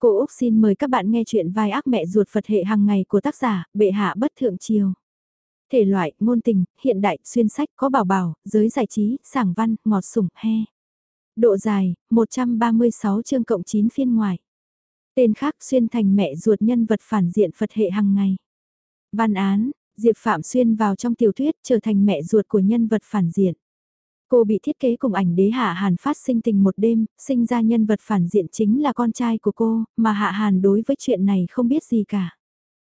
Cô Úc xin mời các bạn nghe chuyện vai ác mẹ ruột Phật hệ hàng ngày của tác giả, bệ hạ bất thượng triều. Thể loại, ngôn tình, hiện đại, xuyên sách, có bảo bảo, giới giải trí, sảng văn, ngọt sủng, he. Độ dài, 136 chương cộng 9 phiên ngoài. Tên khác xuyên thành mẹ ruột nhân vật phản diện Phật hệ hàng ngày. Văn án, Diệp Phạm xuyên vào trong tiểu thuyết trở thành mẹ ruột của nhân vật phản diện. Cô bị thiết kế cùng ảnh đế Hạ Hàn phát sinh tình một đêm, sinh ra nhân vật phản diện chính là con trai của cô, mà Hạ Hàn đối với chuyện này không biết gì cả.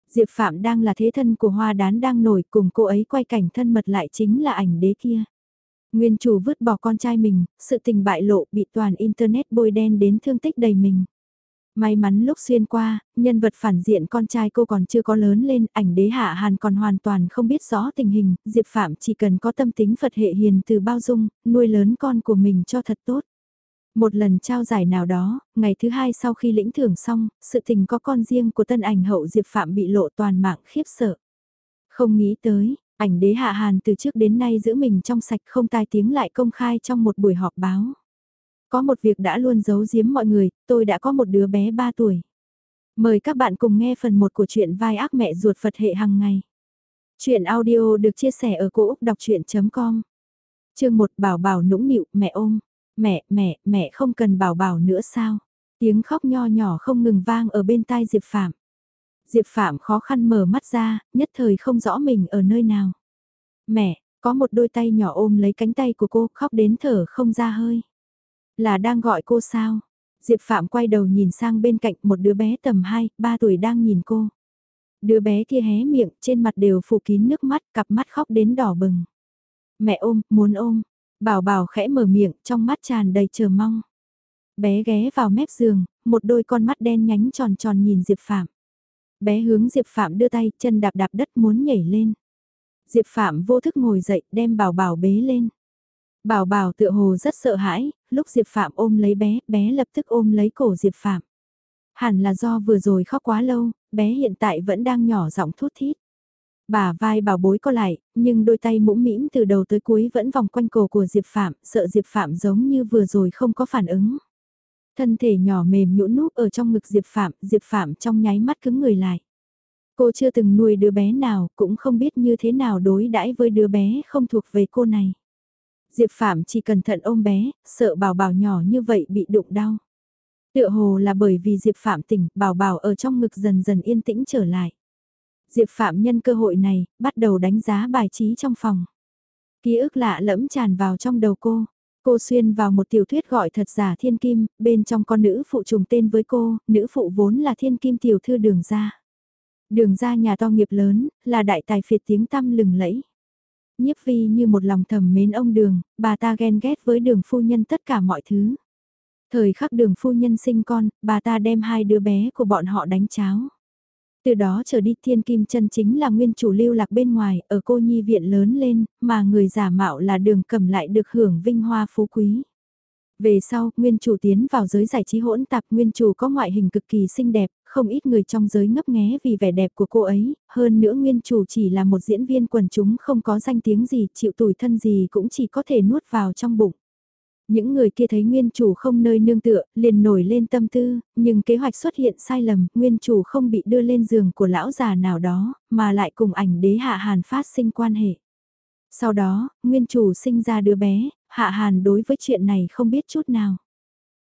Diệp Phạm đang là thế thân của hoa đán đang nổi cùng cô ấy quay cảnh thân mật lại chính là ảnh đế kia. Nguyên chủ vứt bỏ con trai mình, sự tình bại lộ bị toàn Internet bôi đen đến thương tích đầy mình. May mắn lúc xuyên qua, nhân vật phản diện con trai cô còn chưa có lớn lên, ảnh đế hạ hàn còn hoàn toàn không biết rõ tình hình, Diệp Phạm chỉ cần có tâm tính Phật hệ hiền từ bao dung, nuôi lớn con của mình cho thật tốt. Một lần trao giải nào đó, ngày thứ hai sau khi lĩnh thưởng xong, sự tình có con riêng của tân ảnh hậu Diệp Phạm bị lộ toàn mạng khiếp sợ. Không nghĩ tới, ảnh đế hạ hàn từ trước đến nay giữ mình trong sạch không tai tiếng lại công khai trong một buổi họp báo. Có một việc đã luôn giấu giếm mọi người, tôi đã có một đứa bé 3 tuổi. Mời các bạn cùng nghe phần 1 của truyện vai ác mẹ ruột Phật hệ hàng ngày. Chuyện audio được chia sẻ ở cỗ đọc chuyện.com Chương 1 bảo bảo nũng nịu, mẹ ôm. Mẹ, mẹ, mẹ không cần bảo bảo nữa sao? Tiếng khóc nho nhỏ không ngừng vang ở bên tai Diệp Phạm. Diệp Phạm khó khăn mở mắt ra, nhất thời không rõ mình ở nơi nào. Mẹ, có một đôi tay nhỏ ôm lấy cánh tay của cô khóc đến thở không ra hơi. Là đang gọi cô sao? Diệp Phạm quay đầu nhìn sang bên cạnh một đứa bé tầm 2, 3 tuổi đang nhìn cô. Đứa bé kia hé miệng, trên mặt đều phủ kín nước mắt, cặp mắt khóc đến đỏ bừng. Mẹ ôm, muốn ôm. Bảo bảo khẽ mở miệng, trong mắt tràn đầy chờ mong. Bé ghé vào mép giường, một đôi con mắt đen nhánh tròn tròn nhìn Diệp Phạm. Bé hướng Diệp Phạm đưa tay, chân đạp đạp đất muốn nhảy lên. Diệp Phạm vô thức ngồi dậy, đem bảo bảo bế lên. Bảo bảo tựa hồ rất sợ hãi, lúc Diệp Phạm ôm lấy bé, bé lập tức ôm lấy cổ Diệp Phạm. Hẳn là do vừa rồi khóc quá lâu, bé hiện tại vẫn đang nhỏ giọng thút thít. Bà vai bảo bối co lại, nhưng đôi tay mũm mĩm từ đầu tới cuối vẫn vòng quanh cổ của Diệp Phạm, sợ Diệp Phạm giống như vừa rồi không có phản ứng. Thân thể nhỏ mềm nhũn núp ở trong ngực Diệp Phạm, Diệp Phạm trong nháy mắt cứng người lại. Cô chưa từng nuôi đứa bé nào, cũng không biết như thế nào đối đãi với đứa bé không thuộc về cô này. Diệp Phạm chỉ cẩn thận ôm bé, sợ bảo bảo nhỏ như vậy bị đụng đau. Tựa hồ là bởi vì Diệp Phạm tỉnh, bảo bảo ở trong ngực dần dần yên tĩnh trở lại. Diệp Phạm nhân cơ hội này, bắt đầu đánh giá bài trí trong phòng. Ký ức lạ lẫm tràn vào trong đầu cô. Cô xuyên vào một tiểu thuyết gọi thật giả thiên kim, bên trong con nữ phụ trùng tên với cô, nữ phụ vốn là thiên kim tiểu thư đường gia. Đường gia nhà to nghiệp lớn, là đại tài phiệt tiếng tăm lừng lẫy nhiếp vi như một lòng thầm mến ông đường, bà ta ghen ghét với đường phu nhân tất cả mọi thứ. Thời khắc đường phu nhân sinh con, bà ta đem hai đứa bé của bọn họ đánh cháo. Từ đó trở đi thiên kim chân chính là nguyên chủ lưu lạc bên ngoài, ở cô nhi viện lớn lên, mà người giả mạo là đường cầm lại được hưởng vinh hoa phú quý. Về sau, nguyên chủ tiến vào giới giải trí hỗn tạp, nguyên chủ có ngoại hình cực kỳ xinh đẹp, không ít người trong giới ngấp nghé vì vẻ đẹp của cô ấy, hơn nữa nguyên chủ chỉ là một diễn viên quần chúng không có danh tiếng gì, chịu tủi thân gì cũng chỉ có thể nuốt vào trong bụng. Những người kia thấy nguyên chủ không nơi nương tựa, liền nổi lên tâm tư, nhưng kế hoạch xuất hiện sai lầm, nguyên chủ không bị đưa lên giường của lão già nào đó, mà lại cùng ảnh đế hạ hàn phát sinh quan hệ. Sau đó, nguyên chủ sinh ra đứa bé, hạ hàn đối với chuyện này không biết chút nào.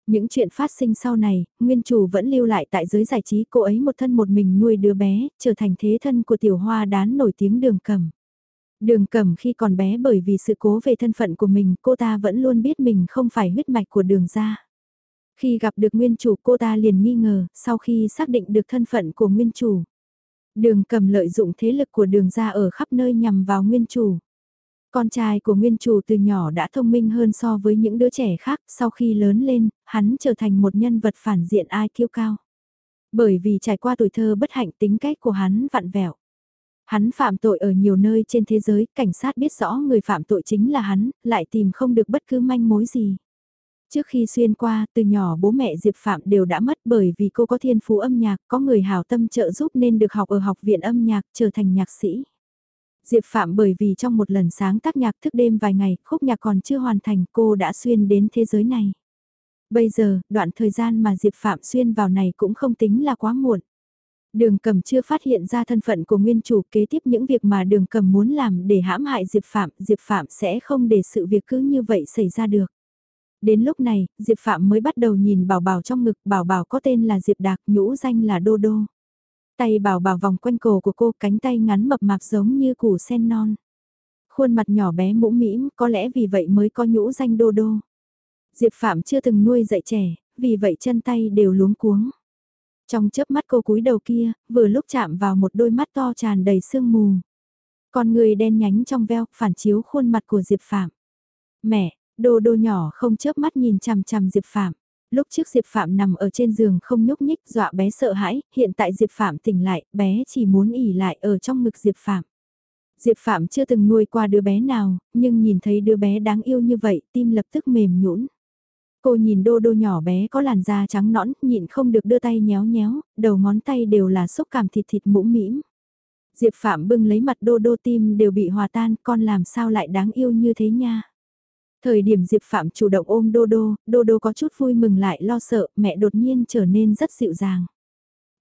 Những chuyện phát sinh sau này, nguyên chủ vẫn lưu lại tại giới giải trí cô ấy một thân một mình nuôi đứa bé, trở thành thế thân của tiểu hoa đán nổi tiếng đường cầm. Đường cầm khi còn bé bởi vì sự cố về thân phận của mình cô ta vẫn luôn biết mình không phải huyết mạch của đường gia. Khi gặp được nguyên chủ cô ta liền nghi ngờ sau khi xác định được thân phận của nguyên chủ. Đường cầm lợi dụng thế lực của đường gia ở khắp nơi nhằm vào nguyên chủ. Con trai của nguyên chủ từ nhỏ đã thông minh hơn so với những đứa trẻ khác, sau khi lớn lên, hắn trở thành một nhân vật phản diện ai kiêu cao. Bởi vì trải qua tuổi thơ bất hạnh tính cách của hắn vặn vẹo. Hắn phạm tội ở nhiều nơi trên thế giới, cảnh sát biết rõ người phạm tội chính là hắn, lại tìm không được bất cứ manh mối gì. Trước khi xuyên qua, từ nhỏ bố mẹ Diệp Phạm đều đã mất bởi vì cô có thiên phú âm nhạc, có người hào tâm trợ giúp nên được học ở học viện âm nhạc, trở thành nhạc sĩ. Diệp Phạm bởi vì trong một lần sáng tác nhạc thức đêm vài ngày, khúc nhạc còn chưa hoàn thành cô đã xuyên đến thế giới này. Bây giờ, đoạn thời gian mà Diệp Phạm xuyên vào này cũng không tính là quá muộn. Đường cầm chưa phát hiện ra thân phận của nguyên chủ kế tiếp những việc mà đường cầm muốn làm để hãm hại Diệp Phạm, Diệp Phạm sẽ không để sự việc cứ như vậy xảy ra được. Đến lúc này, Diệp Phạm mới bắt đầu nhìn bảo bảo trong ngực, bảo bảo có tên là Diệp Đạc, nhũ danh là Đô Đô. Tay bảo bảo vòng quanh cổ của cô, cánh tay ngắn mập mạp giống như củ sen non. Khuôn mặt nhỏ bé mũ mĩm, có lẽ vì vậy mới có nhũ danh Đô Đô. Diệp Phạm chưa từng nuôi dạy trẻ, vì vậy chân tay đều luống cuống. Trong chớp mắt cô cúi đầu kia, vừa lúc chạm vào một đôi mắt to tràn đầy sương mù. Con người đen nhánh trong veo, phản chiếu khuôn mặt của Diệp Phạm. Mẹ, đô đô nhỏ không chớp mắt nhìn chằm chằm Diệp Phạm. Lúc trước Diệp Phạm nằm ở trên giường không nhúc nhích dọa bé sợ hãi, hiện tại Diệp Phạm tỉnh lại, bé chỉ muốn ỉ lại ở trong ngực Diệp Phạm. Diệp Phạm chưa từng nuôi qua đứa bé nào, nhưng nhìn thấy đứa bé đáng yêu như vậy, tim lập tức mềm nhũn. Cô nhìn đô đô nhỏ bé có làn da trắng nõn, nhịn không được đưa tay nhéo nhéo, đầu ngón tay đều là xúc cảm thịt thịt mũm mĩm. Diệp Phạm bưng lấy mặt đô đô tim đều bị hòa tan, con làm sao lại đáng yêu như thế nha. Thời điểm Diệp Phạm chủ động ôm đô đô, đô đô có chút vui mừng lại lo sợ, mẹ đột nhiên trở nên rất dịu dàng.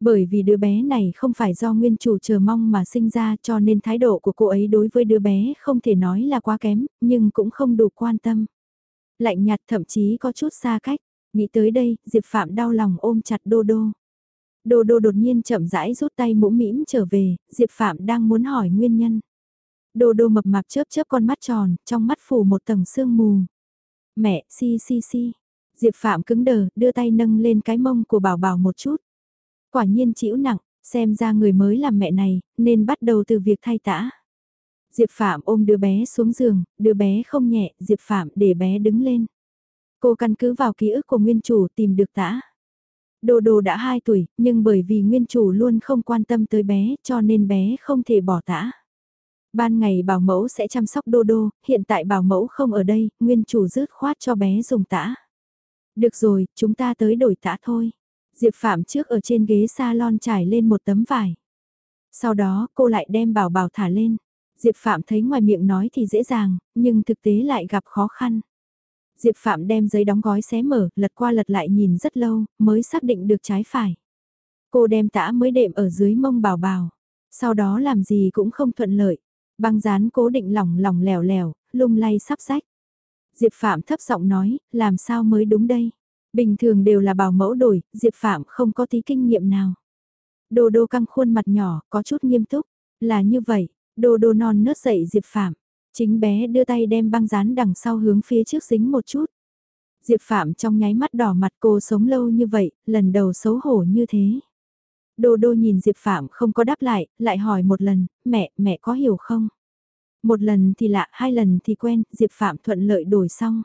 Bởi vì đứa bé này không phải do nguyên chủ chờ mong mà sinh ra cho nên thái độ của cô ấy đối với đứa bé không thể nói là quá kém, nhưng cũng không đủ quan tâm. Lạnh nhạt thậm chí có chút xa cách, nghĩ tới đây, Diệp Phạm đau lòng ôm chặt Đô Đô. Đô Đô đột nhiên chậm rãi rút tay mũm mĩm trở về, Diệp Phạm đang muốn hỏi nguyên nhân. Đô Đô mập mạp chớp chớp con mắt tròn, trong mắt phủ một tầng sương mù. Mẹ, si si si. Diệp Phạm cứng đờ, đưa tay nâng lên cái mông của bảo bảo một chút. Quả nhiên chịu nặng, xem ra người mới làm mẹ này, nên bắt đầu từ việc thay tã. Diệp Phạm ôm đứa bé xuống giường, đứa bé không nhẹ, Diệp Phạm để bé đứng lên. Cô căn cứ vào ký ức của nguyên chủ tìm được tã. Đồ đồ đã 2 tuổi, nhưng bởi vì nguyên chủ luôn không quan tâm tới bé cho nên bé không thể bỏ tã. Ban ngày bảo mẫu sẽ chăm sóc đô đô, hiện tại bảo mẫu không ở đây, nguyên chủ rứt khoát cho bé dùng tã. Được rồi, chúng ta tới đổi tã thôi. Diệp Phạm trước ở trên ghế salon trải lên một tấm vải. Sau đó cô lại đem bảo bảo thả lên. Diệp Phạm thấy ngoài miệng nói thì dễ dàng, nhưng thực tế lại gặp khó khăn. Diệp Phạm đem giấy đóng gói xé mở, lật qua lật lại nhìn rất lâu, mới xác định được trái phải. Cô đem tã mới đệm ở dưới mông bảo bảo. Sau đó làm gì cũng không thuận lợi. Băng dán cố định lỏng lỏng lẻo lẻo, lung lay sắp sách. Diệp Phạm thấp giọng nói, làm sao mới đúng đây? Bình thường đều là bảo mẫu đổi, Diệp Phạm không có tí kinh nghiệm nào. Đô đô căng khuôn mặt nhỏ, có chút nghiêm túc. Là như vậy, Đô đô non nớt dậy Diệp Phạm. Chính bé đưa tay đem băng dán đằng sau hướng phía trước dính một chút. Diệp Phạm trong nháy mắt đỏ mặt cô sống lâu như vậy, lần đầu xấu hổ như thế. Đô đô nhìn Diệp Phạm không có đáp lại, lại hỏi một lần, mẹ, mẹ có hiểu không? Một lần thì lạ, hai lần thì quen, Diệp Phạm thuận lợi đổi xong.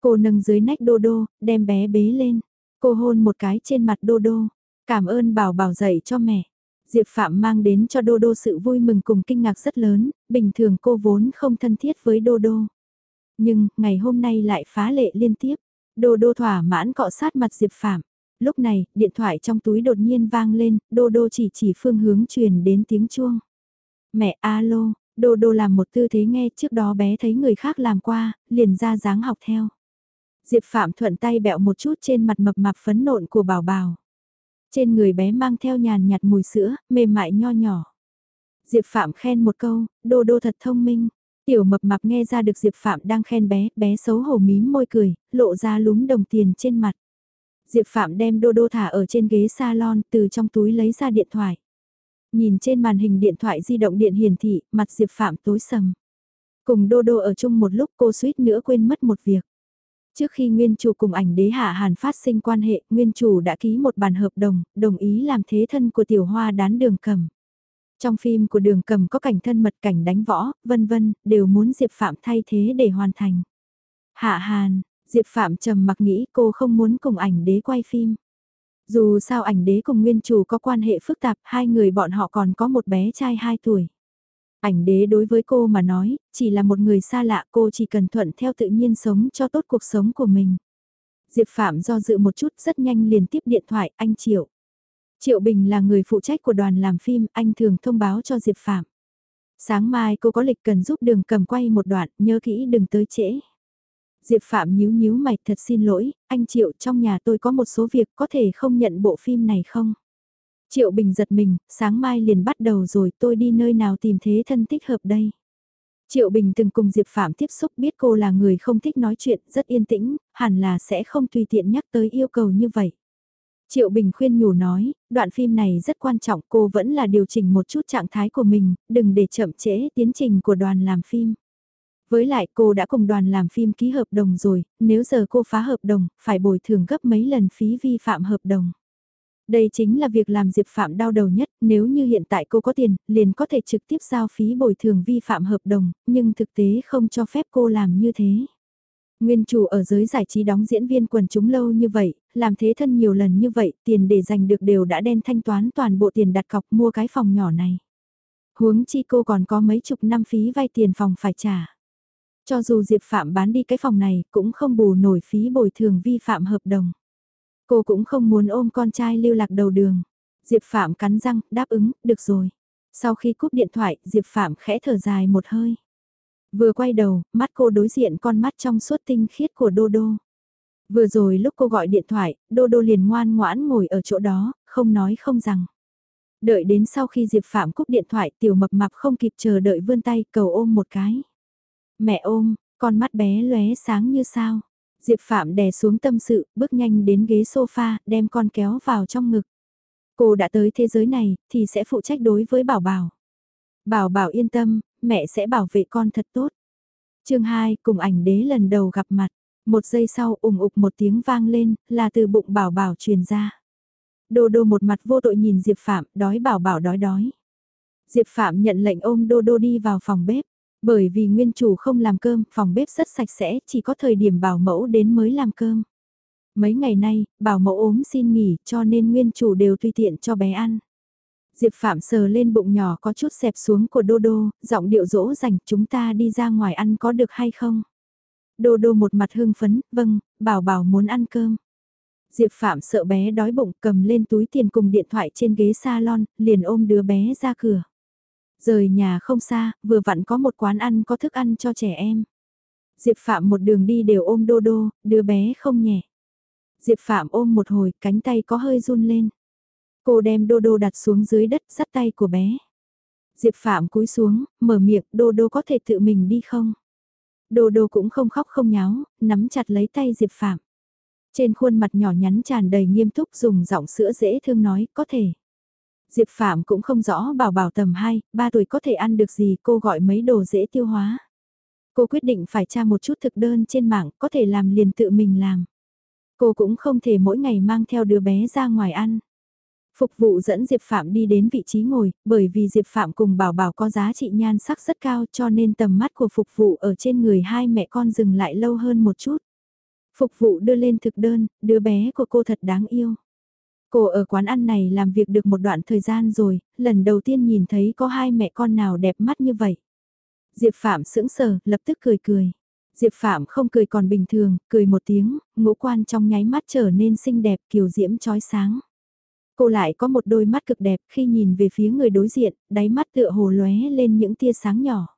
Cô nâng dưới nách đô đô, đem bé bế lên. Cô hôn một cái trên mặt đô đô. Cảm ơn bảo bảo dạy cho mẹ. Diệp Phạm mang đến cho Đô Đô sự vui mừng cùng kinh ngạc rất lớn, bình thường cô vốn không thân thiết với Đô Đô. Nhưng, ngày hôm nay lại phá lệ liên tiếp, Đô Đô thỏa mãn cọ sát mặt Diệp Phạm. Lúc này, điện thoại trong túi đột nhiên vang lên, Đô Đô chỉ chỉ phương hướng truyền đến tiếng chuông. Mẹ alo, Đô Đô làm một tư thế nghe trước đó bé thấy người khác làm qua, liền ra dáng học theo. Diệp Phạm thuận tay bẹo một chút trên mặt mập mạp phấn nộn của bảo bảo. Trên người bé mang theo nhàn nhạt mùi sữa, mềm mại nho nhỏ. Diệp Phạm khen một câu, đô đô thật thông minh. Tiểu mập mạp nghe ra được Diệp Phạm đang khen bé, bé xấu hổ mím môi cười, lộ ra lúm đồng tiền trên mặt. Diệp Phạm đem đô đô thả ở trên ghế salon từ trong túi lấy ra điện thoại. Nhìn trên màn hình điện thoại di động điện hiển thị, mặt Diệp Phạm tối sầm. Cùng đô đô ở chung một lúc cô suýt nữa quên mất một việc. Trước khi nguyên chủ cùng ảnh đế hạ hàn phát sinh quan hệ, nguyên chủ đã ký một bản hợp đồng, đồng ý làm thế thân của tiểu hoa đán đường cầm. Trong phim của đường cầm có cảnh thân mật cảnh đánh võ, vân vân, đều muốn Diệp Phạm thay thế để hoàn thành. Hạ hàn, Diệp Phạm trầm mặc nghĩ cô không muốn cùng ảnh đế quay phim. Dù sao ảnh đế cùng nguyên chủ có quan hệ phức tạp, hai người bọn họ còn có một bé trai 2 tuổi. Ảnh đế đối với cô mà nói, chỉ là một người xa lạ cô chỉ cần thuận theo tự nhiên sống cho tốt cuộc sống của mình. Diệp Phạm do dự một chút rất nhanh liền tiếp điện thoại anh Triệu. Triệu Bình là người phụ trách của đoàn làm phim, anh thường thông báo cho Diệp Phạm. Sáng mai cô có lịch cần giúp đường cầm quay một đoạn, nhớ kỹ đừng tới trễ. Diệp Phạm nhíu nhíu mày thật xin lỗi, anh Triệu trong nhà tôi có một số việc có thể không nhận bộ phim này không? Triệu Bình giật mình, sáng mai liền bắt đầu rồi tôi đi nơi nào tìm thế thân thích hợp đây? Triệu Bình từng cùng Diệp Phạm tiếp xúc biết cô là người không thích nói chuyện, rất yên tĩnh, hẳn là sẽ không tùy tiện nhắc tới yêu cầu như vậy. Triệu Bình khuyên nhủ nói, đoạn phim này rất quan trọng cô vẫn là điều chỉnh một chút trạng thái của mình, đừng để chậm trễ tiến trình của đoàn làm phim. Với lại cô đã cùng đoàn làm phim ký hợp đồng rồi, nếu giờ cô phá hợp đồng, phải bồi thường gấp mấy lần phí vi phạm hợp đồng. Đây chính là việc làm Diệp Phạm đau đầu nhất, nếu như hiện tại cô có tiền, liền có thể trực tiếp giao phí bồi thường vi phạm hợp đồng, nhưng thực tế không cho phép cô làm như thế. Nguyên chủ ở giới giải trí đóng diễn viên quần chúng lâu như vậy, làm thế thân nhiều lần như vậy, tiền để giành được đều đã đen thanh toán toàn bộ tiền đặt cọc mua cái phòng nhỏ này. Huống chi cô còn có mấy chục năm phí vay tiền phòng phải trả. Cho dù Diệp Phạm bán đi cái phòng này cũng không bù nổi phí bồi thường vi phạm hợp đồng. Cô cũng không muốn ôm con trai lưu lạc đầu đường. Diệp Phạm cắn răng, đáp ứng, được rồi. Sau khi cúp điện thoại, Diệp Phạm khẽ thở dài một hơi. Vừa quay đầu, mắt cô đối diện con mắt trong suốt tinh khiết của Đô Đô. Vừa rồi lúc cô gọi điện thoại, Đô Đô liền ngoan ngoãn ngồi ở chỗ đó, không nói không rằng. Đợi đến sau khi Diệp Phạm cúp điện thoại tiểu mập mạp không kịp chờ đợi vươn tay cầu ôm một cái. Mẹ ôm, con mắt bé lóe sáng như sao. Diệp Phạm đè xuống tâm sự, bước nhanh đến ghế sofa, đem con kéo vào trong ngực. Cô đã tới thế giới này, thì sẽ phụ trách đối với Bảo Bảo. Bảo Bảo yên tâm, mẹ sẽ bảo vệ con thật tốt. chương 2 cùng ảnh đế lần đầu gặp mặt. Một giây sau ủng ục một tiếng vang lên, là từ bụng Bảo Bảo truyền ra. Đô đô một mặt vô tội nhìn Diệp Phạm, đói Bảo Bảo đói đói. Diệp Phạm nhận lệnh ôm đô đô đi vào phòng bếp. Bởi vì nguyên chủ không làm cơm, phòng bếp rất sạch sẽ, chỉ có thời điểm bảo mẫu đến mới làm cơm. Mấy ngày nay, bảo mẫu ốm xin nghỉ cho nên nguyên chủ đều tùy tiện cho bé ăn. Diệp Phạm sờ lên bụng nhỏ có chút xẹp xuống của Đô Đô, giọng điệu dỗ dành chúng ta đi ra ngoài ăn có được hay không? Đô Đô một mặt hưng phấn, vâng, bảo bảo muốn ăn cơm. Diệp Phạm sợ bé đói bụng cầm lên túi tiền cùng điện thoại trên ghế salon, liền ôm đứa bé ra cửa. Rời nhà không xa, vừa vặn có một quán ăn có thức ăn cho trẻ em. Diệp Phạm một đường đi đều ôm đô đô, đứa bé không nhẹ. Diệp Phạm ôm một hồi, cánh tay có hơi run lên. Cô đem đô đô đặt xuống dưới đất, sắt tay của bé. Diệp Phạm cúi xuống, mở miệng, đô đô có thể tự mình đi không? Đô đô cũng không khóc không nháo, nắm chặt lấy tay Diệp Phạm. Trên khuôn mặt nhỏ nhắn tràn đầy nghiêm túc dùng giọng sữa dễ thương nói, có thể. Diệp Phạm cũng không rõ bảo bảo tầm 2, 3 tuổi có thể ăn được gì cô gọi mấy đồ dễ tiêu hóa. Cô quyết định phải tra một chút thực đơn trên mạng có thể làm liền tự mình làm. Cô cũng không thể mỗi ngày mang theo đứa bé ra ngoài ăn. Phục vụ dẫn Diệp Phạm đi đến vị trí ngồi, bởi vì Diệp Phạm cùng bảo bảo có giá trị nhan sắc rất cao cho nên tầm mắt của phục vụ ở trên người hai mẹ con dừng lại lâu hơn một chút. Phục vụ đưa lên thực đơn, đứa bé của cô thật đáng yêu. Cô ở quán ăn này làm việc được một đoạn thời gian rồi, lần đầu tiên nhìn thấy có hai mẹ con nào đẹp mắt như vậy. Diệp Phạm sững sờ, lập tức cười cười. Diệp Phạm không cười còn bình thường, cười một tiếng, ngũ quan trong nháy mắt trở nên xinh đẹp kiều diễm trói sáng. Cô lại có một đôi mắt cực đẹp khi nhìn về phía người đối diện, đáy mắt tựa hồ lóe lên những tia sáng nhỏ.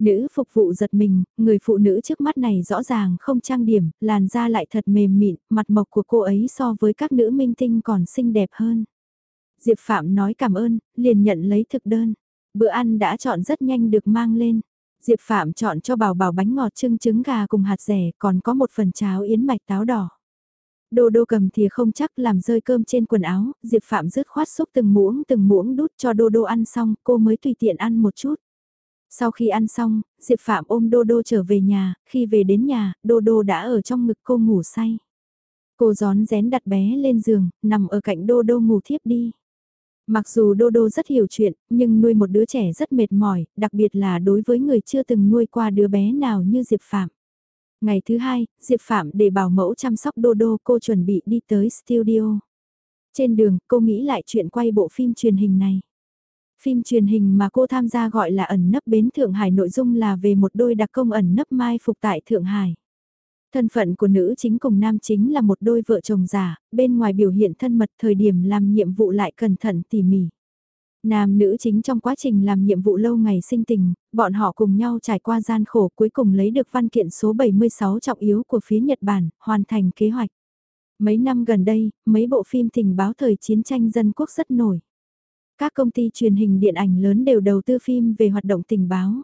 Nữ phục vụ giật mình, người phụ nữ trước mắt này rõ ràng không trang điểm, làn da lại thật mềm mịn, mặt mộc của cô ấy so với các nữ minh tinh còn xinh đẹp hơn. Diệp Phạm nói cảm ơn, liền nhận lấy thực đơn. Bữa ăn đã chọn rất nhanh được mang lên. Diệp Phạm chọn cho bảo bảo bánh ngọt trưng trứng gà cùng hạt rẻ còn có một phần cháo yến mạch táo đỏ. Đô đô cầm thìa không chắc làm rơi cơm trên quần áo, Diệp Phạm rứt khoát xúc từng muỗng từng muỗng đút cho đô đô ăn xong, cô mới tùy tiện ăn một chút. Sau khi ăn xong, Diệp Phạm ôm Đô Đô trở về nhà, khi về đến nhà, Đô Đô đã ở trong ngực cô ngủ say. Cô gión rén đặt bé lên giường, nằm ở cạnh Đô Đô ngủ thiếp đi. Mặc dù Đô Đô rất hiểu chuyện, nhưng nuôi một đứa trẻ rất mệt mỏi, đặc biệt là đối với người chưa từng nuôi qua đứa bé nào như Diệp Phạm. Ngày thứ hai, Diệp Phạm để bảo mẫu chăm sóc Đô Đô cô chuẩn bị đi tới studio. Trên đường, cô nghĩ lại chuyện quay bộ phim truyền hình này. Phim truyền hình mà cô tham gia gọi là ẩn nấp bến Thượng Hải nội dung là về một đôi đặc công ẩn nấp mai phục tại Thượng Hải. Thân phận của nữ chính cùng nam chính là một đôi vợ chồng già, bên ngoài biểu hiện thân mật thời điểm làm nhiệm vụ lại cẩn thận tỉ mỉ. Nam nữ chính trong quá trình làm nhiệm vụ lâu ngày sinh tình, bọn họ cùng nhau trải qua gian khổ cuối cùng lấy được văn kiện số 76 trọng yếu của phía Nhật Bản, hoàn thành kế hoạch. Mấy năm gần đây, mấy bộ phim tình báo thời chiến tranh dân quốc rất nổi. Các công ty truyền hình điện ảnh lớn đều đầu tư phim về hoạt động tình báo.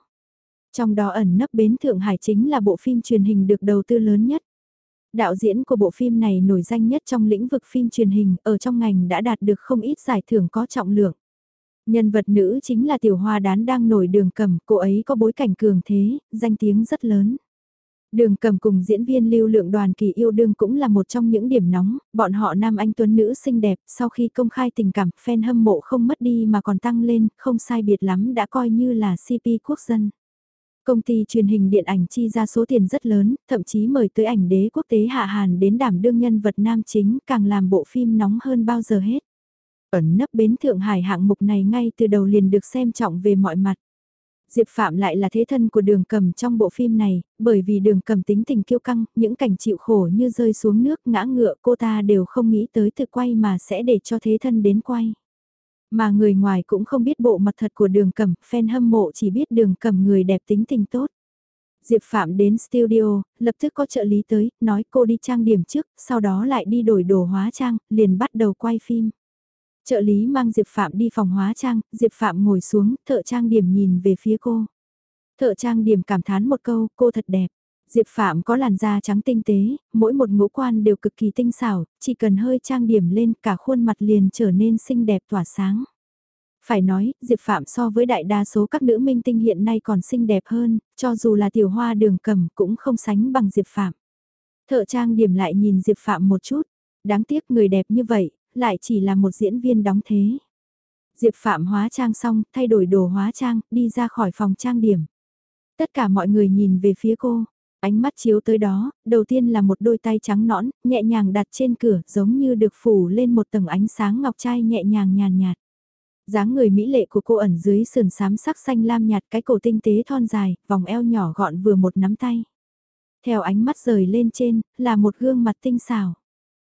Trong đó ẩn nấp bến Thượng Hải chính là bộ phim truyền hình được đầu tư lớn nhất. Đạo diễn của bộ phim này nổi danh nhất trong lĩnh vực phim truyền hình, ở trong ngành đã đạt được không ít giải thưởng có trọng lượng. Nhân vật nữ chính là tiểu hoa đán đang nổi đường cầm, cô ấy có bối cảnh cường thế, danh tiếng rất lớn. Đường cầm cùng diễn viên lưu lượng đoàn kỳ yêu đương cũng là một trong những điểm nóng, bọn họ nam anh tuấn nữ xinh đẹp, sau khi công khai tình cảm, fan hâm mộ không mất đi mà còn tăng lên, không sai biệt lắm đã coi như là CP quốc dân. Công ty truyền hình điện ảnh chi ra số tiền rất lớn, thậm chí mời tới ảnh đế quốc tế Hạ Hàn đến đảm đương nhân vật nam chính càng làm bộ phim nóng hơn bao giờ hết. Ẩn nấp bến Thượng Hải hạng mục này ngay từ đầu liền được xem trọng về mọi mặt. Diệp Phạm lại là thế thân của đường cầm trong bộ phim này, bởi vì đường cầm tính tình kiêu căng, những cảnh chịu khổ như rơi xuống nước ngã ngựa cô ta đều không nghĩ tới thực quay mà sẽ để cho thế thân đến quay. Mà người ngoài cũng không biết bộ mặt thật của đường cầm, fan hâm mộ chỉ biết đường cầm người đẹp tính tình tốt. Diệp Phạm đến studio, lập tức có trợ lý tới, nói cô đi trang điểm trước, sau đó lại đi đổi đồ hóa trang, liền bắt đầu quay phim. Trợ lý mang Diệp Phạm đi phòng hóa trang, Diệp Phạm ngồi xuống, thợ trang điểm nhìn về phía cô. Thợ trang điểm cảm thán một câu, cô thật đẹp. Diệp Phạm có làn da trắng tinh tế, mỗi một ngũ quan đều cực kỳ tinh xảo, chỉ cần hơi trang điểm lên cả khuôn mặt liền trở nên xinh đẹp tỏa sáng. Phải nói, Diệp Phạm so với đại đa số các nữ minh tinh hiện nay còn xinh đẹp hơn, cho dù là tiểu hoa đường cầm cũng không sánh bằng Diệp Phạm. Thợ trang điểm lại nhìn Diệp Phạm một chút, đáng tiếc người đẹp như vậy, lại chỉ là một diễn viên đóng thế. Diệp Phạm hóa trang xong, thay đổi đồ hóa trang, đi ra khỏi phòng trang điểm. Tất cả mọi người nhìn về phía cô, ánh mắt chiếu tới đó, đầu tiên là một đôi tay trắng nõn, nhẹ nhàng đặt trên cửa, giống như được phủ lên một tầng ánh sáng ngọc trai nhẹ nhàng nhàn nhạt. dáng người mỹ lệ của cô ẩn dưới sườn xám sắc xanh lam nhạt cái cổ tinh tế thon dài, vòng eo nhỏ gọn vừa một nắm tay. Theo ánh mắt rời lên trên, là một gương mặt tinh xảo.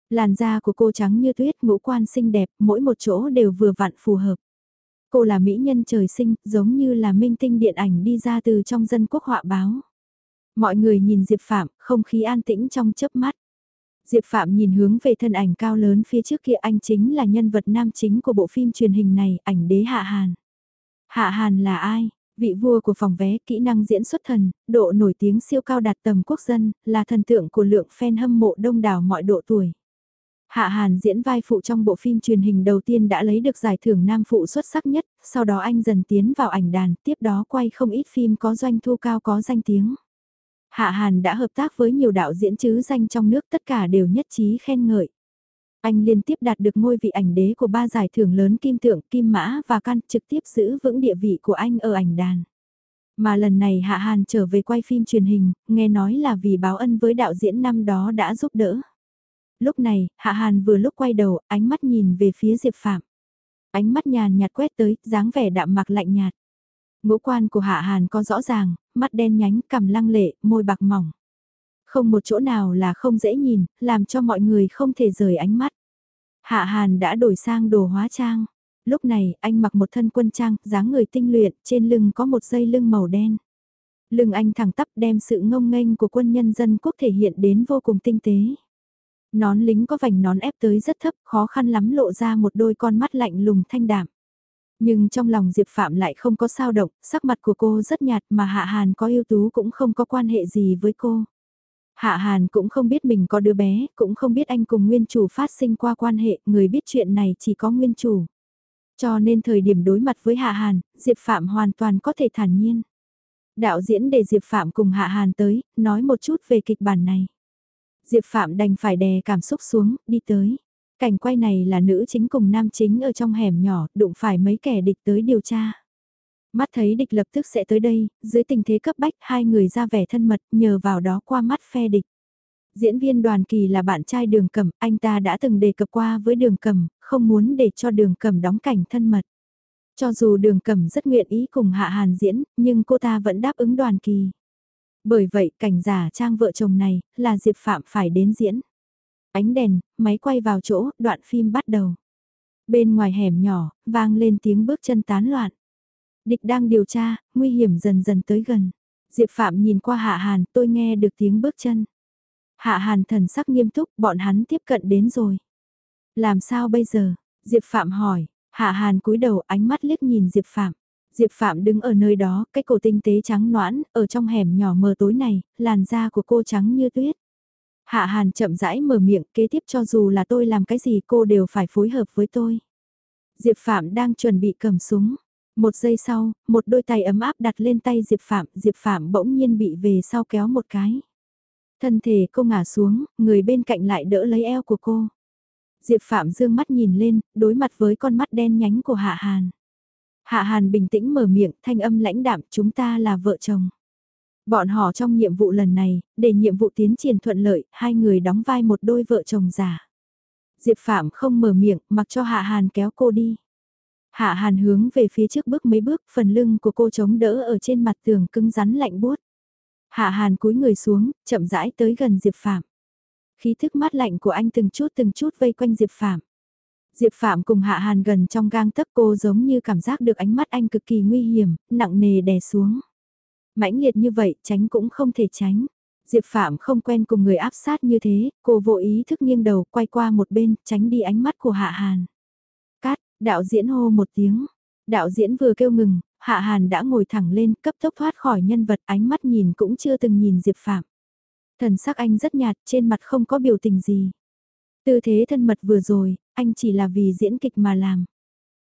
Làn da của cô trắng như tuyết, ngũ quan xinh đẹp, mỗi một chỗ đều vừa vặn phù hợp. Cô là mỹ nhân trời sinh, giống như là minh tinh điện ảnh đi ra từ trong dân quốc họa báo. Mọi người nhìn Diệp Phạm, không khí an tĩnh trong chớp mắt. Diệp Phạm nhìn hướng về thân ảnh cao lớn phía trước kia anh chính là nhân vật nam chính của bộ phim truyền hình này, ảnh đế Hạ Hàn. Hạ Hàn là ai? Vị vua của phòng vé, kỹ năng diễn xuất thần, độ nổi tiếng siêu cao đạt tầm quốc dân, là thần tượng của lượng fan hâm mộ đông đảo mọi độ tuổi. Hạ Hàn diễn vai phụ trong bộ phim truyền hình đầu tiên đã lấy được giải thưởng nam phụ xuất sắc nhất, sau đó anh dần tiến vào ảnh đàn, tiếp đó quay không ít phim có doanh thu cao có danh tiếng. Hạ Hàn đã hợp tác với nhiều đạo diễn chứ danh trong nước tất cả đều nhất trí khen ngợi. Anh liên tiếp đạt được ngôi vị ảnh đế của ba giải thưởng lớn Kim Tượng, Kim Mã và Can trực tiếp giữ vững địa vị của anh ở ảnh đàn. Mà lần này Hạ Hàn trở về quay phim truyền hình, nghe nói là vì báo ân với đạo diễn năm đó đã giúp đỡ. Lúc này, Hạ Hàn vừa lúc quay đầu, ánh mắt nhìn về phía Diệp Phạm. Ánh mắt nhàn nhạt quét tới, dáng vẻ đạm mạc lạnh nhạt. Ngũ quan của Hạ Hàn có rõ ràng, mắt đen nhánh, cằm lăng lệ, môi bạc mỏng. Không một chỗ nào là không dễ nhìn, làm cho mọi người không thể rời ánh mắt. Hạ Hàn đã đổi sang đồ hóa trang. Lúc này, anh mặc một thân quân trang, dáng người tinh luyện, trên lưng có một dây lưng màu đen. Lưng anh thẳng tắp đem sự ngông nghênh của quân nhân dân quốc thể hiện đến vô cùng tinh tế. Nón lính có vành nón ép tới rất thấp, khó khăn lắm lộ ra một đôi con mắt lạnh lùng thanh đạm. Nhưng trong lòng Diệp Phạm lại không có sao động, sắc mặt của cô rất nhạt mà Hạ Hàn có yêu tú cũng không có quan hệ gì với cô. Hạ Hàn cũng không biết mình có đứa bé, cũng không biết anh cùng nguyên chủ phát sinh qua quan hệ, người biết chuyện này chỉ có nguyên chủ. Cho nên thời điểm đối mặt với Hạ Hàn, Diệp Phạm hoàn toàn có thể thản nhiên. Đạo diễn để Diệp Phạm cùng Hạ Hàn tới, nói một chút về kịch bản này. Diệp Phạm đành phải đè cảm xúc xuống, đi tới. Cảnh quay này là nữ chính cùng nam chính ở trong hẻm nhỏ, đụng phải mấy kẻ địch tới điều tra. Mắt thấy địch lập tức sẽ tới đây, dưới tình thế cấp bách hai người ra vẻ thân mật nhờ vào đó qua mắt phe địch. Diễn viên đoàn kỳ là bạn trai đường cầm, anh ta đã từng đề cập qua với đường cầm, không muốn để cho đường cầm đóng cảnh thân mật. Cho dù đường cầm rất nguyện ý cùng hạ hàn diễn, nhưng cô ta vẫn đáp ứng đoàn kỳ. Bởi vậy cảnh giả trang vợ chồng này là Diệp Phạm phải đến diễn. Ánh đèn, máy quay vào chỗ, đoạn phim bắt đầu. Bên ngoài hẻm nhỏ, vang lên tiếng bước chân tán loạn. Địch đang điều tra, nguy hiểm dần dần tới gần. Diệp Phạm nhìn qua Hạ Hàn, tôi nghe được tiếng bước chân. Hạ Hàn thần sắc nghiêm túc, bọn hắn tiếp cận đến rồi. Làm sao bây giờ? Diệp Phạm hỏi, Hạ Hàn cúi đầu ánh mắt liếc nhìn Diệp Phạm. Diệp Phạm đứng ở nơi đó, cái cổ tinh tế trắng noãn, ở trong hẻm nhỏ mờ tối này, làn da của cô trắng như tuyết. Hạ Hàn chậm rãi mở miệng kế tiếp cho dù là tôi làm cái gì cô đều phải phối hợp với tôi. Diệp Phạm đang chuẩn bị cầm súng. Một giây sau, một đôi tay ấm áp đặt lên tay Diệp Phạm, Diệp Phạm bỗng nhiên bị về sau kéo một cái. Thân thể cô ngả xuống, người bên cạnh lại đỡ lấy eo của cô. Diệp Phạm dương mắt nhìn lên, đối mặt với con mắt đen nhánh của Hạ Hàn. Hạ Hàn bình tĩnh mở miệng, thanh âm lãnh đạm, chúng ta là vợ chồng. Bọn họ trong nhiệm vụ lần này, để nhiệm vụ tiến triển thuận lợi, hai người đóng vai một đôi vợ chồng già. Diệp Phạm không mở miệng, mặc cho Hạ Hàn kéo cô đi. Hạ Hàn hướng về phía trước bước mấy bước, phần lưng của cô chống đỡ ở trên mặt tường cứng rắn lạnh buốt. Hạ Hàn cúi người xuống, chậm rãi tới gần Diệp Phạm. Khí thức mát lạnh của anh từng chút từng chút vây quanh Diệp Phạm. Diệp Phạm cùng Hạ Hàn gần trong gang tấc cô giống như cảm giác được ánh mắt anh cực kỳ nguy hiểm, nặng nề đè xuống. Mãnh liệt như vậy, tránh cũng không thể tránh. Diệp Phạm không quen cùng người áp sát như thế, cô vô ý thức nghiêng đầu quay qua một bên, tránh đi ánh mắt của Hạ Hàn. Cát, đạo diễn hô một tiếng. Đạo diễn vừa kêu ngừng, Hạ Hàn đã ngồi thẳng lên, cấp tốc thoát khỏi nhân vật, ánh mắt nhìn cũng chưa từng nhìn Diệp Phạm. Thần sắc anh rất nhạt, trên mặt không có biểu tình gì. Tư thế thân mật vừa rồi, anh chỉ là vì diễn kịch mà làm.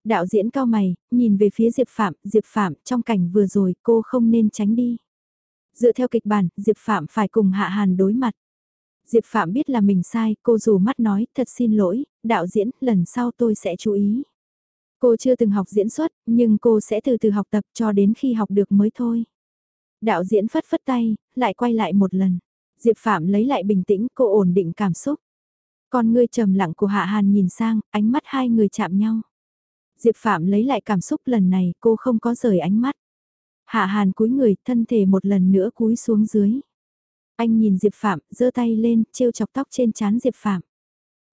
Đạo diễn cao mày, nhìn về phía Diệp Phạm, Diệp Phạm, trong cảnh vừa rồi cô không nên tránh đi. Dựa theo kịch bản, Diệp Phạm phải cùng Hạ Hàn đối mặt. Diệp Phạm biết là mình sai, cô dù mắt nói, thật xin lỗi, đạo diễn, lần sau tôi sẽ chú ý. Cô chưa từng học diễn xuất, nhưng cô sẽ từ từ học tập cho đến khi học được mới thôi. Đạo diễn phất phất tay, lại quay lại một lần. Diệp Phạm lấy lại bình tĩnh, cô ổn định cảm xúc. Con ngươi trầm lặng của Hạ Hàn nhìn sang, ánh mắt hai người chạm nhau. Diệp Phạm lấy lại cảm xúc lần này, cô không có rời ánh mắt. Hạ Hàn cúi người, thân thể một lần nữa cúi xuống dưới. Anh nhìn Diệp Phạm, giơ tay lên, trêu chọc tóc trên trán Diệp Phạm.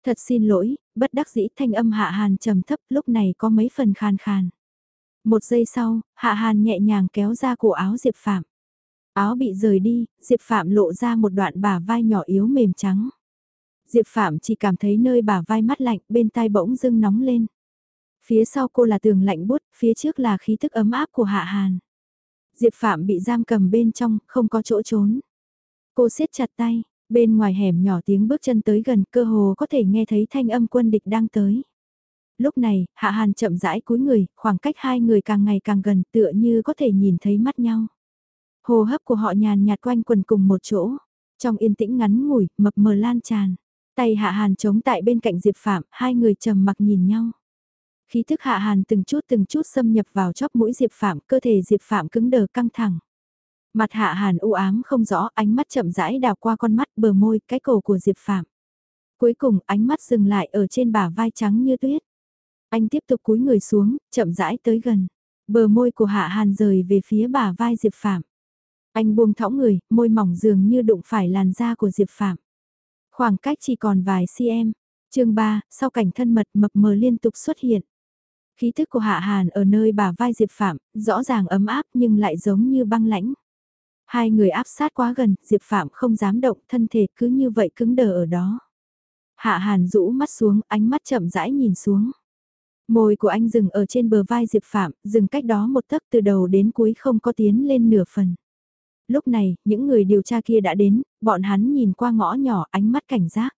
Thật xin lỗi, bất đắc dĩ thanh âm Hạ Hàn trầm thấp lúc này có mấy phần khan khan. Một giây sau, Hạ Hàn nhẹ nhàng kéo ra cổ áo Diệp Phạm. Áo bị rời đi, Diệp Phạm lộ ra một đoạn bả vai nhỏ yếu mềm trắng. Diệp Phạm chỉ cảm thấy nơi bả vai mắt lạnh, bên tai bỗng dưng nóng lên. Phía sau cô là tường lạnh bút, phía trước là khí thức ấm áp của Hạ Hàn. Diệp Phạm bị giam cầm bên trong, không có chỗ trốn. Cô siết chặt tay, bên ngoài hẻm nhỏ tiếng bước chân tới gần cơ hồ có thể nghe thấy thanh âm quân địch đang tới. Lúc này, Hạ Hàn chậm rãi cúi người, khoảng cách hai người càng ngày càng gần tựa như có thể nhìn thấy mắt nhau. Hồ hấp của họ nhàn nhạt quanh quần cùng một chỗ. Trong yên tĩnh ngắn ngủi, mập mờ lan tràn. Tay Hạ Hàn chống tại bên cạnh Diệp Phạm, hai người trầm mặc nhìn nhau. Khí thức Hạ Hàn từng chút từng chút xâm nhập vào chóp mũi Diệp Phạm, cơ thể Diệp Phạm cứng đờ căng thẳng. Mặt Hạ Hàn u ám không rõ, ánh mắt chậm rãi đào qua con mắt bờ môi, cái cổ của Diệp Phạm. Cuối cùng ánh mắt dừng lại ở trên bả vai trắng như tuyết. Anh tiếp tục cúi người xuống, chậm rãi tới gần. Bờ môi của Hạ Hàn rời về phía bả vai Diệp Phạm. Anh buông thõng người, môi mỏng dường như đụng phải làn da của Diệp Phạm. Khoảng cách chỉ còn vài cm. chương 3, sau cảnh thân mật mập mờ liên tục xuất hiện. Khí thức của Hạ Hàn ở nơi bà vai Diệp Phạm, rõ ràng ấm áp nhưng lại giống như băng lãnh. Hai người áp sát quá gần, Diệp Phạm không dám động, thân thể cứ như vậy cứng đờ ở đó. Hạ Hàn rũ mắt xuống, ánh mắt chậm rãi nhìn xuống. Môi của anh dừng ở trên bờ vai Diệp Phạm, dừng cách đó một tấc từ đầu đến cuối không có tiến lên nửa phần. Lúc này, những người điều tra kia đã đến, bọn hắn nhìn qua ngõ nhỏ ánh mắt cảnh giác.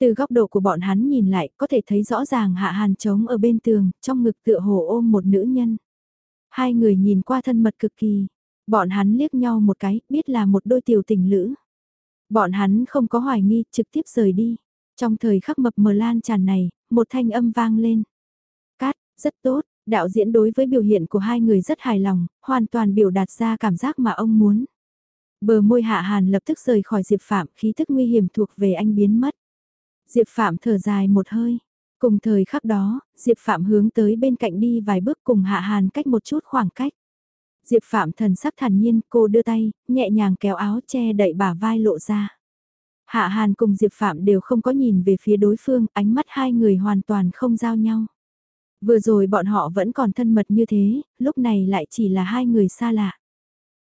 Từ góc độ của bọn hắn nhìn lại, có thể thấy rõ ràng Hạ Hàn trống ở bên tường, trong ngực tựa hồ ôm một nữ nhân. Hai người nhìn qua thân mật cực kỳ. Bọn hắn liếc nhau một cái, biết là một đôi tiểu tình lữ. Bọn hắn không có hoài nghi, trực tiếp rời đi. Trong thời khắc mập mờ lan tràn này, một thanh âm vang lên. Cát, rất tốt, đạo diễn đối với biểu hiện của hai người rất hài lòng, hoàn toàn biểu đạt ra cảm giác mà ông muốn. Bờ môi hạ hàn lập tức rời khỏi Diệp Phạm, khí thức nguy hiểm thuộc về anh biến mất. Diệp Phạm thở dài một hơi. Cùng thời khắc đó, Diệp Phạm hướng tới bên cạnh đi vài bước cùng hạ hàn cách một chút khoảng cách. Diệp Phạm thần sắc thản nhiên, cô đưa tay, nhẹ nhàng kéo áo che đậy bả vai lộ ra. Hạ Hàn cùng Diệp Phạm đều không có nhìn về phía đối phương, ánh mắt hai người hoàn toàn không giao nhau. Vừa rồi bọn họ vẫn còn thân mật như thế, lúc này lại chỉ là hai người xa lạ.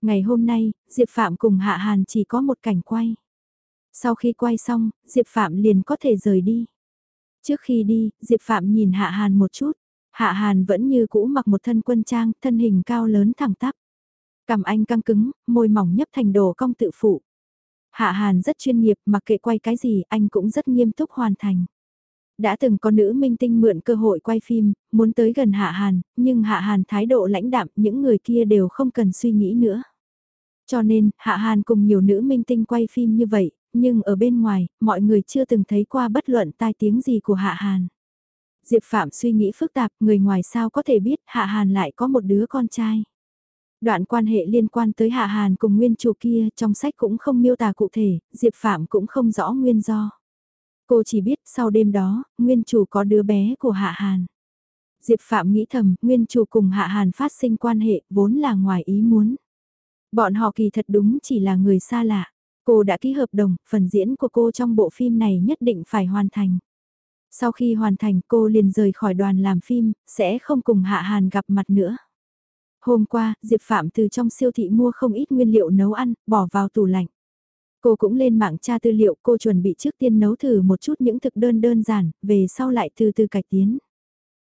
Ngày hôm nay, Diệp Phạm cùng Hạ Hàn chỉ có một cảnh quay. Sau khi quay xong, Diệp Phạm liền có thể rời đi. Trước khi đi, Diệp Phạm nhìn Hạ Hàn một chút. Hạ Hàn vẫn như cũ mặc một thân quân trang, thân hình cao lớn thẳng tắp. Cầm anh căng cứng, môi mỏng nhấp thành đồ cong tự phụ. Hạ Hàn rất chuyên nghiệp, mặc kệ quay cái gì, anh cũng rất nghiêm túc hoàn thành. Đã từng có nữ minh tinh mượn cơ hội quay phim, muốn tới gần Hạ Hàn, nhưng Hạ Hàn thái độ lãnh đạm, những người kia đều không cần suy nghĩ nữa. Cho nên, Hạ Hàn cùng nhiều nữ minh tinh quay phim như vậy, nhưng ở bên ngoài, mọi người chưa từng thấy qua bất luận tai tiếng gì của Hạ Hàn. Diệp Phạm suy nghĩ phức tạp, người ngoài sao có thể biết Hạ Hàn lại có một đứa con trai. Đoạn quan hệ liên quan tới Hạ Hàn cùng nguyên chủ kia trong sách cũng không miêu tả cụ thể, Diệp Phạm cũng không rõ nguyên do. Cô chỉ biết sau đêm đó, nguyên chủ có đứa bé của Hạ Hàn. Diệp Phạm nghĩ thầm, nguyên chủ cùng Hạ Hàn phát sinh quan hệ vốn là ngoài ý muốn. Bọn họ kỳ thật đúng chỉ là người xa lạ. Cô đã ký hợp đồng, phần diễn của cô trong bộ phim này nhất định phải hoàn thành. Sau khi hoàn thành cô liền rời khỏi đoàn làm phim, sẽ không cùng Hạ Hàn gặp mặt nữa. Hôm qua, Diệp Phạm từ trong siêu thị mua không ít nguyên liệu nấu ăn, bỏ vào tủ lạnh. Cô cũng lên mạng tra tư liệu, cô chuẩn bị trước tiên nấu thử một chút những thực đơn đơn giản, về sau lại từ từ cải tiến.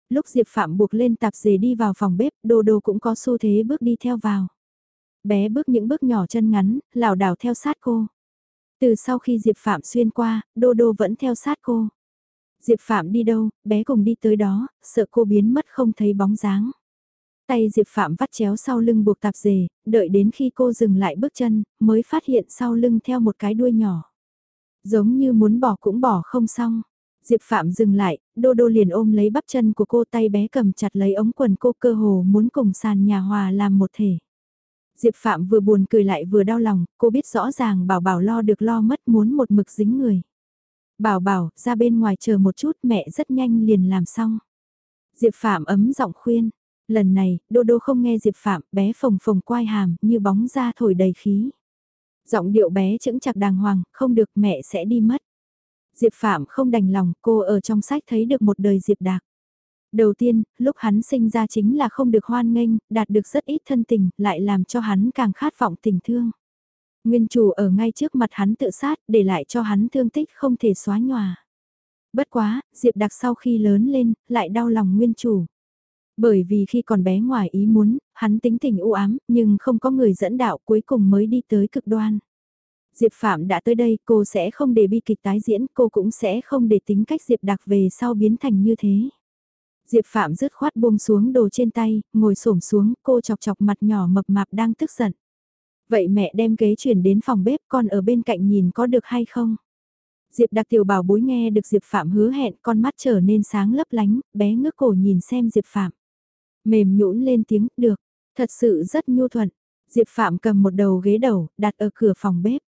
Lúc Diệp Phạm buộc lên tạp dề đi vào phòng bếp, Đô Đô cũng có xu thế bước đi theo vào. Bé bước những bước nhỏ chân ngắn, lảo đảo theo sát cô. Từ sau khi Diệp Phạm xuyên qua, Đô Đô vẫn theo sát cô. Diệp Phạm đi đâu, bé cùng đi tới đó, sợ cô biến mất không thấy bóng dáng. Tay Diệp Phạm vắt chéo sau lưng buộc tạp dề, đợi đến khi cô dừng lại bước chân, mới phát hiện sau lưng theo một cái đuôi nhỏ. Giống như muốn bỏ cũng bỏ không xong. Diệp Phạm dừng lại, đô đô liền ôm lấy bắp chân của cô tay bé cầm chặt lấy ống quần cô cơ hồ muốn cùng sàn nhà hòa làm một thể. Diệp Phạm vừa buồn cười lại vừa đau lòng, cô biết rõ ràng bảo bảo lo được lo mất muốn một mực dính người. Bảo bảo, ra bên ngoài chờ một chút mẹ rất nhanh liền làm xong. Diệp Phạm ấm giọng khuyên, lần này, Đô Đô không nghe Diệp Phạm, bé phồng phồng quai hàm, như bóng ra thổi đầy khí. Giọng điệu bé chững chặt đàng hoàng, không được mẹ sẽ đi mất. Diệp Phạm không đành lòng, cô ở trong sách thấy được một đời Diệp Đạc. Đầu tiên, lúc hắn sinh ra chính là không được hoan nghênh, đạt được rất ít thân tình, lại làm cho hắn càng khát vọng tình thương. Nguyên chủ ở ngay trước mặt hắn tự sát, để lại cho hắn thương tích không thể xóa nhòa. Bất quá, Diệp Đặc sau khi lớn lên, lại đau lòng nguyên chủ. Bởi vì khi còn bé ngoài ý muốn, hắn tính tình u ám, nhưng không có người dẫn đạo cuối cùng mới đi tới cực đoan. Diệp Phạm đã tới đây, cô sẽ không để bi kịch tái diễn, cô cũng sẽ không để tính cách Diệp Đặc về sau biến thành như thế. Diệp Phạm rứt khoát buông xuống đồ trên tay, ngồi xổm xuống, cô chọc chọc mặt nhỏ mập mạp đang tức giận. Vậy mẹ đem ghế chuyển đến phòng bếp con ở bên cạnh nhìn có được hay không? Diệp đặc tiểu bảo bối nghe được Diệp Phạm hứa hẹn con mắt trở nên sáng lấp lánh, bé ngước cổ nhìn xem Diệp Phạm. Mềm nhũn lên tiếng, được, thật sự rất nhu thuận. Diệp Phạm cầm một đầu ghế đầu, đặt ở cửa phòng bếp.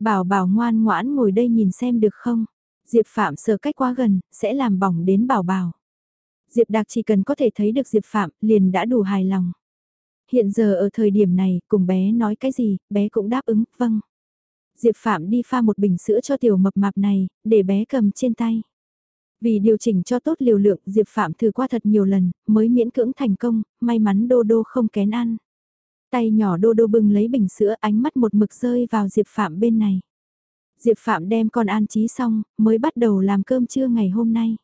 Bảo bảo ngoan ngoãn ngồi đây nhìn xem được không? Diệp Phạm sợ cách quá gần, sẽ làm bỏng đến bảo bảo. Diệp Đạc chỉ cần có thể thấy được Diệp Phạm, liền đã đủ hài lòng. Hiện giờ ở thời điểm này, cùng bé nói cái gì, bé cũng đáp ứng, vâng. Diệp Phạm đi pha một bình sữa cho tiểu mập mạp này, để bé cầm trên tay. Vì điều chỉnh cho tốt liều lượng, Diệp Phạm thử qua thật nhiều lần, mới miễn cưỡng thành công, may mắn Đô Đô không kén ăn. Tay nhỏ Đô Đô bưng lấy bình sữa ánh mắt một mực rơi vào Diệp Phạm bên này. Diệp Phạm đem con an trí xong, mới bắt đầu làm cơm trưa ngày hôm nay.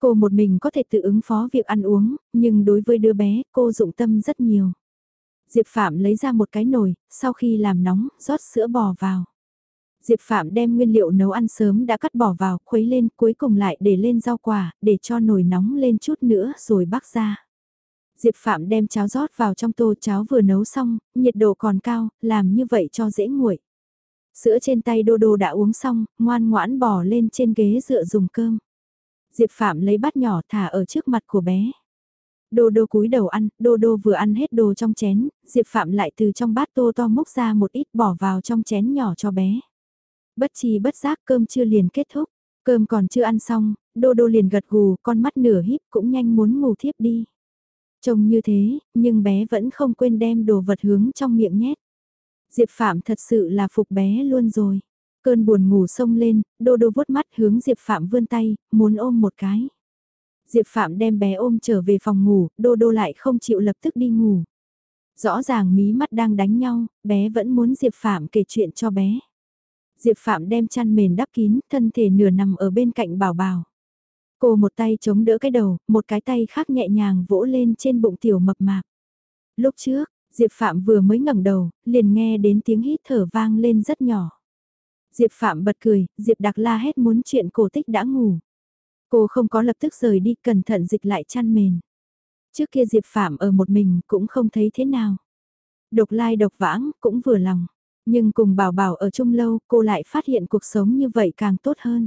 Cô một mình có thể tự ứng phó việc ăn uống, nhưng đối với đứa bé, cô dụng tâm rất nhiều. Diệp Phạm lấy ra một cái nồi, sau khi làm nóng, rót sữa bò vào. Diệp Phạm đem nguyên liệu nấu ăn sớm đã cắt bỏ vào, khuấy lên, cuối cùng lại để lên rau quả, để cho nồi nóng lên chút nữa rồi bắc ra. Diệp Phạm đem cháo rót vào trong tô cháo vừa nấu xong, nhiệt độ còn cao, làm như vậy cho dễ nguội. Sữa trên tay Đô Đô đã uống xong, ngoan ngoãn bỏ lên trên ghế dựa dùng cơm. Diệp Phạm lấy bát nhỏ thả ở trước mặt của bé. Đô đô cúi đầu ăn, đô đô vừa ăn hết đồ trong chén, Diệp Phạm lại từ trong bát tô to múc ra một ít bỏ vào trong chén nhỏ cho bé. Bất chi bất giác cơm chưa liền kết thúc, cơm còn chưa ăn xong, đô đô liền gật gù, con mắt nửa híp cũng nhanh muốn ngủ thiếp đi. Trông như thế, nhưng bé vẫn không quên đem đồ vật hướng trong miệng nhét. Diệp Phạm thật sự là phục bé luôn rồi. Cơn buồn ngủ sông lên, đô đô vuốt mắt hướng Diệp Phạm vươn tay, muốn ôm một cái. Diệp Phạm đem bé ôm trở về phòng ngủ, đô đô lại không chịu lập tức đi ngủ. Rõ ràng mí mắt đang đánh nhau, bé vẫn muốn Diệp Phạm kể chuyện cho bé. Diệp Phạm đem chăn mền đắp kín, thân thể nửa nằm ở bên cạnh bảo bảo. Cô một tay chống đỡ cái đầu, một cái tay khác nhẹ nhàng vỗ lên trên bụng tiểu mập mạp. Lúc trước, Diệp Phạm vừa mới ngẩng đầu, liền nghe đến tiếng hít thở vang lên rất nhỏ. Diệp Phạm bật cười, Diệp Đặc la hét muốn chuyện cổ tích đã ngủ. Cô không có lập tức rời đi, cẩn thận dịch lại chăn mền. Trước kia Diệp Phạm ở một mình cũng không thấy thế nào. Độc lai độc vãng cũng vừa lòng. Nhưng cùng bảo bảo ở chung lâu cô lại phát hiện cuộc sống như vậy càng tốt hơn.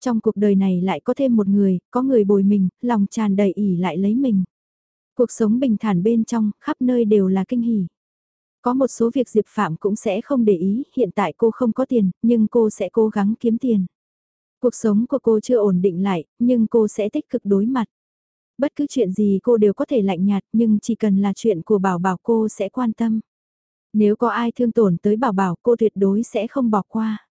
Trong cuộc đời này lại có thêm một người, có người bồi mình, lòng tràn đầy ỉ lại lấy mình. Cuộc sống bình thản bên trong, khắp nơi đều là kinh hỉ. Có một số việc Diệp Phạm cũng sẽ không để ý, hiện tại cô không có tiền, nhưng cô sẽ cố gắng kiếm tiền. Cuộc sống của cô chưa ổn định lại, nhưng cô sẽ tích cực đối mặt. Bất cứ chuyện gì cô đều có thể lạnh nhạt, nhưng chỉ cần là chuyện của bảo bảo cô sẽ quan tâm. Nếu có ai thương tổn tới bảo bảo cô tuyệt đối sẽ không bỏ qua.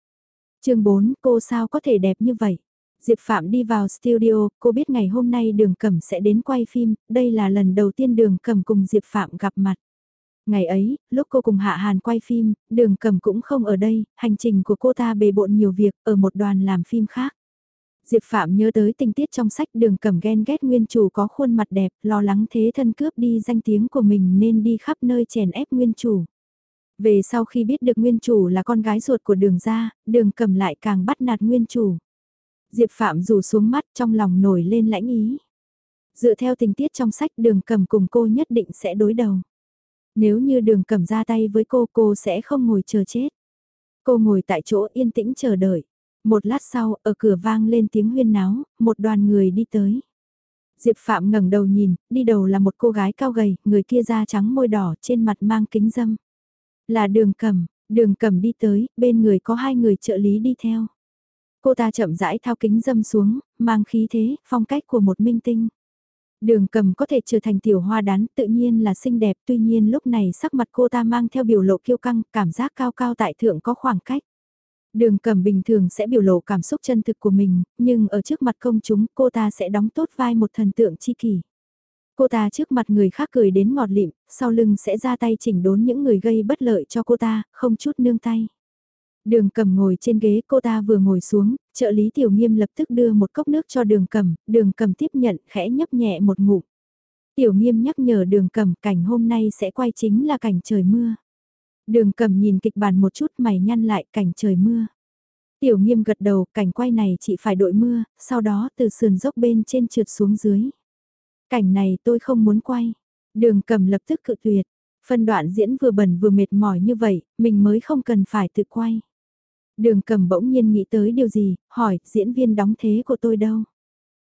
chương 4, cô sao có thể đẹp như vậy? Diệp Phạm đi vào studio, cô biết ngày hôm nay Đường Cẩm sẽ đến quay phim, đây là lần đầu tiên Đường Cẩm cùng Diệp Phạm gặp mặt. Ngày ấy, lúc cô cùng Hạ Hàn quay phim, Đường Cẩm cũng không ở đây, hành trình của cô ta bề bộn nhiều việc ở một đoàn làm phim khác. Diệp Phạm nhớ tới tình tiết trong sách Đường Cẩm ghen ghét nguyên chủ có khuôn mặt đẹp, lo lắng thế thân cướp đi danh tiếng của mình nên đi khắp nơi chèn ép nguyên chủ. Về sau khi biết được nguyên chủ là con gái ruột của đường gia, đường cầm lại càng bắt nạt nguyên chủ. Diệp Phạm rủ xuống mắt trong lòng nổi lên lãnh ý. Dựa theo tình tiết trong sách đường cầm cùng cô nhất định sẽ đối đầu. Nếu như đường cầm ra tay với cô cô sẽ không ngồi chờ chết. Cô ngồi tại chỗ yên tĩnh chờ đợi. Một lát sau, ở cửa vang lên tiếng huyên náo, một đoàn người đi tới. Diệp Phạm ngẩng đầu nhìn, đi đầu là một cô gái cao gầy, người kia da trắng môi đỏ trên mặt mang kính dâm. Là đường cầm, đường cầm đi tới, bên người có hai người trợ lý đi theo. Cô ta chậm rãi thao kính dâm xuống, mang khí thế, phong cách của một minh tinh. Đường cầm có thể trở thành tiểu hoa đán tự nhiên là xinh đẹp tuy nhiên lúc này sắc mặt cô ta mang theo biểu lộ kiêu căng, cảm giác cao cao tại thượng có khoảng cách. Đường cầm bình thường sẽ biểu lộ cảm xúc chân thực của mình, nhưng ở trước mặt công chúng cô ta sẽ đóng tốt vai một thần tượng chi kỷ. Cô ta trước mặt người khác cười đến ngọt lịm, sau lưng sẽ ra tay chỉnh đốn những người gây bất lợi cho cô ta, không chút nương tay. Đường cầm ngồi trên ghế cô ta vừa ngồi xuống, trợ lý tiểu nghiêm lập tức đưa một cốc nước cho đường cầm, đường cầm tiếp nhận khẽ nhấp nhẹ một ngụm. Tiểu nghiêm nhắc nhở đường cầm cảnh hôm nay sẽ quay chính là cảnh trời mưa. Đường cầm nhìn kịch bản một chút mày nhăn lại cảnh trời mưa. Tiểu nghiêm gật đầu cảnh quay này chỉ phải đội mưa, sau đó từ sườn dốc bên trên trượt xuống dưới. Cảnh này tôi không muốn quay. Đường cầm lập tức cự tuyệt. Phân đoạn diễn vừa bẩn vừa mệt mỏi như vậy, mình mới không cần phải tự quay. Đường cầm bỗng nhiên nghĩ tới điều gì, hỏi, diễn viên đóng thế của tôi đâu?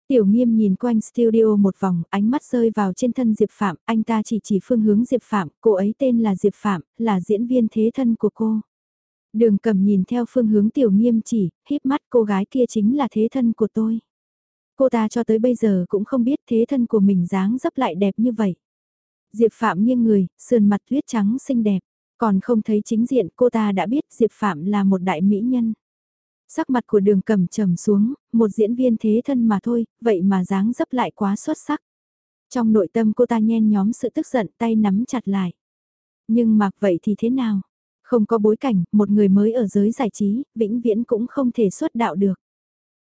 Tiểu nghiêm nhìn quanh studio một vòng, ánh mắt rơi vào trên thân Diệp Phạm, anh ta chỉ chỉ phương hướng Diệp Phạm, cô ấy tên là Diệp Phạm, là diễn viên thế thân của cô. Đường cầm nhìn theo phương hướng tiểu nghiêm chỉ, híp mắt cô gái kia chính là thế thân của tôi. Cô ta cho tới bây giờ cũng không biết thế thân của mình dáng dấp lại đẹp như vậy. Diệp Phạm nghiêng người, sườn mặt tuyết trắng xinh đẹp. Còn không thấy chính diện cô ta đã biết Diệp Phạm là một đại mỹ nhân. Sắc mặt của đường cầm trầm xuống, một diễn viên thế thân mà thôi, vậy mà dáng dấp lại quá xuất sắc. Trong nội tâm cô ta nhen nhóm sự tức giận tay nắm chặt lại. Nhưng mặc vậy thì thế nào? Không có bối cảnh, một người mới ở giới giải trí, vĩnh viễn cũng không thể xuất đạo được.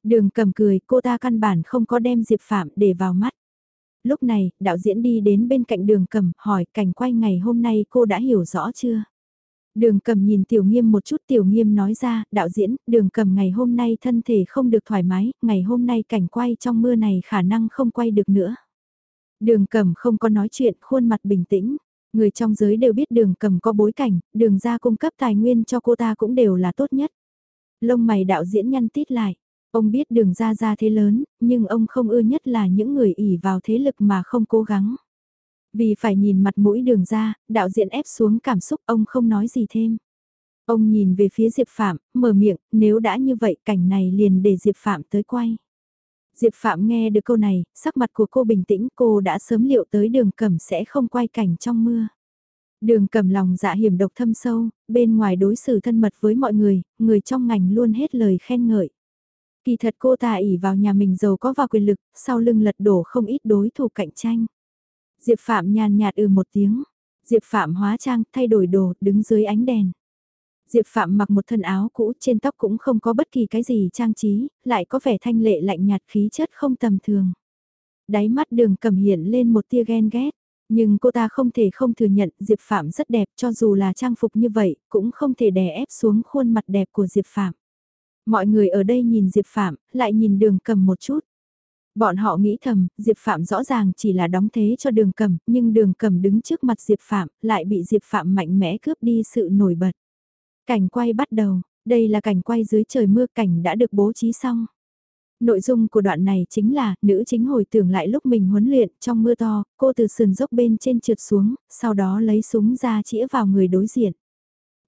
Đường cầm cười, cô ta căn bản không có đem Diệp Phạm để vào mắt. Lúc này, đạo diễn đi đến bên cạnh đường cầm, hỏi cảnh quay ngày hôm nay cô đã hiểu rõ chưa? Đường cầm nhìn tiểu nghiêm một chút tiểu nghiêm nói ra, đạo diễn, đường cầm ngày hôm nay thân thể không được thoải mái, ngày hôm nay cảnh quay trong mưa này khả năng không quay được nữa. Đường cầm không có nói chuyện, khuôn mặt bình tĩnh. Người trong giới đều biết đường cầm có bối cảnh, đường ra cung cấp tài nguyên cho cô ta cũng đều là tốt nhất. Lông mày đạo diễn nhăn tít lại. Ông biết đường ra ra thế lớn, nhưng ông không ưa nhất là những người ỉ vào thế lực mà không cố gắng. Vì phải nhìn mặt mũi đường ra, đạo diễn ép xuống cảm xúc ông không nói gì thêm. Ông nhìn về phía Diệp Phạm, mở miệng, nếu đã như vậy cảnh này liền để Diệp Phạm tới quay. Diệp Phạm nghe được câu này, sắc mặt của cô bình tĩnh cô đã sớm liệu tới đường cầm sẽ không quay cảnh trong mưa. Đường cầm lòng dạ hiểm độc thâm sâu, bên ngoài đối xử thân mật với mọi người, người trong ngành luôn hết lời khen ngợi. Kỳ thật cô ta ỉ vào nhà mình giàu có và quyền lực, sau lưng lật đổ không ít đối thủ cạnh tranh. Diệp Phạm nhàn nhạt ừ một tiếng. Diệp Phạm hóa trang, thay đổi đồ, đứng dưới ánh đèn. Diệp Phạm mặc một thân áo cũ, trên tóc cũng không có bất kỳ cái gì trang trí, lại có vẻ thanh lệ lạnh nhạt khí chất không tầm thường. Đáy mắt đường cầm hiện lên một tia ghen ghét. Nhưng cô ta không thể không thừa nhận Diệp Phạm rất đẹp cho dù là trang phục như vậy, cũng không thể đè ép xuống khuôn mặt đẹp của Diệp Phạm. Mọi người ở đây nhìn Diệp Phạm, lại nhìn đường cầm một chút. Bọn họ nghĩ thầm, Diệp Phạm rõ ràng chỉ là đóng thế cho đường cầm, nhưng đường cầm đứng trước mặt Diệp Phạm, lại bị Diệp Phạm mạnh mẽ cướp đi sự nổi bật. Cảnh quay bắt đầu, đây là cảnh quay dưới trời mưa cảnh đã được bố trí xong. Nội dung của đoạn này chính là, nữ chính hồi tưởng lại lúc mình huấn luyện trong mưa to, cô từ sườn dốc bên trên trượt xuống, sau đó lấy súng ra chĩa vào người đối diện.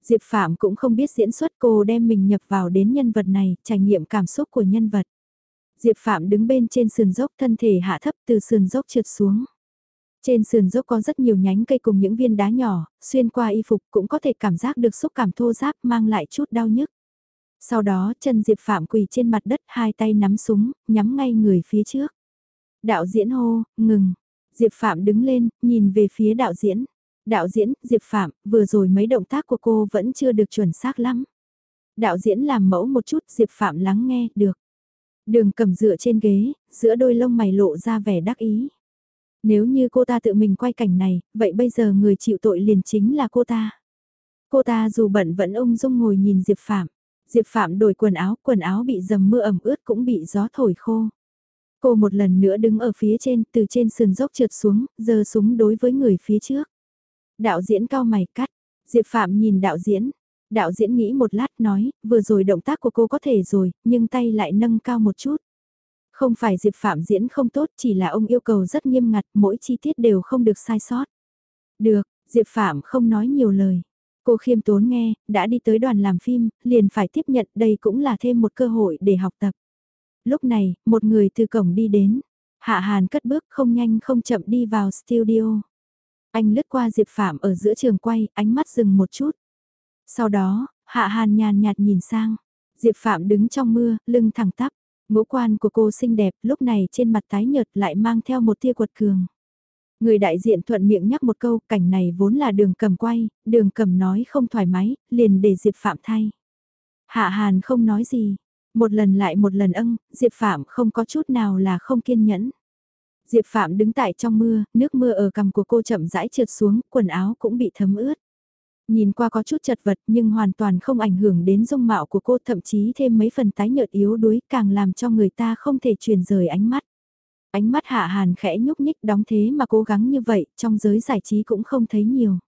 Diệp Phạm cũng không biết diễn xuất cô đem mình nhập vào đến nhân vật này, trải nghiệm cảm xúc của nhân vật. Diệp Phạm đứng bên trên sườn dốc thân thể hạ thấp từ sườn dốc trượt xuống. Trên sườn dốc có rất nhiều nhánh cây cùng những viên đá nhỏ, xuyên qua y phục cũng có thể cảm giác được xúc cảm thô giáp mang lại chút đau nhức. Sau đó chân Diệp Phạm quỳ trên mặt đất hai tay nắm súng, nhắm ngay người phía trước. Đạo diễn hô, ngừng. Diệp Phạm đứng lên, nhìn về phía đạo diễn. Đạo diễn, Diệp Phạm, vừa rồi mấy động tác của cô vẫn chưa được chuẩn xác lắm. Đạo diễn làm mẫu một chút, Diệp Phạm lắng nghe, được. Đường cầm dựa trên ghế, giữa đôi lông mày lộ ra vẻ đắc ý. Nếu như cô ta tự mình quay cảnh này, vậy bây giờ người chịu tội liền chính là cô ta. Cô ta dù bận vẫn ung dung ngồi nhìn Diệp Phạm. Diệp Phạm đổi quần áo, quần áo bị dầm mưa ẩm ướt cũng bị gió thổi khô. Cô một lần nữa đứng ở phía trên, từ trên sườn dốc trượt xuống, giơ súng đối với người phía trước. Đạo diễn cao mày cắt, Diệp Phạm nhìn đạo diễn. Đạo diễn nghĩ một lát nói, vừa rồi động tác của cô có thể rồi, nhưng tay lại nâng cao một chút. Không phải Diệp Phạm diễn không tốt, chỉ là ông yêu cầu rất nghiêm ngặt, mỗi chi tiết đều không được sai sót. Được, Diệp Phạm không nói nhiều lời. Cô khiêm tốn nghe, đã đi tới đoàn làm phim, liền phải tiếp nhận đây cũng là thêm một cơ hội để học tập. Lúc này, một người từ cổng đi đến. Hạ Hàn cất bước không nhanh không chậm đi vào studio. Anh lướt qua Diệp Phạm ở giữa trường quay, ánh mắt dừng một chút. Sau đó, Hạ Hàn nhàn nhạt nhìn sang. Diệp Phạm đứng trong mưa, lưng thẳng tắp. Ngũ quan của cô xinh đẹp, lúc này trên mặt tái nhợt lại mang theo một tia quật cường. Người đại diện thuận miệng nhắc một câu, cảnh này vốn là đường cầm quay, đường cầm nói không thoải mái, liền để Diệp Phạm thay. Hạ Hàn không nói gì, một lần lại một lần âng, Diệp Phạm không có chút nào là không kiên nhẫn. Diệp Phạm đứng tại trong mưa, nước mưa ở cằm của cô chậm rãi trượt xuống, quần áo cũng bị thấm ướt. Nhìn qua có chút chật vật nhưng hoàn toàn không ảnh hưởng đến dung mạo của cô thậm chí thêm mấy phần tái nhợt yếu đuối càng làm cho người ta không thể truyền rời ánh mắt. Ánh mắt hạ hàn khẽ nhúc nhích đóng thế mà cố gắng như vậy trong giới giải trí cũng không thấy nhiều.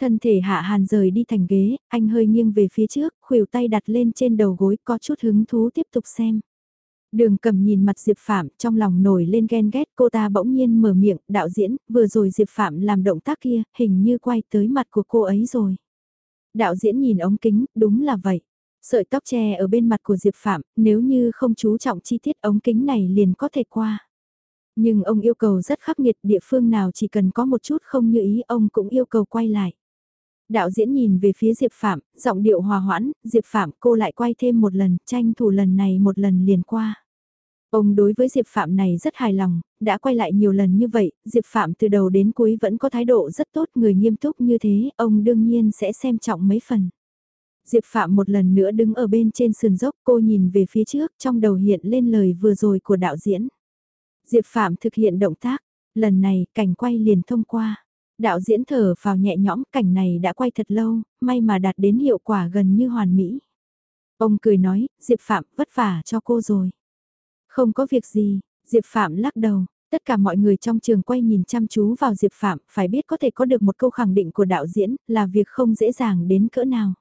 Thân thể hạ hàn rời đi thành ghế, anh hơi nghiêng về phía trước, khuỷu tay đặt lên trên đầu gối có chút hứng thú tiếp tục xem. Đường cầm nhìn mặt Diệp Phạm trong lòng nổi lên ghen ghét cô ta bỗng nhiên mở miệng, đạo diễn, vừa rồi Diệp Phạm làm động tác kia, hình như quay tới mặt của cô ấy rồi. Đạo diễn nhìn ống kính, đúng là vậy. Sợi tóc che ở bên mặt của Diệp Phạm, nếu như không chú trọng chi tiết ống kính này liền có thể qua. Nhưng ông yêu cầu rất khắc nghiệt địa phương nào chỉ cần có một chút không như ý ông cũng yêu cầu quay lại. Đạo diễn nhìn về phía Diệp Phạm, giọng điệu hòa hoãn, Diệp Phạm cô lại quay thêm một lần, tranh thủ lần này một lần liền qua. Ông đối với Diệp Phạm này rất hài lòng, đã quay lại nhiều lần như vậy, Diệp Phạm từ đầu đến cuối vẫn có thái độ rất tốt, người nghiêm túc như thế, ông đương nhiên sẽ xem trọng mấy phần. Diệp Phạm một lần nữa đứng ở bên trên sườn dốc, cô nhìn về phía trước, trong đầu hiện lên lời vừa rồi của đạo diễn. Diệp Phạm thực hiện động tác, lần này cảnh quay liền thông qua. Đạo diễn thở vào nhẹ nhõm cảnh này đã quay thật lâu, may mà đạt đến hiệu quả gần như hoàn mỹ. Ông cười nói, Diệp Phạm vất vả cho cô rồi. Không có việc gì, Diệp Phạm lắc đầu. Tất cả mọi người trong trường quay nhìn chăm chú vào Diệp Phạm, phải biết có thể có được một câu khẳng định của đạo diễn, là việc không dễ dàng đến cỡ nào.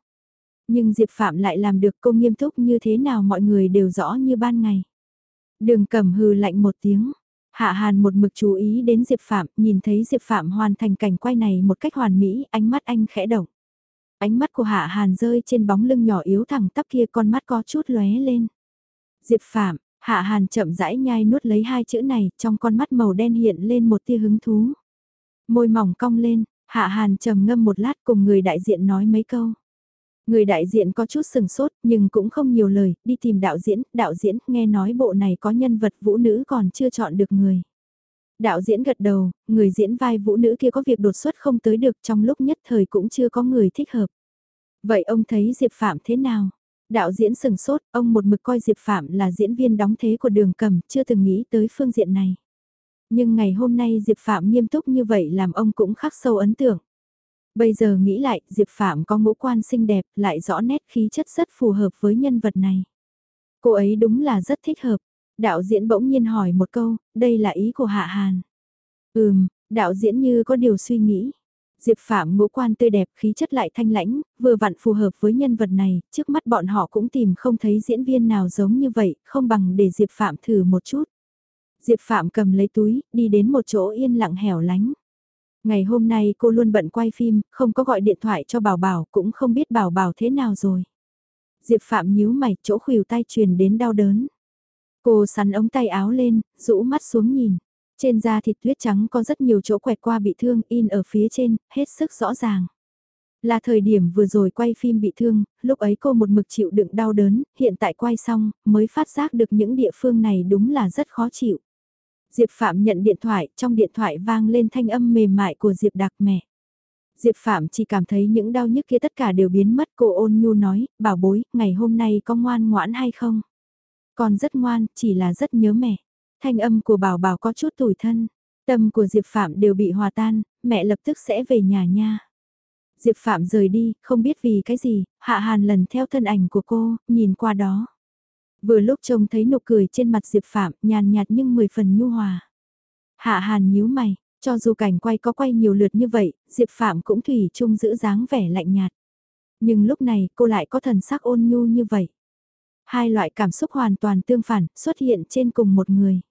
Nhưng Diệp Phạm lại làm được câu nghiêm túc như thế nào mọi người đều rõ như ban ngày. Đường cầm hừ lạnh một tiếng. Hạ Hàn một mực chú ý đến Diệp Phạm, nhìn thấy Diệp Phạm hoàn thành cảnh quay này một cách hoàn mỹ, ánh mắt anh khẽ động. Ánh mắt của Hạ Hàn rơi trên bóng lưng nhỏ yếu thẳng tắp kia con mắt có chút lóe lên. Diệp Phạm, Hạ Hàn chậm rãi nhai nuốt lấy hai chữ này, trong con mắt màu đen hiện lên một tia hứng thú. Môi mỏng cong lên, Hạ Hàn trầm ngâm một lát cùng người đại diện nói mấy câu. Người đại diện có chút sừng sốt nhưng cũng không nhiều lời, đi tìm đạo diễn, đạo diễn nghe nói bộ này có nhân vật vũ nữ còn chưa chọn được người. Đạo diễn gật đầu, người diễn vai vũ nữ kia có việc đột xuất không tới được trong lúc nhất thời cũng chưa có người thích hợp. Vậy ông thấy Diệp Phạm thế nào? Đạo diễn sừng sốt, ông một mực coi Diệp Phạm là diễn viên đóng thế của đường cầm, chưa từng nghĩ tới phương diện này. Nhưng ngày hôm nay Diệp Phạm nghiêm túc như vậy làm ông cũng khắc sâu ấn tượng. Bây giờ nghĩ lại, Diệp Phạm có ngũ quan xinh đẹp, lại rõ nét khí chất rất phù hợp với nhân vật này. Cô ấy đúng là rất thích hợp. Đạo diễn bỗng nhiên hỏi một câu, đây là ý của Hạ Hàn. Ừm, đạo diễn như có điều suy nghĩ. Diệp Phạm ngũ quan tươi đẹp khí chất lại thanh lãnh, vừa vặn phù hợp với nhân vật này, trước mắt bọn họ cũng tìm không thấy diễn viên nào giống như vậy, không bằng để Diệp Phạm thử một chút. Diệp Phạm cầm lấy túi, đi đến một chỗ yên lặng hẻo lánh. Ngày hôm nay cô luôn bận quay phim, không có gọi điện thoại cho Bảo Bảo, cũng không biết Bảo Bảo thế nào rồi. Diệp Phạm nhíu mày, chỗ khuỷu tay truyền đến đau đớn. Cô sắn ống tay áo lên, rũ mắt xuống nhìn. Trên da thịt tuyết trắng có rất nhiều chỗ quẹt qua bị thương in ở phía trên, hết sức rõ ràng. Là thời điểm vừa rồi quay phim bị thương, lúc ấy cô một mực chịu đựng đau đớn, hiện tại quay xong, mới phát giác được những địa phương này đúng là rất khó chịu. Diệp Phạm nhận điện thoại, trong điện thoại vang lên thanh âm mềm mại của Diệp Đặc mẹ. Diệp Phạm chỉ cảm thấy những đau nhức kia tất cả đều biến mất cô ôn nhu nói, bảo bối, ngày hôm nay có ngoan ngoãn hay không? Còn rất ngoan, chỉ là rất nhớ mẹ. Thanh âm của bảo bảo có chút tủi thân. Tâm của Diệp Phạm đều bị hòa tan, mẹ lập tức sẽ về nhà nha. Diệp Phạm rời đi, không biết vì cái gì, Hạ Hàn lần theo thân ảnh của cô, nhìn qua đó. Vừa lúc trông thấy nụ cười trên mặt Diệp Phạm, nhàn nhạt nhưng mười phần nhu hòa. Hạ Hàn nhíu mày, cho dù cảnh quay có quay nhiều lượt như vậy, Diệp Phạm cũng thủy chung giữ dáng vẻ lạnh nhạt. Nhưng lúc này cô lại có thần sắc ôn nhu như vậy. Hai loại cảm xúc hoàn toàn tương phản xuất hiện trên cùng một người.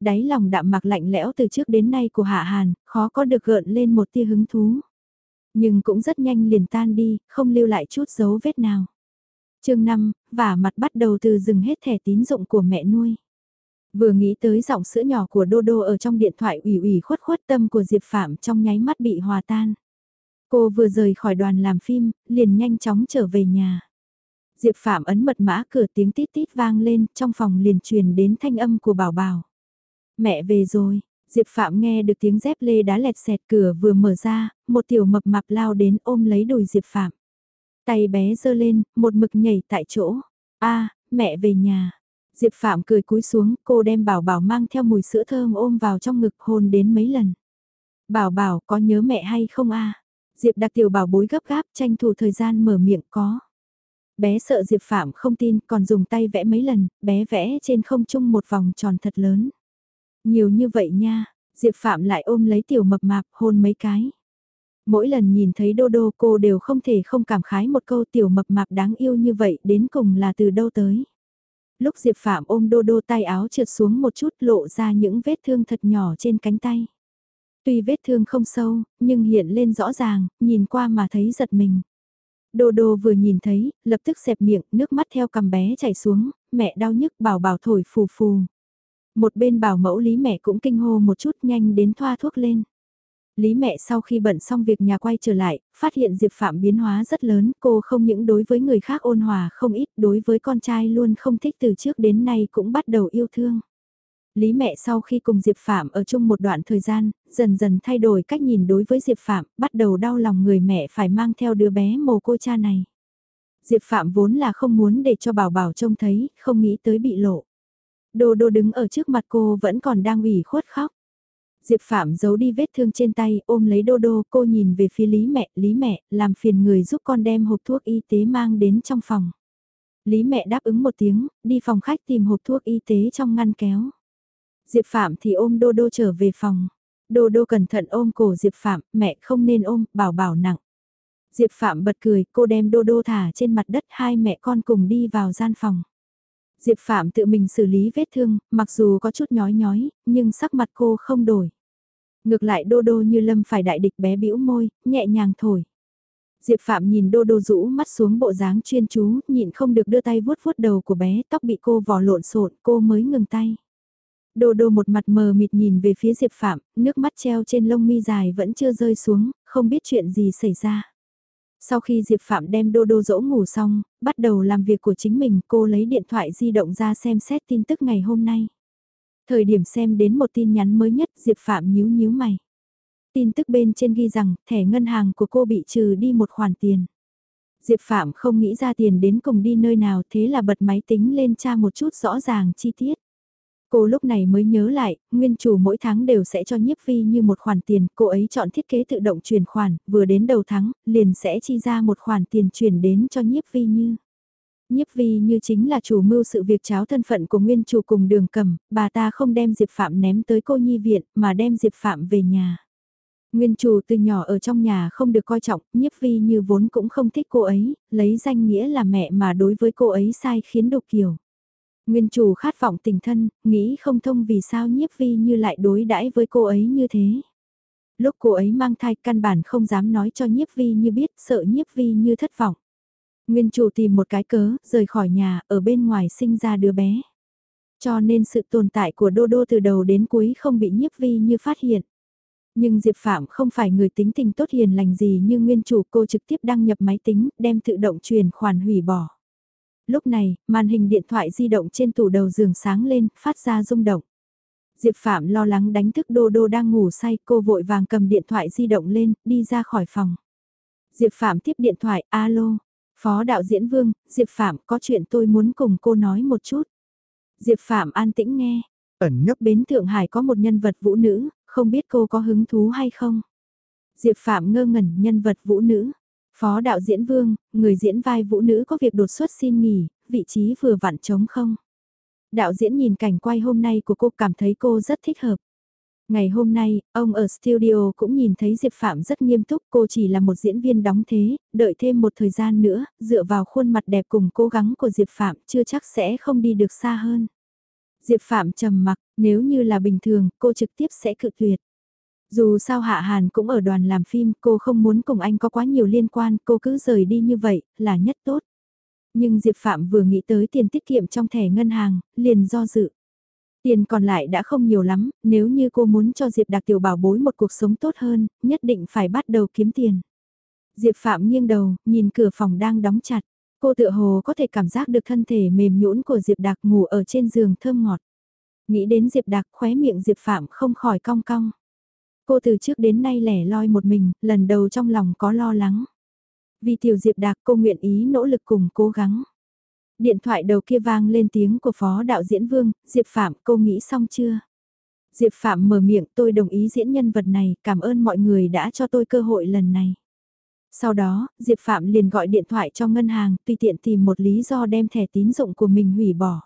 Đáy lòng đạm mạc lạnh lẽo từ trước đến nay của Hạ Hàn, khó có được gợn lên một tia hứng thú. Nhưng cũng rất nhanh liền tan đi, không lưu lại chút dấu vết nào chương 5, và mặt bắt đầu từ dừng hết thẻ tín dụng của mẹ nuôi. Vừa nghĩ tới giọng sữa nhỏ của Đô Đô ở trong điện thoại ủy ủy khuất khuất tâm của Diệp Phạm trong nháy mắt bị hòa tan. Cô vừa rời khỏi đoàn làm phim, liền nhanh chóng trở về nhà. Diệp Phạm ấn mật mã cửa tiếng tít tít vang lên, trong phòng liền truyền đến thanh âm của Bảo Bảo. Mẹ về rồi, Diệp Phạm nghe được tiếng dép lê đá lẹt xẹt cửa vừa mở ra, một tiểu mập mạp lao đến ôm lấy đùi Diệp Phạm. Tay bé giơ lên, một mực nhảy tại chỗ. a mẹ về nhà. Diệp Phạm cười cúi xuống, cô đem bảo bảo mang theo mùi sữa thơm ôm vào trong ngực hôn đến mấy lần. Bảo bảo có nhớ mẹ hay không a Diệp đặc tiểu bảo bối gấp gáp tranh thủ thời gian mở miệng có. Bé sợ Diệp Phạm không tin còn dùng tay vẽ mấy lần, bé vẽ trên không trung một vòng tròn thật lớn. Nhiều như vậy nha, Diệp Phạm lại ôm lấy tiểu mập mạp hôn mấy cái. Mỗi lần nhìn thấy đô đô cô đều không thể không cảm khái một câu tiểu mập mạp đáng yêu như vậy đến cùng là từ đâu tới. Lúc Diệp Phạm ôm đô đô tay áo trượt xuống một chút lộ ra những vết thương thật nhỏ trên cánh tay. Tuy vết thương không sâu, nhưng hiện lên rõ ràng, nhìn qua mà thấy giật mình. Đô đô vừa nhìn thấy, lập tức xẹp miệng, nước mắt theo cầm bé chảy xuống, mẹ đau nhức bảo bảo thổi phù phù. Một bên bảo mẫu lý mẹ cũng kinh hô một chút nhanh đến thoa thuốc lên. Lý mẹ sau khi bận xong việc nhà quay trở lại, phát hiện Diệp Phạm biến hóa rất lớn, cô không những đối với người khác ôn hòa không ít, đối với con trai luôn không thích từ trước đến nay cũng bắt đầu yêu thương. Lý mẹ sau khi cùng Diệp Phạm ở chung một đoạn thời gian, dần dần thay đổi cách nhìn đối với Diệp Phạm, bắt đầu đau lòng người mẹ phải mang theo đứa bé mồ cô cha này. Diệp Phạm vốn là không muốn để cho bảo bảo trông thấy, không nghĩ tới bị lộ. Đô đô đứng ở trước mặt cô vẫn còn đang ủy khuất khóc. Diệp Phạm giấu đi vết thương trên tay, ôm lấy đô đô, cô nhìn về phía Lý mẹ, Lý mẹ, làm phiền người giúp con đem hộp thuốc y tế mang đến trong phòng. Lý mẹ đáp ứng một tiếng, đi phòng khách tìm hộp thuốc y tế trong ngăn kéo. Diệp Phạm thì ôm đô đô trở về phòng. Đô đô cẩn thận ôm cổ Diệp Phạm, mẹ không nên ôm, bảo bảo nặng. Diệp Phạm bật cười, cô đem đô đô thả trên mặt đất hai mẹ con cùng đi vào gian phòng. Diệp Phạm tự mình xử lý vết thương, mặc dù có chút nhói nhói, nhưng sắc mặt cô không đổi. Ngược lại đô đô như lâm phải đại địch bé bĩu môi, nhẹ nhàng thổi. Diệp Phạm nhìn đô đô rũ mắt xuống bộ dáng chuyên chú, nhịn không được đưa tay vuốt vuốt đầu của bé, tóc bị cô vò lộn xộn, cô mới ngừng tay. Đô đô một mặt mờ mịt nhìn về phía Diệp Phạm, nước mắt treo trên lông mi dài vẫn chưa rơi xuống, không biết chuyện gì xảy ra. Sau khi Diệp Phạm đem đô đô dỗ ngủ xong, bắt đầu làm việc của chính mình, cô lấy điện thoại di động ra xem xét tin tức ngày hôm nay. Thời điểm xem đến một tin nhắn mới nhất, Diệp Phạm nhíu nhíu mày. Tin tức bên trên ghi rằng, thẻ ngân hàng của cô bị trừ đi một khoản tiền. Diệp Phạm không nghĩ ra tiền đến cùng đi nơi nào thế là bật máy tính lên tra một chút rõ ràng chi tiết. Cô lúc này mới nhớ lại, nguyên chủ mỗi tháng đều sẽ cho nhiếp phi như một khoản tiền, cô ấy chọn thiết kế tự động chuyển khoản, vừa đến đầu tháng, liền sẽ chi ra một khoản tiền chuyển đến cho nhiếp phi như. Nhiếp vi như chính là chủ mưu sự việc cháo thân phận của nguyên chủ cùng đường cầm, bà ta không đem Diệp Phạm ném tới cô nhi viện mà đem Diệp Phạm về nhà. Nguyên chủ từ nhỏ ở trong nhà không được coi trọng, nhiếp vi như vốn cũng không thích cô ấy, lấy danh nghĩa là mẹ mà đối với cô ấy sai khiến đục kiểu. Nguyên chủ khát vọng tình thân, nghĩ không thông vì sao nhiếp vi như lại đối đãi với cô ấy như thế. Lúc cô ấy mang thai căn bản không dám nói cho nhiếp vi như biết, sợ nhiếp vi như thất vọng. Nguyên chủ tìm một cái cớ, rời khỏi nhà, ở bên ngoài sinh ra đứa bé. Cho nên sự tồn tại của Đô Đô từ đầu đến cuối không bị nhiếp vi như phát hiện. Nhưng Diệp Phạm không phải người tính tình tốt hiền lành gì như nguyên chủ cô trực tiếp đăng nhập máy tính, đem tự động truyền khoản hủy bỏ. Lúc này, màn hình điện thoại di động trên tủ đầu giường sáng lên, phát ra rung động. Diệp Phạm lo lắng đánh thức Đô Đô đang ngủ say, cô vội vàng cầm điện thoại di động lên, đi ra khỏi phòng. Diệp Phạm tiếp điện thoại, alo, phó đạo diễn Vương, Diệp Phạm có chuyện tôi muốn cùng cô nói một chút. Diệp Phạm an tĩnh nghe, ẩn nấp bến Thượng Hải có một nhân vật vũ nữ, không biết cô có hứng thú hay không? Diệp Phạm ngơ ngẩn nhân vật vũ nữ. Phó đạo diễn Vương, người diễn vai vũ nữ có việc đột xuất xin nghỉ, vị trí vừa vặn trống không? Đạo diễn nhìn cảnh quay hôm nay của cô cảm thấy cô rất thích hợp. Ngày hôm nay, ông ở studio cũng nhìn thấy Diệp Phạm rất nghiêm túc, cô chỉ là một diễn viên đóng thế, đợi thêm một thời gian nữa, dựa vào khuôn mặt đẹp cùng cố gắng của Diệp Phạm chưa chắc sẽ không đi được xa hơn. Diệp Phạm trầm mặc, nếu như là bình thường, cô trực tiếp sẽ cự tuyệt. Dù sao Hạ Hàn cũng ở đoàn làm phim, cô không muốn cùng anh có quá nhiều liên quan, cô cứ rời đi như vậy, là nhất tốt. Nhưng Diệp Phạm vừa nghĩ tới tiền tiết kiệm trong thẻ ngân hàng, liền do dự. Tiền còn lại đã không nhiều lắm, nếu như cô muốn cho Diệp Đặc Tiểu bảo bối một cuộc sống tốt hơn, nhất định phải bắt đầu kiếm tiền. Diệp Phạm nghiêng đầu, nhìn cửa phòng đang đóng chặt. Cô tựa hồ có thể cảm giác được thân thể mềm nhũn của Diệp Đạc ngủ ở trên giường thơm ngọt. Nghĩ đến Diệp Đạc khóe miệng Diệp Phạm không khỏi cong cong. Cô từ trước đến nay lẻ loi một mình, lần đầu trong lòng có lo lắng. Vì tiểu Diệp Đạc cô nguyện ý nỗ lực cùng cố gắng. Điện thoại đầu kia vang lên tiếng của phó đạo diễn Vương, Diệp Phạm cô nghĩ xong chưa? Diệp Phạm mở miệng tôi đồng ý diễn nhân vật này, cảm ơn mọi người đã cho tôi cơ hội lần này. Sau đó, Diệp Phạm liền gọi điện thoại cho ngân hàng, tùy tiện tìm một lý do đem thẻ tín dụng của mình hủy bỏ.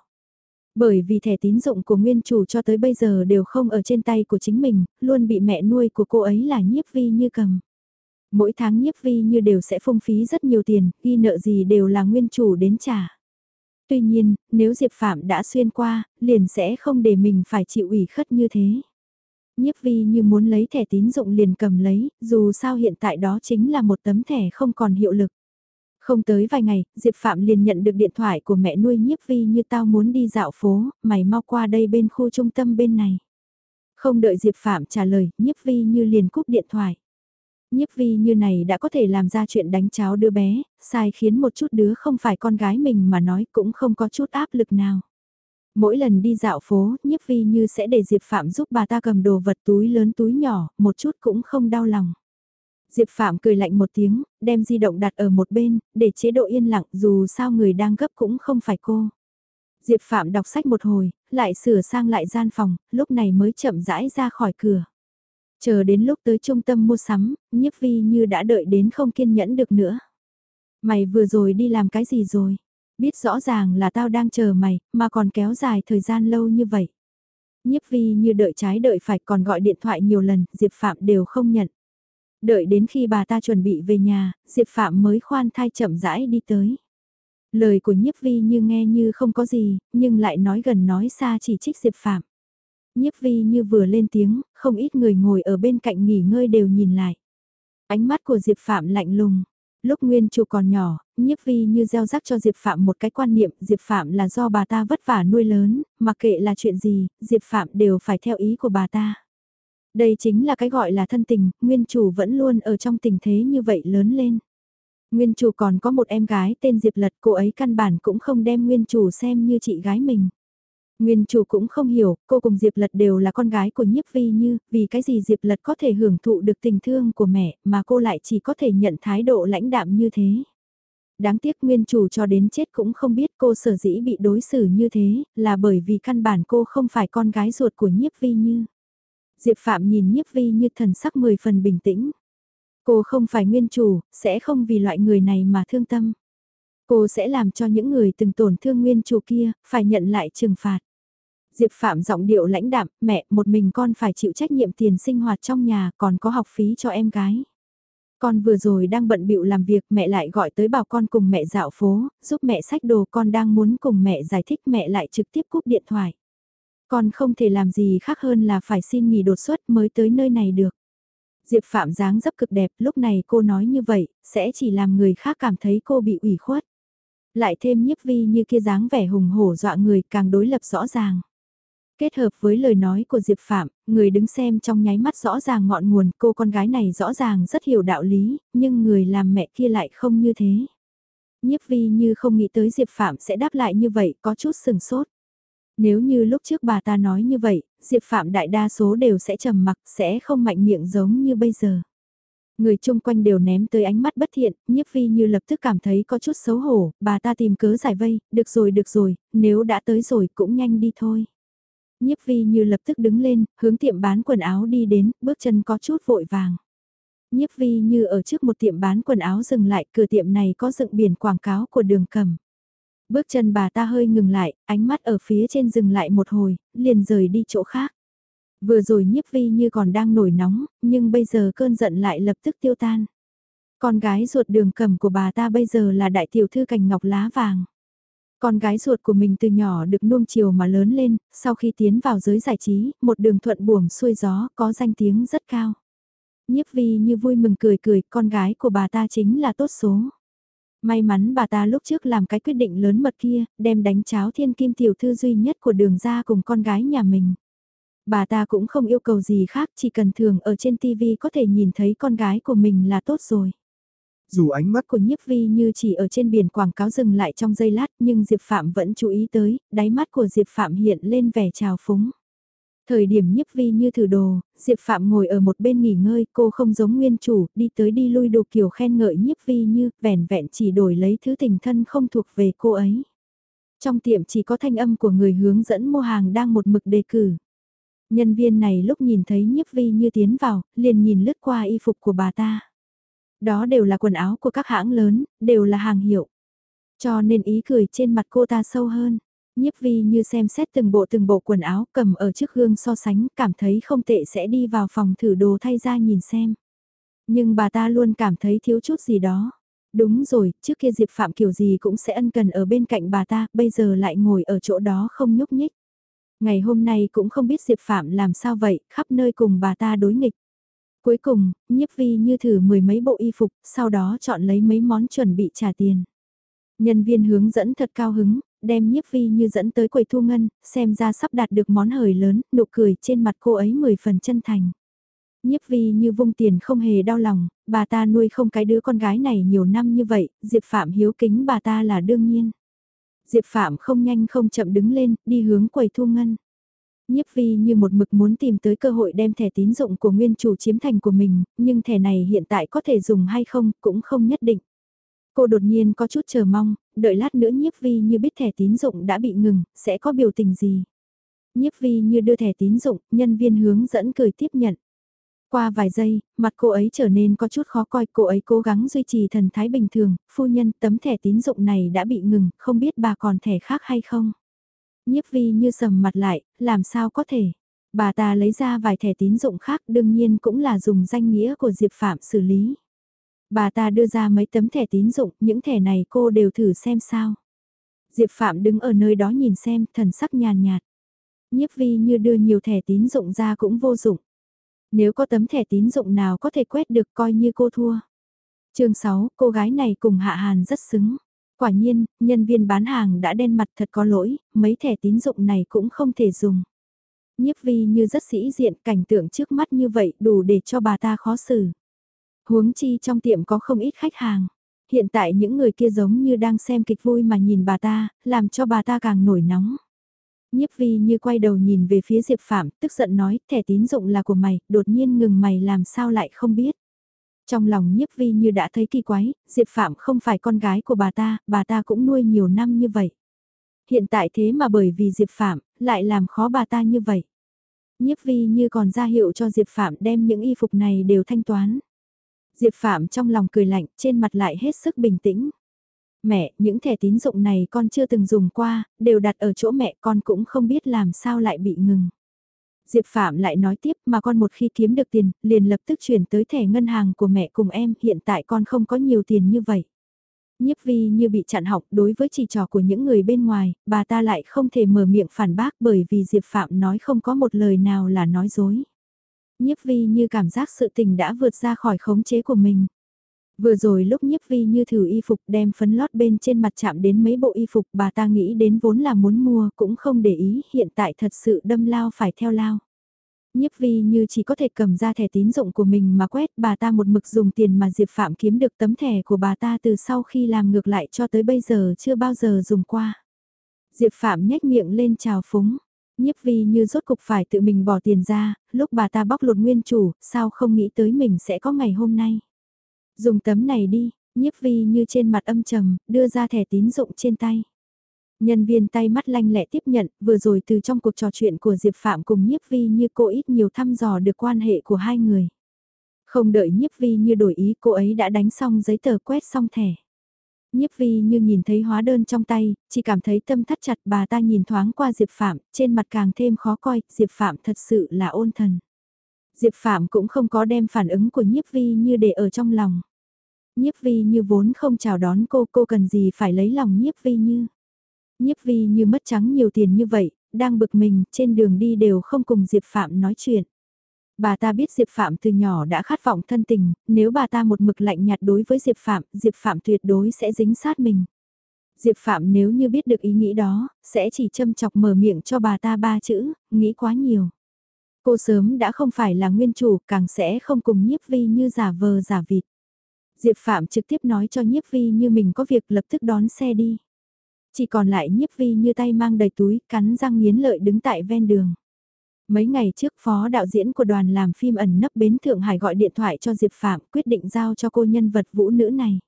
Bởi vì thẻ tín dụng của nguyên chủ cho tới bây giờ đều không ở trên tay của chính mình, luôn bị mẹ nuôi của cô ấy là nhiếp vi như cầm. Mỗi tháng nhiếp vi như đều sẽ phung phí rất nhiều tiền, ghi nợ gì đều là nguyên chủ đến trả. Tuy nhiên, nếu Diệp Phạm đã xuyên qua, liền sẽ không để mình phải chịu ủy khất như thế nhiếp vi như muốn lấy thẻ tín dụng liền cầm lấy, dù sao hiện tại đó chính là một tấm thẻ không còn hiệu lực. Không tới vài ngày, Diệp Phạm liền nhận được điện thoại của mẹ nuôi nhiếp vi như tao muốn đi dạo phố, mày mau qua đây bên khu trung tâm bên này. Không đợi Diệp Phạm trả lời, nhiếp vi như liền cúp điện thoại. Nhiếp vi như này đã có thể làm ra chuyện đánh cháo đứa bé, sai khiến một chút đứa không phải con gái mình mà nói cũng không có chút áp lực nào. Mỗi lần đi dạo phố, nhiếp vi như sẽ để Diệp Phạm giúp bà ta cầm đồ vật túi lớn túi nhỏ, một chút cũng không đau lòng. Diệp Phạm cười lạnh một tiếng, đem di động đặt ở một bên, để chế độ yên lặng dù sao người đang gấp cũng không phải cô. Diệp Phạm đọc sách một hồi, lại sửa sang lại gian phòng, lúc này mới chậm rãi ra khỏi cửa. Chờ đến lúc tới trung tâm mua sắm, nhiếp vi như đã đợi đến không kiên nhẫn được nữa. Mày vừa rồi đi làm cái gì rồi? Biết rõ ràng là tao đang chờ mày, mà còn kéo dài thời gian lâu như vậy. Nhiếp vi như đợi trái đợi phải còn gọi điện thoại nhiều lần, Diệp Phạm đều không nhận. Đợi đến khi bà ta chuẩn bị về nhà, Diệp Phạm mới khoan thai chậm rãi đi tới. Lời của nhiếp vi như nghe như không có gì, nhưng lại nói gần nói xa chỉ trích Diệp Phạm. Nhiếp vi như vừa lên tiếng, không ít người ngồi ở bên cạnh nghỉ ngơi đều nhìn lại. Ánh mắt của Diệp Phạm lạnh lùng, Lúc Nguyên Chủ còn nhỏ, nhiếp vi như gieo rắc cho Diệp Phạm một cái quan niệm, Diệp Phạm là do bà ta vất vả nuôi lớn, mặc kệ là chuyện gì, Diệp Phạm đều phải theo ý của bà ta. Đây chính là cái gọi là thân tình, Nguyên Chủ vẫn luôn ở trong tình thế như vậy lớn lên. Nguyên chủ còn có một em gái tên Diệp Lật, cô ấy căn bản cũng không đem nguyên chủ xem như chị gái mình. Nguyên chủ cũng không hiểu, cô cùng Diệp Lật đều là con gái của nhiếp vi như, vì cái gì Diệp Lật có thể hưởng thụ được tình thương của mẹ, mà cô lại chỉ có thể nhận thái độ lãnh đạm như thế. Đáng tiếc nguyên chủ cho đến chết cũng không biết cô sở dĩ bị đối xử như thế, là bởi vì căn bản cô không phải con gái ruột của nhiếp vi như. Diệp Phạm nhìn nhiếp vi như thần sắc mười phần bình tĩnh. Cô không phải nguyên chủ, sẽ không vì loại người này mà thương tâm. Cô sẽ làm cho những người từng tổn thương nguyên chủ kia, phải nhận lại trừng phạt. Diệp Phạm giọng điệu lãnh đạm, mẹ, một mình con phải chịu trách nhiệm tiền sinh hoạt trong nhà, còn có học phí cho em gái. Con vừa rồi đang bận bịu làm việc, mẹ lại gọi tới bảo con cùng mẹ dạo phố, giúp mẹ sách đồ con đang muốn cùng mẹ giải thích mẹ lại trực tiếp cúp điện thoại. Con không thể làm gì khác hơn là phải xin nghỉ đột xuất mới tới nơi này được. Diệp Phạm dáng dấp cực đẹp, lúc này cô nói như vậy, sẽ chỉ làm người khác cảm thấy cô bị ủy khuất. Lại thêm nhiếp vi như kia dáng vẻ hùng hổ dọa người càng đối lập rõ ràng. Kết hợp với lời nói của Diệp Phạm, người đứng xem trong nháy mắt rõ ràng ngọn nguồn cô con gái này rõ ràng rất hiểu đạo lý, nhưng người làm mẹ kia lại không như thế. Nhiếp vi như không nghĩ tới Diệp Phạm sẽ đáp lại như vậy có chút sừng sốt. Nếu như lúc trước bà ta nói như vậy, Diệp Phạm đại đa số đều sẽ trầm mặc, sẽ không mạnh miệng giống như bây giờ. Người chung quanh đều ném tới ánh mắt bất thiện, nhiếp vi như lập tức cảm thấy có chút xấu hổ, bà ta tìm cớ giải vây, được rồi được rồi, nếu đã tới rồi cũng nhanh đi thôi. Nhiếp vi như lập tức đứng lên, hướng tiệm bán quần áo đi đến, bước chân có chút vội vàng. Nhiếp vi như ở trước một tiệm bán quần áo dừng lại, cửa tiệm này có dựng biển quảng cáo của đường cầm. Bước chân bà ta hơi ngừng lại, ánh mắt ở phía trên dừng lại một hồi, liền rời đi chỗ khác. Vừa rồi nhiếp vi như còn đang nổi nóng, nhưng bây giờ cơn giận lại lập tức tiêu tan. Con gái ruột đường cầm của bà ta bây giờ là đại tiểu thư cành ngọc lá vàng. Con gái ruột của mình từ nhỏ được nuông chiều mà lớn lên, sau khi tiến vào giới giải trí, một đường thuận buồm xuôi gió, có danh tiếng rất cao. Nhiếp vi như vui mừng cười cười, con gái của bà ta chính là tốt số. May mắn bà ta lúc trước làm cái quyết định lớn mật kia, đem đánh cháo thiên kim tiểu thư duy nhất của đường ra cùng con gái nhà mình. Bà ta cũng không yêu cầu gì khác, chỉ cần thường ở trên TV có thể nhìn thấy con gái của mình là tốt rồi. Dù ánh mắt của nhiếp vi như chỉ ở trên biển quảng cáo dừng lại trong giây lát nhưng Diệp Phạm vẫn chú ý tới, đáy mắt của Diệp Phạm hiện lên vẻ trào phúng. Thời điểm nhiếp vi như thử đồ, Diệp Phạm ngồi ở một bên nghỉ ngơi, cô không giống nguyên chủ, đi tới đi lui đồ kiểu khen ngợi nhiếp vi như, vẻn vẹn chỉ đổi lấy thứ tình thân không thuộc về cô ấy. Trong tiệm chỉ có thanh âm của người hướng dẫn mua hàng đang một mực đề cử. Nhân viên này lúc nhìn thấy nhiếp vi như tiến vào, liền nhìn lướt qua y phục của bà ta. Đó đều là quần áo của các hãng lớn, đều là hàng hiệu. Cho nên ý cười trên mặt cô ta sâu hơn. Nhiếp vi như xem xét từng bộ từng bộ quần áo cầm ở trước gương so sánh, cảm thấy không tệ sẽ đi vào phòng thử đồ thay ra nhìn xem. Nhưng bà ta luôn cảm thấy thiếu chút gì đó. Đúng rồi, trước kia Diệp Phạm kiểu gì cũng sẽ ân cần ở bên cạnh bà ta, bây giờ lại ngồi ở chỗ đó không nhúc nhích. Ngày hôm nay cũng không biết Diệp Phạm làm sao vậy, khắp nơi cùng bà ta đối nghịch. Cuối cùng, nhiếp vi như thử mười mấy bộ y phục, sau đó chọn lấy mấy món chuẩn bị trả tiền. Nhân viên hướng dẫn thật cao hứng, đem nhiếp vi như dẫn tới quầy thu ngân, xem ra sắp đạt được món hời lớn, nụ cười trên mặt cô ấy mười phần chân thành. Nhiếp vi như vung tiền không hề đau lòng, bà ta nuôi không cái đứa con gái này nhiều năm như vậy, Diệp Phạm hiếu kính bà ta là đương nhiên. Diệp Phạm không nhanh không chậm đứng lên, đi hướng quầy thu ngân. Nhiếp vi như một mực muốn tìm tới cơ hội đem thẻ tín dụng của nguyên chủ chiếm thành của mình, nhưng thẻ này hiện tại có thể dùng hay không cũng không nhất định. Cô đột nhiên có chút chờ mong, đợi lát nữa nhiếp vi như biết thẻ tín dụng đã bị ngừng, sẽ có biểu tình gì. Nhiếp vi như đưa thẻ tín dụng, nhân viên hướng dẫn cười tiếp nhận. Qua vài giây, mặt cô ấy trở nên có chút khó coi, cô ấy cố gắng duy trì thần thái bình thường, phu nhân tấm thẻ tín dụng này đã bị ngừng, không biết bà còn thẻ khác hay không. Nhiếp vi như sầm mặt lại, làm sao có thể. Bà ta lấy ra vài thẻ tín dụng khác đương nhiên cũng là dùng danh nghĩa của Diệp Phạm xử lý. Bà ta đưa ra mấy tấm thẻ tín dụng, những thẻ này cô đều thử xem sao. Diệp Phạm đứng ở nơi đó nhìn xem, thần sắc nhàn nhạt. Nhiếp vi như đưa nhiều thẻ tín dụng ra cũng vô dụng. Nếu có tấm thẻ tín dụng nào có thể quét được coi như cô thua. chương 6, cô gái này cùng Hạ Hàn rất xứng. Quả nhiên, nhân viên bán hàng đã đen mặt thật có lỗi, mấy thẻ tín dụng này cũng không thể dùng. Nhiếp vi như rất sĩ diện cảnh tượng trước mắt như vậy đủ để cho bà ta khó xử. Huống chi trong tiệm có không ít khách hàng. Hiện tại những người kia giống như đang xem kịch vui mà nhìn bà ta, làm cho bà ta càng nổi nóng. Nhiếp vi như quay đầu nhìn về phía Diệp Phạm, tức giận nói, thẻ tín dụng là của mày, đột nhiên ngừng mày làm sao lại không biết. Trong lòng nhiếp vi như đã thấy kỳ quái, Diệp Phạm không phải con gái của bà ta, bà ta cũng nuôi nhiều năm như vậy. Hiện tại thế mà bởi vì Diệp Phạm, lại làm khó bà ta như vậy. Nhiếp vi như còn ra hiệu cho Diệp Phạm đem những y phục này đều thanh toán. Diệp Phạm trong lòng cười lạnh, trên mặt lại hết sức bình tĩnh. Mẹ, những thẻ tín dụng này con chưa từng dùng qua, đều đặt ở chỗ mẹ con cũng không biết làm sao lại bị ngừng. Diệp Phạm lại nói tiếp mà con một khi kiếm được tiền, liền lập tức chuyển tới thẻ ngân hàng của mẹ cùng em, hiện tại con không có nhiều tiền như vậy. Nhiếp vi như bị chặn học đối với chỉ trò của những người bên ngoài, bà ta lại không thể mở miệng phản bác bởi vì Diệp Phạm nói không có một lời nào là nói dối. Nhiếp vi như cảm giác sự tình đã vượt ra khỏi khống chế của mình. Vừa rồi lúc nhiếp vi như thử y phục đem phấn lót bên trên mặt chạm đến mấy bộ y phục bà ta nghĩ đến vốn là muốn mua cũng không để ý hiện tại thật sự đâm lao phải theo lao. Nhiếp vi như chỉ có thể cầm ra thẻ tín dụng của mình mà quét bà ta một mực dùng tiền mà Diệp Phạm kiếm được tấm thẻ của bà ta từ sau khi làm ngược lại cho tới bây giờ chưa bao giờ dùng qua. Diệp Phạm nhếch miệng lên chào phúng. Nhiếp vi như rốt cục phải tự mình bỏ tiền ra, lúc bà ta bóc lột nguyên chủ, sao không nghĩ tới mình sẽ có ngày hôm nay. Dùng tấm này đi, nhiếp vi như trên mặt âm trầm, đưa ra thẻ tín dụng trên tay. Nhân viên tay mắt lanh lẹ tiếp nhận, vừa rồi từ trong cuộc trò chuyện của Diệp Phạm cùng nhiếp vi như cô ít nhiều thăm dò được quan hệ của hai người. Không đợi nhiếp vi như đổi ý cô ấy đã đánh xong giấy tờ quét xong thẻ. Nhiếp vi như nhìn thấy hóa đơn trong tay, chỉ cảm thấy tâm thắt chặt bà ta nhìn thoáng qua Diệp Phạm, trên mặt càng thêm khó coi, Diệp Phạm thật sự là ôn thần. Diệp Phạm cũng không có đem phản ứng của nhiếp vi như để ở trong lòng. Nhiếp vi như vốn không chào đón cô, cô cần gì phải lấy lòng nhiếp vi như. Nhiếp vi như mất trắng nhiều tiền như vậy, đang bực mình, trên đường đi đều không cùng Diệp Phạm nói chuyện. Bà ta biết Diệp Phạm từ nhỏ đã khát vọng thân tình, nếu bà ta một mực lạnh nhạt đối với Diệp Phạm, Diệp Phạm tuyệt đối sẽ dính sát mình. Diệp Phạm nếu như biết được ý nghĩ đó, sẽ chỉ châm chọc mở miệng cho bà ta ba chữ, nghĩ quá nhiều. Cô sớm đã không phải là nguyên chủ, càng sẽ không cùng nhiếp vi như giả vờ giả vịt. Diệp Phạm trực tiếp nói cho nhiếp vi như mình có việc lập tức đón xe đi. Chỉ còn lại nhiếp vi như tay mang đầy túi, cắn răng nghiến lợi đứng tại ven đường. Mấy ngày trước phó đạo diễn của đoàn làm phim ẩn nấp bến Thượng Hải gọi điện thoại cho Diệp Phạm quyết định giao cho cô nhân vật vũ nữ này.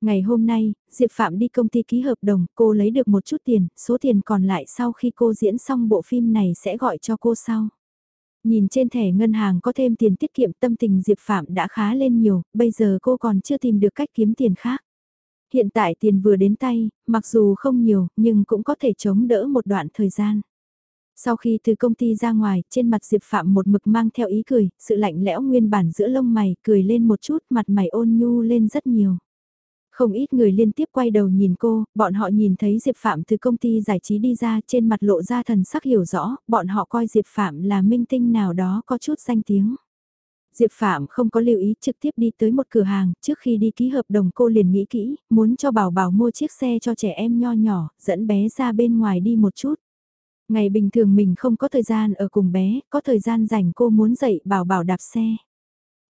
Ngày hôm nay, Diệp Phạm đi công ty ký hợp đồng, cô lấy được một chút tiền, số tiền còn lại sau khi cô diễn xong bộ phim này sẽ gọi cho cô sau. Nhìn trên thẻ ngân hàng có thêm tiền tiết kiệm tâm tình Diệp Phạm đã khá lên nhiều, bây giờ cô còn chưa tìm được cách kiếm tiền khác. Hiện tại tiền vừa đến tay, mặc dù không nhiều, nhưng cũng có thể chống đỡ một đoạn thời gian. Sau khi từ công ty ra ngoài, trên mặt Diệp Phạm một mực mang theo ý cười, sự lạnh lẽo nguyên bản giữa lông mày, cười lên một chút, mặt mày ôn nhu lên rất nhiều. Không ít người liên tiếp quay đầu nhìn cô, bọn họ nhìn thấy Diệp Phạm từ công ty giải trí đi ra trên mặt lộ ra thần sắc hiểu rõ, bọn họ coi Diệp Phạm là minh tinh nào đó có chút danh tiếng. Diệp Phạm không có lưu ý trực tiếp đi tới một cửa hàng, trước khi đi ký hợp đồng cô liền nghĩ kỹ, muốn cho Bảo Bảo mua chiếc xe cho trẻ em nho nhỏ, dẫn bé ra bên ngoài đi một chút. Ngày bình thường mình không có thời gian ở cùng bé, có thời gian rảnh cô muốn dạy Bảo Bảo đạp xe.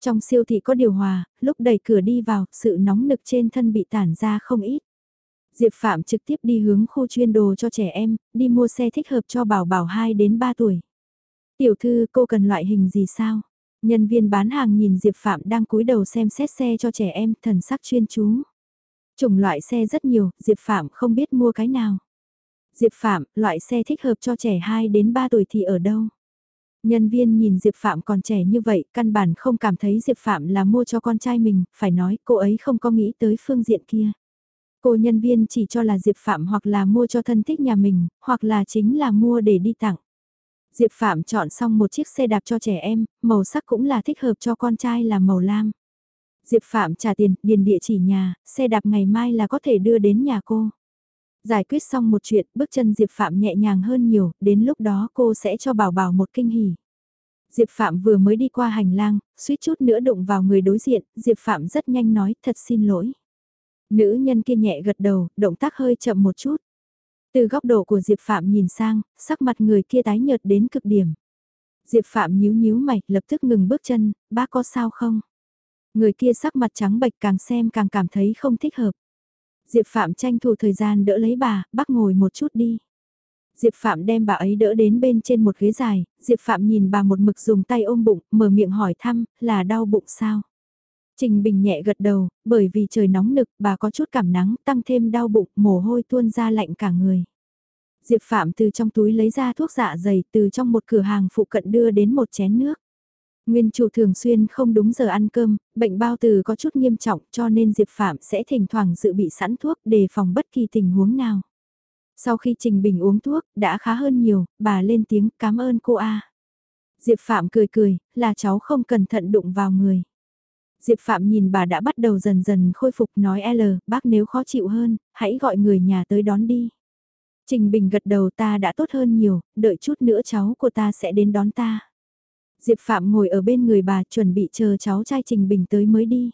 Trong siêu thị có điều hòa, lúc đẩy cửa đi vào, sự nóng nực trên thân bị tản ra không ít. Diệp Phạm trực tiếp đi hướng khu chuyên đồ cho trẻ em, đi mua xe thích hợp cho Bảo Bảo 2 đến 3 tuổi. Tiểu thư cô cần loại hình gì sao? Nhân viên bán hàng nhìn Diệp Phạm đang cúi đầu xem xét xe cho trẻ em, thần sắc chuyên chú. Chủng loại xe rất nhiều, Diệp Phạm không biết mua cái nào. Diệp Phạm, loại xe thích hợp cho trẻ 2 đến 3 tuổi thì ở đâu? Nhân viên nhìn Diệp Phạm còn trẻ như vậy, căn bản không cảm thấy Diệp Phạm là mua cho con trai mình, phải nói cô ấy không có nghĩ tới phương diện kia. Cô nhân viên chỉ cho là Diệp Phạm hoặc là mua cho thân thích nhà mình, hoặc là chính là mua để đi tặng. Diệp Phạm chọn xong một chiếc xe đạp cho trẻ em, màu sắc cũng là thích hợp cho con trai là màu lam. Diệp Phạm trả tiền, điền địa chỉ nhà, xe đạp ngày mai là có thể đưa đến nhà cô. Giải quyết xong một chuyện, bước chân Diệp Phạm nhẹ nhàng hơn nhiều, đến lúc đó cô sẽ cho Bảo Bảo một kinh hỉ. Diệp Phạm vừa mới đi qua hành lang, suýt chút nữa đụng vào người đối diện, Diệp Phạm rất nhanh nói thật xin lỗi. Nữ nhân kia nhẹ gật đầu, động tác hơi chậm một chút. Từ góc độ của Diệp Phạm nhìn sang, sắc mặt người kia tái nhợt đến cực điểm. Diệp Phạm nhíu nhíu mày, lập tức ngừng bước chân, bác có sao không? Người kia sắc mặt trắng bệch càng xem càng cảm thấy không thích hợp. Diệp Phạm tranh thủ thời gian đỡ lấy bà, bác ngồi một chút đi. Diệp Phạm đem bà ấy đỡ đến bên trên một ghế dài, Diệp Phạm nhìn bà một mực dùng tay ôm bụng, mở miệng hỏi thăm, là đau bụng sao? Trình Bình nhẹ gật đầu, bởi vì trời nóng nực, bà có chút cảm nắng, tăng thêm đau bụng, mồ hôi tuôn ra lạnh cả người. Diệp Phạm từ trong túi lấy ra thuốc dạ dày từ trong một cửa hàng phụ cận đưa đến một chén nước. Nguyên chủ thường xuyên không đúng giờ ăn cơm, bệnh bao tử có chút nghiêm trọng cho nên Diệp Phạm sẽ thỉnh thoảng dự bị sẵn thuốc đề phòng bất kỳ tình huống nào. Sau khi Trình Bình uống thuốc, đã khá hơn nhiều, bà lên tiếng cảm ơn cô A. Diệp Phạm cười cười, là cháu không cẩn thận đụng vào người. Diệp Phạm nhìn bà đã bắt đầu dần dần khôi phục nói L, bác nếu khó chịu hơn, hãy gọi người nhà tới đón đi. Trình Bình gật đầu ta đã tốt hơn nhiều, đợi chút nữa cháu của ta sẽ đến đón ta. Diệp Phạm ngồi ở bên người bà chuẩn bị chờ cháu trai Trình Bình tới mới đi.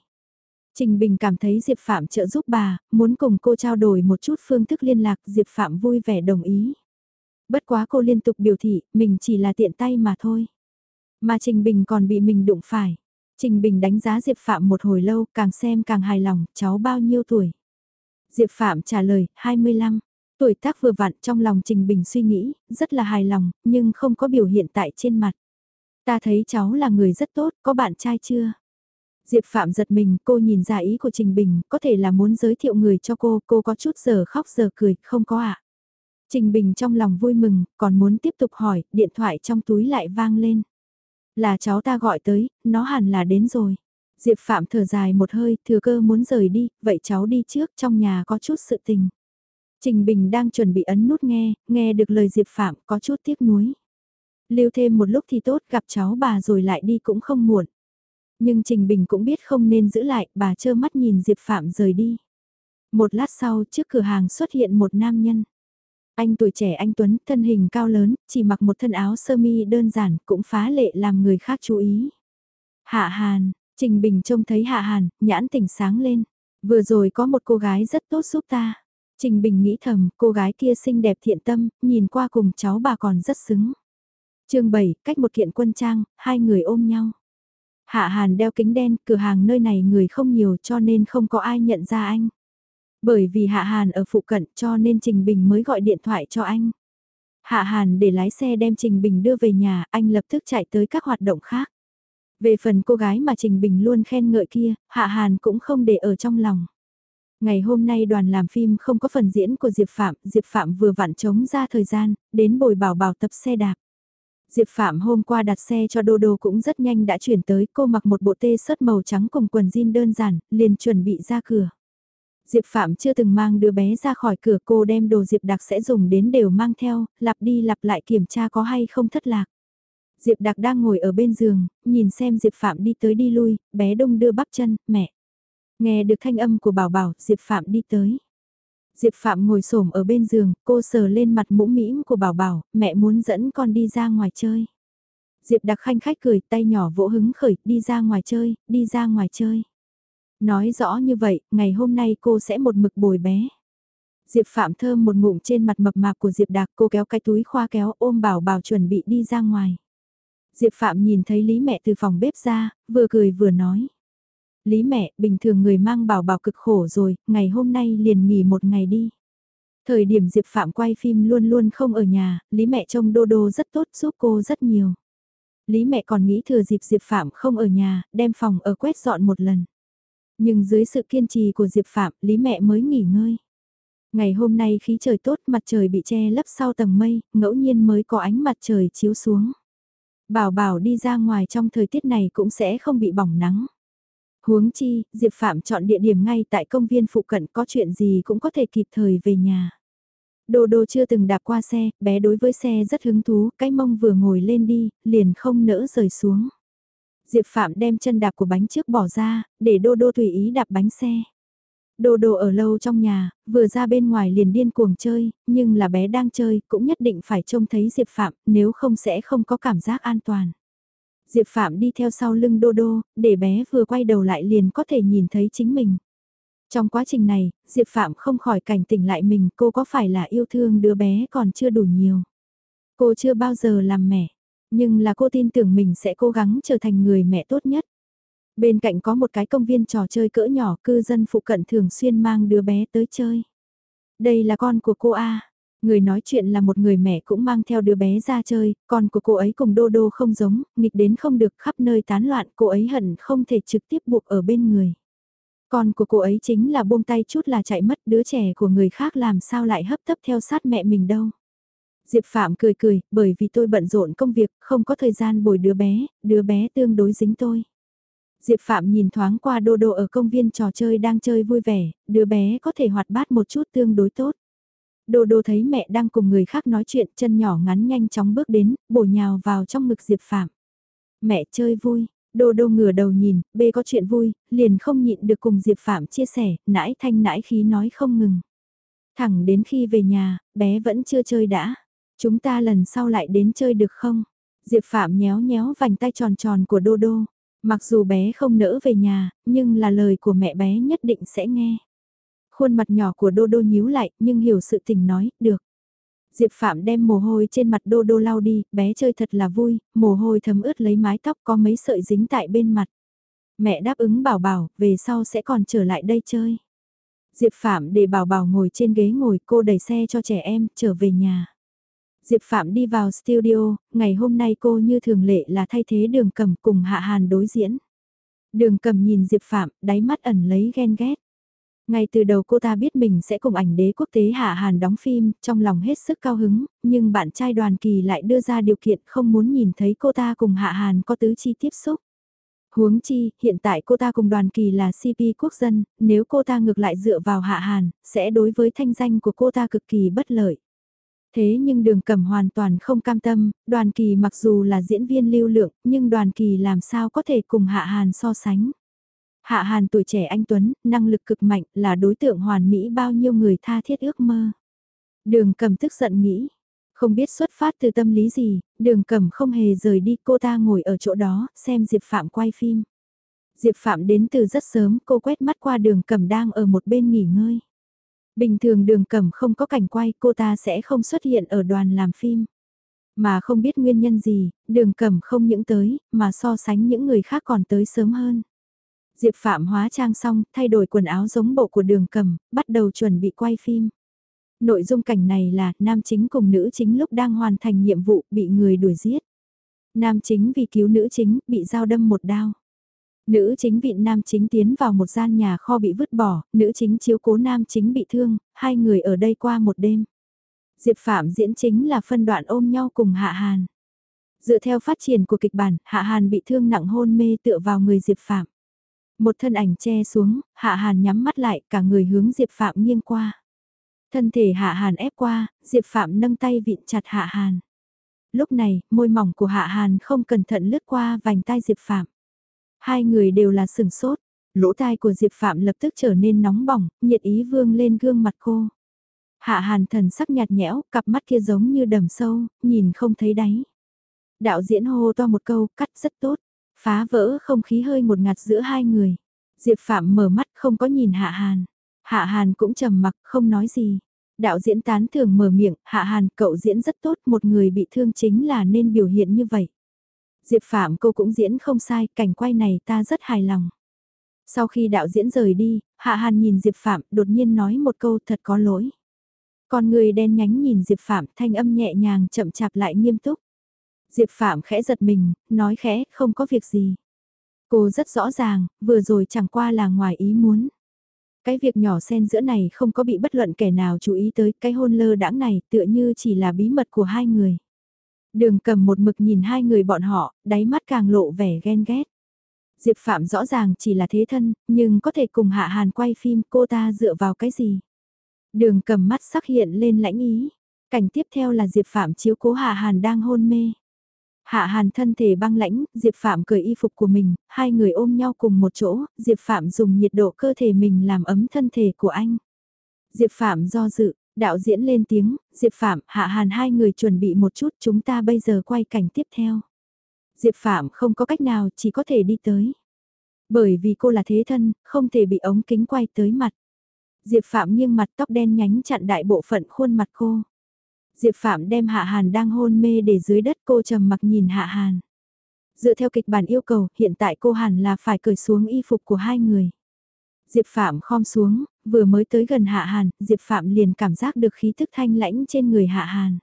Trình Bình cảm thấy Diệp Phạm trợ giúp bà, muốn cùng cô trao đổi một chút phương thức liên lạc, Diệp Phạm vui vẻ đồng ý. Bất quá cô liên tục biểu thị, mình chỉ là tiện tay mà thôi. Mà Trình Bình còn bị mình đụng phải. Trình Bình đánh giá Diệp Phạm một hồi lâu, càng xem càng hài lòng, cháu bao nhiêu tuổi? Diệp Phạm trả lời, 25. Tuổi tác vừa vặn trong lòng Trình Bình suy nghĩ, rất là hài lòng, nhưng không có biểu hiện tại trên mặt. Ta thấy cháu là người rất tốt, có bạn trai chưa? Diệp Phạm giật mình, cô nhìn ra ý của Trình Bình, có thể là muốn giới thiệu người cho cô, cô có chút giờ khóc giờ cười, không có ạ. À? Trình Bình trong lòng vui mừng, còn muốn tiếp tục hỏi, điện thoại trong túi lại vang lên. Là cháu ta gọi tới, nó hẳn là đến rồi. Diệp Phạm thở dài một hơi, thừa cơ muốn rời đi, vậy cháu đi trước, trong nhà có chút sự tình. Trình Bình đang chuẩn bị ấn nút nghe, nghe được lời Diệp Phạm có chút tiếc nuối. Lưu thêm một lúc thì tốt, gặp cháu bà rồi lại đi cũng không muộn. Nhưng Trình Bình cũng biết không nên giữ lại, bà trơ mắt nhìn Diệp Phạm rời đi. Một lát sau, trước cửa hàng xuất hiện một nam nhân. Anh tuổi trẻ anh Tuấn, thân hình cao lớn, chỉ mặc một thân áo sơ mi đơn giản, cũng phá lệ làm người khác chú ý. Hạ Hàn, Trình Bình trông thấy Hạ Hàn, nhãn tỉnh sáng lên. Vừa rồi có một cô gái rất tốt giúp ta. Trình Bình nghĩ thầm, cô gái kia xinh đẹp thiện tâm, nhìn qua cùng cháu bà còn rất xứng chương 7, cách một kiện quân trang, hai người ôm nhau. Hạ Hàn đeo kính đen, cửa hàng nơi này người không nhiều cho nên không có ai nhận ra anh. Bởi vì Hạ Hàn ở phụ cận cho nên Trình Bình mới gọi điện thoại cho anh. Hạ Hàn để lái xe đem Trình Bình đưa về nhà, anh lập tức chạy tới các hoạt động khác. Về phần cô gái mà Trình Bình luôn khen ngợi kia, Hạ Hàn cũng không để ở trong lòng. Ngày hôm nay đoàn làm phim không có phần diễn của Diệp Phạm, Diệp Phạm vừa vặn chống ra thời gian, đến bồi bảo bảo tập xe đạp. Diệp Phạm hôm qua đặt xe cho Đô Đô cũng rất nhanh đã chuyển tới, cô mặc một bộ tê sớt màu trắng cùng quần jean đơn giản, liền chuẩn bị ra cửa. Diệp Phạm chưa từng mang đứa bé ra khỏi cửa cô đem đồ Diệp Đặc sẽ dùng đến đều mang theo, lặp đi lặp lại kiểm tra có hay không thất lạc. Diệp Đặc đang ngồi ở bên giường, nhìn xem Diệp Phạm đi tới đi lui, bé đông đưa bắp chân, mẹ. Nghe được thanh âm của bảo bảo, Diệp Phạm đi tới. Diệp Phạm ngồi xổm ở bên giường, cô sờ lên mặt mũm mĩm của bảo bảo, mẹ muốn dẫn con đi ra ngoài chơi. Diệp đặc khanh khách cười, tay nhỏ vỗ hứng khởi, đi ra ngoài chơi, đi ra ngoài chơi. Nói rõ như vậy, ngày hôm nay cô sẽ một mực bồi bé. Diệp Phạm thơm một ngụm trên mặt mập mạp của Diệp Đạc cô kéo cái túi khoa kéo ôm bảo bảo chuẩn bị đi ra ngoài. Diệp Phạm nhìn thấy Lý mẹ từ phòng bếp ra, vừa cười vừa nói. Lý mẹ, bình thường người mang bảo bảo cực khổ rồi, ngày hôm nay liền nghỉ một ngày đi. Thời điểm Diệp Phạm quay phim luôn luôn không ở nhà, Lý mẹ trông Đô Đô rất tốt giúp cô rất nhiều. Lý mẹ còn nghĩ thừa dịp Diệp Phạm không ở nhà, đem phòng ở quét dọn một lần. Nhưng dưới sự kiên trì của Diệp Phạm, Lý mẹ mới nghỉ ngơi. Ngày hôm nay khí trời tốt, mặt trời bị che lấp sau tầng mây, ngẫu nhiên mới có ánh mặt trời chiếu xuống. Bảo bảo đi ra ngoài trong thời tiết này cũng sẽ không bị bỏng nắng. Huống chi, Diệp Phạm chọn địa điểm ngay tại công viên phụ cận có chuyện gì cũng có thể kịp thời về nhà. Đô đô chưa từng đạp qua xe, bé đối với xe rất hứng thú, cái mông vừa ngồi lên đi, liền không nỡ rời xuống. Diệp Phạm đem chân đạp của bánh trước bỏ ra, để đô đô tùy ý đạp bánh xe. Đô đô ở lâu trong nhà, vừa ra bên ngoài liền điên cuồng chơi, nhưng là bé đang chơi, cũng nhất định phải trông thấy Diệp Phạm, nếu không sẽ không có cảm giác an toàn. Diệp Phạm đi theo sau lưng Đô Đô, để bé vừa quay đầu lại liền có thể nhìn thấy chính mình. Trong quá trình này, Diệp Phạm không khỏi cảnh tỉnh lại mình cô có phải là yêu thương đứa bé còn chưa đủ nhiều. Cô chưa bao giờ làm mẹ, nhưng là cô tin tưởng mình sẽ cố gắng trở thành người mẹ tốt nhất. Bên cạnh có một cái công viên trò chơi cỡ nhỏ cư dân phụ cận thường xuyên mang đứa bé tới chơi. Đây là con của cô A. Người nói chuyện là một người mẹ cũng mang theo đứa bé ra chơi, con của cô ấy cùng Đô Đô không giống, nghịch đến không được khắp nơi tán loạn, cô ấy hận không thể trực tiếp buộc ở bên người. Con của cô ấy chính là buông tay chút là chạy mất đứa trẻ của người khác làm sao lại hấp tấp theo sát mẹ mình đâu. Diệp Phạm cười cười, bởi vì tôi bận rộn công việc, không có thời gian bồi đứa bé, đứa bé tương đối dính tôi. Diệp Phạm nhìn thoáng qua Đô Đô ở công viên trò chơi đang chơi vui vẻ, đứa bé có thể hoạt bát một chút tương đối tốt. Đô Đô thấy mẹ đang cùng người khác nói chuyện, chân nhỏ ngắn nhanh chóng bước đến, bổ nhào vào trong ngực Diệp Phạm. Mẹ chơi vui, Đô Đô ngửa đầu nhìn, bê có chuyện vui, liền không nhịn được cùng Diệp Phạm chia sẻ, nãi thanh nãi khí nói không ngừng. Thẳng đến khi về nhà, bé vẫn chưa chơi đã. Chúng ta lần sau lại đến chơi được không? Diệp Phạm nhéo nhéo vành tay tròn tròn của Đô Đô. Mặc dù bé không nỡ về nhà, nhưng là lời của mẹ bé nhất định sẽ nghe. Khuôn mặt nhỏ của Đô Đô nhíu lại, nhưng hiểu sự tình nói, được. Diệp Phạm đem mồ hôi trên mặt Đô Đô lau đi, bé chơi thật là vui, mồ hôi thấm ướt lấy mái tóc có mấy sợi dính tại bên mặt. Mẹ đáp ứng bảo bảo, về sau sẽ còn trở lại đây chơi. Diệp Phạm để bảo bảo ngồi trên ghế ngồi cô đẩy xe cho trẻ em, trở về nhà. Diệp Phạm đi vào studio, ngày hôm nay cô như thường lệ là thay thế đường cầm cùng Hạ Hàn đối diễn. Đường cầm nhìn Diệp Phạm, đáy mắt ẩn lấy ghen ghét. Ngay từ đầu cô ta biết mình sẽ cùng ảnh đế quốc tế Hạ Hàn đóng phim, trong lòng hết sức cao hứng, nhưng bạn trai đoàn kỳ lại đưa ra điều kiện không muốn nhìn thấy cô ta cùng Hạ Hàn có tứ chi tiếp xúc. Huống chi, hiện tại cô ta cùng đoàn kỳ là CP quốc dân, nếu cô ta ngược lại dựa vào Hạ Hàn, sẽ đối với thanh danh của cô ta cực kỳ bất lợi. Thế nhưng đường cẩm hoàn toàn không cam tâm, đoàn kỳ mặc dù là diễn viên lưu lượng, nhưng đoàn kỳ làm sao có thể cùng Hạ Hàn so sánh. Hạ Hàn tuổi trẻ anh Tuấn, năng lực cực mạnh, là đối tượng hoàn mỹ bao nhiêu người tha thiết ước mơ. Đường cầm tức giận nghĩ, không biết xuất phát từ tâm lý gì, đường cầm không hề rời đi cô ta ngồi ở chỗ đó, xem Diệp Phạm quay phim. Diệp Phạm đến từ rất sớm, cô quét mắt qua đường cầm đang ở một bên nghỉ ngơi. Bình thường đường cầm không có cảnh quay cô ta sẽ không xuất hiện ở đoàn làm phim. Mà không biết nguyên nhân gì, đường cầm không những tới, mà so sánh những người khác còn tới sớm hơn. Diệp Phạm hóa trang xong, thay đổi quần áo giống bộ của đường cầm, bắt đầu chuẩn bị quay phim. Nội dung cảnh này là nam chính cùng nữ chính lúc đang hoàn thành nhiệm vụ bị người đuổi giết. Nam chính vì cứu nữ chính bị dao đâm một đao. Nữ chính vị nam chính tiến vào một gian nhà kho bị vứt bỏ, nữ chính chiếu cố nam chính bị thương, hai người ở đây qua một đêm. Diệp Phạm diễn chính là phân đoạn ôm nhau cùng Hạ Hàn. Dựa theo phát triển của kịch bản, Hạ Hàn bị thương nặng hôn mê tựa vào người Diệp Phạm. Một thân ảnh che xuống, Hạ Hàn nhắm mắt lại, cả người hướng Diệp Phạm nghiêng qua. Thân thể Hạ Hàn ép qua, Diệp Phạm nâng tay vịn chặt Hạ Hàn. Lúc này, môi mỏng của Hạ Hàn không cẩn thận lướt qua vành tai Diệp Phạm. Hai người đều là sừng sốt, lỗ tai của Diệp Phạm lập tức trở nên nóng bỏng, nhiệt ý vương lên gương mặt cô. Hạ hàn thần sắc nhạt nhẽo, cặp mắt kia giống như đầm sâu, nhìn không thấy đáy. Đạo diễn hô to một câu, cắt rất tốt, phá vỡ không khí hơi một ngạt giữa hai người. Diệp Phạm mở mắt không có nhìn Hạ Hàn. Hạ Hàn cũng trầm mặc không nói gì. Đạo diễn tán thường mở miệng, Hạ Hàn cậu diễn rất tốt, một người bị thương chính là nên biểu hiện như vậy. Diệp Phạm cô cũng diễn không sai, cảnh quay này ta rất hài lòng. Sau khi đạo diễn rời đi, Hạ Hàn nhìn Diệp Phạm đột nhiên nói một câu thật có lỗi. Con người đen nhánh nhìn Diệp Phạm thanh âm nhẹ nhàng chậm chạp lại nghiêm túc. Diệp Phạm khẽ giật mình, nói khẽ không có việc gì. Cô rất rõ ràng, vừa rồi chẳng qua là ngoài ý muốn. Cái việc nhỏ xen giữa này không có bị bất luận kẻ nào chú ý tới cái hôn lơ đãng này tựa như chỉ là bí mật của hai người. Đường cầm một mực nhìn hai người bọn họ, đáy mắt càng lộ vẻ ghen ghét. Diệp Phạm rõ ràng chỉ là thế thân, nhưng có thể cùng Hạ Hàn quay phim cô ta dựa vào cái gì? Đường cầm mắt sắc hiện lên lãnh ý. Cảnh tiếp theo là Diệp Phạm chiếu cố Hạ Hàn đang hôn mê. Hạ Hàn thân thể băng lãnh, Diệp Phạm cởi y phục của mình, hai người ôm nhau cùng một chỗ, Diệp Phạm dùng nhiệt độ cơ thể mình làm ấm thân thể của anh. Diệp Phạm do dự, Đạo diễn lên tiếng, Diệp Phạm, Hạ Hàn hai người chuẩn bị một chút chúng ta bây giờ quay cảnh tiếp theo. Diệp Phạm không có cách nào chỉ có thể đi tới. Bởi vì cô là thế thân, không thể bị ống kính quay tới mặt. Diệp Phạm nghiêng mặt tóc đen nhánh chặn đại bộ phận khuôn mặt cô. Diệp Phạm đem Hạ Hàn đang hôn mê để dưới đất cô trầm mặc nhìn Hạ Hàn. Dựa theo kịch bản yêu cầu, hiện tại cô hẳn là phải cởi xuống y phục của hai người. Diệp Phạm khom xuống, vừa mới tới gần Hạ Hàn, Diệp Phạm liền cảm giác được khí thức thanh lãnh trên người Hạ Hàn.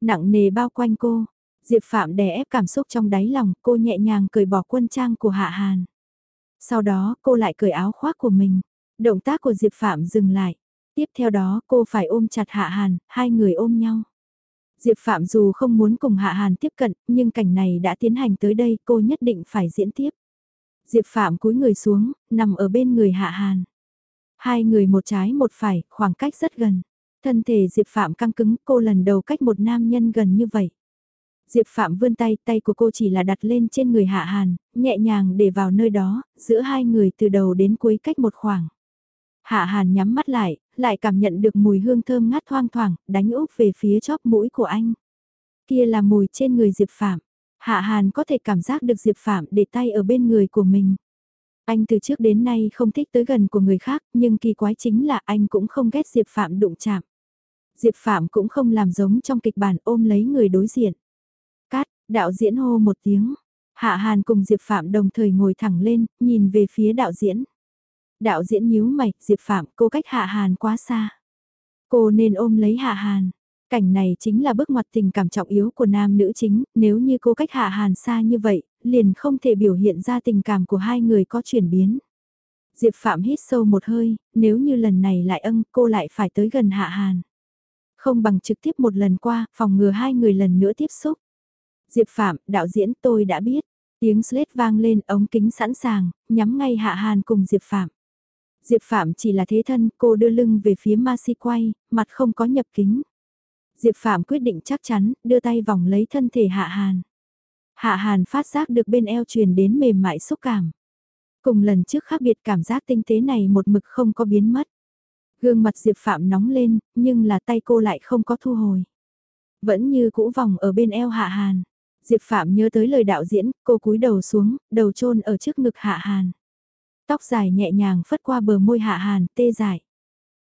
Nặng nề bao quanh cô, Diệp Phạm đè ép cảm xúc trong đáy lòng, cô nhẹ nhàng cởi bỏ quân trang của Hạ Hàn. Sau đó cô lại cởi áo khoác của mình. Động tác của Diệp Phạm dừng lại. Tiếp theo đó cô phải ôm chặt Hạ Hàn, hai người ôm nhau. Diệp Phạm dù không muốn cùng Hạ Hàn tiếp cận, nhưng cảnh này đã tiến hành tới đây cô nhất định phải diễn tiếp. Diệp Phạm cúi người xuống, nằm ở bên người Hạ Hàn. Hai người một trái một phải, khoảng cách rất gần. Thân thể Diệp Phạm căng cứng, cô lần đầu cách một nam nhân gần như vậy. Diệp Phạm vươn tay, tay của cô chỉ là đặt lên trên người Hạ Hàn, nhẹ nhàng để vào nơi đó, giữa hai người từ đầu đến cuối cách một khoảng. Hạ Hàn nhắm mắt lại, lại cảm nhận được mùi hương thơm ngát thoang thoảng, đánh úp về phía chóp mũi của anh. Kia là mùi trên người Diệp Phạm. Hạ Hàn có thể cảm giác được Diệp Phạm để tay ở bên người của mình. Anh từ trước đến nay không thích tới gần của người khác, nhưng kỳ quái chính là anh cũng không ghét Diệp Phạm đụng chạm. Diệp Phạm cũng không làm giống trong kịch bản ôm lấy người đối diện. Cát, đạo diễn hô một tiếng. Hạ Hàn cùng Diệp Phạm đồng thời ngồi thẳng lên, nhìn về phía đạo diễn. Đạo diễn nhíu mày, Diệp Phạm, cô cách Hạ Hàn quá xa. Cô nên ôm lấy Hạ Hàn. Cảnh này chính là bước ngoặt tình cảm trọng yếu của nam nữ chính, nếu như cô cách Hạ Hàn xa như vậy, liền không thể biểu hiện ra tình cảm của hai người có chuyển biến. Diệp Phạm hít sâu một hơi, nếu như lần này lại âng cô lại phải tới gần Hạ Hàn. Không bằng trực tiếp một lần qua, phòng ngừa hai người lần nữa tiếp xúc. Diệp Phạm, đạo diễn tôi đã biết. Tiếng slate vang lên ống kính sẵn sàng, nhắm ngay Hạ Hàn cùng Diệp Phạm. Diệp Phạm chỉ là thế thân, cô đưa lưng về phía Ma Si quay, mặt không có nhập kính. Diệp Phạm quyết định chắc chắn, đưa tay vòng lấy thân thể Hạ Hàn. Hạ Hàn phát giác được bên eo truyền đến mềm mại xúc cảm. Cùng lần trước khác biệt cảm giác tinh tế này một mực không có biến mất. Gương mặt Diệp Phạm nóng lên, nhưng là tay cô lại không có thu hồi. Vẫn như cũ vòng ở bên eo Hạ Hàn. Diệp Phạm nhớ tới lời đạo diễn, cô cúi đầu xuống, đầu chôn ở trước ngực Hạ Hàn. Tóc dài nhẹ nhàng phất qua bờ môi Hạ Hàn, tê dại.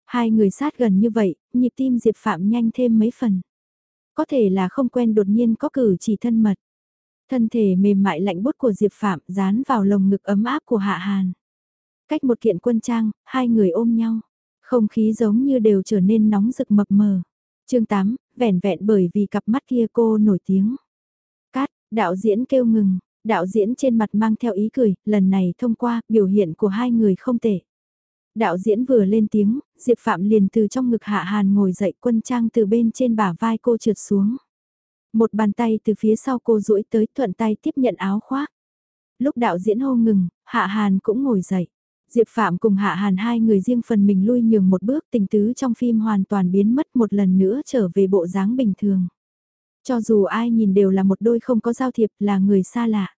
Hai người sát gần như vậy, nhịp tim Diệp Phạm nhanh thêm mấy phần. Có thể là không quen đột nhiên có cử chỉ thân mật. Thân thể mềm mại lạnh bút của Diệp Phạm dán vào lồng ngực ấm áp của Hạ Hàn. Cách một kiện quân trang, hai người ôm nhau. Không khí giống như đều trở nên nóng rực mập mờ. chương 8, vẻn vẹn bởi vì cặp mắt kia cô nổi tiếng. Cát, đạo diễn kêu ngừng, đạo diễn trên mặt mang theo ý cười, lần này thông qua, biểu hiện của hai người không tệ. Đạo diễn vừa lên tiếng, Diệp Phạm liền từ trong ngực Hạ Hàn ngồi dậy quân trang từ bên trên bả vai cô trượt xuống. Một bàn tay từ phía sau cô duỗi tới thuận tay tiếp nhận áo khoác. Lúc đạo diễn hô ngừng, Hạ Hàn cũng ngồi dậy. Diệp Phạm cùng Hạ Hàn hai người riêng phần mình lui nhường một bước tình tứ trong phim hoàn toàn biến mất một lần nữa trở về bộ dáng bình thường. Cho dù ai nhìn đều là một đôi không có giao thiệp là người xa lạ.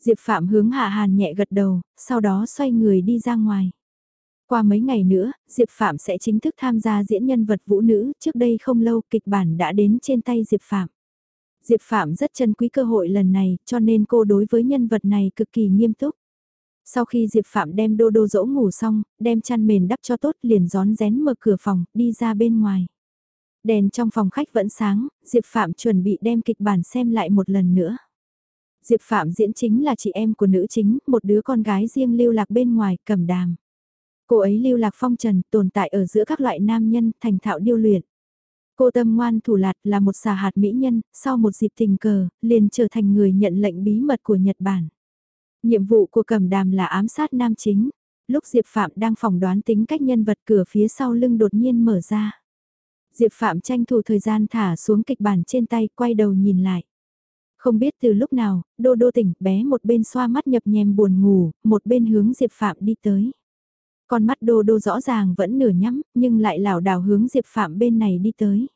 Diệp Phạm hướng Hạ Hàn nhẹ gật đầu, sau đó xoay người đi ra ngoài. Qua mấy ngày nữa, Diệp Phạm sẽ chính thức tham gia diễn nhân vật vũ nữ, trước đây không lâu kịch bản đã đến trên tay Diệp Phạm. Diệp Phạm rất trân quý cơ hội lần này, cho nên cô đối với nhân vật này cực kỳ nghiêm túc. Sau khi Diệp Phạm đem đô đô dỗ ngủ xong, đem chăn mền đắp cho tốt liền gión rén mở cửa phòng, đi ra bên ngoài. Đèn trong phòng khách vẫn sáng, Diệp Phạm chuẩn bị đem kịch bản xem lại một lần nữa. Diệp Phạm diễn chính là chị em của nữ chính, một đứa con gái riêng lưu lạc bên ngoài, cầm đàm. Cô ấy lưu lạc phong trần, tồn tại ở giữa các loại nam nhân, thành thạo điêu luyện. Cô tâm ngoan thủ lạt là một xà hạt mỹ nhân, sau một dịp tình cờ, liền trở thành người nhận lệnh bí mật của Nhật Bản. Nhiệm vụ của cầm đàm là ám sát nam chính. Lúc Diệp Phạm đang phỏng đoán tính cách nhân vật cửa phía sau lưng đột nhiên mở ra. Diệp Phạm tranh thủ thời gian thả xuống kịch bản trên tay, quay đầu nhìn lại. Không biết từ lúc nào, đô đô tỉnh, bé một bên xoa mắt nhập nhèm buồn ngủ, một bên hướng Diệp Phạm đi tới. Con mắt đô đô rõ ràng vẫn nửa nhắm, nhưng lại lảo đảo hướng Diệp Phạm bên này đi tới.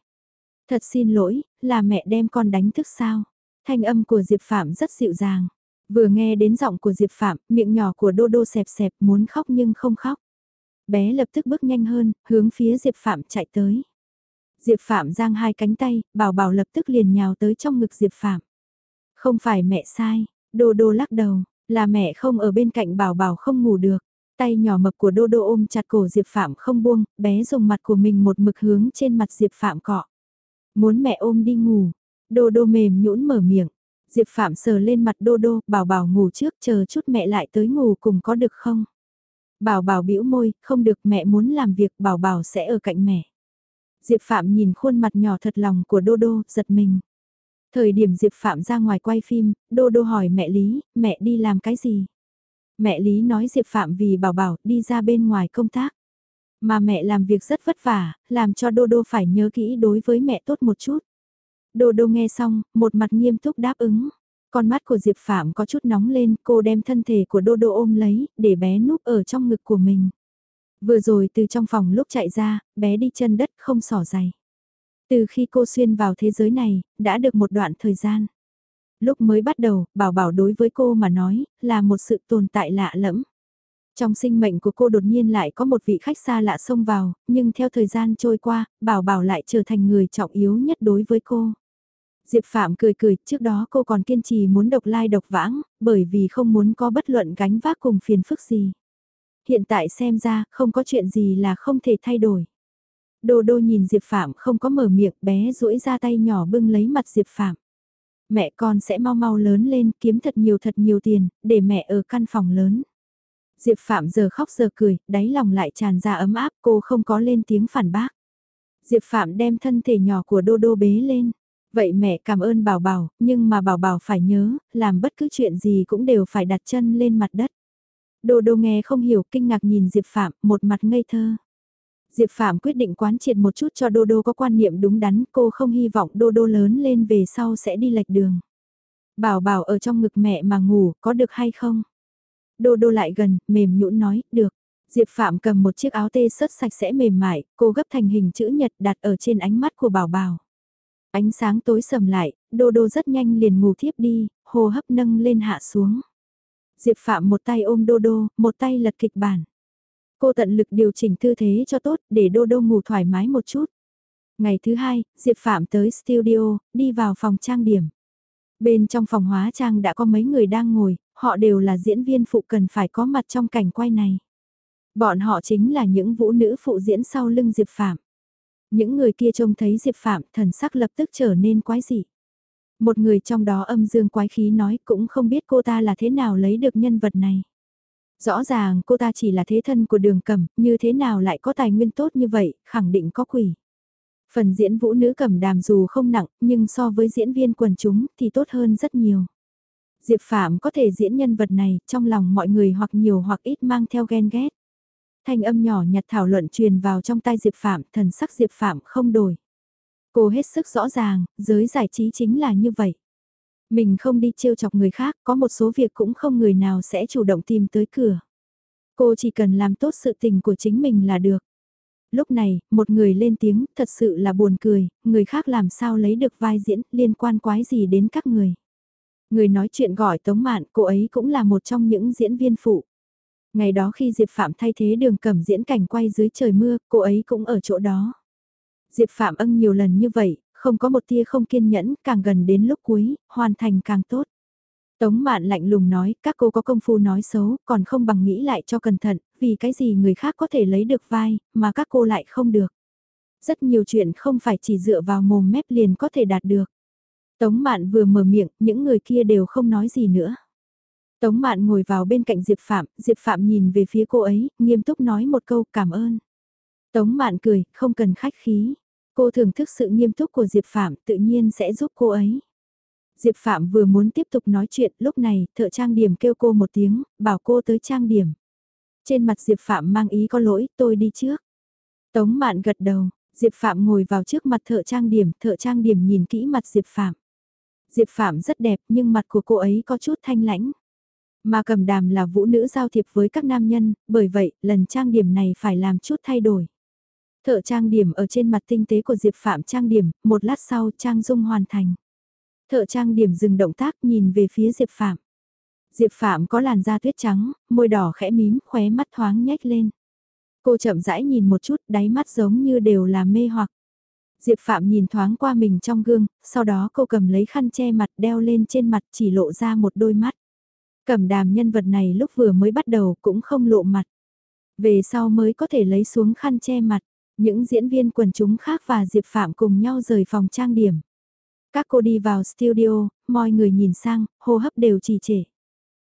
Thật xin lỗi, là mẹ đem con đánh thức sao? Thanh âm của Diệp Phạm rất dịu dàng. Vừa nghe đến giọng của Diệp Phạm, miệng nhỏ của đô đô xẹp xẹp muốn khóc nhưng không khóc. Bé lập tức bước nhanh hơn, hướng phía Diệp Phạm chạy tới. Diệp Phạm giang hai cánh tay, bảo bảo lập tức liền nhào tới trong ngực Diệp Phạm. Không phải mẹ sai, đô đô lắc đầu, là mẹ không ở bên cạnh bảo bảo không ngủ được. Tay nhỏ mập của Đô Đô ôm chặt cổ Diệp Phạm không buông, bé dùng mặt của mình một mực hướng trên mặt Diệp Phạm cọ. Muốn mẹ ôm đi ngủ. Đô Đô mềm nhũn mở miệng. Diệp Phạm sờ lên mặt Đô Đô, bảo bảo ngủ trước chờ chút mẹ lại tới ngủ cùng có được không? Bảo bảo bĩu môi, không được mẹ muốn làm việc bảo bảo sẽ ở cạnh mẹ. Diệp Phạm nhìn khuôn mặt nhỏ thật lòng của Đô Đô, giật mình. Thời điểm Diệp Phạm ra ngoài quay phim, Đô Đô hỏi mẹ Lý, mẹ đi làm cái gì? Mẹ Lý nói Diệp Phạm vì bảo bảo đi ra bên ngoài công tác. Mà mẹ làm việc rất vất vả, làm cho Đô Đô phải nhớ kỹ đối với mẹ tốt một chút. Đô Đô nghe xong, một mặt nghiêm túc đáp ứng. Con mắt của Diệp Phạm có chút nóng lên, cô đem thân thể của Đô Đô ôm lấy, để bé núp ở trong ngực của mình. Vừa rồi từ trong phòng lúc chạy ra, bé đi chân đất không sỏ giày. Từ khi cô xuyên vào thế giới này, đã được một đoạn thời gian. Lúc mới bắt đầu, bảo bảo đối với cô mà nói, là một sự tồn tại lạ lẫm. Trong sinh mệnh của cô đột nhiên lại có một vị khách xa lạ xông vào, nhưng theo thời gian trôi qua, bảo bảo lại trở thành người trọng yếu nhất đối với cô. Diệp Phạm cười cười, trước đó cô còn kiên trì muốn độc lai độc vãng, bởi vì không muốn có bất luận gánh vác cùng phiền phức gì. Hiện tại xem ra, không có chuyện gì là không thể thay đổi. Đô đô nhìn Diệp Phạm không có mở miệng, bé duỗi ra tay nhỏ bưng lấy mặt Diệp Phạm. Mẹ con sẽ mau mau lớn lên, kiếm thật nhiều thật nhiều tiền, để mẹ ở căn phòng lớn. Diệp Phạm giờ khóc giờ cười, đáy lòng lại tràn ra ấm áp, cô không có lên tiếng phản bác. Diệp Phạm đem thân thể nhỏ của Đô Đô bế lên. Vậy mẹ cảm ơn Bảo Bảo, nhưng mà Bảo Bảo phải nhớ, làm bất cứ chuyện gì cũng đều phải đặt chân lên mặt đất. Đô Đô nghe không hiểu, kinh ngạc nhìn Diệp Phạm, một mặt ngây thơ. Diệp Phạm quyết định quán triệt một chút cho Đô Đô có quan niệm đúng đắn, cô không hy vọng Đô Đô lớn lên về sau sẽ đi lệch đường. Bảo bảo ở trong ngực mẹ mà ngủ, có được hay không? Đô Đô lại gần, mềm nhũn nói, được. Diệp Phạm cầm một chiếc áo tê sớt sạch sẽ mềm mại, cô gấp thành hình chữ nhật đặt ở trên ánh mắt của bảo bảo. Ánh sáng tối sầm lại, Đô Đô rất nhanh liền ngủ thiếp đi, hô hấp nâng lên hạ xuống. Diệp Phạm một tay ôm Đô Đô, một tay lật kịch bản. Cô tận lực điều chỉnh tư thế cho tốt để Đô Đô ngủ thoải mái một chút. Ngày thứ hai, Diệp Phạm tới studio, đi vào phòng trang điểm. Bên trong phòng hóa trang đã có mấy người đang ngồi, họ đều là diễn viên phụ cần phải có mặt trong cảnh quay này. Bọn họ chính là những vũ nữ phụ diễn sau lưng Diệp Phạm. Những người kia trông thấy Diệp Phạm thần sắc lập tức trở nên quái dị. Một người trong đó âm dương quái khí nói cũng không biết cô ta là thế nào lấy được nhân vật này. Rõ ràng cô ta chỉ là thế thân của đường cầm, như thế nào lại có tài nguyên tốt như vậy, khẳng định có quỷ. Phần diễn vũ nữ cầm đàm dù không nặng, nhưng so với diễn viên quần chúng thì tốt hơn rất nhiều. Diệp Phạm có thể diễn nhân vật này, trong lòng mọi người hoặc nhiều hoặc ít mang theo ghen ghét. Thanh âm nhỏ nhặt thảo luận truyền vào trong tai Diệp Phạm, thần sắc Diệp Phạm không đổi. Cô hết sức rõ ràng, giới giải trí chính là như vậy. Mình không đi trêu chọc người khác, có một số việc cũng không người nào sẽ chủ động tìm tới cửa. Cô chỉ cần làm tốt sự tình của chính mình là được. Lúc này, một người lên tiếng, thật sự là buồn cười, người khác làm sao lấy được vai diễn, liên quan quái gì đến các người. Người nói chuyện gọi Tống Mạn, cô ấy cũng là một trong những diễn viên phụ. Ngày đó khi Diệp Phạm thay thế đường cầm diễn cảnh quay dưới trời mưa, cô ấy cũng ở chỗ đó. Diệp Phạm ân nhiều lần như vậy, không có một tia không kiên nhẫn, càng gần đến lúc cuối, hoàn thành càng tốt. Tống mạn lạnh lùng nói, các cô có công phu nói xấu, còn không bằng nghĩ lại cho cẩn thận, vì cái gì người khác có thể lấy được vai, mà các cô lại không được. Rất nhiều chuyện không phải chỉ dựa vào mồm mép liền có thể đạt được. Tống mạn vừa mở miệng, những người kia đều không nói gì nữa. Tống mạn ngồi vào bên cạnh Diệp Phạm, Diệp Phạm nhìn về phía cô ấy, nghiêm túc nói một câu cảm ơn. Tống mạn cười, không cần khách khí. Cô thưởng thức sự nghiêm túc của Diệp Phạm tự nhiên sẽ giúp cô ấy. Diệp Phạm vừa muốn tiếp tục nói chuyện, lúc này, thợ trang điểm kêu cô một tiếng, bảo cô tới trang điểm. Trên mặt Diệp Phạm mang ý có lỗi, tôi đi trước. Tống mạn gật đầu, Diệp Phạm ngồi vào trước mặt thợ trang điểm, thợ trang điểm nhìn kỹ mặt Diệp Phạm. Diệp Phạm rất đẹp nhưng mặt của cô ấy có chút thanh lãnh. Mà cầm đàm là vũ nữ giao thiệp với các nam nhân, bởi vậy, lần trang điểm này phải làm chút thay đổi. Thợ trang điểm ở trên mặt tinh tế của Diệp Phạm trang điểm, một lát sau trang dung hoàn thành. Thợ trang điểm dừng động tác nhìn về phía Diệp Phạm. Diệp Phạm có làn da tuyết trắng, môi đỏ khẽ mím, khóe mắt thoáng nhếch lên. Cô chậm rãi nhìn một chút, đáy mắt giống như đều là mê hoặc. Diệp Phạm nhìn thoáng qua mình trong gương, sau đó cô cầm lấy khăn che mặt đeo lên trên mặt chỉ lộ ra một đôi mắt. Cẩm đàm nhân vật này lúc vừa mới bắt đầu cũng không lộ mặt. Về sau mới có thể lấy xuống khăn che mặt. Những diễn viên quần chúng khác và Diệp Phạm cùng nhau rời phòng trang điểm. Các cô đi vào studio, mọi người nhìn sang, hô hấp đều trì trệ.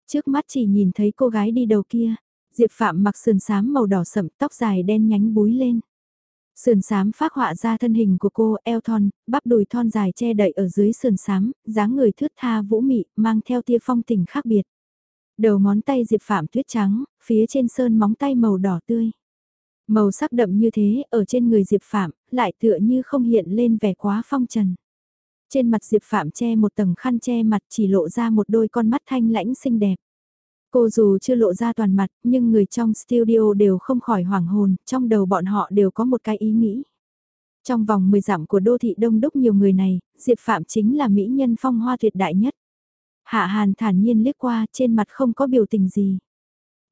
Trước mắt chỉ nhìn thấy cô gái đi đầu kia, Diệp Phạm mặc sườn xám màu đỏ sậm tóc dài đen nhánh búi lên. Sườn xám phát họa ra thân hình của cô, eo thon, bắp đùi thon dài che đậy ở dưới sườn xám, dáng người thướt tha vũ mị, mang theo tia phong tình khác biệt. Đầu ngón tay Diệp Phạm tuyết trắng, phía trên sơn móng tay màu đỏ tươi. Màu sắc đậm như thế, ở trên người Diệp Phạm, lại tựa như không hiện lên vẻ quá phong trần. Trên mặt Diệp Phạm che một tầng khăn che mặt chỉ lộ ra một đôi con mắt thanh lãnh xinh đẹp. Cô dù chưa lộ ra toàn mặt, nhưng người trong studio đều không khỏi hoảng hồn, trong đầu bọn họ đều có một cái ý nghĩ. Trong vòng 10 dặm của đô thị đông đúc nhiều người này, Diệp Phạm chính là mỹ nhân phong hoa tuyệt đại nhất. Hạ Hàn thản nhiên liếc qua, trên mặt không có biểu tình gì.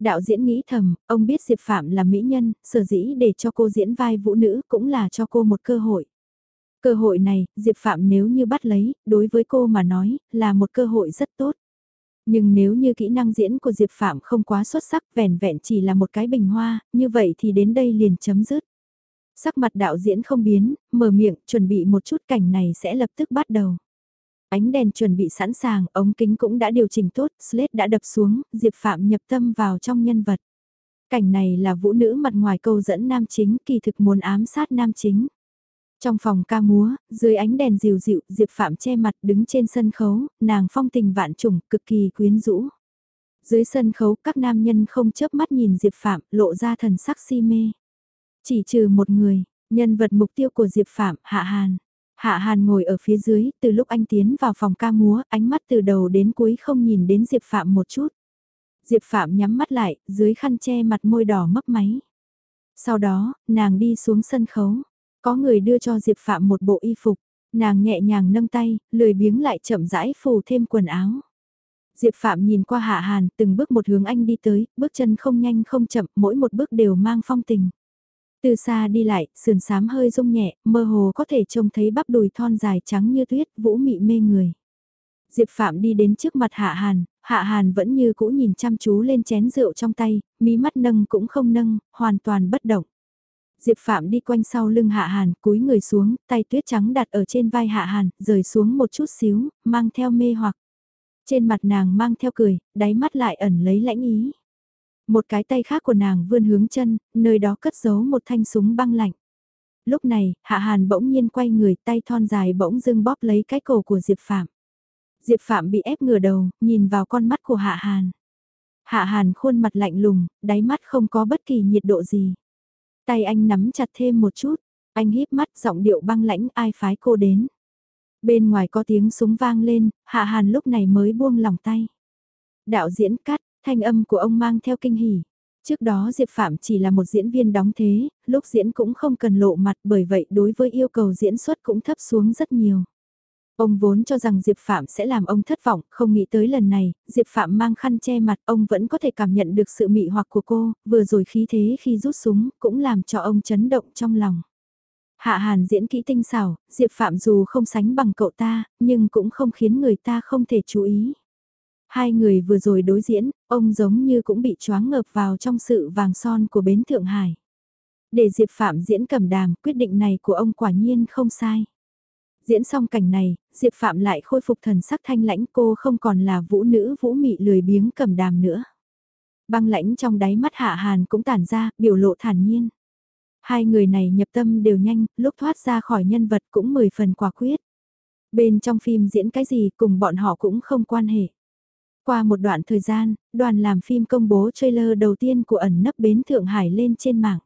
Đạo diễn nghĩ thầm, ông biết Diệp Phạm là mỹ nhân, sở dĩ để cho cô diễn vai vũ nữ cũng là cho cô một cơ hội. Cơ hội này, Diệp Phạm nếu như bắt lấy, đối với cô mà nói, là một cơ hội rất tốt. Nhưng nếu như kỹ năng diễn của Diệp Phạm không quá xuất sắc vẻn vẹn chỉ là một cái bình hoa, như vậy thì đến đây liền chấm dứt. Sắc mặt đạo diễn không biến, mở miệng, chuẩn bị một chút cảnh này sẽ lập tức bắt đầu. Ánh đèn chuẩn bị sẵn sàng, ống kính cũng đã điều chỉnh tốt, slate đã đập xuống, Diệp Phạm nhập tâm vào trong nhân vật. Cảnh này là vũ nữ mặt ngoài câu dẫn nam chính, kỳ thực muốn ám sát nam chính. Trong phòng ca múa, dưới ánh đèn dịu dịu, Diệp Phạm che mặt đứng trên sân khấu, nàng phong tình vạn trùng, cực kỳ quyến rũ. Dưới sân khấu, các nam nhân không chớp mắt nhìn Diệp Phạm, lộ ra thần sắc si mê. Chỉ trừ một người, nhân vật mục tiêu của Diệp Phạm, Hạ Hàn. Hạ Hàn ngồi ở phía dưới, từ lúc anh tiến vào phòng ca múa, ánh mắt từ đầu đến cuối không nhìn đến Diệp Phạm một chút. Diệp Phạm nhắm mắt lại, dưới khăn che mặt môi đỏ mấp máy. Sau đó, nàng đi xuống sân khấu. Có người đưa cho Diệp Phạm một bộ y phục, nàng nhẹ nhàng nâng tay, lười biếng lại chậm rãi phủ thêm quần áo. Diệp Phạm nhìn qua Hạ Hàn, từng bước một hướng anh đi tới, bước chân không nhanh không chậm, mỗi một bước đều mang phong tình. Từ xa đi lại, sườn sám hơi rung nhẹ, mơ hồ có thể trông thấy bắp đùi thon dài trắng như tuyết, vũ mị mê người. Diệp Phạm đi đến trước mặt Hạ Hàn, Hạ Hàn vẫn như cũ nhìn chăm chú lên chén rượu trong tay, mí mắt nâng cũng không nâng, hoàn toàn bất động. Diệp Phạm đi quanh sau lưng Hạ Hàn, cúi người xuống, tay tuyết trắng đặt ở trên vai Hạ Hàn, rời xuống một chút xíu, mang theo mê hoặc. Trên mặt nàng mang theo cười, đáy mắt lại ẩn lấy lãnh ý. Một cái tay khác của nàng vươn hướng chân, nơi đó cất giấu một thanh súng băng lạnh. Lúc này, Hạ Hàn bỗng nhiên quay người tay thon dài bỗng dưng bóp lấy cái cổ của Diệp Phạm. Diệp Phạm bị ép ngửa đầu, nhìn vào con mắt của Hạ Hàn. Hạ Hàn khuôn mặt lạnh lùng, đáy mắt không có bất kỳ nhiệt độ gì. Tay anh nắm chặt thêm một chút, anh híp mắt giọng điệu băng lãnh ai phái cô đến. Bên ngoài có tiếng súng vang lên, Hạ Hàn lúc này mới buông lòng tay. Đạo diễn cắt, thanh âm của ông mang theo kinh hỉ. Trước đó Diệp Phạm chỉ là một diễn viên đóng thế, lúc diễn cũng không cần lộ mặt bởi vậy đối với yêu cầu diễn xuất cũng thấp xuống rất nhiều. Ông vốn cho rằng Diệp Phạm sẽ làm ông thất vọng, không nghĩ tới lần này, Diệp Phạm mang khăn che mặt, ông vẫn có thể cảm nhận được sự mị hoặc của cô, vừa rồi khí thế khi rút súng, cũng làm cho ông chấn động trong lòng. Hạ Hàn diễn kỹ tinh xảo, Diệp Phạm dù không sánh bằng cậu ta, nhưng cũng không khiến người ta không thể chú ý. Hai người vừa rồi đối diễn, ông giống như cũng bị choáng ngợp vào trong sự vàng son của bến Thượng Hải. Để Diệp Phạm diễn cầm đàm, quyết định này của ông quả nhiên không sai. Diễn xong cảnh này, Diệp Phạm lại khôi phục thần sắc thanh lãnh cô không còn là vũ nữ vũ mị lười biếng cầm đàm nữa. Băng lãnh trong đáy mắt Hạ Hàn cũng tản ra, biểu lộ thản nhiên. Hai người này nhập tâm đều nhanh, lúc thoát ra khỏi nhân vật cũng mười phần quả quyết. Bên trong phim diễn cái gì cùng bọn họ cũng không quan hệ. Qua một đoạn thời gian, đoàn làm phim công bố trailer đầu tiên của ẩn nấp bến Thượng Hải lên trên mạng.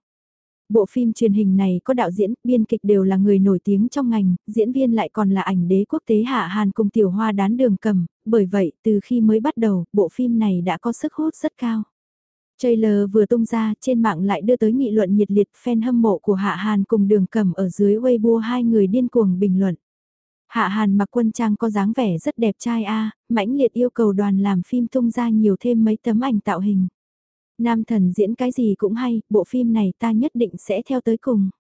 Bộ phim truyền hình này có đạo diễn, biên kịch đều là người nổi tiếng trong ngành, diễn viên lại còn là ảnh đế quốc tế Hạ Hàn cùng Tiểu Hoa đán đường cầm, bởi vậy từ khi mới bắt đầu, bộ phim này đã có sức hút rất cao. Trailer vừa tung ra trên mạng lại đưa tới nghị luận nhiệt liệt fan hâm mộ của Hạ Hàn cùng đường cầm ở dưới Weibo hai người điên cuồng bình luận. Hạ Hàn mặc quân trang có dáng vẻ rất đẹp trai a, mãnh liệt yêu cầu đoàn làm phim tung ra nhiều thêm mấy tấm ảnh tạo hình. Nam thần diễn cái gì cũng hay, bộ phim này ta nhất định sẽ theo tới cùng.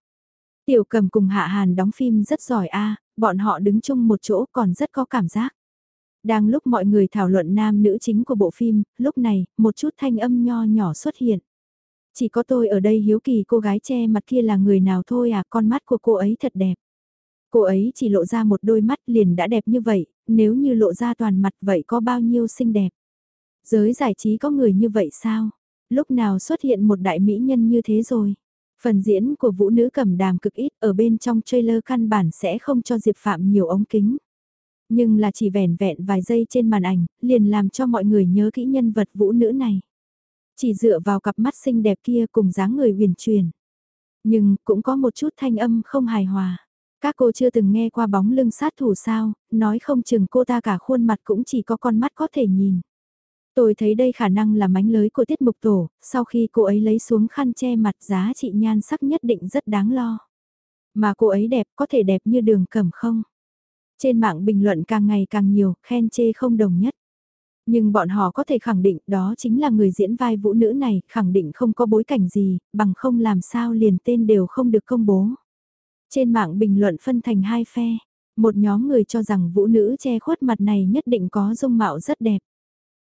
Tiểu cầm cùng Hạ Hàn đóng phim rất giỏi a, bọn họ đứng chung một chỗ còn rất có cảm giác. Đang lúc mọi người thảo luận nam nữ chính của bộ phim, lúc này, một chút thanh âm nho nhỏ xuất hiện. Chỉ có tôi ở đây hiếu kỳ cô gái che mặt kia là người nào thôi à, con mắt của cô ấy thật đẹp. Cô ấy chỉ lộ ra một đôi mắt liền đã đẹp như vậy, nếu như lộ ra toàn mặt vậy có bao nhiêu xinh đẹp. Giới giải trí có người như vậy sao? Lúc nào xuất hiện một đại mỹ nhân như thế rồi? Phần diễn của vũ nữ cầm đàm cực ít ở bên trong trailer căn bản sẽ không cho Diệp Phạm nhiều ống kính. Nhưng là chỉ vẻn vẹn vài giây trên màn ảnh, liền làm cho mọi người nhớ kỹ nhân vật vũ nữ này. Chỉ dựa vào cặp mắt xinh đẹp kia cùng dáng người huyền truyền. Nhưng cũng có một chút thanh âm không hài hòa. Các cô chưa từng nghe qua bóng lưng sát thủ sao, nói không chừng cô ta cả khuôn mặt cũng chỉ có con mắt có thể nhìn. Tôi thấy đây khả năng là mánh lới của tiết mục tổ, sau khi cô ấy lấy xuống khăn che mặt giá trị nhan sắc nhất định rất đáng lo. Mà cô ấy đẹp có thể đẹp như đường cẩm không? Trên mạng bình luận càng ngày càng nhiều, khen chê không đồng nhất. Nhưng bọn họ có thể khẳng định đó chính là người diễn vai vũ nữ này, khẳng định không có bối cảnh gì, bằng không làm sao liền tên đều không được công bố. Trên mạng bình luận phân thành hai phe, một nhóm người cho rằng vũ nữ che khuất mặt này nhất định có dung mạo rất đẹp.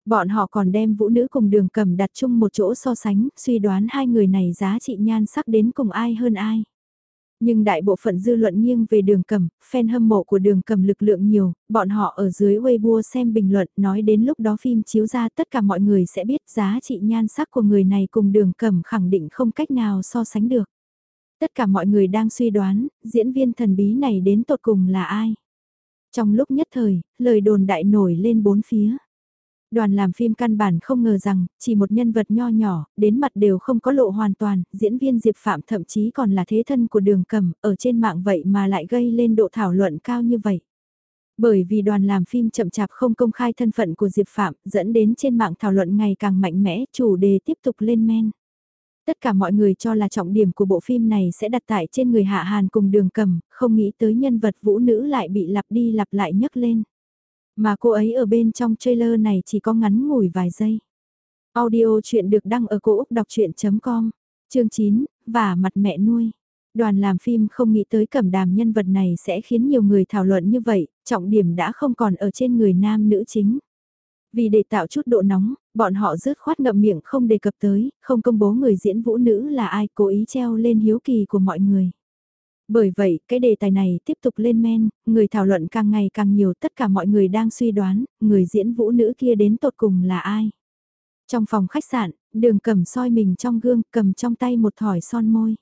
Bọn họ còn đem vũ nữ cùng đường cầm đặt chung một chỗ so sánh, suy đoán hai người này giá trị nhan sắc đến cùng ai hơn ai. Nhưng đại bộ phận dư luận nghiêng về đường cầm, fan hâm mộ của đường cầm lực lượng nhiều, bọn họ ở dưới Weibo xem bình luận nói đến lúc đó phim chiếu ra tất cả mọi người sẽ biết giá trị nhan sắc của người này cùng đường cầm khẳng định không cách nào so sánh được. Tất cả mọi người đang suy đoán, diễn viên thần bí này đến tột cùng là ai? Trong lúc nhất thời, lời đồn đại nổi lên bốn phía. Đoàn làm phim căn bản không ngờ rằng, chỉ một nhân vật nho nhỏ, đến mặt đều không có lộ hoàn toàn, diễn viên Diệp Phạm thậm chí còn là thế thân của đường cầm, ở trên mạng vậy mà lại gây lên độ thảo luận cao như vậy. Bởi vì đoàn làm phim chậm chạp không công khai thân phận của Diệp Phạm, dẫn đến trên mạng thảo luận ngày càng mạnh mẽ, chủ đề tiếp tục lên men. Tất cả mọi người cho là trọng điểm của bộ phim này sẽ đặt tại trên người Hạ Hàn cùng đường cầm, không nghĩ tới nhân vật vũ nữ lại bị lặp đi lặp lại nhấc lên. Mà cô ấy ở bên trong trailer này chỉ có ngắn ngủi vài giây. Audio chuyện được đăng ở cổ Úc đọc chuyện.com, chương 9, và mặt mẹ nuôi. Đoàn làm phim không nghĩ tới cẩm đàm nhân vật này sẽ khiến nhiều người thảo luận như vậy, trọng điểm đã không còn ở trên người nam nữ chính. Vì để tạo chút độ nóng, bọn họ rớt khoát ngậm miệng không đề cập tới, không công bố người diễn vũ nữ là ai cố ý treo lên hiếu kỳ của mọi người. Bởi vậy, cái đề tài này tiếp tục lên men, người thảo luận càng ngày càng nhiều tất cả mọi người đang suy đoán, người diễn vũ nữ kia đến tột cùng là ai. Trong phòng khách sạn, đường cầm soi mình trong gương, cầm trong tay một thỏi son môi.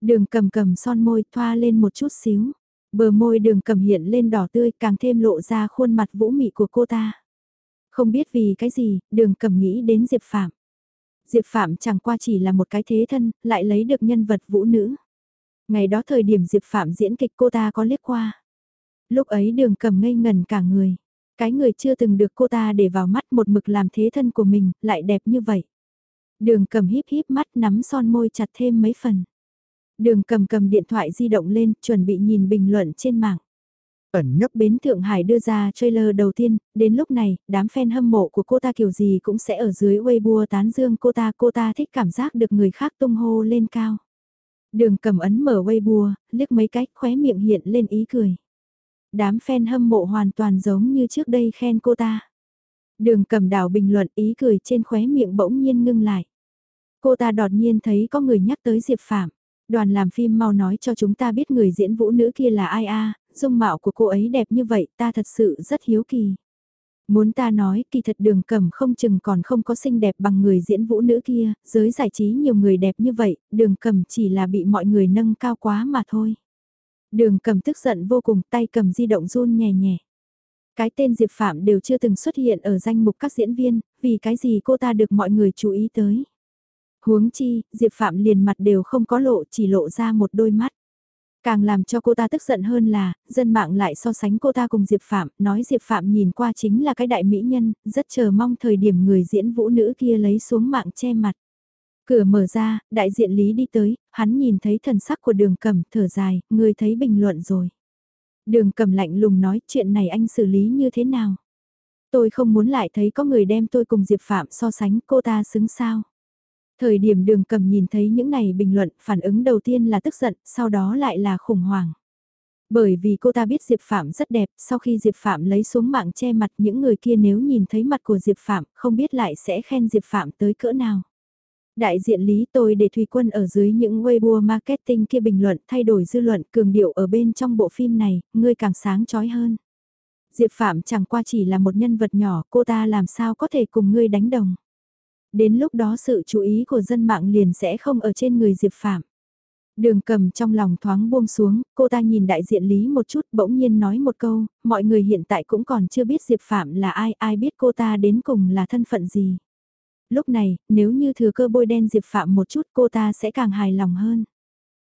Đường cầm cầm son môi thoa lên một chút xíu. Bờ môi đường cầm hiện lên đỏ tươi càng thêm lộ ra khuôn mặt vũ mị của cô ta. Không biết vì cái gì, đường cầm nghĩ đến Diệp Phạm. Diệp Phạm chẳng qua chỉ là một cái thế thân, lại lấy được nhân vật vũ nữ. Ngày đó thời điểm Diệp Phạm diễn kịch cô ta có liếc qua. Lúc ấy đường cầm ngây ngần cả người. Cái người chưa từng được cô ta để vào mắt một mực làm thế thân của mình, lại đẹp như vậy. Đường cầm híp híp mắt nắm son môi chặt thêm mấy phần. Đường cầm cầm điện thoại di động lên, chuẩn bị nhìn bình luận trên mạng. Ẩn nấp bến Thượng Hải đưa ra trailer đầu tiên, đến lúc này, đám fan hâm mộ của cô ta kiểu gì cũng sẽ ở dưới Weibo tán dương cô ta, cô ta thích cảm giác được người khác tung hô lên cao. Đường cầm ấn mở Weibo, liếc mấy cách khóe miệng hiện lên ý cười. Đám fan hâm mộ hoàn toàn giống như trước đây khen cô ta. Đường cầm đảo bình luận ý cười trên khóe miệng bỗng nhiên ngưng lại. Cô ta đột nhiên thấy có người nhắc tới Diệp Phạm. Đoàn làm phim mau nói cho chúng ta biết người diễn vũ nữ kia là ai a dung mạo của cô ấy đẹp như vậy ta thật sự rất hiếu kỳ. Muốn ta nói kỳ thật đường cầm không chừng còn không có xinh đẹp bằng người diễn vũ nữ kia, giới giải trí nhiều người đẹp như vậy, đường cầm chỉ là bị mọi người nâng cao quá mà thôi. Đường cầm tức giận vô cùng tay cầm di động run nhẹ nhẹ. Cái tên Diệp Phạm đều chưa từng xuất hiện ở danh mục các diễn viên, vì cái gì cô ta được mọi người chú ý tới. Huống chi, Diệp Phạm liền mặt đều không có lộ chỉ lộ ra một đôi mắt. Càng làm cho cô ta tức giận hơn là, dân mạng lại so sánh cô ta cùng Diệp Phạm, nói Diệp Phạm nhìn qua chính là cái đại mỹ nhân, rất chờ mong thời điểm người diễn vũ nữ kia lấy xuống mạng che mặt. Cửa mở ra, đại diện Lý đi tới, hắn nhìn thấy thần sắc của đường cầm, thở dài, người thấy bình luận rồi. Đường cầm lạnh lùng nói chuyện này anh xử lý như thế nào? Tôi không muốn lại thấy có người đem tôi cùng Diệp Phạm so sánh cô ta xứng sao. Thời điểm đường cầm nhìn thấy những này bình luận, phản ứng đầu tiên là tức giận, sau đó lại là khủng hoảng. Bởi vì cô ta biết Diệp Phạm rất đẹp, sau khi Diệp Phạm lấy xuống mạng che mặt những người kia nếu nhìn thấy mặt của Diệp Phạm, không biết lại sẽ khen Diệp Phạm tới cỡ nào. Đại diện lý tôi để Thùy Quân ở dưới những Weibo marketing kia bình luận thay đổi dư luận cường điệu ở bên trong bộ phim này, ngươi càng sáng chói hơn. Diệp Phạm chẳng qua chỉ là một nhân vật nhỏ, cô ta làm sao có thể cùng ngươi đánh đồng. Đến lúc đó sự chú ý của dân mạng liền sẽ không ở trên người Diệp Phạm. Đường cầm trong lòng thoáng buông xuống, cô ta nhìn đại diện Lý một chút bỗng nhiên nói một câu, mọi người hiện tại cũng còn chưa biết Diệp Phạm là ai, ai biết cô ta đến cùng là thân phận gì. Lúc này, nếu như thừa cơ bôi đen Diệp Phạm một chút cô ta sẽ càng hài lòng hơn.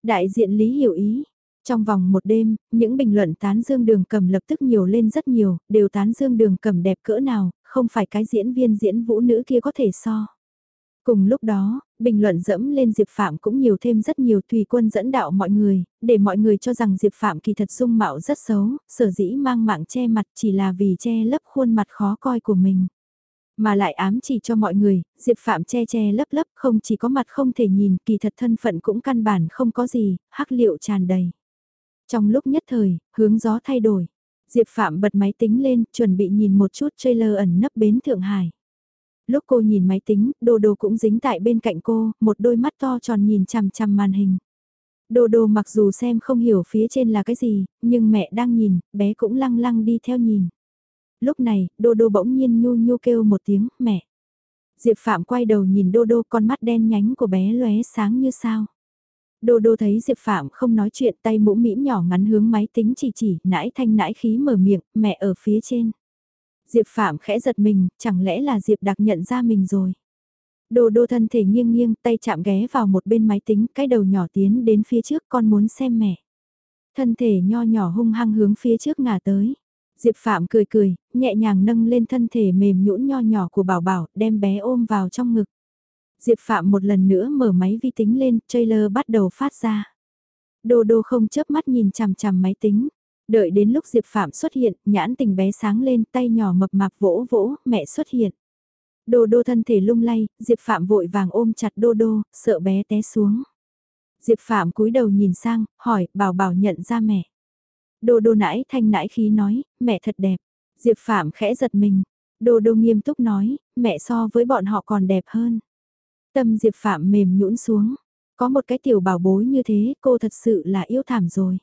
Đại diện Lý hiểu ý, trong vòng một đêm, những bình luận tán dương đường cầm lập tức nhiều lên rất nhiều, đều tán dương đường cầm đẹp cỡ nào, không phải cái diễn viên diễn vũ nữ kia có thể so. Cùng lúc đó, bình luận dẫm lên Diệp Phạm cũng nhiều thêm rất nhiều tùy quân dẫn đạo mọi người, để mọi người cho rằng Diệp Phạm kỳ thật dung mạo rất xấu, sở dĩ mang mạng che mặt chỉ là vì che lấp khuôn mặt khó coi của mình. Mà lại ám chỉ cho mọi người, Diệp Phạm che che lấp lấp không chỉ có mặt không thể nhìn, kỳ thật thân phận cũng căn bản không có gì, hắc liệu tràn đầy. Trong lúc nhất thời, hướng gió thay đổi. Diệp Phạm bật máy tính lên, chuẩn bị nhìn một chút trailer ẩn nấp bến Thượng Hải. Lúc cô nhìn máy tính, Đô Đô cũng dính tại bên cạnh cô, một đôi mắt to tròn nhìn chằm chằm màn hình. Đô Đô mặc dù xem không hiểu phía trên là cái gì, nhưng mẹ đang nhìn, bé cũng lăng lăng đi theo nhìn. Lúc này, Đô Đô bỗng nhiên nhu nhu kêu một tiếng, mẹ. Diệp Phạm quay đầu nhìn Đô Đô con mắt đen nhánh của bé lóe sáng như sao. Đô đô thấy Diệp Phạm không nói chuyện tay mũ mĩm nhỏ ngắn hướng máy tính chỉ chỉ, nãi thanh nãi khí mở miệng, mẹ ở phía trên. Diệp Phạm khẽ giật mình, chẳng lẽ là Diệp đặc nhận ra mình rồi. Đô đô thân thể nghiêng nghiêng, tay chạm ghé vào một bên máy tính, cái đầu nhỏ tiến đến phía trước con muốn xem mẹ. Thân thể nho nhỏ hung hăng hướng phía trước ngả tới. Diệp Phạm cười cười, nhẹ nhàng nâng lên thân thể mềm nhũn nho nhỏ của bảo bảo, đem bé ôm vào trong ngực. Diệp Phạm một lần nữa mở máy vi tính lên, trailer bắt đầu phát ra. Đô đô không chớp mắt nhìn chằm chằm máy tính. Đợi đến lúc Diệp Phạm xuất hiện, nhãn tình bé sáng lên, tay nhỏ mập mạp vỗ vỗ, mẹ xuất hiện. Đô đô thân thể lung lay, Diệp Phạm vội vàng ôm chặt đô đô, sợ bé té xuống. Diệp Phạm cúi đầu nhìn sang, hỏi, bảo bảo nhận ra mẹ. Đô đô nãi thanh nãi khí nói, mẹ thật đẹp. Diệp Phạm khẽ giật mình. Đô đô nghiêm túc nói, mẹ so với bọn họ còn đẹp hơn. Tâm Diệp Phạm mềm nhũn xuống. Có một cái tiểu bảo bối như thế, cô thật sự là yêu thảm rồi.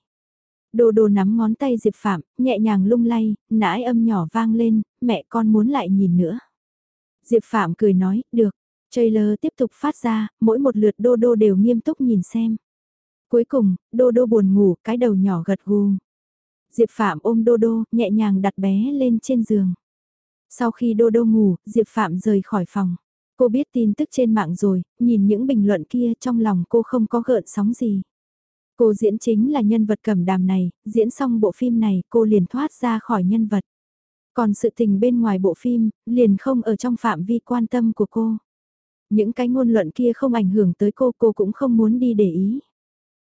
Đồ đồ nắm ngón tay Diệp Phạm, nhẹ nhàng lung lay, nãi âm nhỏ vang lên, mẹ con muốn lại nhìn nữa. Diệp Phạm cười nói, được. Trailer tiếp tục phát ra, mỗi một lượt đô đô đều nghiêm túc nhìn xem. Cuối cùng, đô đô buồn ngủ, cái đầu nhỏ gật gù. Diệp Phạm ôm đô đô, nhẹ nhàng đặt bé lên trên giường. Sau khi đô đô ngủ, Diệp Phạm rời khỏi phòng. Cô biết tin tức trên mạng rồi, nhìn những bình luận kia trong lòng cô không có gợn sóng gì. Cô diễn chính là nhân vật cầm đàm này, diễn xong bộ phim này cô liền thoát ra khỏi nhân vật. Còn sự tình bên ngoài bộ phim, liền không ở trong phạm vi quan tâm của cô. Những cái ngôn luận kia không ảnh hưởng tới cô, cô cũng không muốn đi để ý.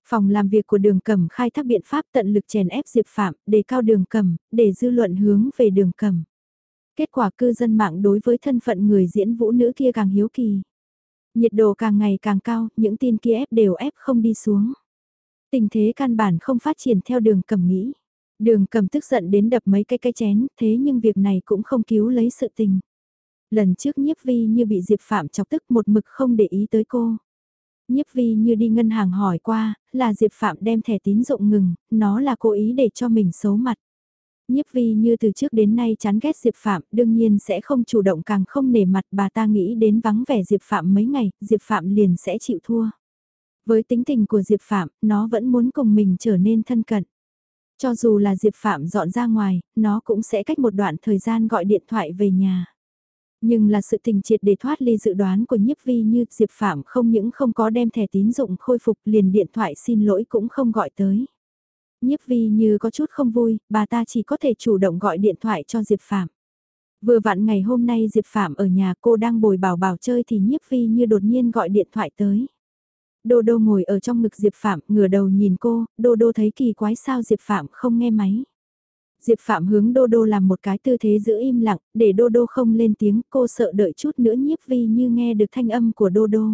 Phòng làm việc của đường cầm khai thác biện pháp tận lực chèn ép Diệp Phạm, đề cao đường cầm, để dư luận hướng về đường cầm. Kết quả cư dân mạng đối với thân phận người diễn vũ nữ kia càng hiếu kỳ. Nhiệt độ càng ngày càng cao, những tin kia ép đều ép không đi xuống. Tình thế căn bản không phát triển theo đường cầm nghĩ. Đường cầm tức giận đến đập mấy cái cái chén, thế nhưng việc này cũng không cứu lấy sự tình. Lần trước nhiếp vi như bị Diệp Phạm chọc tức một mực không để ý tới cô. Nhiếp vi như đi ngân hàng hỏi qua, là Diệp Phạm đem thẻ tín dụng ngừng, nó là cố ý để cho mình xấu mặt. Nhiếp vi như từ trước đến nay chán ghét Diệp Phạm, đương nhiên sẽ không chủ động càng không nể mặt bà ta nghĩ đến vắng vẻ Diệp Phạm mấy ngày, Diệp Phạm liền sẽ chịu thua. Với tính tình của Diệp Phạm, nó vẫn muốn cùng mình trở nên thân cận. Cho dù là Diệp Phạm dọn ra ngoài, nó cũng sẽ cách một đoạn thời gian gọi điện thoại về nhà. Nhưng là sự tình triệt để thoát ly dự đoán của nhiếp vi như Diệp Phạm không những không có đem thẻ tín dụng khôi phục liền điện thoại xin lỗi cũng không gọi tới. Nhiếp vi như có chút không vui, bà ta chỉ có thể chủ động gọi điện thoại cho Diệp Phạm. Vừa vặn ngày hôm nay Diệp Phạm ở nhà cô đang bồi bảo bảo chơi thì nhiếp vi như đột nhiên gọi điện thoại tới. Đô đô ngồi ở trong ngực Diệp Phạm, ngửa đầu nhìn cô, đô đô thấy kỳ quái sao Diệp Phạm không nghe máy. Diệp Phạm hướng đô đô làm một cái tư thế giữ im lặng, để đô đô không lên tiếng, cô sợ đợi chút nữa nhiếp vi như nghe được thanh âm của đô đô.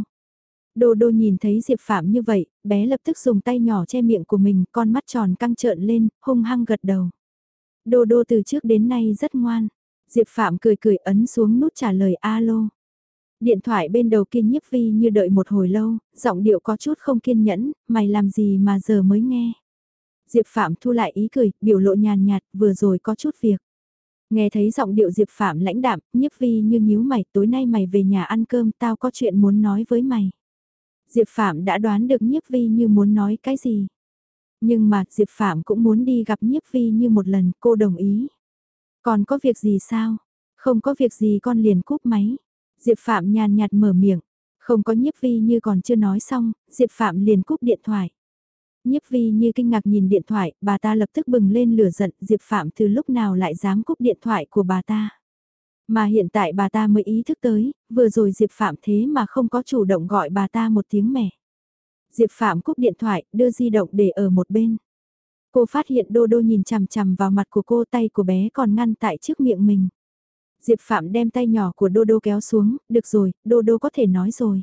Đô đô nhìn thấy Diệp Phạm như vậy, bé lập tức dùng tay nhỏ che miệng của mình, con mắt tròn căng trợn lên, hung hăng gật đầu. Đô đô từ trước đến nay rất ngoan. Diệp Phạm cười cười ấn xuống nút trả lời alo. Điện thoại bên đầu kia nhiếp vi như đợi một hồi lâu, giọng điệu có chút không kiên nhẫn, mày làm gì mà giờ mới nghe. Diệp Phạm thu lại ý cười, biểu lộ nhàn nhạt, vừa rồi có chút việc. Nghe thấy giọng điệu Diệp Phạm lãnh đạm, nhiếp vi như nhíu mày, tối nay mày về nhà ăn cơm, tao có chuyện muốn nói với mày. Diệp Phạm đã đoán được nhiếp vi như muốn nói cái gì. Nhưng mà, Diệp Phạm cũng muốn đi gặp nhiếp vi như một lần, cô đồng ý. Còn có việc gì sao? Không có việc gì con liền cúp máy. Diệp Phạm nhàn nhạt mở miệng. Không có nhiếp vi như còn chưa nói xong, Diệp Phạm liền cúp điện thoại. Nhiếp vi như kinh ngạc nhìn điện thoại, bà ta lập tức bừng lên lửa giận, Diệp Phạm từ lúc nào lại dám cúp điện thoại của bà ta. Mà hiện tại bà ta mới ý thức tới, vừa rồi Diệp Phạm thế mà không có chủ động gọi bà ta một tiếng mẹ. Diệp Phạm cúp điện thoại, đưa di động để ở một bên. Cô phát hiện Đô Đô nhìn chằm chằm vào mặt của cô tay của bé còn ngăn tại trước miệng mình. Diệp Phạm đem tay nhỏ của Đô Đô kéo xuống, được rồi, Đô Đô có thể nói rồi.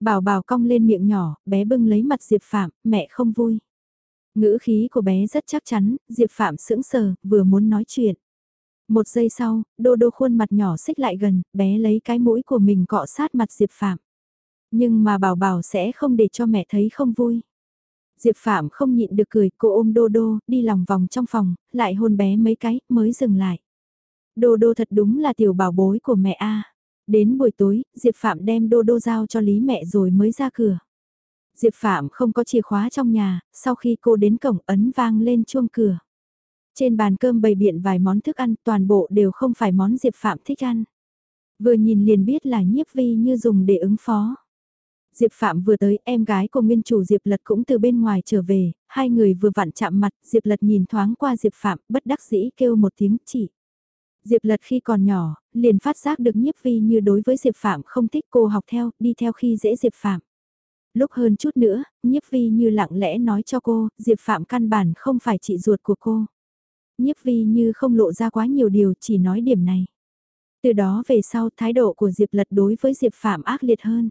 Bảo bảo cong lên miệng nhỏ, bé bưng lấy mặt Diệp Phạm, mẹ không vui. Ngữ khí của bé rất chắc chắn, Diệp Phạm sững sờ, vừa muốn nói chuyện. Một giây sau, Đô Đô khuôn mặt nhỏ xích lại gần, bé lấy cái mũi của mình cọ sát mặt Diệp Phạm. Nhưng mà bảo bảo sẽ không để cho mẹ thấy không vui. Diệp Phạm không nhịn được cười, cô ôm Đô Đô, đi lòng vòng trong phòng, lại hôn bé mấy cái, mới dừng lại. Đô Đô thật đúng là tiểu bảo bối của mẹ a. Đến buổi tối, Diệp Phạm đem Đô Đô giao cho Lý mẹ rồi mới ra cửa. Diệp Phạm không có chìa khóa trong nhà, sau khi cô đến cổng ấn vang lên chuông cửa. Trên bàn cơm bày biện vài món thức ăn toàn bộ đều không phải món Diệp Phạm thích ăn. Vừa nhìn liền biết là nhiếp vi như dùng để ứng phó. Diệp Phạm vừa tới, em gái của nguyên chủ Diệp Lật cũng từ bên ngoài trở về, hai người vừa vặn chạm mặt, Diệp Lật nhìn thoáng qua Diệp Phạm, bất đắc dĩ kêu một tiếng chỉ. Diệp Lật khi còn nhỏ, liền phát giác được nhiếp vi như đối với Diệp Phạm không thích cô học theo, đi theo khi dễ Diệp Phạm. Lúc hơn chút nữa, nhiếp vi như lặng lẽ nói cho cô, Diệp Phạm căn bản không phải chị ruột của cô. Nhiếp vi như không lộ ra quá nhiều điều chỉ nói điểm này. Từ đó về sau thái độ của Diệp Lật đối với Diệp Phạm ác liệt hơn.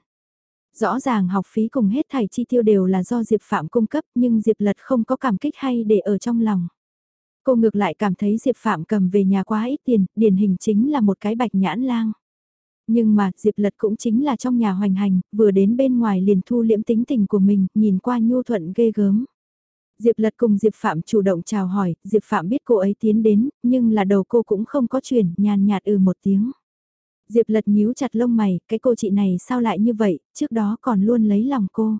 Rõ ràng học phí cùng hết thảy chi tiêu đều là do Diệp Phạm cung cấp nhưng Diệp Lật không có cảm kích hay để ở trong lòng. Cô ngược lại cảm thấy Diệp Phạm cầm về nhà quá ít tiền, điển hình chính là một cái bạch nhãn lang. Nhưng mà Diệp Lật cũng chính là trong nhà hoành hành, vừa đến bên ngoài liền thu liễm tính tình của mình, nhìn qua nhu thuận ghê gớm. Diệp Lật cùng Diệp Phạm chủ động chào hỏi, Diệp Phạm biết cô ấy tiến đến, nhưng là đầu cô cũng không có chuyển, nhàn nhạt ừ một tiếng. Diệp Lật nhíu chặt lông mày, cái cô chị này sao lại như vậy, trước đó còn luôn lấy lòng cô.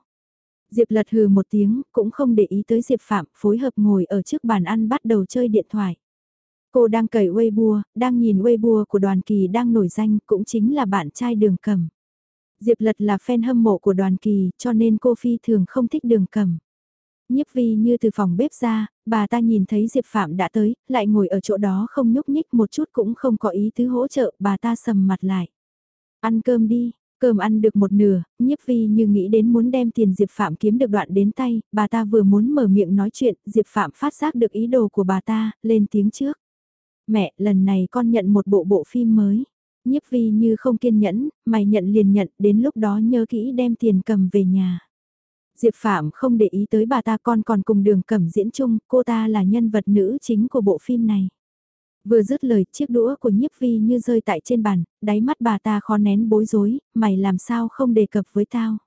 Diệp lật hừ một tiếng, cũng không để ý tới Diệp Phạm, phối hợp ngồi ở trước bàn ăn bắt đầu chơi điện thoại. Cô đang cởi Weibo, đang nhìn Weibo của đoàn kỳ đang nổi danh, cũng chính là bạn trai đường cầm. Diệp lật là fan hâm mộ của đoàn kỳ, cho nên cô phi thường không thích đường cầm. Nhiếp vi như từ phòng bếp ra, bà ta nhìn thấy Diệp Phạm đã tới, lại ngồi ở chỗ đó không nhúc nhích một chút cũng không có ý tứ hỗ trợ, bà ta sầm mặt lại. Ăn cơm đi, Cơm ăn được một nửa, nhiếp vi như nghĩ đến muốn đem tiền Diệp Phạm kiếm được đoạn đến tay, bà ta vừa muốn mở miệng nói chuyện, Diệp Phạm phát giác được ý đồ của bà ta, lên tiếng trước. Mẹ, lần này con nhận một bộ bộ phim mới. Nhiếp vi như không kiên nhẫn, mày nhận liền nhận, đến lúc đó nhớ kỹ đem tiền cầm về nhà. Diệp Phạm không để ý tới bà ta con còn cùng đường cẩm diễn chung, cô ta là nhân vật nữ chính của bộ phim này. Vừa dứt lời chiếc đũa của nhiếp vi như rơi tại trên bàn, đáy mắt bà ta khó nén bối rối, mày làm sao không đề cập với tao.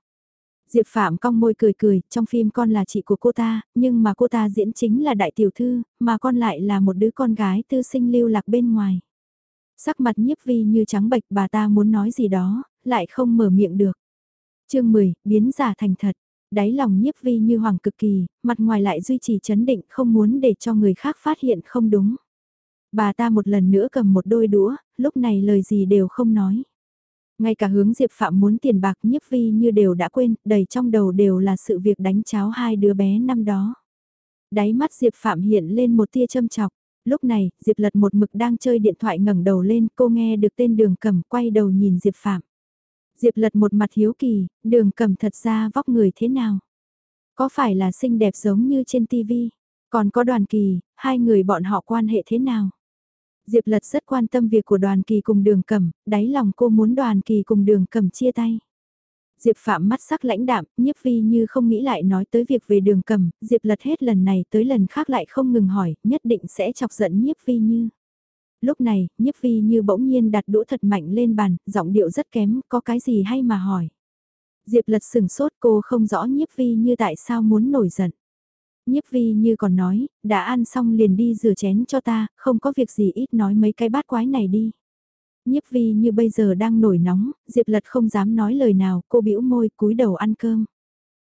Diệp Phạm cong môi cười cười, trong phim con là chị của cô ta, nhưng mà cô ta diễn chính là đại tiểu thư, mà con lại là một đứa con gái tư sinh lưu lạc bên ngoài. Sắc mặt nhiếp vi như trắng bệch bà ta muốn nói gì đó, lại không mở miệng được. chương 10, biến giả thành thật. Đáy lòng nhiếp vi như hoàng cực kỳ, mặt ngoài lại duy trì chấn định không muốn để cho người khác phát hiện không đúng. Bà ta một lần nữa cầm một đôi đũa, lúc này lời gì đều không nói. Ngay cả hướng Diệp Phạm muốn tiền bạc nhiếp vi như đều đã quên, đầy trong đầu đều là sự việc đánh cháo hai đứa bé năm đó. Đáy mắt Diệp Phạm hiện lên một tia châm chọc. Lúc này, Diệp lật một mực đang chơi điện thoại ngẩng đầu lên, cô nghe được tên đường cầm quay đầu nhìn Diệp Phạm. Diệp lật một mặt hiếu kỳ, đường cầm thật ra vóc người thế nào? Có phải là xinh đẹp giống như trên tivi? Còn có đoàn kỳ, hai người bọn họ quan hệ thế nào? Diệp Lật rất quan tâm việc của đoàn kỳ cùng đường cầm, đáy lòng cô muốn đoàn kỳ cùng đường cầm chia tay. Diệp Phạm mắt sắc lãnh đạm, nhiếp vi như không nghĩ lại nói tới việc về đường cầm, Diệp Lật hết lần này tới lần khác lại không ngừng hỏi, nhất định sẽ chọc giận nhiếp vi như. Lúc này, nhiếp vi như bỗng nhiên đặt đũa thật mạnh lên bàn, giọng điệu rất kém, có cái gì hay mà hỏi. Diệp lật sừng sốt cô không rõ nhiếp vi như tại sao muốn nổi giận. Nhiếp vi như còn nói, đã ăn xong liền đi rửa chén cho ta, không có việc gì ít nói mấy cái bát quái này đi. Nhiếp vi như bây giờ đang nổi nóng, Diệp lật không dám nói lời nào, cô bĩu môi cúi đầu ăn cơm.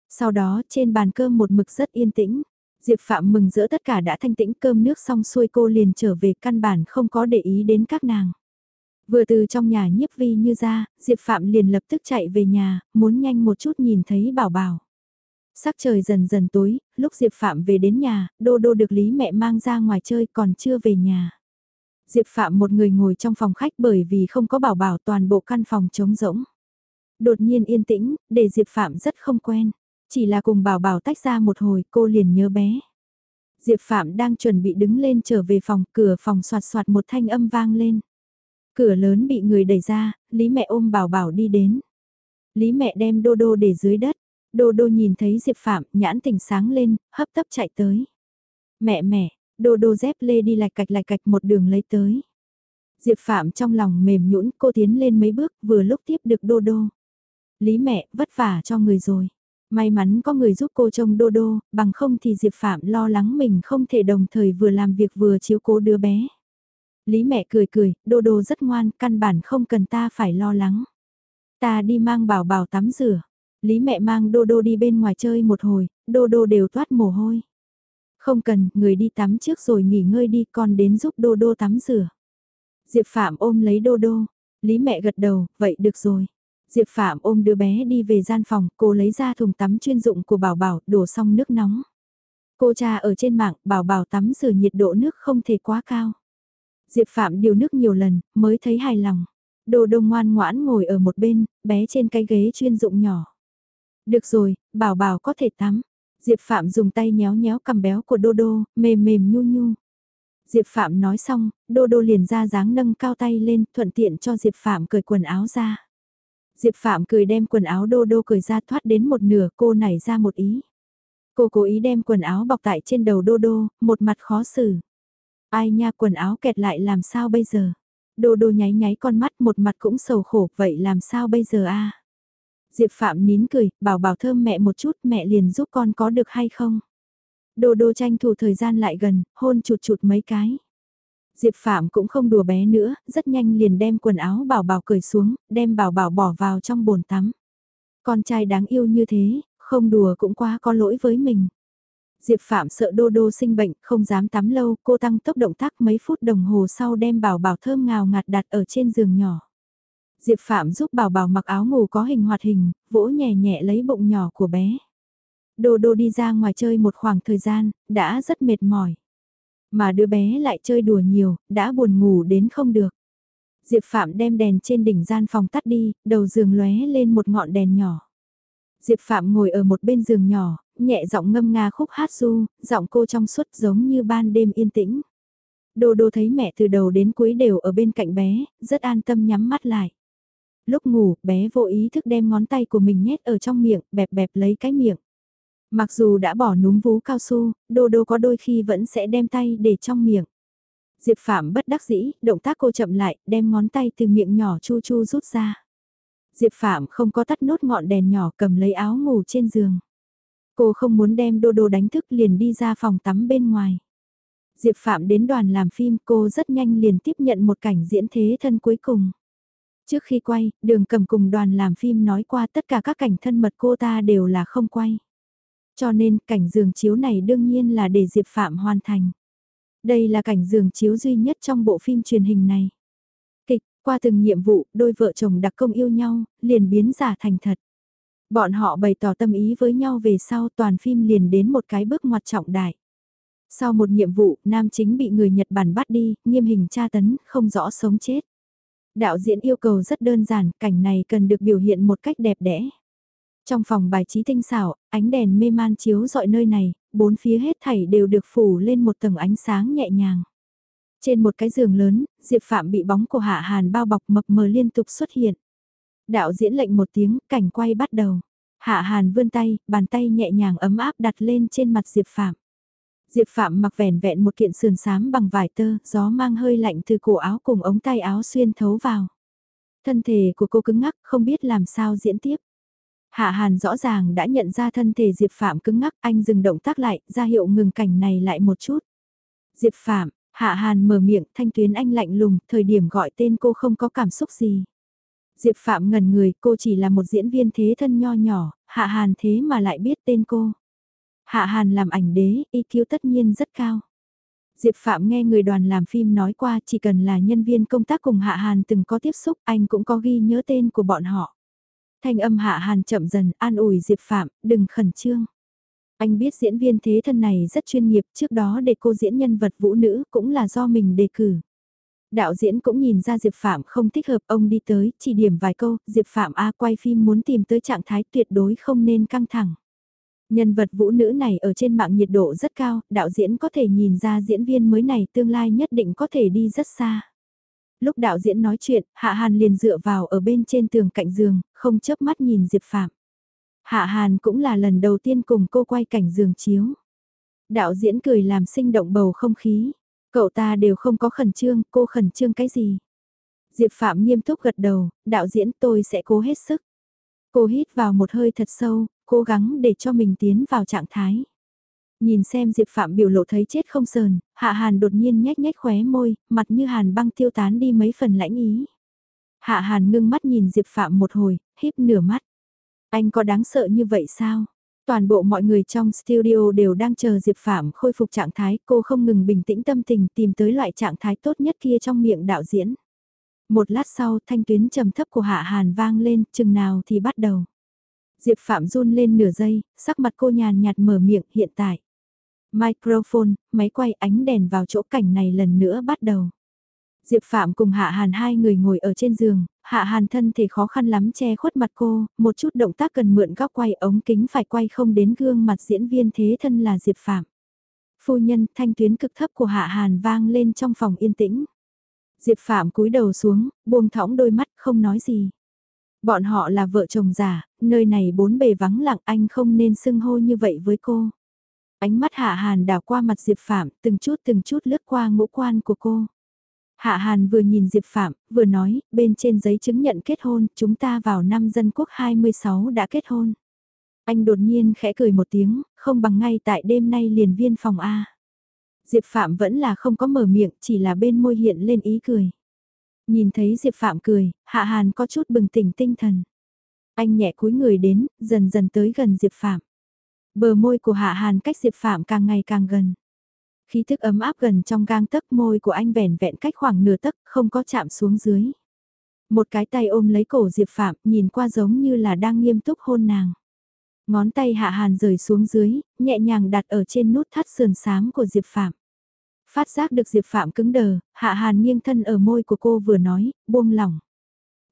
Sau đó trên bàn cơm một mực rất yên tĩnh. Diệp Phạm mừng rỡ tất cả đã thanh tĩnh cơm nước xong xuôi cô liền trở về căn bản không có để ý đến các nàng. Vừa từ trong nhà nhiếp vi như ra, Diệp Phạm liền lập tức chạy về nhà, muốn nhanh một chút nhìn thấy bảo bảo. Sắc trời dần dần tối, lúc Diệp Phạm về đến nhà, Đô Đô được Lý mẹ mang ra ngoài chơi còn chưa về nhà. Diệp Phạm một người ngồi trong phòng khách bởi vì không có bảo bảo toàn bộ căn phòng trống rỗng. Đột nhiên yên tĩnh, để Diệp Phạm rất không quen. Chỉ là cùng bảo bảo tách ra một hồi cô liền nhớ bé. Diệp Phạm đang chuẩn bị đứng lên trở về phòng, cửa phòng soạt soạt một thanh âm vang lên. Cửa lớn bị người đẩy ra, Lý mẹ ôm bảo bảo đi đến. Lý mẹ đem đô đô để dưới đất. Đô đô nhìn thấy Diệp Phạm, nhãn tỉnh sáng lên, hấp tấp chạy tới. Mẹ mẹ, đô đô dép lê đi lạch cạch lạch cạch một đường lấy tới. Diệp Phạm trong lòng mềm nhũn cô tiến lên mấy bước vừa lúc tiếp được đô đô. Lý mẹ, vất vả cho người rồi. May mắn có người giúp cô trông đô đô, bằng không thì Diệp Phạm lo lắng mình không thể đồng thời vừa làm việc vừa chiếu cố đứa bé. Lý mẹ cười cười, đô đô rất ngoan, căn bản không cần ta phải lo lắng. Ta đi mang bảo bảo tắm rửa. Lý mẹ mang đô đô đi bên ngoài chơi một hồi, đô đô đều toát mồ hôi. Không cần, người đi tắm trước rồi nghỉ ngơi đi, con đến giúp đô đô tắm rửa. Diệp Phạm ôm lấy đô đô. Lý mẹ gật đầu, vậy được rồi. Diệp Phạm ôm đứa bé đi về gian phòng, cô lấy ra thùng tắm chuyên dụng của Bảo Bảo, đổ xong nước nóng. Cô cha ở trên mạng, Bảo Bảo tắm rửa nhiệt độ nước không thể quá cao. Diệp Phạm điều nước nhiều lần, mới thấy hài lòng. Đồ đông ngoan ngoãn ngồi ở một bên, bé trên cái ghế chuyên dụng nhỏ. Được rồi, Bảo Bảo có thể tắm. Diệp Phạm dùng tay nhéo nhéo cầm béo của Đô Đô, mềm mềm nhu nhu. Diệp Phạm nói xong, Đô Đô liền ra dáng nâng cao tay lên, thuận tiện cho Diệp Phạm cởi quần áo ra. Diệp Phạm cười đem quần áo đô đô cười ra thoát đến một nửa cô nảy ra một ý. Cô cố ý đem quần áo bọc tại trên đầu đô đô, một mặt khó xử. Ai nha quần áo kẹt lại làm sao bây giờ? Đô đô nháy nháy con mắt một mặt cũng sầu khổ vậy làm sao bây giờ a? Diệp Phạm nín cười, bảo bảo thơm mẹ một chút mẹ liền giúp con có được hay không? Đô đô tranh thủ thời gian lại gần, hôn chụt chụt mấy cái. Diệp Phạm cũng không đùa bé nữa, rất nhanh liền đem quần áo bảo bảo cởi xuống, đem bảo bảo bỏ vào trong bồn tắm. Con trai đáng yêu như thế, không đùa cũng quá có lỗi với mình. Diệp Phạm sợ Đô Đô sinh bệnh, không dám tắm lâu, cô tăng tốc động tác mấy phút đồng hồ sau đem bảo bảo thơm ngào ngạt đặt ở trên giường nhỏ. Diệp Phạm giúp bảo bảo mặc áo ngủ có hình hoạt hình, vỗ nhẹ nhẹ lấy bụng nhỏ của bé. Đô Đô đi ra ngoài chơi một khoảng thời gian, đã rất mệt mỏi. Mà đứa bé lại chơi đùa nhiều, đã buồn ngủ đến không được. Diệp Phạm đem đèn trên đỉnh gian phòng tắt đi, đầu giường lóe lên một ngọn đèn nhỏ. Diệp Phạm ngồi ở một bên giường nhỏ, nhẹ giọng ngâm nga khúc hát du, giọng cô trong suốt giống như ban đêm yên tĩnh. Đô đô thấy mẹ từ đầu đến cuối đều ở bên cạnh bé, rất an tâm nhắm mắt lại. Lúc ngủ, bé vô ý thức đem ngón tay của mình nhét ở trong miệng, bẹp bẹp lấy cái miệng. Mặc dù đã bỏ núm vú cao su, đô đô có đôi khi vẫn sẽ đem tay để trong miệng. Diệp Phạm bất đắc dĩ, động tác cô chậm lại, đem ngón tay từ miệng nhỏ chu chu rút ra. Diệp Phạm không có tắt nốt ngọn đèn nhỏ cầm lấy áo ngủ trên giường. Cô không muốn đem đô đô đánh thức liền đi ra phòng tắm bên ngoài. Diệp Phạm đến đoàn làm phim cô rất nhanh liền tiếp nhận một cảnh diễn thế thân cuối cùng. Trước khi quay, đường cầm cùng đoàn làm phim nói qua tất cả các cảnh thân mật cô ta đều là không quay. Cho nên cảnh giường chiếu này đương nhiên là để Diệp Phạm hoàn thành. Đây là cảnh giường chiếu duy nhất trong bộ phim truyền hình này. Kịch, qua từng nhiệm vụ, đôi vợ chồng đặc công yêu nhau, liền biến giả thành thật. Bọn họ bày tỏ tâm ý với nhau về sau toàn phim liền đến một cái bước ngoặt trọng đại. Sau một nhiệm vụ, nam chính bị người Nhật Bản bắt đi, nghiêm hình tra tấn, không rõ sống chết. Đạo diễn yêu cầu rất đơn giản, cảnh này cần được biểu hiện một cách đẹp đẽ. Trong phòng bài trí tinh xảo, ánh đèn mê man chiếu dọi nơi này, bốn phía hết thảy đều được phủ lên một tầng ánh sáng nhẹ nhàng. Trên một cái giường lớn, Diệp Phạm bị bóng của Hạ Hàn bao bọc mập mờ liên tục xuất hiện. Đạo diễn lệnh một tiếng, cảnh quay bắt đầu. Hạ Hàn vươn tay, bàn tay nhẹ nhàng ấm áp đặt lên trên mặt Diệp Phạm. Diệp Phạm mặc vẻn vẹn một kiện sườn xám bằng vải tơ, gió mang hơi lạnh từ cổ áo cùng ống tay áo xuyên thấu vào. Thân thể của cô cứng ngắc, không biết làm sao diễn tiếp. Hạ Hàn rõ ràng đã nhận ra thân thể Diệp Phạm cứng ngắc, anh dừng động tác lại, ra hiệu ngừng cảnh này lại một chút. Diệp Phạm, Hạ Hàn mở miệng, thanh tuyến anh lạnh lùng, thời điểm gọi tên cô không có cảm xúc gì. Diệp Phạm ngần người, cô chỉ là một diễn viên thế thân nho nhỏ, Hạ Hàn thế mà lại biết tên cô. Hạ Hàn làm ảnh đế, EQ tất nhiên rất cao. Diệp Phạm nghe người đoàn làm phim nói qua chỉ cần là nhân viên công tác cùng Hạ Hàn từng có tiếp xúc anh cũng có ghi nhớ tên của bọn họ. Thanh âm Hạ Hàn chậm dần an ủi Diệp Phạm, đừng khẩn trương. Anh biết diễn viên thế thân này rất chuyên nghiệp trước đó để cô diễn nhân vật vũ nữ cũng là do mình đề cử. Đạo diễn cũng nhìn ra Diệp Phạm không thích hợp ông đi tới, chỉ điểm vài câu, Diệp Phạm A quay phim muốn tìm tới trạng thái tuyệt đối không nên căng thẳng. Nhân vật vũ nữ này ở trên mạng nhiệt độ rất cao, đạo diễn có thể nhìn ra diễn viên mới này tương lai nhất định có thể đi rất xa. Lúc đạo diễn nói chuyện, Hạ Hàn liền dựa vào ở bên trên tường cạnh giường, không chớp mắt nhìn Diệp Phạm. Hạ Hàn cũng là lần đầu tiên cùng cô quay cảnh giường chiếu. Đạo diễn cười làm sinh động bầu không khí. Cậu ta đều không có khẩn trương, cô khẩn trương cái gì? Diệp Phạm nghiêm túc gật đầu, đạo diễn tôi sẽ cố hết sức. Cô hít vào một hơi thật sâu, cố gắng để cho mình tiến vào trạng thái. Nhìn xem Diệp Phạm biểu lộ thấy chết không sờn, Hạ Hàn đột nhiên nhếch nhếch khóe môi, mặt như Hàn băng tiêu tán đi mấy phần lãnh ý. Hạ Hàn ngưng mắt nhìn Diệp Phạm một hồi, híp nửa mắt. Anh có đáng sợ như vậy sao? Toàn bộ mọi người trong studio đều đang chờ Diệp Phạm khôi phục trạng thái, cô không ngừng bình tĩnh tâm tình tìm tới loại trạng thái tốt nhất kia trong miệng đạo diễn. Một lát sau thanh tuyến trầm thấp của Hạ Hàn vang lên, chừng nào thì bắt đầu. Diệp Phạm run lên nửa giây, sắc mặt cô nhàn nhạt mở miệng hiện tại. Microphone, máy quay ánh đèn vào chỗ cảnh này lần nữa bắt đầu. Diệp Phạm cùng Hạ Hàn hai người ngồi ở trên giường, Hạ Hàn thân thể khó khăn lắm che khuất mặt cô, một chút động tác cần mượn góc quay ống kính phải quay không đến gương mặt diễn viên thế thân là Diệp Phạm. Phu nhân thanh tuyến cực thấp của Hạ Hàn vang lên trong phòng yên tĩnh. Diệp Phạm cúi đầu xuống, buông thõng đôi mắt không nói gì. Bọn họ là vợ chồng già, nơi này bốn bề vắng lặng anh không nên xưng hô như vậy với cô. Ánh mắt Hạ Hàn đảo qua mặt Diệp Phạm, từng chút từng chút lướt qua ngũ quan của cô. Hạ Hàn vừa nhìn Diệp Phạm, vừa nói, bên trên giấy chứng nhận kết hôn, chúng ta vào năm dân quốc 26 đã kết hôn. Anh đột nhiên khẽ cười một tiếng, không bằng ngay tại đêm nay liền viên phòng A. Diệp Phạm vẫn là không có mở miệng, chỉ là bên môi hiện lên ý cười. Nhìn thấy Diệp Phạm cười, Hạ Hàn có chút bừng tỉnh tinh thần. Anh nhẹ cúi người đến, dần dần tới gần Diệp Phạm. Bờ môi của Hạ Hàn cách Diệp Phạm càng ngày càng gần. Khí thức ấm áp gần trong gang tấc môi của anh vẻn vẹn cách khoảng nửa tấc, không có chạm xuống dưới. Một cái tay ôm lấy cổ Diệp Phạm, nhìn qua giống như là đang nghiêm túc hôn nàng. Ngón tay Hạ Hàn rời xuống dưới, nhẹ nhàng đặt ở trên nút thắt sườn sám của Diệp Phạm. Phát giác được Diệp Phạm cứng đờ, Hạ Hàn nghiêng thân ở môi của cô vừa nói, buông lỏng.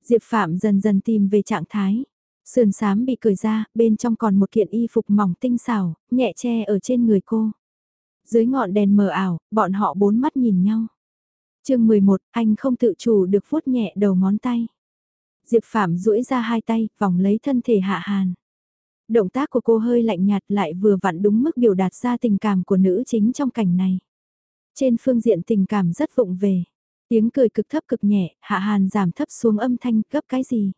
Diệp Phạm dần dần tìm về trạng thái. Sườn sám bị cởi ra, bên trong còn một kiện y phục mỏng tinh xảo, nhẹ che ở trên người cô. Dưới ngọn đèn mờ ảo, bọn họ bốn mắt nhìn nhau. chương 11, anh không tự chủ được vuốt nhẹ đầu ngón tay. Diệp Phạm duỗi ra hai tay, vòng lấy thân thể Hạ Hàn. Động tác của cô hơi lạnh nhạt lại vừa vặn đúng mức biểu đạt ra tình cảm của nữ chính trong cảnh này. Trên phương diện tình cảm rất vụng về. Tiếng cười cực thấp cực nhẹ, Hạ Hàn giảm thấp xuống âm thanh gấp cái gì.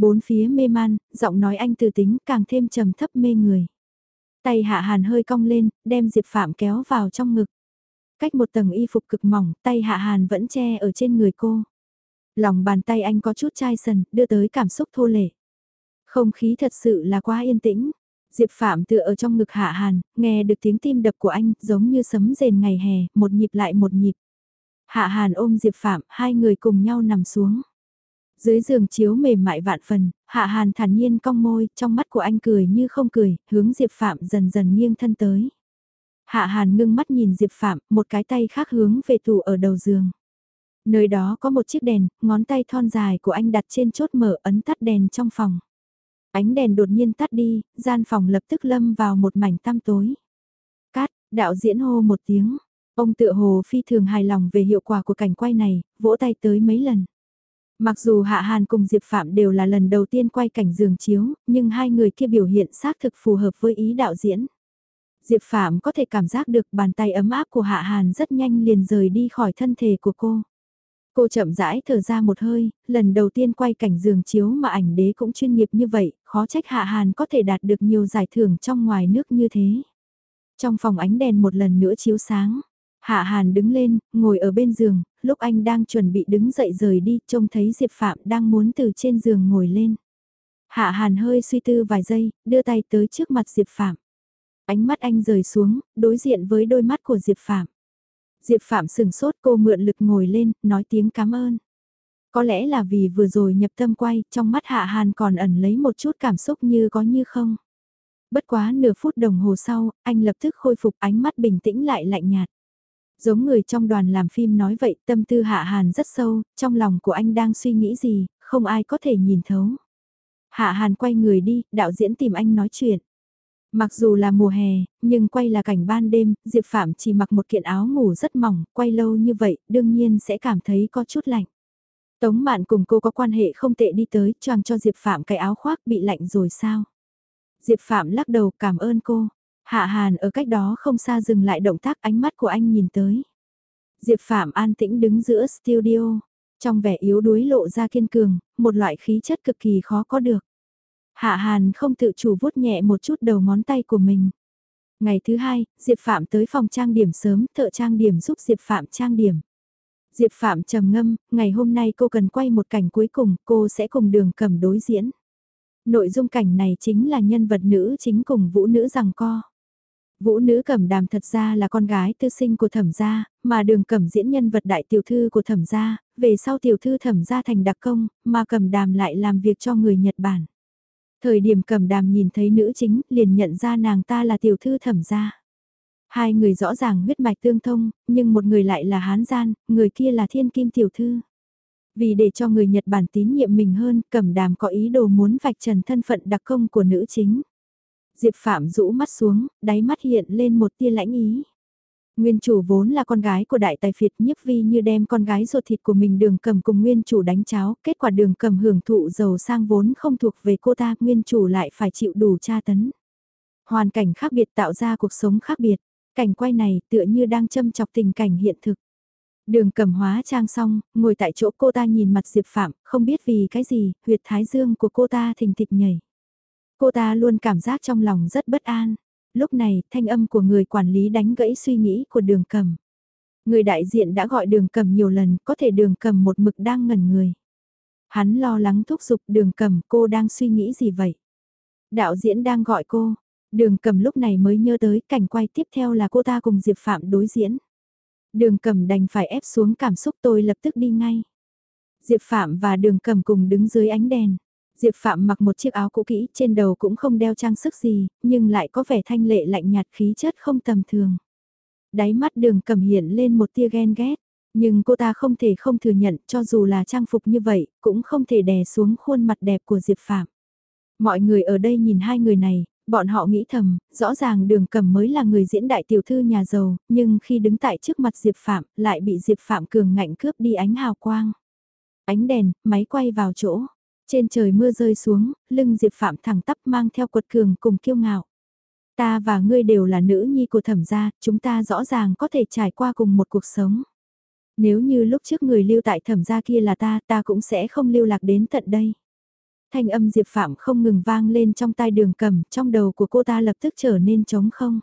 Bốn phía mê man, giọng nói anh từ tính càng thêm trầm thấp mê người. Tay Hạ Hàn hơi cong lên, đem Diệp Phạm kéo vào trong ngực. Cách một tầng y phục cực mỏng, tay Hạ Hàn vẫn che ở trên người cô. Lòng bàn tay anh có chút chai sần, đưa tới cảm xúc thô lệ. Không khí thật sự là quá yên tĩnh. Diệp Phạm tựa ở trong ngực Hạ Hàn, nghe được tiếng tim đập của anh giống như sấm rền ngày hè, một nhịp lại một nhịp. Hạ Hàn ôm Diệp Phạm, hai người cùng nhau nằm xuống. Dưới giường chiếu mềm mại vạn phần, Hạ Hàn thản nhiên cong môi, trong mắt của anh cười như không cười, hướng Diệp Phạm dần dần nghiêng thân tới. Hạ Hàn ngưng mắt nhìn Diệp Phạm, một cái tay khác hướng về tủ ở đầu giường. Nơi đó có một chiếc đèn, ngón tay thon dài của anh đặt trên chốt mở ấn tắt đèn trong phòng. Ánh đèn đột nhiên tắt đi, gian phòng lập tức lâm vào một mảnh tăm tối. Cát, đạo diễn hô một tiếng. Ông tựa hồ phi thường hài lòng về hiệu quả của cảnh quay này, vỗ tay tới mấy lần. Mặc dù Hạ Hàn cùng Diệp Phạm đều là lần đầu tiên quay cảnh giường chiếu, nhưng hai người kia biểu hiện xác thực phù hợp với ý đạo diễn. Diệp Phạm có thể cảm giác được bàn tay ấm áp của Hạ Hàn rất nhanh liền rời đi khỏi thân thể của cô. Cô chậm rãi thở ra một hơi, lần đầu tiên quay cảnh giường chiếu mà ảnh đế cũng chuyên nghiệp như vậy, khó trách Hạ Hàn có thể đạt được nhiều giải thưởng trong ngoài nước như thế. Trong phòng ánh đèn một lần nữa chiếu sáng, Hạ Hàn đứng lên, ngồi ở bên giường, lúc anh đang chuẩn bị đứng dậy rời đi, trông thấy Diệp Phạm đang muốn từ trên giường ngồi lên. Hạ Hàn hơi suy tư vài giây, đưa tay tới trước mặt Diệp Phạm. Ánh mắt anh rời xuống, đối diện với đôi mắt của Diệp Phạm. Diệp Phạm sừng sốt cô mượn lực ngồi lên, nói tiếng cảm ơn. Có lẽ là vì vừa rồi nhập tâm quay, trong mắt Hạ Hàn còn ẩn lấy một chút cảm xúc như có như không. Bất quá nửa phút đồng hồ sau, anh lập tức khôi phục ánh mắt bình tĩnh lại lạnh nhạt. Giống người trong đoàn làm phim nói vậy, tâm tư Hạ Hàn rất sâu, trong lòng của anh đang suy nghĩ gì, không ai có thể nhìn thấu. Hạ Hàn quay người đi, đạo diễn tìm anh nói chuyện. Mặc dù là mùa hè, nhưng quay là cảnh ban đêm, Diệp Phạm chỉ mặc một kiện áo ngủ rất mỏng, quay lâu như vậy, đương nhiên sẽ cảm thấy có chút lạnh. Tống Mạn cùng cô có quan hệ không tệ đi tới, choàng cho Diệp Phạm cái áo khoác bị lạnh rồi sao? Diệp Phạm lắc đầu cảm ơn cô. Hạ Hàn ở cách đó không xa dừng lại động tác ánh mắt của anh nhìn tới. Diệp Phạm an tĩnh đứng giữa studio, trong vẻ yếu đuối lộ ra kiên cường, một loại khí chất cực kỳ khó có được. Hạ Hàn không tự chủ vuốt nhẹ một chút đầu ngón tay của mình. Ngày thứ hai, Diệp Phạm tới phòng trang điểm sớm, thợ trang điểm giúp Diệp Phạm trang điểm. Diệp Phạm trầm ngâm, ngày hôm nay cô cần quay một cảnh cuối cùng, cô sẽ cùng đường cầm đối diễn. Nội dung cảnh này chính là nhân vật nữ chính cùng vũ nữ rằng co. Vũ nữ cẩm đàm thật ra là con gái tư sinh của thẩm gia, mà đường cẩm diễn nhân vật đại tiểu thư của thẩm gia, về sau tiểu thư thẩm gia thành đặc công, mà cẩm đàm lại làm việc cho người Nhật Bản. Thời điểm cẩm đàm nhìn thấy nữ chính, liền nhận ra nàng ta là tiểu thư thẩm gia. Hai người rõ ràng huyết mạch tương thông, nhưng một người lại là hán gian, người kia là thiên kim tiểu thư. Vì để cho người Nhật Bản tín nhiệm mình hơn, cẩm đàm có ý đồ muốn vạch trần thân phận đặc công của nữ chính. Diệp Phạm rũ mắt xuống, đáy mắt hiện lên một tia lãnh ý. Nguyên chủ vốn là con gái của đại tài phiệt nhiếp vi như đem con gái ruột thịt của mình đường cầm cùng nguyên chủ đánh cháo, kết quả đường cầm hưởng thụ giàu sang vốn không thuộc về cô ta, nguyên chủ lại phải chịu đủ tra tấn. Hoàn cảnh khác biệt tạo ra cuộc sống khác biệt, cảnh quay này tựa như đang châm chọc tình cảnh hiện thực. Đường cầm hóa trang xong, ngồi tại chỗ cô ta nhìn mặt Diệp Phạm, không biết vì cái gì, huyệt thái dương của cô ta thình thịch nhảy. Cô ta luôn cảm giác trong lòng rất bất an. Lúc này, thanh âm của người quản lý đánh gãy suy nghĩ của đường cầm. Người đại diện đã gọi đường cầm nhiều lần, có thể đường cầm một mực đang ngẩn người. Hắn lo lắng thúc giục đường cầm cô đang suy nghĩ gì vậy? Đạo diễn đang gọi cô. Đường cầm lúc này mới nhớ tới cảnh quay tiếp theo là cô ta cùng Diệp Phạm đối diễn. Đường cầm đành phải ép xuống cảm xúc tôi lập tức đi ngay. Diệp Phạm và đường cầm cùng đứng dưới ánh đèn. Diệp Phạm mặc một chiếc áo cũ kỹ, trên đầu cũng không đeo trang sức gì, nhưng lại có vẻ thanh lệ lạnh nhạt khí chất không tầm thường. Đáy mắt đường cầm hiện lên một tia ghen ghét, nhưng cô ta không thể không thừa nhận cho dù là trang phục như vậy, cũng không thể đè xuống khuôn mặt đẹp của Diệp Phạm. Mọi người ở đây nhìn hai người này, bọn họ nghĩ thầm, rõ ràng đường cầm mới là người diễn đại tiểu thư nhà giàu, nhưng khi đứng tại trước mặt Diệp Phạm, lại bị Diệp Phạm cường ngạnh cướp đi ánh hào quang. Ánh đèn, máy quay vào chỗ, trên trời mưa rơi xuống, lưng Diệp Phạm thẳng tắp mang theo quật cường cùng kiêu ngạo. Ta và ngươi đều là nữ nhi của thẩm gia, chúng ta rõ ràng có thể trải qua cùng một cuộc sống. Nếu như lúc trước người lưu tại thẩm gia kia là ta, ta cũng sẽ không lưu lạc đến tận đây. Thanh âm Diệp Phạm không ngừng vang lên trong tai đường cầm, trong đầu của cô ta lập tức trở nên trống không.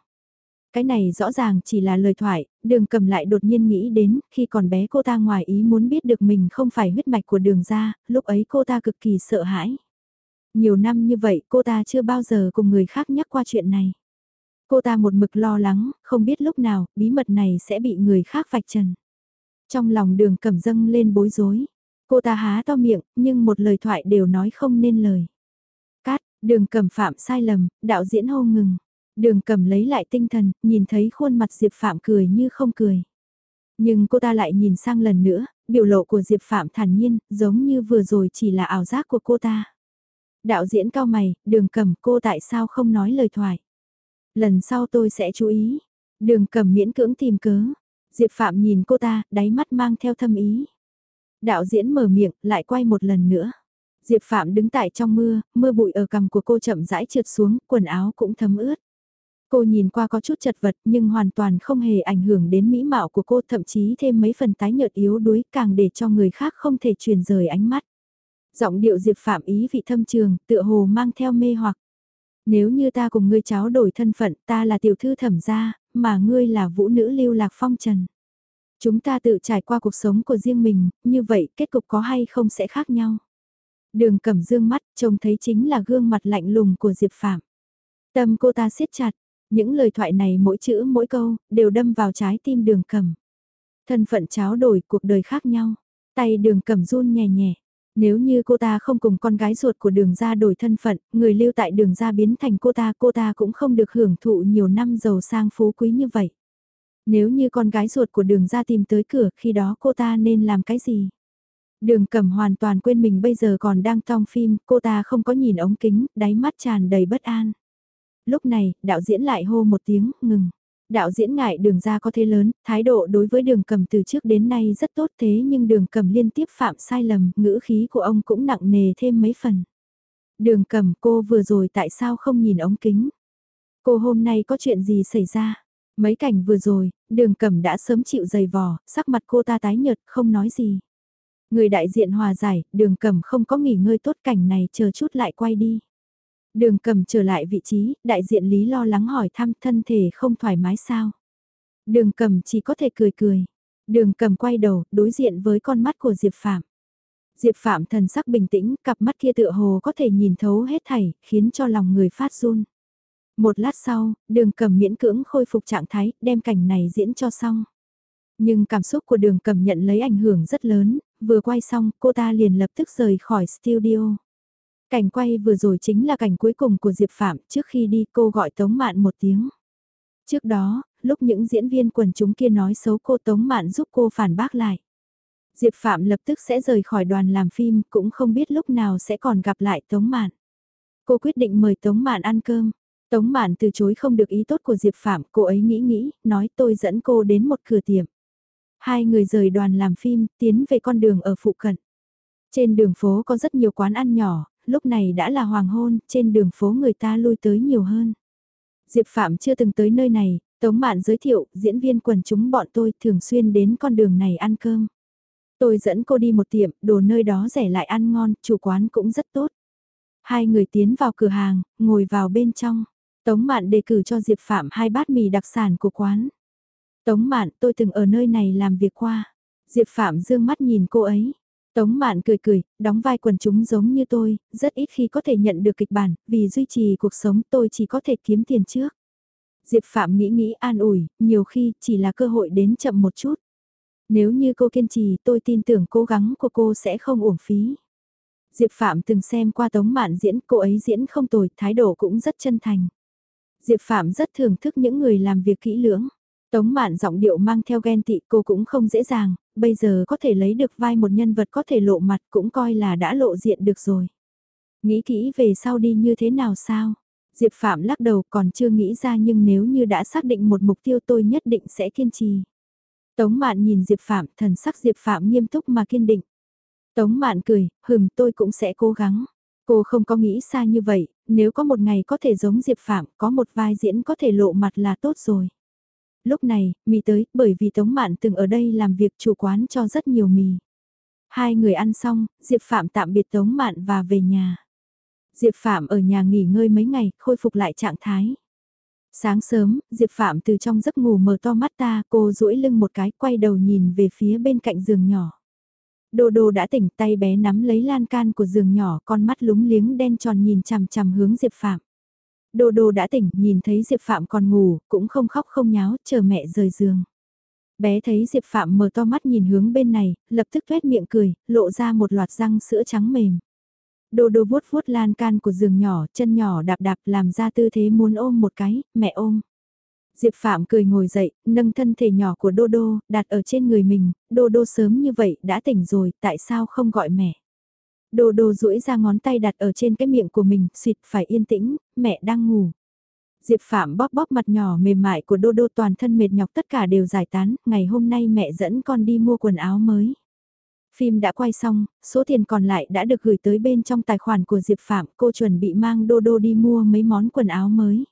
Cái này rõ ràng chỉ là lời thoại, đường cầm lại đột nhiên nghĩ đến khi còn bé cô ta ngoài ý muốn biết được mình không phải huyết mạch của đường ra, lúc ấy cô ta cực kỳ sợ hãi. Nhiều năm như vậy cô ta chưa bao giờ cùng người khác nhắc qua chuyện này. Cô ta một mực lo lắng, không biết lúc nào bí mật này sẽ bị người khác vạch trần. Trong lòng đường cầm dâng lên bối rối. Cô ta há to miệng, nhưng một lời thoại đều nói không nên lời. Cát, đường cầm phạm sai lầm, đạo diễn hô ngừng. Đường cầm lấy lại tinh thần, nhìn thấy khuôn mặt Diệp Phạm cười như không cười. Nhưng cô ta lại nhìn sang lần nữa, biểu lộ của Diệp Phạm thản nhiên, giống như vừa rồi chỉ là ảo giác của cô ta. Đạo diễn cao mày, đường cầm cô tại sao không nói lời thoại. Lần sau tôi sẽ chú ý. Đường cầm miễn cưỡng tìm cớ. Diệp Phạm nhìn cô ta, đáy mắt mang theo thâm ý. Đạo diễn mở miệng, lại quay một lần nữa. Diệp Phạm đứng tại trong mưa, mưa bụi ở cằm của cô chậm rãi trượt xuống, quần áo cũng thấm ướt. Cô nhìn qua có chút chật vật nhưng hoàn toàn không hề ảnh hưởng đến mỹ mạo của cô thậm chí thêm mấy phần tái nhợt yếu đuối càng để cho người khác không thể truyền rời ánh mắt. Giọng điệu Diệp Phạm ý vị thâm trường, tựa hồ mang theo mê hoặc. Nếu như ta cùng ngươi cháu đổi thân phận, ta là tiểu thư thẩm gia, mà ngươi là vũ nữ lưu lạc phong trần. Chúng ta tự trải qua cuộc sống của riêng mình, như vậy kết cục có hay không sẽ khác nhau. Đường cầm dương mắt, trông thấy chính là gương mặt lạnh lùng của Diệp Phạm. Tâm cô ta siết chặt, những lời thoại này mỗi chữ mỗi câu, đều đâm vào trái tim đường cầm. Thân phận cháo đổi cuộc đời khác nhau, tay đường cầm run nhẹ nhẹ. Nếu như cô ta không cùng con gái ruột của đường ra đổi thân phận, người lưu tại đường ra biến thành cô ta, cô ta cũng không được hưởng thụ nhiều năm giàu sang phú quý như vậy. Nếu như con gái ruột của đường ra tìm tới cửa, khi đó cô ta nên làm cái gì? Đường cầm hoàn toàn quên mình bây giờ còn đang trong phim, cô ta không có nhìn ống kính, đáy mắt tràn đầy bất an. Lúc này, đạo diễn lại hô một tiếng, ngừng. Đạo diễn ngại đường ra có thế lớn, thái độ đối với đường cầm từ trước đến nay rất tốt thế nhưng đường cầm liên tiếp phạm sai lầm, ngữ khí của ông cũng nặng nề thêm mấy phần. Đường cầm cô vừa rồi tại sao không nhìn ống kính? Cô hôm nay có chuyện gì xảy ra? Mấy cảnh vừa rồi, đường cầm đã sớm chịu dày vò, sắc mặt cô ta tái nhợt, không nói gì. Người đại diện hòa giải, đường cầm không có nghỉ ngơi tốt cảnh này chờ chút lại quay đi. Đường cầm trở lại vị trí, đại diện Lý lo lắng hỏi thăm thân thể không thoải mái sao. Đường cầm chỉ có thể cười cười. Đường cầm quay đầu, đối diện với con mắt của Diệp Phạm. Diệp Phạm thần sắc bình tĩnh, cặp mắt kia tựa hồ có thể nhìn thấu hết thảy, khiến cho lòng người phát run. Một lát sau, đường cầm miễn cưỡng khôi phục trạng thái, đem cảnh này diễn cho xong. Nhưng cảm xúc của đường cầm nhận lấy ảnh hưởng rất lớn, vừa quay xong cô ta liền lập tức rời khỏi studio. Cảnh quay vừa rồi chính là cảnh cuối cùng của Diệp Phạm, trước khi đi cô gọi Tống Mạn một tiếng. Trước đó, lúc những diễn viên quần chúng kia nói xấu cô Tống Mạn giúp cô phản bác lại. Diệp Phạm lập tức sẽ rời khỏi đoàn làm phim, cũng không biết lúc nào sẽ còn gặp lại Tống Mạn. Cô quyết định mời Tống Mạn ăn cơm. Tống Mạn từ chối không được ý tốt của Diệp Phạm, cô ấy nghĩ nghĩ, nói tôi dẫn cô đến một cửa tiệm. Hai người rời đoàn làm phim, tiến về con đường ở phụ cận. Trên đường phố có rất nhiều quán ăn nhỏ, lúc này đã là hoàng hôn, trên đường phố người ta lui tới nhiều hơn. Diệp Phạm chưa từng tới nơi này, Tống Mạn giới thiệu, diễn viên quần chúng bọn tôi thường xuyên đến con đường này ăn cơm. Tôi dẫn cô đi một tiệm, đồ nơi đó rẻ lại ăn ngon, chủ quán cũng rất tốt. Hai người tiến vào cửa hàng, ngồi vào bên trong. Tống Mạn đề cử cho Diệp Phạm hai bát mì đặc sản của quán. Tống Mạn, tôi từng ở nơi này làm việc qua. Diệp Phạm dương mắt nhìn cô ấy. Tống Mạn cười cười, đóng vai quần chúng giống như tôi, rất ít khi có thể nhận được kịch bản, vì duy trì cuộc sống tôi chỉ có thể kiếm tiền trước. Diệp Phạm nghĩ nghĩ an ủi, nhiều khi chỉ là cơ hội đến chậm một chút. Nếu như cô kiên trì tôi tin tưởng cố gắng của cô sẽ không uổng phí. Diệp Phạm từng xem qua Tống Mạn diễn, cô ấy diễn không tồi, thái độ cũng rất chân thành. Diệp Phạm rất thưởng thức những người làm việc kỹ lưỡng. Tống mạn giọng điệu mang theo ghen tị cô cũng không dễ dàng, bây giờ có thể lấy được vai một nhân vật có thể lộ mặt cũng coi là đã lộ diện được rồi. Nghĩ kỹ về sau đi như thế nào sao? Diệp Phạm lắc đầu còn chưa nghĩ ra nhưng nếu như đã xác định một mục tiêu tôi nhất định sẽ kiên trì. Tống mạn nhìn Diệp Phạm, thần sắc Diệp Phạm nghiêm túc mà kiên định. Tống mạn cười, hừm tôi cũng sẽ cố gắng. Cô không có nghĩ xa như vậy, nếu có một ngày có thể giống Diệp Phạm, có một vai diễn có thể lộ mặt là tốt rồi. Lúc này, mì tới, bởi vì Tống Mạn từng ở đây làm việc chủ quán cho rất nhiều mì. Hai người ăn xong, Diệp Phạm tạm biệt Tống Mạn và về nhà. Diệp Phạm ở nhà nghỉ ngơi mấy ngày, khôi phục lại trạng thái. Sáng sớm, Diệp Phạm từ trong giấc ngủ mở to mắt ta, cô duỗi lưng một cái, quay đầu nhìn về phía bên cạnh giường nhỏ. Đô đô đã tỉnh tay bé nắm lấy lan can của giường nhỏ, con mắt lúng liếng đen tròn nhìn chằm chằm hướng Diệp Phạm. Đô đô đã tỉnh, nhìn thấy Diệp Phạm còn ngủ, cũng không khóc không nháo, chờ mẹ rời giường. Bé thấy Diệp Phạm mở to mắt nhìn hướng bên này, lập tức tuét miệng cười, lộ ra một loạt răng sữa trắng mềm. Đô đô vuốt vuốt lan can của giường nhỏ, chân nhỏ đạp đạp làm ra tư thế muốn ôm một cái, mẹ ôm. Diệp Phạm cười ngồi dậy, nâng thân thể nhỏ của Đô Đô, đặt ở trên người mình, Đô Đô sớm như vậy đã tỉnh rồi, tại sao không gọi mẹ? Đô Đô duỗi ra ngón tay đặt ở trên cái miệng của mình, suyệt phải yên tĩnh, mẹ đang ngủ. Diệp Phạm bóp bóp mặt nhỏ mềm mại của Đô Đô toàn thân mệt nhọc tất cả đều giải tán, ngày hôm nay mẹ dẫn con đi mua quần áo mới. Phim đã quay xong, số tiền còn lại đã được gửi tới bên trong tài khoản của Diệp Phạm, cô chuẩn bị mang Đô Đô đi mua mấy món quần áo mới.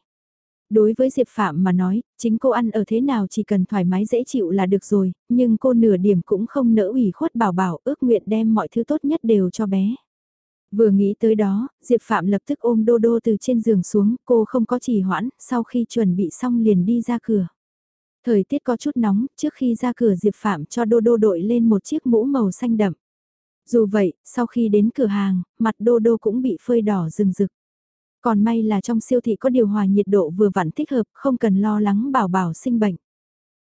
Đối với Diệp Phạm mà nói, chính cô ăn ở thế nào chỉ cần thoải mái dễ chịu là được rồi, nhưng cô nửa điểm cũng không nỡ ủy khuất bảo bảo ước nguyện đem mọi thứ tốt nhất đều cho bé. Vừa nghĩ tới đó, Diệp Phạm lập tức ôm Đô Đô từ trên giường xuống, cô không có trì hoãn, sau khi chuẩn bị xong liền đi ra cửa. Thời tiết có chút nóng, trước khi ra cửa Diệp Phạm cho Đô Đô đội lên một chiếc mũ màu xanh đậm. Dù vậy, sau khi đến cửa hàng, mặt Đô Đô cũng bị phơi đỏ rừng rực. Còn may là trong siêu thị có điều hòa nhiệt độ vừa vặn thích hợp, không cần lo lắng bảo bảo sinh bệnh.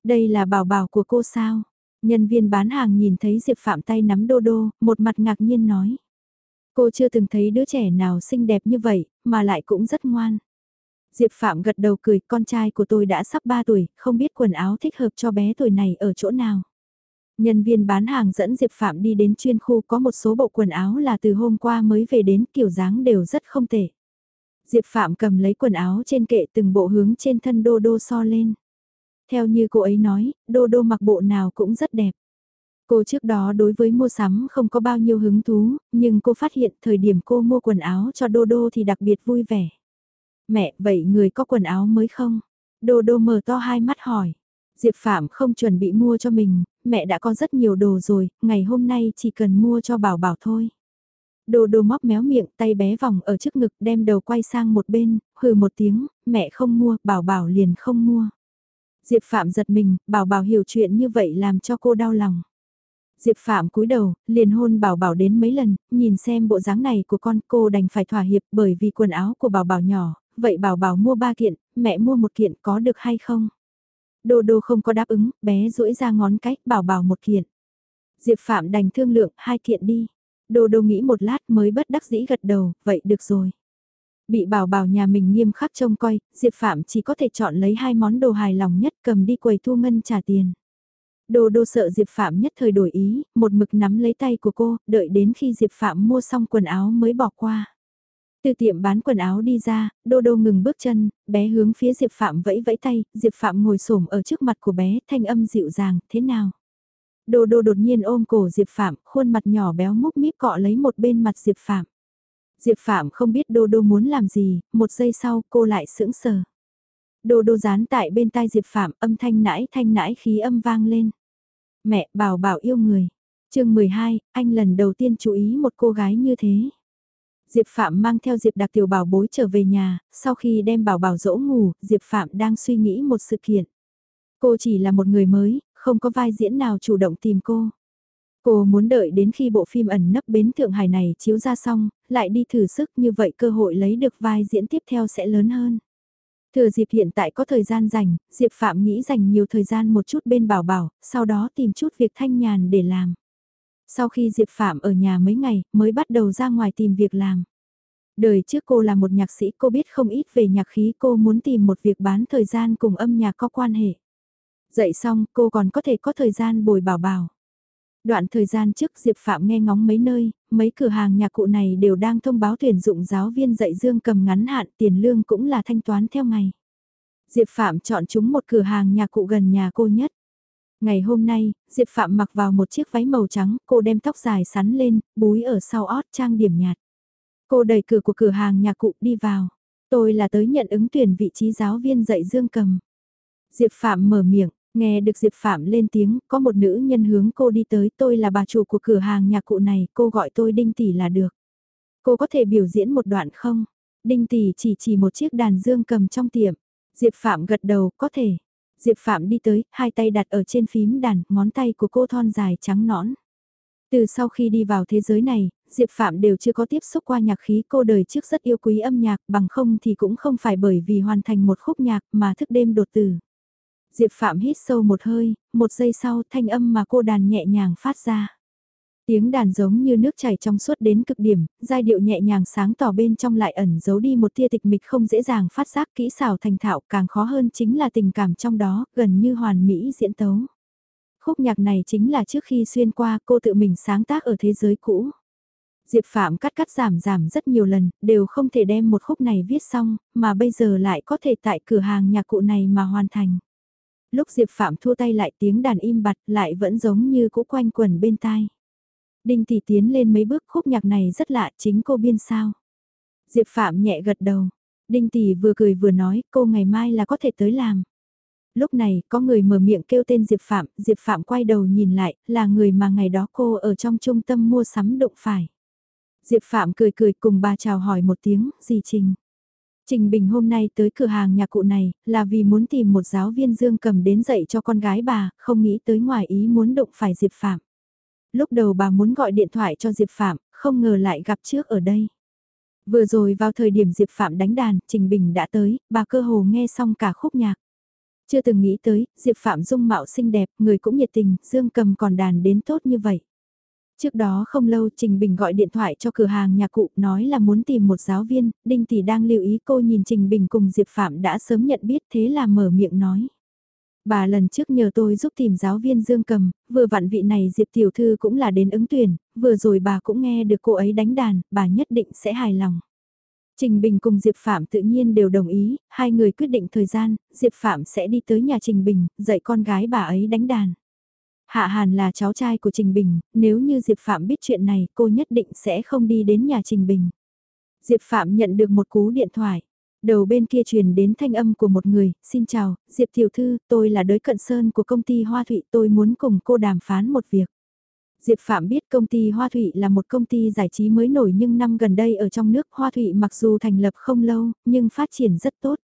Đây là bảo bảo của cô sao? Nhân viên bán hàng nhìn thấy Diệp Phạm tay nắm Đô Đô, một mặt ngạc nhiên nói. Cô chưa từng thấy đứa trẻ nào xinh đẹp như vậy, mà lại cũng rất ngoan. Diệp Phạm gật đầu cười, con trai của tôi đã sắp 3 tuổi, không biết quần áo thích hợp cho bé tuổi này ở chỗ nào. Nhân viên bán hàng dẫn Diệp Phạm đi đến chuyên khu có một số bộ quần áo là từ hôm qua mới về đến kiểu dáng đều rất không tệ. Diệp Phạm cầm lấy quần áo trên kệ từng bộ hướng trên thân Đô Đô so lên. Theo như cô ấy nói, Đô Đô mặc bộ nào cũng rất đẹp. Cô trước đó đối với mua sắm không có bao nhiêu hứng thú, nhưng cô phát hiện thời điểm cô mua quần áo cho Đô Đô thì đặc biệt vui vẻ. Mẹ, vậy người có quần áo mới không? Đô Đô mở to hai mắt hỏi. Diệp Phạm không chuẩn bị mua cho mình, mẹ đã có rất nhiều đồ rồi, ngày hôm nay chỉ cần mua cho bảo bảo thôi. Đô đô móc méo miệng tay bé vòng ở trước ngực đem đầu quay sang một bên, hừ một tiếng, mẹ không mua, bảo bảo liền không mua. Diệp Phạm giật mình, bảo bảo hiểu chuyện như vậy làm cho cô đau lòng. Diệp Phạm cúi đầu, liền hôn bảo bảo đến mấy lần, nhìn xem bộ dáng này của con cô đành phải thỏa hiệp bởi vì quần áo của bảo bảo nhỏ, vậy bảo bảo mua ba kiện, mẹ mua một kiện có được hay không? Đô đô không có đáp ứng, bé duỗi ra ngón cái, bảo bảo một kiện. Diệp Phạm đành thương lượng, hai kiện đi. Đô đô nghĩ một lát mới bất đắc dĩ gật đầu, vậy được rồi. Bị bảo bảo nhà mình nghiêm khắc trông coi, Diệp Phạm chỉ có thể chọn lấy hai món đồ hài lòng nhất cầm đi quầy thu ngân trả tiền. Đô đô sợ Diệp Phạm nhất thời đổi ý, một mực nắm lấy tay của cô, đợi đến khi Diệp Phạm mua xong quần áo mới bỏ qua. Từ tiệm bán quần áo đi ra, Đô Đô ngừng bước chân, bé hướng phía Diệp Phạm vẫy vẫy tay, Diệp Phạm ngồi xổm ở trước mặt của bé, thanh âm dịu dàng, thế nào? Đô Đô đột nhiên ôm cổ Diệp Phạm, khuôn mặt nhỏ béo múc míp cọ lấy một bên mặt Diệp Phạm. Diệp Phạm không biết Đô Đô muốn làm gì, một giây sau cô lại sững sờ. Đô Đô dán tại bên tai Diệp Phạm, âm thanh nãi thanh nãi khí âm vang lên. Mẹ bảo bảo yêu người. chương 12, anh lần đầu tiên chú ý một cô gái như thế. Diệp Phạm mang theo Diệp Đặc Tiểu Bảo bối trở về nhà, sau khi đem bảo bảo dỗ ngủ, Diệp Phạm đang suy nghĩ một sự kiện. Cô chỉ là một người mới, không có vai diễn nào chủ động tìm cô. Cô muốn đợi đến khi bộ phim ẩn nấp bến Thượng Hải này chiếu ra xong, lại đi thử sức như vậy cơ hội lấy được vai diễn tiếp theo sẽ lớn hơn. Thừa dịp hiện tại có thời gian dành, Diệp Phạm nghĩ dành nhiều thời gian một chút bên bảo bảo, sau đó tìm chút việc thanh nhàn để làm. Sau khi Diệp Phạm ở nhà mấy ngày, mới bắt đầu ra ngoài tìm việc làm. Đời trước cô là một nhạc sĩ, cô biết không ít về nhạc khí, cô muốn tìm một việc bán thời gian cùng âm nhạc có quan hệ. Dậy xong, cô còn có thể có thời gian bồi bảo bảo. Đoạn thời gian trước Diệp Phạm nghe ngóng mấy nơi, mấy cửa hàng nhạc cụ này đều đang thông báo tuyển dụng giáo viên dạy dương cầm ngắn hạn tiền lương cũng là thanh toán theo ngày. Diệp Phạm chọn chúng một cửa hàng nhạc cụ gần nhà cô nhất. Ngày hôm nay, Diệp Phạm mặc vào một chiếc váy màu trắng, cô đem tóc dài sắn lên, búi ở sau ót trang điểm nhạt. Cô đẩy cửa của cửa hàng nhạc cụ đi vào. Tôi là tới nhận ứng tuyển vị trí giáo viên dạy dương cầm. Diệp Phạm mở miệng, nghe được Diệp Phạm lên tiếng, có một nữ nhân hướng cô đi tới, tôi là bà chủ của cửa hàng nhạc cụ này, cô gọi tôi Đinh Tỷ là được. Cô có thể biểu diễn một đoạn không? Đinh Tỷ chỉ chỉ một chiếc đàn dương cầm trong tiệm. Diệp Phạm gật đầu, có thể. Diệp Phạm đi tới, hai tay đặt ở trên phím đàn, ngón tay của cô thon dài trắng nõn. Từ sau khi đi vào thế giới này, Diệp Phạm đều chưa có tiếp xúc qua nhạc khí cô đời trước rất yêu quý âm nhạc bằng không thì cũng không phải bởi vì hoàn thành một khúc nhạc mà thức đêm đột tử. Diệp Phạm hít sâu một hơi, một giây sau thanh âm mà cô đàn nhẹ nhàng phát ra. Tiếng đàn giống như nước chảy trong suốt đến cực điểm, giai điệu nhẹ nhàng sáng tỏ bên trong lại ẩn giấu đi một tia tịch mịch không dễ dàng phát giác kỹ xảo thành thạo càng khó hơn chính là tình cảm trong đó, gần như hoàn mỹ diễn tấu. Khúc nhạc này chính là trước khi xuyên qua cô tự mình sáng tác ở thế giới cũ. Diệp Phạm cắt cắt giảm giảm rất nhiều lần, đều không thể đem một khúc này viết xong, mà bây giờ lại có thể tại cửa hàng nhạc cụ này mà hoàn thành. Lúc Diệp Phạm thua tay lại tiếng đàn im bặt lại vẫn giống như cũ quanh quẩn bên tai. Đinh Thị tiến lên mấy bước khúc nhạc này rất lạ chính cô biên sao. Diệp Phạm nhẹ gật đầu. Đinh Tỷ vừa cười vừa nói, cô ngày mai là có thể tới làm. Lúc này, có người mở miệng kêu tên Diệp Phạm, Diệp Phạm quay đầu nhìn lại, là người mà ngày đó cô ở trong trung tâm mua sắm đụng phải. Diệp Phạm cười cười cùng bà chào hỏi một tiếng, gì Trình. Trình Bình hôm nay tới cửa hàng nhà cụ này, là vì muốn tìm một giáo viên dương cầm đến dạy cho con gái bà, không nghĩ tới ngoài ý muốn đụng phải Diệp Phạm. Lúc đầu bà muốn gọi điện thoại cho Diệp Phạm, không ngờ lại gặp trước ở đây. Vừa rồi vào thời điểm Diệp Phạm đánh đàn, Trình Bình đã tới, bà cơ hồ nghe xong cả khúc nhạc. Chưa từng nghĩ tới, Diệp Phạm dung mạo xinh đẹp, người cũng nhiệt tình, dương cầm còn đàn đến tốt như vậy. Trước đó không lâu Trình Bình gọi điện thoại cho cửa hàng nhà cụ nói là muốn tìm một giáo viên, Đinh Tỷ đang lưu ý cô nhìn Trình Bình cùng Diệp Phạm đã sớm nhận biết thế là mở miệng nói. Bà lần trước nhờ tôi giúp tìm giáo viên Dương Cầm, vừa vặn vị này Diệp Tiểu Thư cũng là đến ứng tuyển, vừa rồi bà cũng nghe được cô ấy đánh đàn, bà nhất định sẽ hài lòng. Trình Bình cùng Diệp Phạm tự nhiên đều đồng ý, hai người quyết định thời gian, Diệp Phạm sẽ đi tới nhà Trình Bình, dạy con gái bà ấy đánh đàn. Hạ Hàn là cháu trai của Trình Bình, nếu như Diệp Phạm biết chuyện này cô nhất định sẽ không đi đến nhà Trình Bình. Diệp Phạm nhận được một cú điện thoại. Đầu bên kia truyền đến thanh âm của một người, xin chào, Diệp Tiểu Thư, tôi là đới cận sơn của công ty Hoa Thụy, tôi muốn cùng cô đàm phán một việc. Diệp Phạm biết công ty Hoa Thụy là một công ty giải trí mới nổi nhưng năm gần đây ở trong nước Hoa Thụy mặc dù thành lập không lâu, nhưng phát triển rất tốt.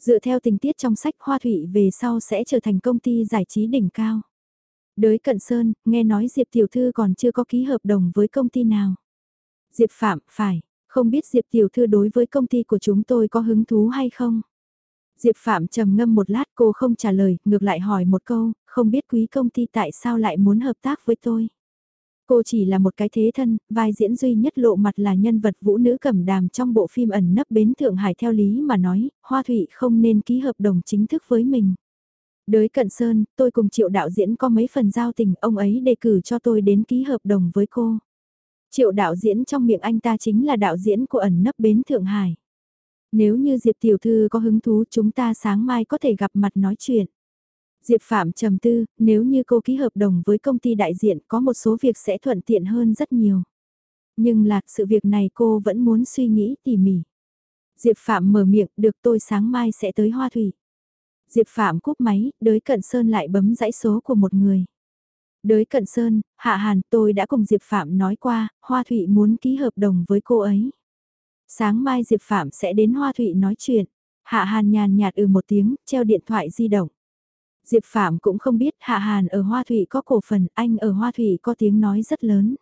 Dựa theo tình tiết trong sách Hoa Thụy về sau sẽ trở thành công ty giải trí đỉnh cao. Đới Cận Sơn, nghe nói Diệp Tiểu Thư còn chưa có ký hợp đồng với công ty nào. Diệp Phạm, phải, không biết Diệp Tiểu Thư đối với công ty của chúng tôi có hứng thú hay không? Diệp Phạm trầm ngâm một lát cô không trả lời, ngược lại hỏi một câu, không biết quý công ty tại sao lại muốn hợp tác với tôi. Cô chỉ là một cái thế thân, vai diễn duy nhất lộ mặt là nhân vật vũ nữ cẩm đàm trong bộ phim ẩn nấp bến Thượng Hải theo lý mà nói, Hoa Thụy không nên ký hợp đồng chính thức với mình. Đới Cận Sơn, tôi cùng triệu đạo diễn có mấy phần giao tình, ông ấy đề cử cho tôi đến ký hợp đồng với cô. Triệu đạo diễn trong miệng anh ta chính là đạo diễn của ẩn nấp bến Thượng Hải. Nếu như Diệp Tiểu Thư có hứng thú chúng ta sáng mai có thể gặp mặt nói chuyện. Diệp Phạm trầm tư, nếu như cô ký hợp đồng với công ty đại diện có một số việc sẽ thuận tiện hơn rất nhiều. Nhưng là sự việc này cô vẫn muốn suy nghĩ tỉ mỉ. Diệp Phạm mở miệng, được tôi sáng mai sẽ tới Hoa Thủy. Diệp Phạm cúp máy, đới cận sơn lại bấm dãy số của một người. Đới cận sơn, Hạ Hàn tôi đã cùng Diệp Phạm nói qua, Hoa Thụy muốn ký hợp đồng với cô ấy. Sáng mai Diệp Phạm sẽ đến Hoa Thụy nói chuyện. Hạ Hàn nhàn nhạt ừ một tiếng, treo điện thoại di động. Diệp Phạm cũng không biết Hạ Hàn ở Hoa Thụy có cổ phần, anh ở Hoa Thụy có tiếng nói rất lớn.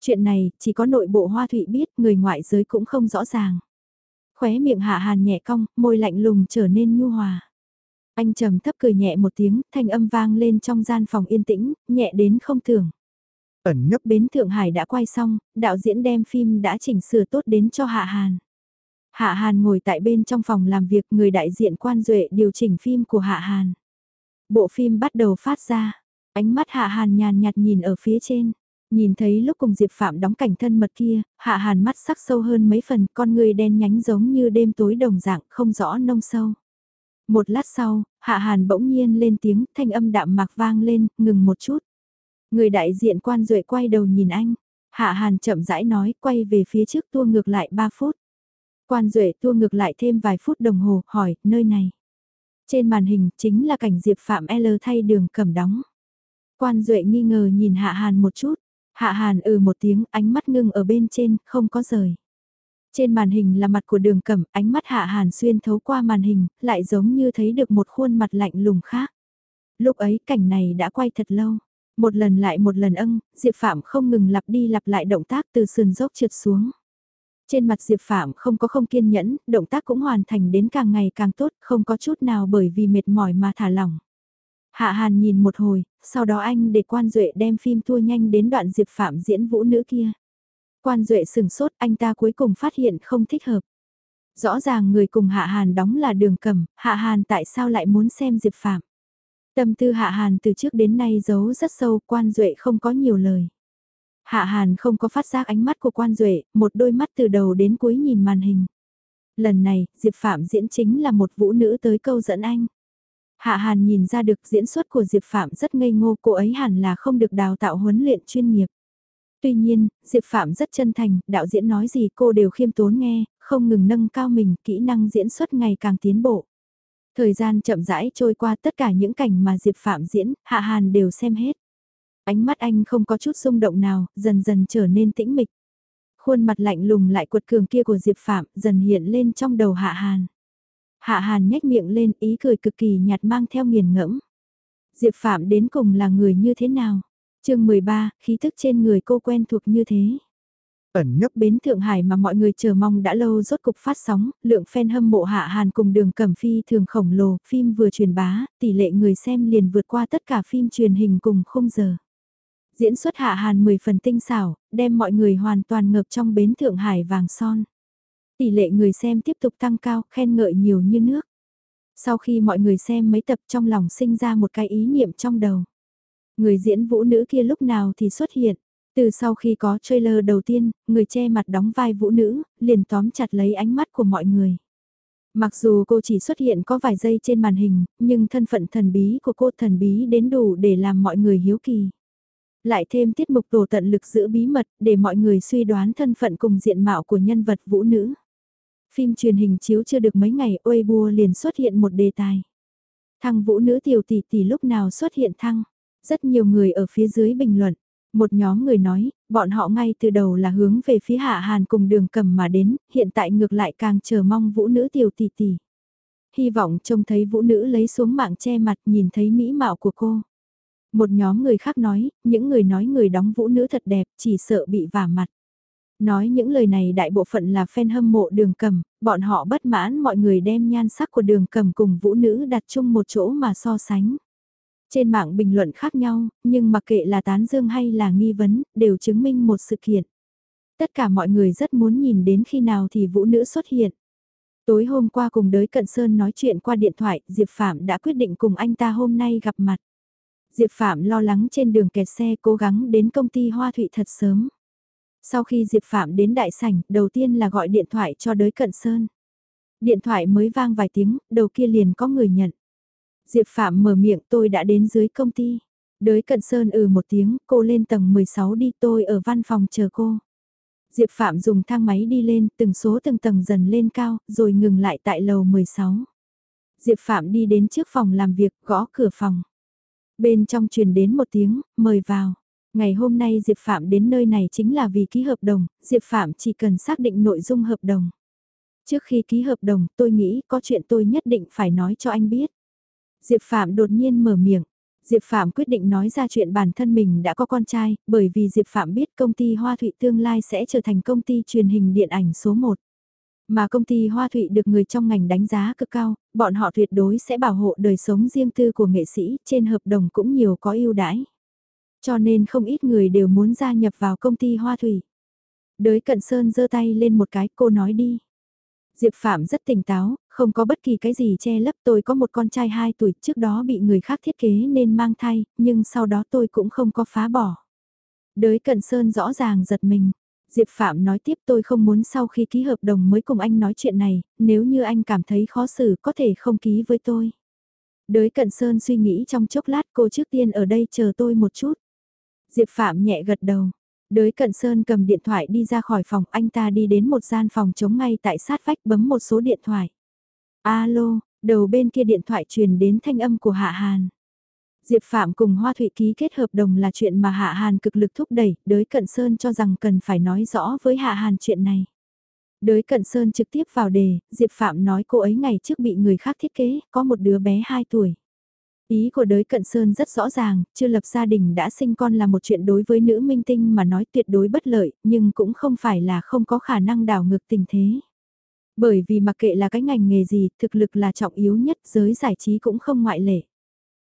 Chuyện này, chỉ có nội bộ Hoa Thụy biết, người ngoại giới cũng không rõ ràng. Khóe miệng Hạ Hàn nhẹ cong, môi lạnh lùng trở nên nhu hòa. Anh trầm thấp cười nhẹ một tiếng, thanh âm vang lên trong gian phòng yên tĩnh, nhẹ đến không thường. Ẩn nấp bến Thượng Hải đã quay xong, đạo diễn đem phim đã chỉnh sửa tốt đến cho Hạ Hàn. Hạ Hàn ngồi tại bên trong phòng làm việc người đại diện quan duệ điều chỉnh phim của Hạ Hàn. Bộ phim bắt đầu phát ra, ánh mắt Hạ Hàn nhàn nhạt nhìn ở phía trên. Nhìn thấy lúc cùng Diệp Phạm đóng cảnh thân mật kia, Hạ Hàn mắt sắc sâu hơn mấy phần, con người đen nhánh giống như đêm tối đồng dạng, không rõ nông sâu. Một lát sau, Hạ Hàn bỗng nhiên lên tiếng, thanh âm đạm mạc vang lên, ngừng một chút. Người đại diện quan duệ quay đầu nhìn anh. Hạ Hàn chậm rãi nói, quay về phía trước tua ngược lại 3 phút. Quan duệ tua ngược lại thêm vài phút đồng hồ, hỏi, nơi này. Trên màn hình chính là cảnh Diệp Phạm L thay đường cầm đóng. Quan duệ nghi ngờ nhìn Hạ Hàn một chút. Hạ Hàn ừ một tiếng, ánh mắt ngưng ở bên trên, không có rời. Trên màn hình là mặt của đường cẩm, ánh mắt hạ hàn xuyên thấu qua màn hình, lại giống như thấy được một khuôn mặt lạnh lùng khác. Lúc ấy cảnh này đã quay thật lâu. Một lần lại một lần âng, Diệp Phạm không ngừng lặp đi lặp lại động tác từ sườn dốc trượt xuống. Trên mặt Diệp Phạm không có không kiên nhẫn, động tác cũng hoàn thành đến càng ngày càng tốt, không có chút nào bởi vì mệt mỏi mà thả lỏng. Hạ Hàn nhìn một hồi, sau đó anh để quan duệ đem phim thua nhanh đến đoạn Diệp Phạm diễn vũ nữ kia. Quan Duệ sừng sốt anh ta cuối cùng phát hiện không thích hợp. Rõ ràng người cùng Hạ Hàn đóng là đường cầm, Hạ Hàn tại sao lại muốn xem Diệp Phạm. Tâm tư Hạ Hàn từ trước đến nay giấu rất sâu, Quan Duệ không có nhiều lời. Hạ Hàn không có phát giác ánh mắt của Quan Duệ, một đôi mắt từ đầu đến cuối nhìn màn hình. Lần này, Diệp Phạm diễn chính là một vũ nữ tới câu dẫn anh. Hạ Hàn nhìn ra được diễn xuất của Diệp Phạm rất ngây ngô, cô ấy hẳn là không được đào tạo huấn luyện chuyên nghiệp. Tuy nhiên, Diệp Phạm rất chân thành, đạo diễn nói gì cô đều khiêm tốn nghe, không ngừng nâng cao mình, kỹ năng diễn xuất ngày càng tiến bộ. Thời gian chậm rãi trôi qua tất cả những cảnh mà Diệp Phạm diễn, Hạ Hàn đều xem hết. Ánh mắt anh không có chút rung động nào, dần dần trở nên tĩnh mịch. Khuôn mặt lạnh lùng lại quật cường kia của Diệp Phạm dần hiện lên trong đầu Hạ Hàn. Hạ Hàn nhếch miệng lên ý cười cực kỳ nhạt mang theo nghiền ngẫm. Diệp Phạm đến cùng là người như thế nào? Chương 13, khí thức trên người cô quen thuộc như thế. Ẩn nấp bến Thượng Hải mà mọi người chờ mong đã lâu rốt cục phát sóng, lượng fan hâm mộ Hạ Hàn cùng đường cẩm phi thường khổng lồ, phim vừa truyền bá, tỷ lệ người xem liền vượt qua tất cả phim truyền hình cùng khung giờ. Diễn xuất Hạ Hàn 10 phần tinh xảo, đem mọi người hoàn toàn ngập trong bến Thượng Hải vàng son. Tỷ lệ người xem tiếp tục tăng cao, khen ngợi nhiều như nước. Sau khi mọi người xem mấy tập trong lòng sinh ra một cái ý niệm trong đầu. Người diễn vũ nữ kia lúc nào thì xuất hiện. Từ sau khi có trailer đầu tiên, người che mặt đóng vai vũ nữ, liền tóm chặt lấy ánh mắt của mọi người. Mặc dù cô chỉ xuất hiện có vài giây trên màn hình, nhưng thân phận thần bí của cô thần bí đến đủ để làm mọi người hiếu kỳ. Lại thêm tiết mục tổ tận lực giữ bí mật để mọi người suy đoán thân phận cùng diện mạo của nhân vật vũ nữ. Phim truyền hình chiếu chưa được mấy ngày Weibo liền xuất hiện một đề tài. Thăng vũ nữ tiểu tỷ tỷ lúc nào xuất hiện thăng. Rất nhiều người ở phía dưới bình luận. Một nhóm người nói, bọn họ ngay từ đầu là hướng về phía Hạ Hàn cùng đường cầm mà đến, hiện tại ngược lại càng chờ mong vũ nữ tiểu tỷ tỷ. Hy vọng trông thấy vũ nữ lấy xuống mạng che mặt nhìn thấy mỹ mạo của cô. Một nhóm người khác nói, những người nói người đóng vũ nữ thật đẹp, chỉ sợ bị vả mặt. Nói những lời này đại bộ phận là fan hâm mộ đường cầm, bọn họ bất mãn mọi người đem nhan sắc của đường cầm cùng vũ nữ đặt chung một chỗ mà so sánh. Trên mạng bình luận khác nhau, nhưng mặc kệ là tán dương hay là nghi vấn, đều chứng minh một sự kiện. Tất cả mọi người rất muốn nhìn đến khi nào thì vũ nữ xuất hiện. Tối hôm qua cùng đới Cận Sơn nói chuyện qua điện thoại, Diệp Phạm đã quyết định cùng anh ta hôm nay gặp mặt. Diệp Phạm lo lắng trên đường kẹt xe cố gắng đến công ty Hoa Thụy thật sớm. Sau khi Diệp Phạm đến đại sảnh, đầu tiên là gọi điện thoại cho đới Cận Sơn. Điện thoại mới vang vài tiếng, đầu kia liền có người nhận. Diệp Phạm mở miệng tôi đã đến dưới công ty. Đới Cận Sơn ừ một tiếng, cô lên tầng 16 đi tôi ở văn phòng chờ cô. Diệp Phạm dùng thang máy đi lên, từng số từng tầng dần lên cao, rồi ngừng lại tại lầu 16. Diệp Phạm đi đến trước phòng làm việc, gõ cửa phòng. Bên trong truyền đến một tiếng, mời vào. Ngày hôm nay Diệp Phạm đến nơi này chính là vì ký hợp đồng, Diệp Phạm chỉ cần xác định nội dung hợp đồng. Trước khi ký hợp đồng, tôi nghĩ có chuyện tôi nhất định phải nói cho anh biết. Diệp Phạm đột nhiên mở miệng. Diệp Phạm quyết định nói ra chuyện bản thân mình đã có con trai, bởi vì Diệp Phạm biết công ty Hoa Thụy tương lai sẽ trở thành công ty truyền hình điện ảnh số 1. Mà công ty Hoa Thụy được người trong ngành đánh giá cực cao, bọn họ tuyệt đối sẽ bảo hộ đời sống riêng tư của nghệ sĩ, trên hợp đồng cũng nhiều có ưu đãi. Cho nên không ít người đều muốn gia nhập vào công ty Hoa Thủy. Đới Cận Sơn giơ tay lên một cái, cô nói đi. Diệp Phạm rất tỉnh táo, không có bất kỳ cái gì che lấp tôi có một con trai 2 tuổi trước đó bị người khác thiết kế nên mang thai, nhưng sau đó tôi cũng không có phá bỏ. Đới Cận Sơn rõ ràng giật mình. Diệp Phạm nói tiếp tôi không muốn sau khi ký hợp đồng mới cùng anh nói chuyện này, nếu như anh cảm thấy khó xử có thể không ký với tôi. Đới Cận Sơn suy nghĩ trong chốc lát cô trước tiên ở đây chờ tôi một chút. Diệp Phạm nhẹ gật đầu. Đới Cận Sơn cầm điện thoại đi ra khỏi phòng anh ta đi đến một gian phòng chống ngay tại sát vách bấm một số điện thoại. Alo, đầu bên kia điện thoại truyền đến thanh âm của Hạ Hàn. Diệp Phạm cùng Hoa Thụy ký kết hợp đồng là chuyện mà Hạ Hàn cực lực thúc đẩy, đới Cận Sơn cho rằng cần phải nói rõ với Hạ Hàn chuyện này. Đới Cận Sơn trực tiếp vào đề, Diệp Phạm nói cô ấy ngày trước bị người khác thiết kế, có một đứa bé 2 tuổi. Ý của đới Cận Sơn rất rõ ràng, chưa lập gia đình đã sinh con là một chuyện đối với nữ minh tinh mà nói tuyệt đối bất lợi, nhưng cũng không phải là không có khả năng đảo ngược tình thế. Bởi vì mặc kệ là cái ngành nghề gì, thực lực là trọng yếu nhất, giới giải trí cũng không ngoại lệ.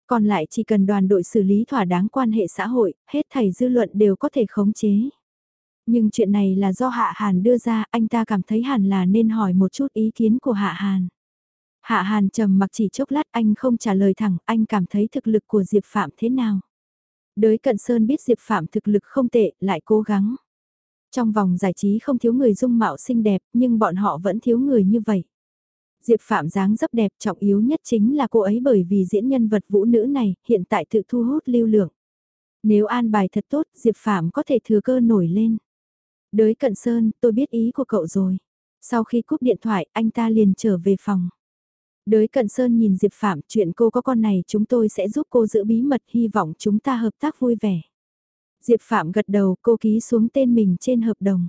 Còn lại chỉ cần đoàn đội xử lý thỏa đáng quan hệ xã hội, hết thảy dư luận đều có thể khống chế. Nhưng chuyện này là do Hạ Hàn đưa ra, anh ta cảm thấy hẳn là nên hỏi một chút ý kiến của Hạ Hàn. Hạ Hàn trầm mặc chỉ chốc lát anh không trả lời thẳng, anh cảm thấy thực lực của Diệp Phạm thế nào. Đới Cận Sơn biết Diệp Phạm thực lực không tệ, lại cố gắng. Trong vòng giải trí không thiếu người dung mạo xinh đẹp, nhưng bọn họ vẫn thiếu người như vậy. Diệp Phạm dáng dấp đẹp trọng yếu nhất chính là cô ấy bởi vì diễn nhân vật vũ nữ này hiện tại tự thu hút lưu lượng. Nếu an bài thật tốt, Diệp Phạm có thể thừa cơ nổi lên. Đới Cận Sơn, tôi biết ý của cậu rồi. Sau khi cúp điện thoại, anh ta liền trở về phòng. Đới cận sơn nhìn Diệp Phạm, chuyện cô có con này chúng tôi sẽ giúp cô giữ bí mật, hy vọng chúng ta hợp tác vui vẻ. Diệp Phạm gật đầu, cô ký xuống tên mình trên hợp đồng.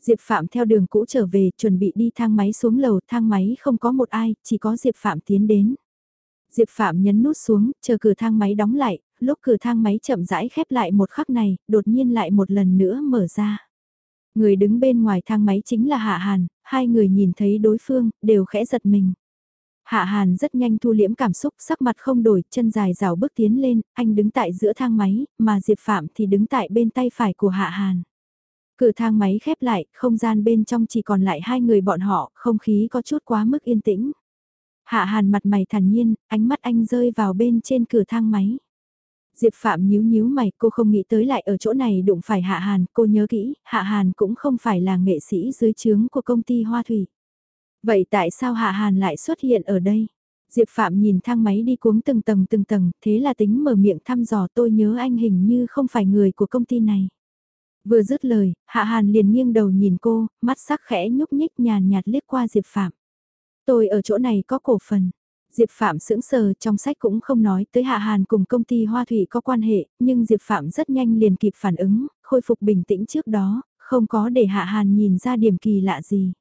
Diệp Phạm theo đường cũ trở về, chuẩn bị đi thang máy xuống lầu, thang máy không có một ai, chỉ có Diệp Phạm tiến đến. Diệp Phạm nhấn nút xuống, chờ cửa thang máy đóng lại, lúc cửa thang máy chậm rãi khép lại một khắc này, đột nhiên lại một lần nữa mở ra. Người đứng bên ngoài thang máy chính là Hạ Hàn, hai người nhìn thấy đối phương, đều khẽ giật mình. Hạ Hàn rất nhanh thu liễm cảm xúc, sắc mặt không đổi, chân dài rào bước tiến lên, anh đứng tại giữa thang máy, mà Diệp Phạm thì đứng tại bên tay phải của Hạ Hàn. Cửa thang máy khép lại, không gian bên trong chỉ còn lại hai người bọn họ, không khí có chút quá mức yên tĩnh. Hạ Hàn mặt mày thản nhiên, ánh mắt anh rơi vào bên trên cửa thang máy. Diệp Phạm nhíu nhíu mày, cô không nghĩ tới lại ở chỗ này đụng phải Hạ Hàn, cô nhớ kỹ, Hạ Hàn cũng không phải là nghệ sĩ dưới trướng của công ty Hoa Thủy. Vậy tại sao Hạ Hàn lại xuất hiện ở đây? Diệp Phạm nhìn thang máy đi cuống từng tầng từng tầng, thế là tính mở miệng thăm dò tôi nhớ anh hình như không phải người của công ty này. Vừa dứt lời, Hạ Hàn liền nghiêng đầu nhìn cô, mắt sắc khẽ nhúc nhích nhàn nhạt liếc qua Diệp Phạm. Tôi ở chỗ này có cổ phần. Diệp Phạm sững sờ trong sách cũng không nói tới Hạ Hàn cùng công ty Hoa Thủy có quan hệ, nhưng Diệp Phạm rất nhanh liền kịp phản ứng, khôi phục bình tĩnh trước đó, không có để Hạ Hàn nhìn ra điểm kỳ lạ gì.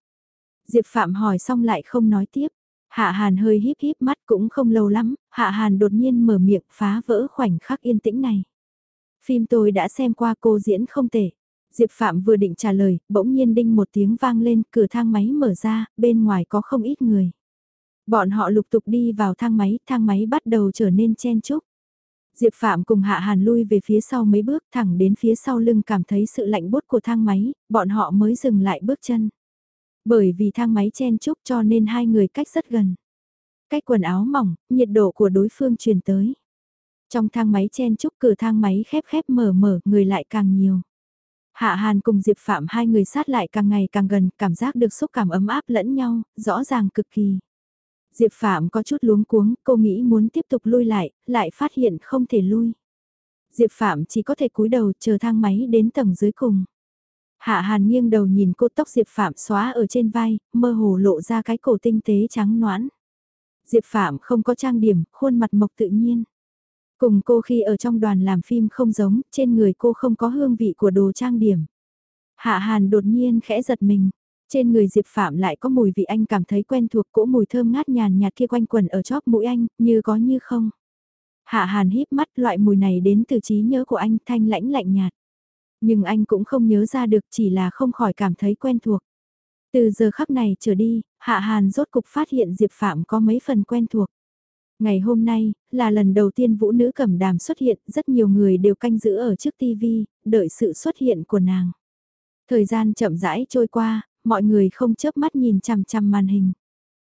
Diệp Phạm hỏi xong lại không nói tiếp. Hạ Hàn hơi híp híp mắt cũng không lâu lắm, Hạ Hàn đột nhiên mở miệng phá vỡ khoảnh khắc yên tĩnh này. Phim tôi đã xem qua cô diễn không tệ. Diệp Phạm vừa định trả lời, bỗng nhiên đinh một tiếng vang lên, cửa thang máy mở ra, bên ngoài có không ít người. Bọn họ lục tục đi vào thang máy, thang máy bắt đầu trở nên chen chúc. Diệp Phạm cùng Hạ Hàn lui về phía sau mấy bước thẳng đến phía sau lưng cảm thấy sự lạnh bút của thang máy, bọn họ mới dừng lại bước chân. Bởi vì thang máy chen chúc cho nên hai người cách rất gần. Cách quần áo mỏng, nhiệt độ của đối phương truyền tới. Trong thang máy chen chúc cửa thang máy khép khép mở mở, người lại càng nhiều. Hạ Hàn cùng Diệp Phạm hai người sát lại càng ngày càng gần, cảm giác được xúc cảm ấm áp lẫn nhau, rõ ràng cực kỳ. Diệp Phạm có chút luống cuống, cô nghĩ muốn tiếp tục lui lại, lại phát hiện không thể lui. Diệp Phạm chỉ có thể cúi đầu chờ thang máy đến tầng dưới cùng. Hạ Hàn nghiêng đầu nhìn cô tóc Diệp Phạm xóa ở trên vai, mơ hồ lộ ra cái cổ tinh tế trắng noãn. Diệp Phạm không có trang điểm, khuôn mặt mộc tự nhiên. Cùng cô khi ở trong đoàn làm phim không giống, trên người cô không có hương vị của đồ trang điểm. Hạ Hàn đột nhiên khẽ giật mình. Trên người Diệp Phạm lại có mùi vị anh cảm thấy quen thuộc cỗ mùi thơm ngát nhàn nhạt kia quanh quần ở chóp mũi anh, như có như không. Hạ Hàn híp mắt loại mùi này đến từ trí nhớ của anh thanh lãnh lạnh nhạt. Nhưng anh cũng không nhớ ra được chỉ là không khỏi cảm thấy quen thuộc. Từ giờ khắc này trở đi, Hạ Hàn rốt cục phát hiện Diệp Phạm có mấy phần quen thuộc. Ngày hôm nay, là lần đầu tiên vũ nữ cẩm đàm xuất hiện, rất nhiều người đều canh giữ ở trước TV, đợi sự xuất hiện của nàng. Thời gian chậm rãi trôi qua, mọi người không chớp mắt nhìn chằm chằm màn hình.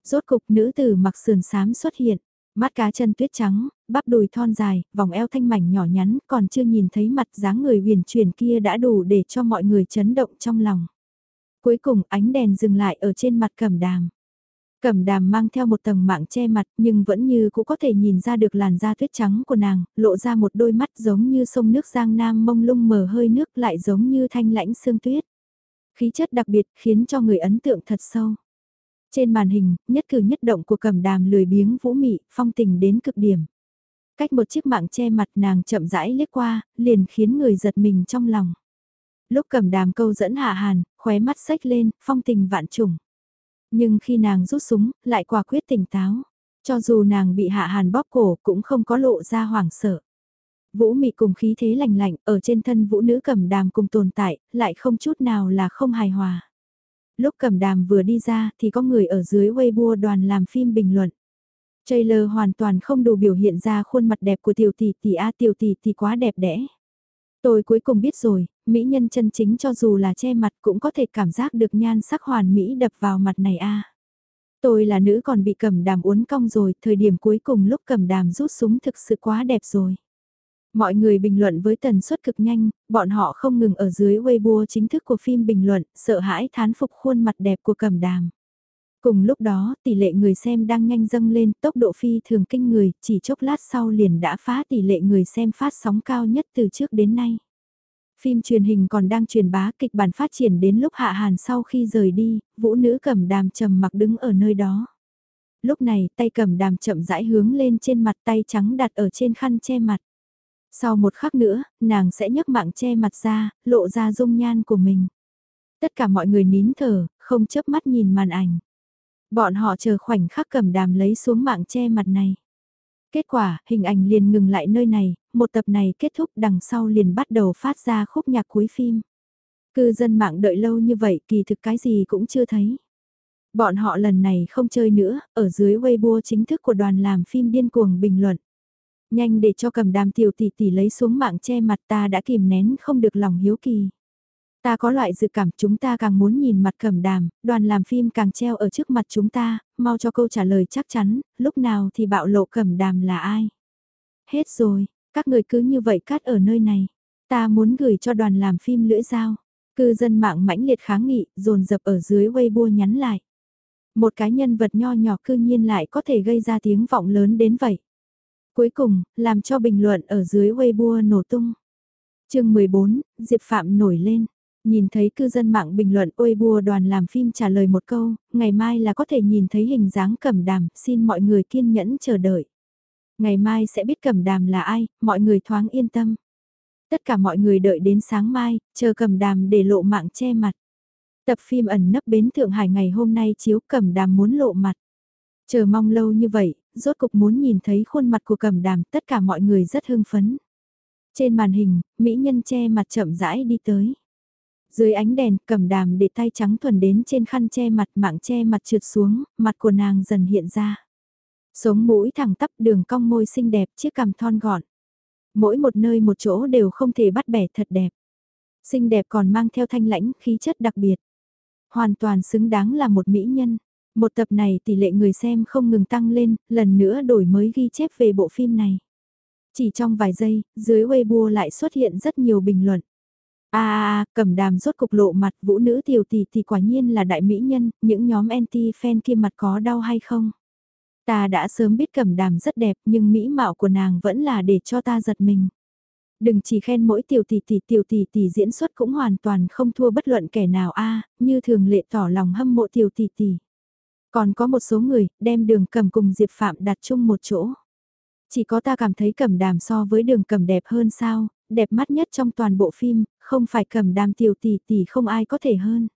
Rốt cục nữ tử mặc sườn xám xuất hiện, mắt cá chân tuyết trắng, bắp đùi thon dài, vòng eo thanh mảnh nhỏ nhắn, còn chưa nhìn thấy mặt dáng người huyền chuyển kia đã đủ để cho mọi người chấn động trong lòng. Cuối cùng ánh đèn dừng lại ở trên mặt cẩm đàm. Cẩm đàm mang theo một tầng mạng che mặt nhưng vẫn như cũng có thể nhìn ra được làn da tuyết trắng của nàng, lộ ra một đôi mắt giống như sông nước Giang Nam mông lung mờ hơi nước lại giống như thanh lãnh sương tuyết. Khí chất đặc biệt khiến cho người ấn tượng thật sâu. Trên màn hình, nhất cử nhất động của cẩm đàm lười biếng vũ mị, phong tình đến cực điểm. Cách một chiếc mạng che mặt nàng chậm rãi liếc qua, liền khiến người giật mình trong lòng. Lúc cẩm đàm câu dẫn hạ hàn, khóe mắt sách lên, phong tình vạn trùng. Nhưng khi nàng rút súng, lại quả quyết tỉnh táo. Cho dù nàng bị hạ hàn bóp cổ cũng không có lộ ra hoảng sợ. Vũ mị cùng khí thế lành lạnh ở trên thân vũ nữ cầm đàm cùng tồn tại, lại không chút nào là không hài hòa. Lúc cầm đàm vừa đi ra thì có người ở dưới Weibo đoàn làm phim bình luận. Trailer hoàn toàn không đủ biểu hiện ra khuôn mặt đẹp của tiểu tỷ tỷ A tiểu tỷ tỷ quá đẹp đẽ. Tôi cuối cùng biết rồi, mỹ nhân chân chính cho dù là che mặt cũng có thể cảm giác được nhan sắc hoàn mỹ đập vào mặt này a. Tôi là nữ còn bị cầm đàm uốn cong rồi, thời điểm cuối cùng lúc cầm đàm rút súng thực sự quá đẹp rồi. Mọi người bình luận với tần suất cực nhanh, bọn họ không ngừng ở dưới Weibo chính thức của phim bình luận, sợ hãi thán phục khuôn mặt đẹp của cẩm đàm. Cùng lúc đó, tỷ lệ người xem đang nhanh dâng lên, tốc độ phi thường kinh người, chỉ chốc lát sau liền đã phá tỷ lệ người xem phát sóng cao nhất từ trước đến nay. Phim truyền hình còn đang truyền bá kịch bản phát triển đến lúc Hạ Hàn sau khi rời đi, vũ nữ cầm đàm trầm mặc đứng ở nơi đó. Lúc này tay cầm đàm chậm rãi hướng lên trên mặt tay trắng đặt ở trên khăn che mặt. Sau một khắc nữa, nàng sẽ nhấc mạng che mặt ra, lộ ra dung nhan của mình. Tất cả mọi người nín thở, không chớp mắt nhìn màn ảnh. Bọn họ chờ khoảnh khắc cầm đàm lấy xuống mạng che mặt này. Kết quả, hình ảnh liền ngừng lại nơi này, một tập này kết thúc đằng sau liền bắt đầu phát ra khúc nhạc cuối phim. Cư dân mạng đợi lâu như vậy kỳ thực cái gì cũng chưa thấy. Bọn họ lần này không chơi nữa, ở dưới Weibo chính thức của đoàn làm phim điên cuồng bình luận. Nhanh để cho cầm đàm tiểu tỷ tỷ lấy xuống mạng che mặt ta đã kìm nén không được lòng hiếu kỳ. Ta có loại dự cảm chúng ta càng muốn nhìn mặt cầm đàm, đoàn làm phim càng treo ở trước mặt chúng ta, mau cho câu trả lời chắc chắn, lúc nào thì bạo lộ cầm đàm là ai. Hết rồi, các người cứ như vậy cắt ở nơi này. Ta muốn gửi cho đoàn làm phim lưỡi dao. Cư dân mạng mãnh liệt kháng nghị, dồn dập ở dưới Weibo nhắn lại. Một cái nhân vật nho nhỏ cư nhiên lại có thể gây ra tiếng vọng lớn đến vậy. Cuối cùng, làm cho bình luận ở dưới Weibo nổ tung. chương 14, Diệp Phạm nổi lên. Nhìn thấy cư dân mạng bình luận ôi bùa đoàn làm phim trả lời một câu, ngày mai là có thể nhìn thấy hình dáng cẩm đàm, xin mọi người kiên nhẫn chờ đợi. Ngày mai sẽ biết cẩm đàm là ai, mọi người thoáng yên tâm. Tất cả mọi người đợi đến sáng mai, chờ cầm đàm để lộ mạng che mặt. Tập phim ẩn nấp bến Thượng Hải ngày hôm nay chiếu cầm đàm muốn lộ mặt. Chờ mong lâu như vậy, rốt cục muốn nhìn thấy khuôn mặt của cẩm đàm, tất cả mọi người rất hưng phấn. Trên màn hình, mỹ nhân che mặt chậm rãi đi tới. Dưới ánh đèn, cẩm đàm để tay trắng thuần đến trên khăn che mặt mạng che mặt trượt xuống, mặt của nàng dần hiện ra. Sống mũi thẳng tắp đường cong môi xinh đẹp chiếc cằm thon gọn. Mỗi một nơi một chỗ đều không thể bắt bẻ thật đẹp. Xinh đẹp còn mang theo thanh lãnh khí chất đặc biệt. Hoàn toàn xứng đáng là một mỹ nhân. Một tập này tỷ lệ người xem không ngừng tăng lên, lần nữa đổi mới ghi chép về bộ phim này. Chỉ trong vài giây, dưới Weibo lại xuất hiện rất nhiều bình luận. À, à, à, cầm đàm rốt cục lộ mặt vũ nữ tiểu tỷ thì quả nhiên là đại mỹ nhân, những nhóm anti-fan kia mặt có đau hay không? Ta đã sớm biết cầm đàm rất đẹp nhưng mỹ mạo của nàng vẫn là để cho ta giật mình. Đừng chỉ khen mỗi tiểu tỷ tỷ tiểu tỷ tỷ diễn xuất cũng hoàn toàn không thua bất luận kẻ nào a như thường lệ tỏ lòng hâm mộ tiểu tỷ tỷ. Còn có một số người đem đường cầm cùng Diệp Phạm đặt chung một chỗ. Chỉ có ta cảm thấy cầm đàm so với đường cầm đẹp hơn sao, đẹp mắt nhất trong toàn bộ phim, không phải cầm đàm tiểu tỷ tỷ không ai có thể hơn.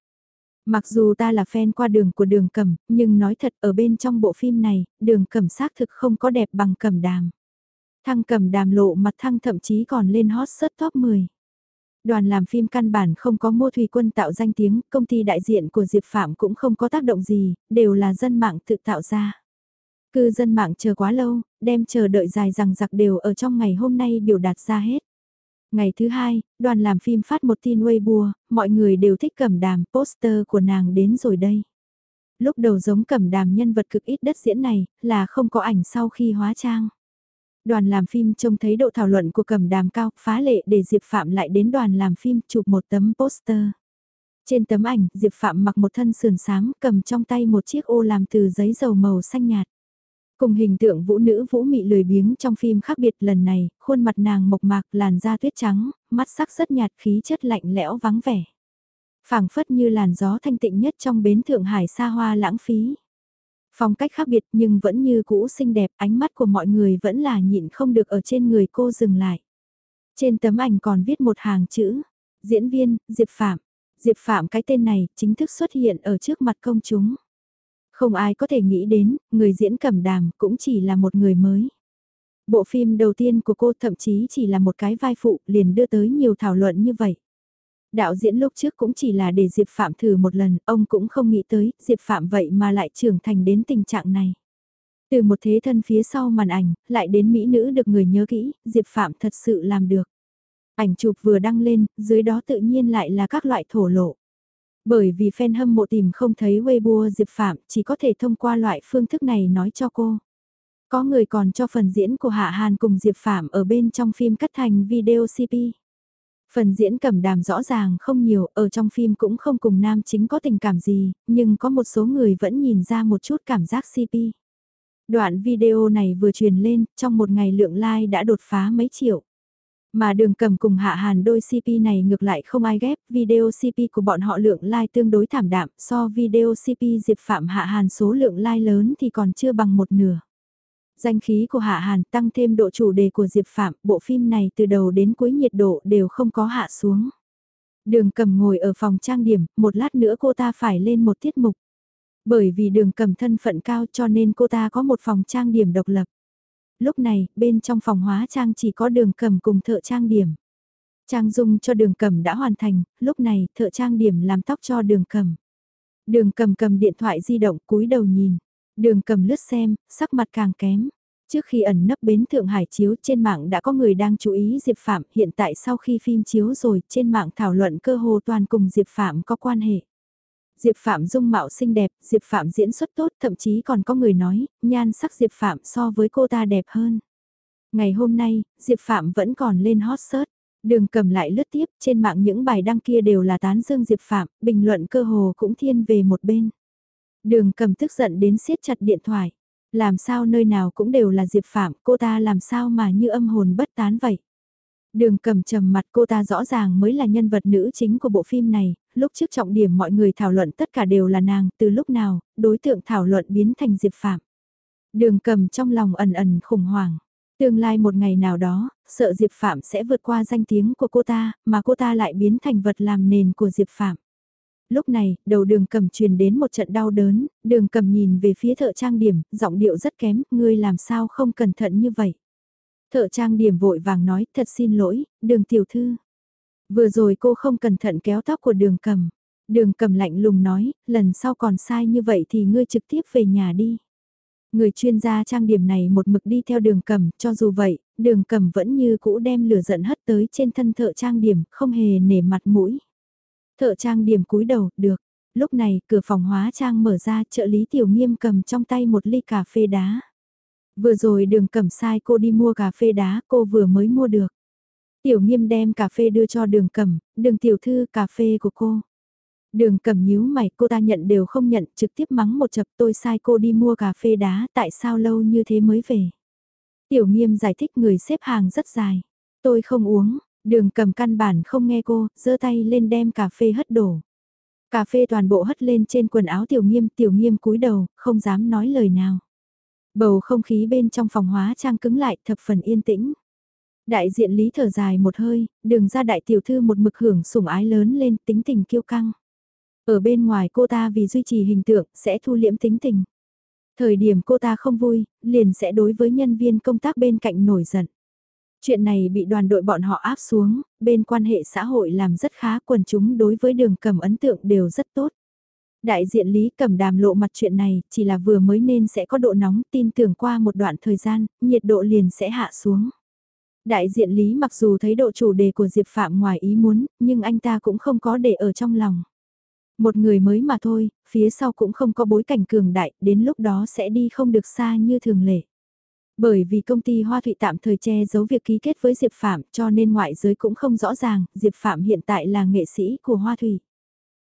Mặc dù ta là fan qua đường của đường cầm, nhưng nói thật ở bên trong bộ phim này, đường cầm xác thực không có đẹp bằng cầm đàm. Thăng cầm đàm lộ mặt thăng thậm chí còn lên hot search top 10. Đoàn làm phim căn bản không có mua thủy quân tạo danh tiếng, công ty đại diện của Diệp Phạm cũng không có tác động gì, đều là dân mạng tự tạo ra. Cư dân mạng chờ quá lâu, đem chờ đợi dài rằng giặc đều ở trong ngày hôm nay biểu đạt ra hết. Ngày thứ hai, đoàn làm phim phát một tin Weibo, mọi người đều thích cầm đàm, poster của nàng đến rồi đây. Lúc đầu giống cầm đàm nhân vật cực ít đất diễn này, là không có ảnh sau khi hóa trang. Đoàn làm phim trông thấy độ thảo luận của cầm đàm cao, phá lệ để Diệp Phạm lại đến đoàn làm phim chụp một tấm poster. Trên tấm ảnh, Diệp Phạm mặc một thân sườn sáng, cầm trong tay một chiếc ô làm từ giấy dầu màu xanh nhạt. Cùng hình tượng vũ nữ vũ mị lười biếng trong phim khác biệt lần này, khuôn mặt nàng mộc mạc làn da tuyết trắng, mắt sắc rất nhạt khí chất lạnh lẽo vắng vẻ. phảng phất như làn gió thanh tịnh nhất trong bến Thượng Hải xa hoa lãng phí. Phong cách khác biệt nhưng vẫn như cũ xinh đẹp, ánh mắt của mọi người vẫn là nhịn không được ở trên người cô dừng lại. Trên tấm ảnh còn viết một hàng chữ, diễn viên, Diệp Phạm. Diệp Phạm cái tên này chính thức xuất hiện ở trước mặt công chúng. Không ai có thể nghĩ đến, người diễn cẩm đàm cũng chỉ là một người mới. Bộ phim đầu tiên của cô thậm chí chỉ là một cái vai phụ liền đưa tới nhiều thảo luận như vậy. Đạo diễn lúc trước cũng chỉ là để Diệp Phạm thử một lần, ông cũng không nghĩ tới, Diệp Phạm vậy mà lại trưởng thành đến tình trạng này. Từ một thế thân phía sau màn ảnh, lại đến mỹ nữ được người nhớ kỹ, Diệp Phạm thật sự làm được. Ảnh chụp vừa đăng lên, dưới đó tự nhiên lại là các loại thổ lộ. Bởi vì fan hâm mộ tìm không thấy Weibo Diệp Phạm, chỉ có thể thông qua loại phương thức này nói cho cô. Có người còn cho phần diễn của Hạ Hàn cùng Diệp Phạm ở bên trong phim cắt thành video CP. Phần diễn cầm đàm rõ ràng không nhiều, ở trong phim cũng không cùng nam chính có tình cảm gì, nhưng có một số người vẫn nhìn ra một chút cảm giác CP. Đoạn video này vừa truyền lên, trong một ngày lượng like đã đột phá mấy triệu. Mà đường cầm cùng hạ hàn đôi CP này ngược lại không ai ghép, video CP của bọn họ lượng like tương đối thảm đạm, so video CP Diệp Phạm hạ hàn số lượng like lớn thì còn chưa bằng một nửa. Danh khí của Hạ Hàn tăng thêm độ chủ đề của Diệp Phạm, bộ phim này từ đầu đến cuối nhiệt độ đều không có hạ xuống. Đường cầm ngồi ở phòng trang điểm, một lát nữa cô ta phải lên một tiết mục. Bởi vì đường cầm thân phận cao cho nên cô ta có một phòng trang điểm độc lập. Lúc này, bên trong phòng hóa trang chỉ có đường cầm cùng thợ trang điểm. Trang dung cho đường cầm đã hoàn thành, lúc này thợ trang điểm làm tóc cho đường cầm. Đường cầm cầm điện thoại di động cúi đầu nhìn. Đường cầm lướt xem, sắc mặt càng kém. Trước khi ẩn nấp bến Thượng Hải chiếu trên mạng đã có người đang chú ý Diệp Phạm, hiện tại sau khi phim chiếu rồi trên mạng thảo luận cơ hồ toàn cùng Diệp Phạm có quan hệ. Diệp Phạm dung mạo xinh đẹp, Diệp Phạm diễn xuất tốt, thậm chí còn có người nói, nhan sắc Diệp Phạm so với cô ta đẹp hơn. Ngày hôm nay, Diệp Phạm vẫn còn lên hot search. Đường cầm lại lướt tiếp, trên mạng những bài đăng kia đều là tán dương Diệp Phạm, bình luận cơ hồ cũng thiên về một bên. Đường cầm tức giận đến siết chặt điện thoại. Làm sao nơi nào cũng đều là Diệp Phạm, cô ta làm sao mà như âm hồn bất tán vậy. Đường cầm trầm mặt cô ta rõ ràng mới là nhân vật nữ chính của bộ phim này, lúc trước trọng điểm mọi người thảo luận tất cả đều là nàng, từ lúc nào, đối tượng thảo luận biến thành Diệp Phạm. Đường cầm trong lòng ẩn ẩn khủng hoảng. Tương lai một ngày nào đó, sợ Diệp Phạm sẽ vượt qua danh tiếng của cô ta, mà cô ta lại biến thành vật làm nền của Diệp Phạm. Lúc này, đầu đường cầm truyền đến một trận đau đớn, đường cầm nhìn về phía thợ trang điểm, giọng điệu rất kém, ngươi làm sao không cẩn thận như vậy. Thợ trang điểm vội vàng nói, thật xin lỗi, đường tiểu thư. Vừa rồi cô không cẩn thận kéo tóc của đường cầm. Đường cầm lạnh lùng nói, lần sau còn sai như vậy thì ngươi trực tiếp về nhà đi. Người chuyên gia trang điểm này một mực đi theo đường cầm, cho dù vậy, đường cầm vẫn như cũ đem lửa giận hất tới trên thân thợ trang điểm, không hề nể mặt mũi. Thợ trang điểm cúi đầu, được. Lúc này, cửa phòng hóa trang mở ra, trợ lý tiểu nghiêm cầm trong tay một ly cà phê đá. Vừa rồi đường cầm sai cô đi mua cà phê đá, cô vừa mới mua được. Tiểu nghiêm đem cà phê đưa cho đường cầm, đường tiểu thư cà phê của cô. Đường cầm nhíu mày cô ta nhận đều không nhận trực tiếp mắng một chập tôi sai cô đi mua cà phê đá tại sao lâu như thế mới về. Tiểu nghiêm giải thích người xếp hàng rất dài. Tôi không uống, đường cầm căn bản không nghe cô, giơ tay lên đem cà phê hất đổ. Cà phê toàn bộ hất lên trên quần áo tiểu nghiêm, tiểu nghiêm cúi đầu, không dám nói lời nào. Bầu không khí bên trong phòng hóa trang cứng lại thập phần yên tĩnh. Đại diện lý thở dài một hơi, đường ra đại tiểu thư một mực hưởng sủng ái lớn lên tính tình kiêu căng. Ở bên ngoài cô ta vì duy trì hình tượng sẽ thu liễm tính tình. Thời điểm cô ta không vui, liền sẽ đối với nhân viên công tác bên cạnh nổi giận. Chuyện này bị đoàn đội bọn họ áp xuống, bên quan hệ xã hội làm rất khá quần chúng đối với đường cầm ấn tượng đều rất tốt. Đại diện Lý cầm đàm lộ mặt chuyện này chỉ là vừa mới nên sẽ có độ nóng tin tưởng qua một đoạn thời gian, nhiệt độ liền sẽ hạ xuống. Đại diện Lý mặc dù thấy độ chủ đề của Diệp Phạm ngoài ý muốn, nhưng anh ta cũng không có để ở trong lòng. Một người mới mà thôi, phía sau cũng không có bối cảnh cường đại, đến lúc đó sẽ đi không được xa như thường lệ. Bởi vì công ty Hoa Thụy tạm thời che giấu việc ký kết với Diệp Phạm cho nên ngoại giới cũng không rõ ràng, Diệp Phạm hiện tại là nghệ sĩ của Hoa Thụy.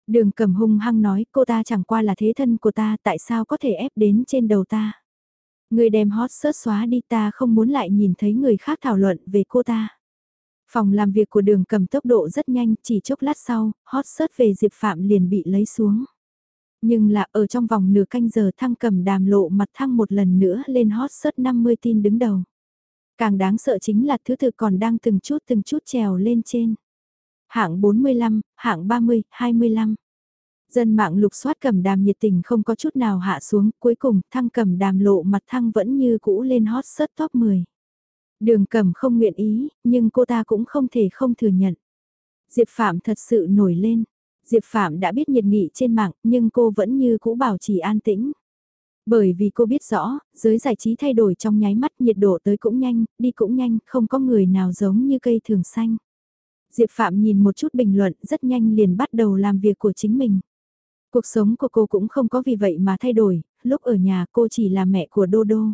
Đường cầm hung hăng nói cô ta chẳng qua là thế thân của ta tại sao có thể ép đến trên đầu ta. Người đem hot search xóa đi ta không muốn lại nhìn thấy người khác thảo luận về cô ta. Phòng làm việc của đường cầm tốc độ rất nhanh, chỉ chốc lát sau, hot search về Diệp Phạm liền bị lấy xuống. Nhưng là ở trong vòng nửa canh giờ thăng cầm đàm lộ mặt thăng một lần nữa lên hot search 50 tin đứng đầu. Càng đáng sợ chính là thứ tự còn đang từng chút từng chút trèo lên trên. Hạng 45, hạng 30, 25. Dân mạng lục soát cầm đàm nhiệt tình không có chút nào hạ xuống, cuối cùng thăng cầm đàm lộ mặt thăng vẫn như cũ lên hot search top 10. Đường cầm không nguyện ý, nhưng cô ta cũng không thể không thừa nhận. Diệp Phạm thật sự nổi lên. Diệp Phạm đã biết nhiệt nghị trên mạng, nhưng cô vẫn như cũ bảo trì an tĩnh. Bởi vì cô biết rõ, giới giải trí thay đổi trong nháy mắt nhiệt độ tới cũng nhanh, đi cũng nhanh, không có người nào giống như cây thường xanh. Diệp Phạm nhìn một chút bình luận rất nhanh liền bắt đầu làm việc của chính mình. Cuộc sống của cô cũng không có vì vậy mà thay đổi, lúc ở nhà cô chỉ là mẹ của Đô Đô.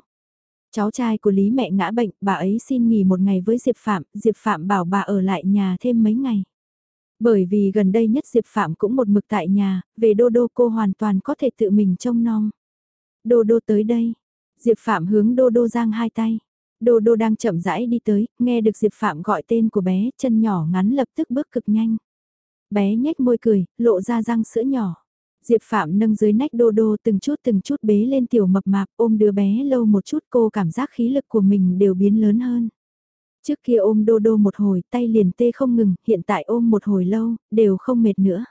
Cháu trai của Lý mẹ ngã bệnh, bà ấy xin nghỉ một ngày với Diệp Phạm, Diệp Phạm bảo bà ở lại nhà thêm mấy ngày. Bởi vì gần đây nhất Diệp Phạm cũng một mực tại nhà, về Đô Đô cô hoàn toàn có thể tự mình trông nom. Đô Đô tới đây. Diệp Phạm hướng Đô Đô giang hai tay. Đô đô đang chậm rãi đi tới, nghe được Diệp Phạm gọi tên của bé, chân nhỏ ngắn lập tức bước cực nhanh. Bé nhếch môi cười, lộ ra răng sữa nhỏ. Diệp Phạm nâng dưới nách đô đô từng chút từng chút bế lên tiểu mập mạp ôm đứa bé lâu một chút cô cảm giác khí lực của mình đều biến lớn hơn. Trước kia ôm đô đô một hồi tay liền tê không ngừng, hiện tại ôm một hồi lâu, đều không mệt nữa.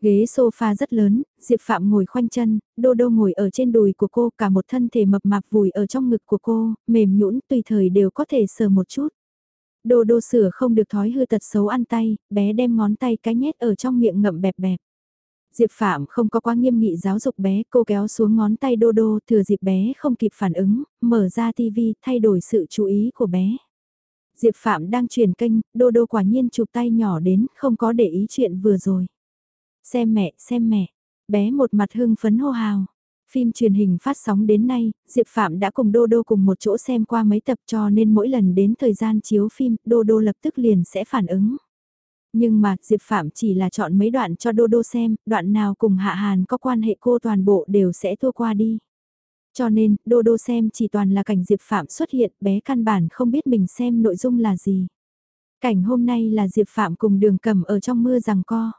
Ghế sofa rất lớn, Diệp Phạm ngồi khoanh chân, Đô Đô ngồi ở trên đùi của cô, cả một thân thể mập mạp vùi ở trong ngực của cô, mềm nhũn tùy thời đều có thể sờ một chút. Đô Đô sửa không được thói hư tật xấu ăn tay, bé đem ngón tay cái nhét ở trong miệng ngậm bẹp bẹp. Diệp Phạm không có quá nghiêm nghị giáo dục bé, cô kéo xuống ngón tay Đô Đô, thừa dịp bé không kịp phản ứng, mở ra tivi, thay đổi sự chú ý của bé. Diệp Phạm đang chuyển kênh, Đô Đô quả nhiên chụp tay nhỏ đến, không có để ý chuyện vừa rồi. Xem mẹ, xem mẹ. Bé một mặt hưng phấn hô hào. Phim truyền hình phát sóng đến nay, Diệp Phạm đã cùng Đô Đô cùng một chỗ xem qua mấy tập cho nên mỗi lần đến thời gian chiếu phim, Đô Đô lập tức liền sẽ phản ứng. Nhưng mà, Diệp Phạm chỉ là chọn mấy đoạn cho Đô Đô xem, đoạn nào cùng Hạ Hàn có quan hệ cô toàn bộ đều sẽ thua qua đi. Cho nên, Đô Đô xem chỉ toàn là cảnh Diệp Phạm xuất hiện, bé căn bản không biết mình xem nội dung là gì. Cảnh hôm nay là Diệp Phạm cùng đường cầm ở trong mưa rằng co.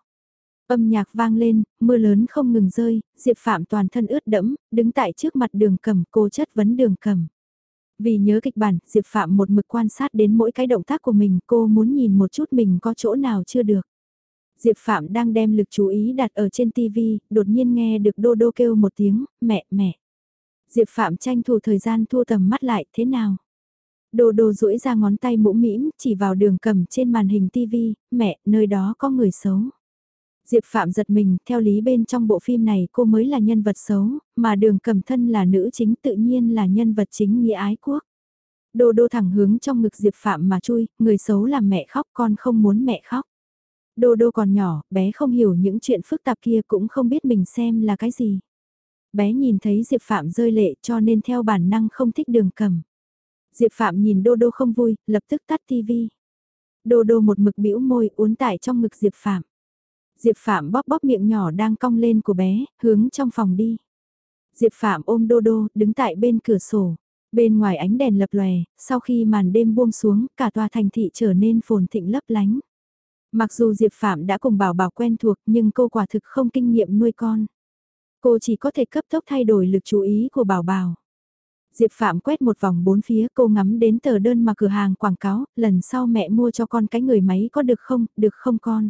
Âm nhạc vang lên, mưa lớn không ngừng rơi, Diệp Phạm toàn thân ướt đẫm, đứng tại trước mặt đường cầm cô chất vấn đường cầm. Vì nhớ kịch bản, Diệp Phạm một mực quan sát đến mỗi cái động tác của mình, cô muốn nhìn một chút mình có chỗ nào chưa được. Diệp Phạm đang đem lực chú ý đặt ở trên TV, đột nhiên nghe được Đô Đô kêu một tiếng, mẹ, mẹ. Diệp Phạm tranh thủ thời gian thua tầm mắt lại, thế nào? Đô Đô duỗi ra ngón tay mũ mĩm, chỉ vào đường cầm trên màn hình TV, mẹ, nơi đó có người xấu. Diệp Phạm giật mình, theo lý bên trong bộ phim này cô mới là nhân vật xấu, mà đường cầm thân là nữ chính tự nhiên là nhân vật chính nghĩa ái quốc. Đô đô thẳng hướng trong ngực Diệp Phạm mà chui, người xấu làm mẹ khóc con không muốn mẹ khóc. Đô đô còn nhỏ, bé không hiểu những chuyện phức tạp kia cũng không biết mình xem là cái gì. Bé nhìn thấy Diệp Phạm rơi lệ cho nên theo bản năng không thích đường cầm. Diệp Phạm nhìn đô đô không vui, lập tức tắt tivi. Đô đô một mực bĩu môi uốn tải trong ngực Diệp Phạm. Diệp Phạm bóp bóp miệng nhỏ đang cong lên của bé, hướng trong phòng đi. Diệp Phạm ôm Đô Đô, đứng tại bên cửa sổ. Bên ngoài ánh đèn lập lòe, sau khi màn đêm buông xuống, cả tòa thành thị trở nên phồn thịnh lấp lánh. Mặc dù Diệp Phạm đã cùng bảo bảo quen thuộc nhưng cô quả thực không kinh nghiệm nuôi con. Cô chỉ có thể cấp tốc thay đổi lực chú ý của bảo bảo. Diệp Phạm quét một vòng bốn phía cô ngắm đến tờ đơn mà cửa hàng quảng cáo, lần sau mẹ mua cho con cái người máy có được không, được không con.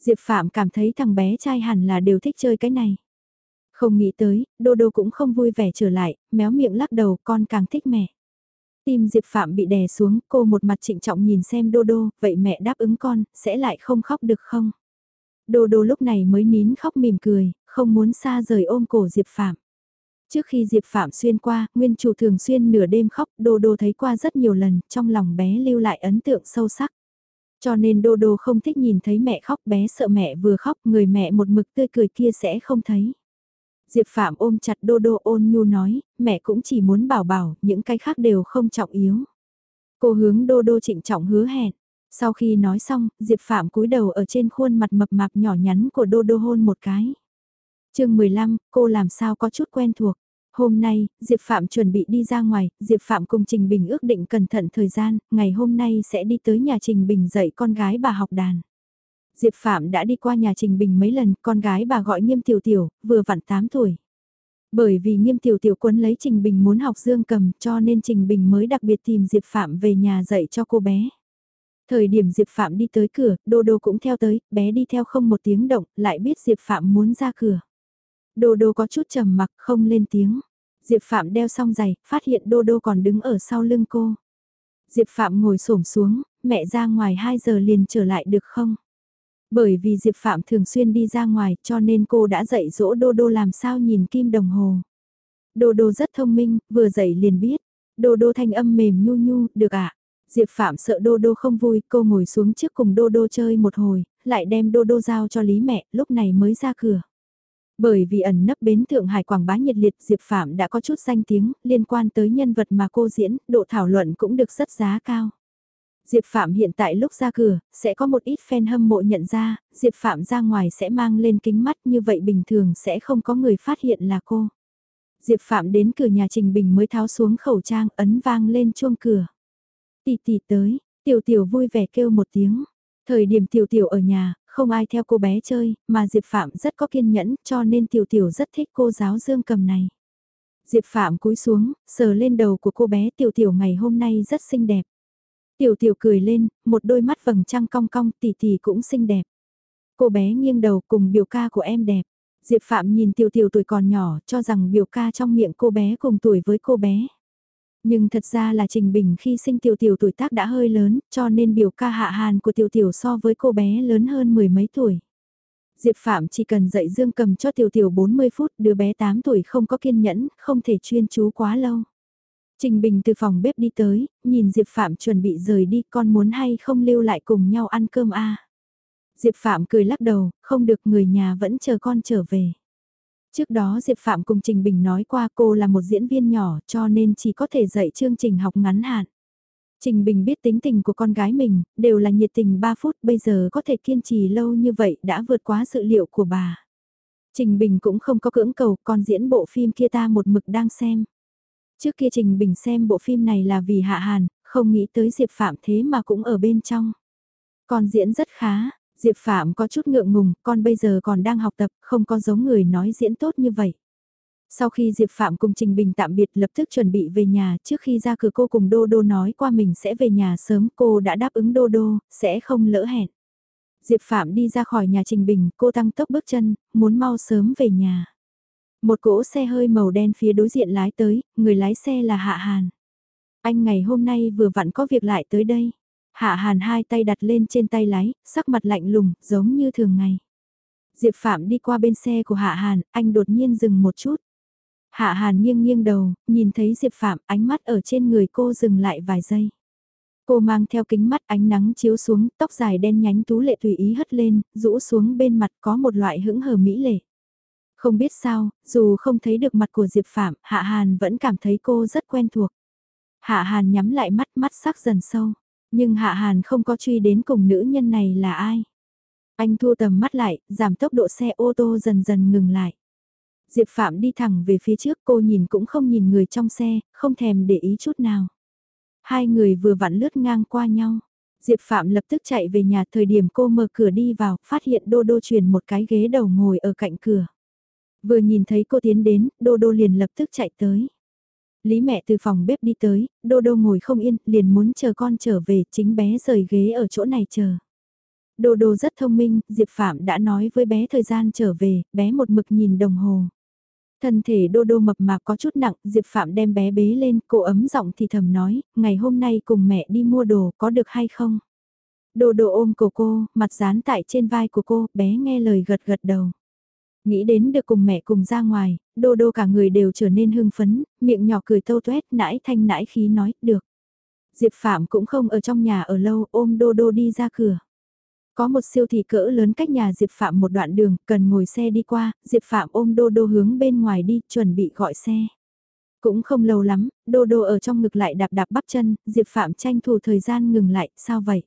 Diệp Phạm cảm thấy thằng bé trai hẳn là đều thích chơi cái này. Không nghĩ tới, Đô Đô cũng không vui vẻ trở lại, méo miệng lắc đầu con càng thích mẹ. Tim Diệp Phạm bị đè xuống, cô một mặt trịnh trọng nhìn xem Đô Đô, vậy mẹ đáp ứng con, sẽ lại không khóc được không? Đô Đô lúc này mới nín khóc mỉm cười, không muốn xa rời ôm cổ Diệp Phạm. Trước khi Diệp Phạm xuyên qua, nguyên chủ thường xuyên nửa đêm khóc, Đô Đô thấy qua rất nhiều lần, trong lòng bé lưu lại ấn tượng sâu sắc. Cho nên Đô Đô không thích nhìn thấy mẹ khóc bé sợ mẹ vừa khóc người mẹ một mực tươi cười kia sẽ không thấy. Diệp Phạm ôm chặt Đô Đô ôn nhu nói, mẹ cũng chỉ muốn bảo bảo, những cái khác đều không trọng yếu. Cô hướng Đô Đô trịnh trọng hứa hẹn. Sau khi nói xong, Diệp Phạm cúi đầu ở trên khuôn mặt mập mạp nhỏ nhắn của Đô Đô hôn một cái chương 15, cô làm sao có chút quen thuộc. Hôm nay, Diệp Phạm chuẩn bị đi ra ngoài, Diệp Phạm cùng Trình Bình ước định cẩn thận thời gian, ngày hôm nay sẽ đi tới nhà Trình Bình dạy con gái bà học đàn. Diệp Phạm đã đi qua nhà Trình Bình mấy lần, con gái bà gọi Nghiêm Tiểu Tiểu, vừa vặn 8 tuổi. Bởi vì Nghiêm Tiểu Tiểu quấn lấy Trình Bình muốn học dương cầm cho nên Trình Bình mới đặc biệt tìm Diệp Phạm về nhà dạy cho cô bé. Thời điểm Diệp Phạm đi tới cửa, Đô Đô cũng theo tới, bé đi theo không một tiếng động, lại biết Diệp Phạm muốn ra cửa. Đô Đô có chút trầm mặc không lên tiếng. Diệp Phạm đeo xong giày, phát hiện Đô Đô còn đứng ở sau lưng cô. Diệp Phạm ngồi xổm xuống, mẹ ra ngoài 2 giờ liền trở lại được không? Bởi vì Diệp Phạm thường xuyên đi ra ngoài cho nên cô đã dạy dỗ Đô Đô làm sao nhìn kim đồng hồ. Đô Đô rất thông minh, vừa dậy liền biết. Đô Đô thanh âm mềm nhu nhu, được ạ. À? Diệp Phạm sợ Đô Đô không vui, cô ngồi xuống trước cùng Đô Đô chơi một hồi, lại đem Đô Đô giao cho Lý mẹ, lúc này mới ra cửa. Bởi vì ẩn nấp bến Thượng Hải quảng bá nhiệt liệt Diệp Phạm đã có chút danh tiếng liên quan tới nhân vật mà cô diễn, độ thảo luận cũng được rất giá cao. Diệp Phạm hiện tại lúc ra cửa, sẽ có một ít fan hâm mộ nhận ra, Diệp Phạm ra ngoài sẽ mang lên kính mắt như vậy bình thường sẽ không có người phát hiện là cô. Diệp Phạm đến cửa nhà Trình Bình mới tháo xuống khẩu trang ấn vang lên chuông cửa. tì tì tới, Tiểu Tiểu vui vẻ kêu một tiếng. Thời điểm Tiểu Tiểu ở nhà, không ai theo cô bé chơi, mà Diệp Phạm rất có kiên nhẫn cho nên Tiểu Tiểu rất thích cô giáo dương cầm này. Diệp Phạm cúi xuống, sờ lên đầu của cô bé Tiểu Tiểu ngày hôm nay rất xinh đẹp. Tiểu Tiểu cười lên, một đôi mắt vầng trăng cong cong tỷ tỷ cũng xinh đẹp. Cô bé nghiêng đầu cùng biểu ca của em đẹp. Diệp Phạm nhìn Tiểu Tiểu tuổi còn nhỏ cho rằng biểu ca trong miệng cô bé cùng tuổi với cô bé. Nhưng thật ra là Trình Bình khi sinh Tiểu Tiểu tuổi tác đã hơi lớn cho nên biểu ca hạ hàn của Tiểu Tiểu so với cô bé lớn hơn mười mấy tuổi. Diệp Phạm chỉ cần dạy dương cầm cho Tiểu Tiểu 40 phút, đứa bé 8 tuổi không có kiên nhẫn, không thể chuyên chú quá lâu. Trình Bình từ phòng bếp đi tới, nhìn Diệp Phạm chuẩn bị rời đi, con muốn hay không lưu lại cùng nhau ăn cơm a Diệp Phạm cười lắc đầu, không được người nhà vẫn chờ con trở về. Trước đó Diệp Phạm cùng Trình Bình nói qua cô là một diễn viên nhỏ cho nên chỉ có thể dạy chương trình học ngắn hạn. Trình Bình biết tính tình của con gái mình, đều là nhiệt tình 3 phút bây giờ có thể kiên trì lâu như vậy đã vượt quá sự liệu của bà. Trình Bình cũng không có cưỡng cầu con diễn bộ phim kia ta một mực đang xem. Trước kia Trình Bình xem bộ phim này là vì Hạ Hàn, không nghĩ tới Diệp Phạm thế mà cũng ở bên trong. Con diễn rất khá, Diệp Phạm có chút ngượng ngùng, con bây giờ còn đang học tập, không có giống người nói diễn tốt như vậy. Sau khi Diệp Phạm cùng Trình Bình tạm biệt lập tức chuẩn bị về nhà trước khi ra cửa cô cùng Đô Đô nói qua mình sẽ về nhà sớm cô đã đáp ứng Đô Đô, sẽ không lỡ hẹn. Diệp Phạm đi ra khỏi nhà Trình Bình, cô tăng tốc bước chân, muốn mau sớm về nhà. Một cỗ xe hơi màu đen phía đối diện lái tới, người lái xe là Hạ Hàn. Anh ngày hôm nay vừa vặn có việc lại tới đây. Hạ Hàn hai tay đặt lên trên tay lái, sắc mặt lạnh lùng, giống như thường ngày. Diệp Phạm đi qua bên xe của Hạ Hàn, anh đột nhiên dừng một chút. Hạ Hàn nghiêng nghiêng đầu, nhìn thấy Diệp Phạm ánh mắt ở trên người cô dừng lại vài giây. Cô mang theo kính mắt ánh nắng chiếu xuống, tóc dài đen nhánh tú lệ tùy ý hất lên, rũ xuống bên mặt có một loại hững hờ mỹ lệ. Không biết sao, dù không thấy được mặt của Diệp Phạm, Hạ Hàn vẫn cảm thấy cô rất quen thuộc. Hạ Hàn nhắm lại mắt mắt sắc dần sâu, nhưng Hạ Hàn không có truy đến cùng nữ nhân này là ai. Anh thu tầm mắt lại, giảm tốc độ xe ô tô dần dần ngừng lại. Diệp Phạm đi thẳng về phía trước cô nhìn cũng không nhìn người trong xe, không thèm để ý chút nào. Hai người vừa vặn lướt ngang qua nhau. Diệp Phạm lập tức chạy về nhà thời điểm cô mở cửa đi vào, phát hiện Đô Đô truyền một cái ghế đầu ngồi ở cạnh cửa. Vừa nhìn thấy cô tiến đến, Đô Đô liền lập tức chạy tới. Lý mẹ từ phòng bếp đi tới, Đô Đô ngồi không yên, liền muốn chờ con trở về, chính bé rời ghế ở chỗ này chờ. Đô Đô rất thông minh, Diệp Phạm đã nói với bé thời gian trở về, bé một mực nhìn đồng hồ. Thân thể đô đô mập mạp có chút nặng, Diệp Phạm đem bé bế lên, cô ấm giọng thì thầm nói, ngày hôm nay cùng mẹ đi mua đồ, có được hay không? Đô đô ôm cổ cô, mặt dán tại trên vai của cô, bé nghe lời gật gật đầu. Nghĩ đến được cùng mẹ cùng ra ngoài, đô đô cả người đều trở nên hưng phấn, miệng nhỏ cười tâu tuét, nãi thanh nãi khí nói, được. Diệp Phạm cũng không ở trong nhà ở lâu, ôm đô đô đi ra cửa. Có một siêu thị cỡ lớn cách nhà Diệp Phạm một đoạn đường, cần ngồi xe đi qua, Diệp Phạm ôm Đô Đô hướng bên ngoài đi, chuẩn bị gọi xe. Cũng không lâu lắm, Đô Đô ở trong ngực lại đạp đạp bắp chân, Diệp Phạm tranh thủ thời gian ngừng lại, sao vậy?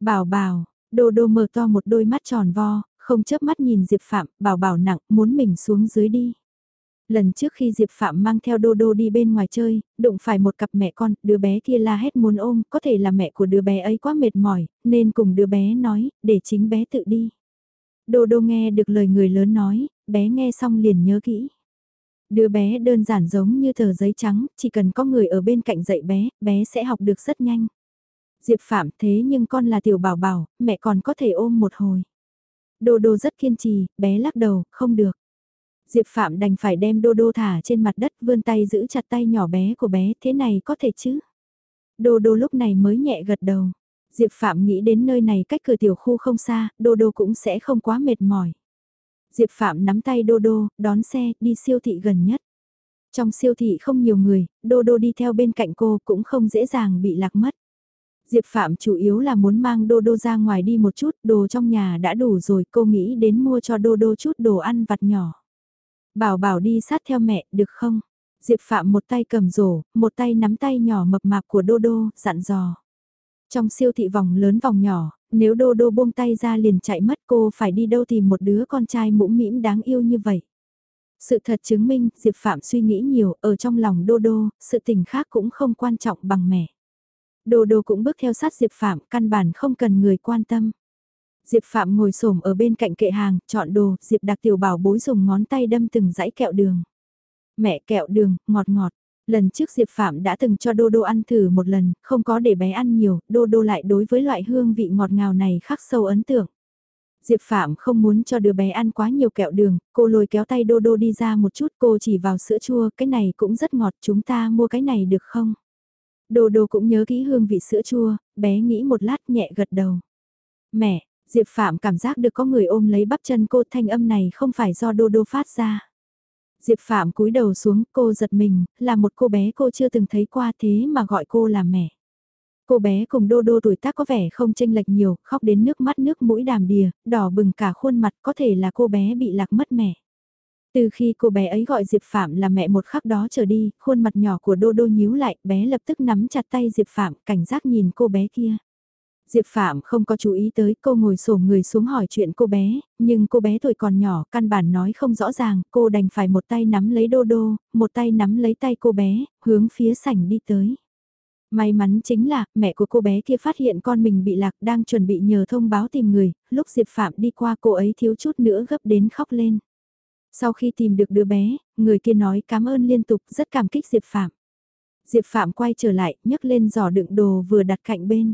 Bảo bảo, Đô Đô mở to một đôi mắt tròn vo, không chớp mắt nhìn Diệp Phạm, bảo bảo nặng, muốn mình xuống dưới đi. Lần trước khi Diệp Phạm mang theo Đô Đô đi bên ngoài chơi, đụng phải một cặp mẹ con, đứa bé kia la hét muốn ôm, có thể là mẹ của đứa bé ấy quá mệt mỏi, nên cùng đứa bé nói, để chính bé tự đi. Đô Đô nghe được lời người lớn nói, bé nghe xong liền nhớ kỹ. Đứa bé đơn giản giống như tờ giấy trắng, chỉ cần có người ở bên cạnh dạy bé, bé sẽ học được rất nhanh. Diệp Phạm thế nhưng con là tiểu bảo bảo, mẹ còn có thể ôm một hồi. Đô Đô rất kiên trì, bé lắc đầu, không được. Diệp Phạm đành phải đem đô đô thả trên mặt đất vươn tay giữ chặt tay nhỏ bé của bé thế này có thể chứ. Đô đô lúc này mới nhẹ gật đầu. Diệp Phạm nghĩ đến nơi này cách cửa tiểu khu không xa, đô đô cũng sẽ không quá mệt mỏi. Diệp Phạm nắm tay đô đô, đón xe, đi siêu thị gần nhất. Trong siêu thị không nhiều người, đô đô đi theo bên cạnh cô cũng không dễ dàng bị lạc mất. Diệp Phạm chủ yếu là muốn mang Đô Đô ra ngoài đi một chút, đồ trong nhà đã đủ rồi, cô nghĩ đến mua cho Đô Đô chút đồ ăn vặt nhỏ. Bảo bảo đi sát theo mẹ, được không? Diệp Phạm một tay cầm rổ, một tay nắm tay nhỏ mập mạp của Đô Đô, dặn dò. Trong siêu thị vòng lớn vòng nhỏ, nếu Đô Đô buông tay ra liền chạy mất cô phải đi đâu tìm một đứa con trai mũm mĩm đáng yêu như vậy. Sự thật chứng minh, Diệp Phạm suy nghĩ nhiều, ở trong lòng Đô Đô, sự tình khác cũng không quan trọng bằng mẹ. Đô Đô cũng bước theo sát Diệp Phạm, căn bản không cần người quan tâm. Diệp Phạm ngồi xổm ở bên cạnh kệ hàng, chọn đồ, Diệp đặc tiểu bảo bối dùng ngón tay đâm từng dãy kẹo đường. Mẹ kẹo đường, ngọt ngọt. Lần trước Diệp Phạm đã từng cho Đô Đô ăn thử một lần, không có để bé ăn nhiều, Đô Đô lại đối với loại hương vị ngọt ngào này khắc sâu ấn tượng. Diệp Phạm không muốn cho đứa bé ăn quá nhiều kẹo đường, cô lôi kéo tay Đô Đô đi ra một chút cô chỉ vào sữa chua, cái này cũng rất ngọt, chúng ta mua cái này được không? Đô Đô cũng nhớ kỹ hương vị sữa chua, bé nghĩ một lát nhẹ gật đầu. Mẹ, Diệp Phạm cảm giác được có người ôm lấy bắp chân cô thanh âm này không phải do Đô Đô phát ra. Diệp Phạm cúi đầu xuống cô giật mình, là một cô bé cô chưa từng thấy qua thế mà gọi cô là mẹ. Cô bé cùng đô đô tuổi tác có vẻ không chênh lệch nhiều, khóc đến nước mắt nước mũi đàm đìa, đỏ bừng cả khuôn mặt có thể là cô bé bị lạc mất mẹ. Từ khi cô bé ấy gọi Diệp Phạm là mẹ một khắc đó trở đi, khuôn mặt nhỏ của Đô Đô nhíu lại, bé lập tức nắm chặt tay Diệp Phạm, cảnh giác nhìn cô bé kia. Diệp Phạm không có chú ý tới cô ngồi xổm người xuống hỏi chuyện cô bé, nhưng cô bé tuổi còn nhỏ, căn bản nói không rõ ràng, cô đành phải một tay nắm lấy Đô Đô, một tay nắm lấy tay cô bé, hướng phía sảnh đi tới. May mắn chính là, mẹ của cô bé kia phát hiện con mình bị lạc đang chuẩn bị nhờ thông báo tìm người, lúc Diệp Phạm đi qua cô ấy thiếu chút nữa gấp đến khóc lên. Sau khi tìm được đứa bé, người kia nói cảm ơn liên tục rất cảm kích Diệp Phạm. Diệp Phạm quay trở lại, nhấc lên giỏ đựng đồ vừa đặt cạnh bên.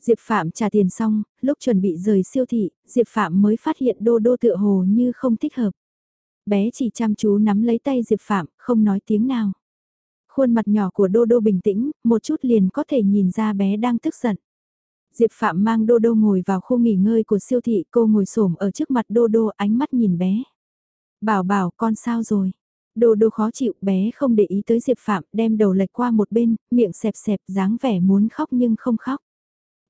Diệp Phạm trả tiền xong, lúc chuẩn bị rời siêu thị, Diệp Phạm mới phát hiện đô đô tựa hồ như không thích hợp. Bé chỉ chăm chú nắm lấy tay Diệp Phạm, không nói tiếng nào. Khuôn mặt nhỏ của Đô Đô bình tĩnh, một chút liền có thể nhìn ra bé đang tức giận. Diệp Phạm mang Đô Đô ngồi vào khu nghỉ ngơi của siêu thị, cô ngồi xổm ở trước mặt Đô Đô ánh mắt nhìn bé. Bảo bảo con sao rồi? Đô Đô khó chịu, bé không để ý tới Diệp Phạm, đem đầu lệch qua một bên, miệng xẹp xẹp, dáng vẻ muốn khóc nhưng không khóc.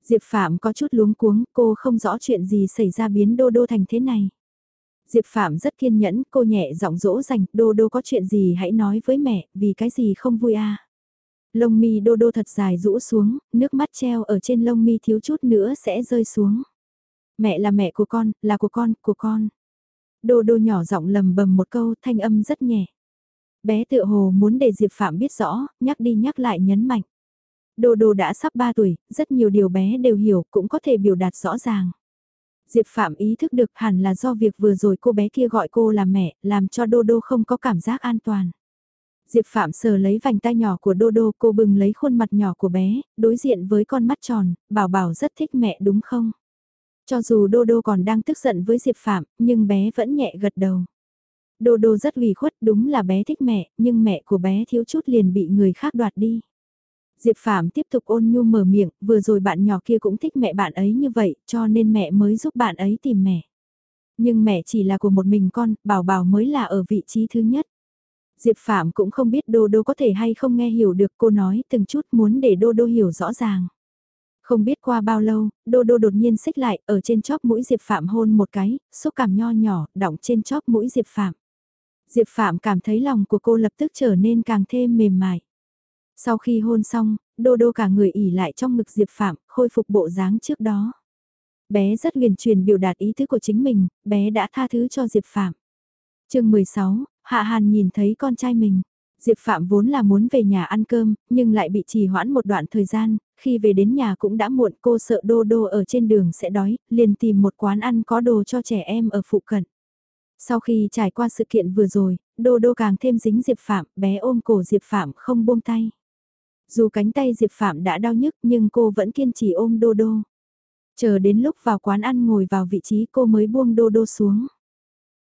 Diệp Phạm có chút luống cuống, cô không rõ chuyện gì xảy ra biến Đô Đô thành thế này. Diệp Phạm rất kiên nhẫn, cô nhẹ giọng dỗ dành, đô đô có chuyện gì hãy nói với mẹ, vì cái gì không vui à. Lông mi đô đô thật dài rũ xuống, nước mắt treo ở trên lông mi thiếu chút nữa sẽ rơi xuống. Mẹ là mẹ của con, là của con, của con. Đô đô nhỏ giọng lầm bầm một câu, thanh âm rất nhẹ. Bé tựa hồ muốn để Diệp Phạm biết rõ, nhắc đi nhắc lại nhấn mạnh. Đô đô đã sắp 3 tuổi, rất nhiều điều bé đều hiểu, cũng có thể biểu đạt rõ ràng. Diệp Phạm ý thức được hẳn là do việc vừa rồi cô bé kia gọi cô là mẹ, làm cho Đô Đô không có cảm giác an toàn. Diệp Phạm sờ lấy vành tay nhỏ của Đô Đô, cô bừng lấy khuôn mặt nhỏ của bé, đối diện với con mắt tròn, bảo bảo rất thích mẹ đúng không? Cho dù Đô Đô còn đang tức giận với Diệp Phạm, nhưng bé vẫn nhẹ gật đầu. Đô Đô rất ủy khuất, đúng là bé thích mẹ, nhưng mẹ của bé thiếu chút liền bị người khác đoạt đi. Diệp Phạm tiếp tục ôn nhu mở miệng, vừa rồi bạn nhỏ kia cũng thích mẹ bạn ấy như vậy, cho nên mẹ mới giúp bạn ấy tìm mẹ. Nhưng mẹ chỉ là của một mình con, bảo bảo mới là ở vị trí thứ nhất. Diệp Phạm cũng không biết Đô Đô có thể hay không nghe hiểu được cô nói từng chút muốn để Đô Đô hiểu rõ ràng. Không biết qua bao lâu, Đô Đô đột nhiên xích lại, ở trên chóp mũi Diệp Phạm hôn một cái, xúc cảm nho nhỏ, đọng trên chóp mũi Diệp Phạm. Diệp Phạm cảm thấy lòng của cô lập tức trở nên càng thêm mềm mại. Sau khi hôn xong, đô đô cả người ỉ lại trong ngực Diệp Phạm, khôi phục bộ dáng trước đó. Bé rất huyền truyền biểu đạt ý thức của chính mình, bé đã tha thứ cho Diệp Phạm. chương 16, Hạ Hàn nhìn thấy con trai mình. Diệp Phạm vốn là muốn về nhà ăn cơm, nhưng lại bị trì hoãn một đoạn thời gian, khi về đến nhà cũng đã muộn cô sợ đô đô ở trên đường sẽ đói, liền tìm một quán ăn có đồ cho trẻ em ở phụ cận. Sau khi trải qua sự kiện vừa rồi, đô đô càng thêm dính Diệp Phạm, bé ôm cổ Diệp Phạm không buông tay. Dù cánh tay Diệp Phạm đã đau nhức nhưng cô vẫn kiên trì ôm Đô Đô. Chờ đến lúc vào quán ăn ngồi vào vị trí cô mới buông Đô Đô xuống.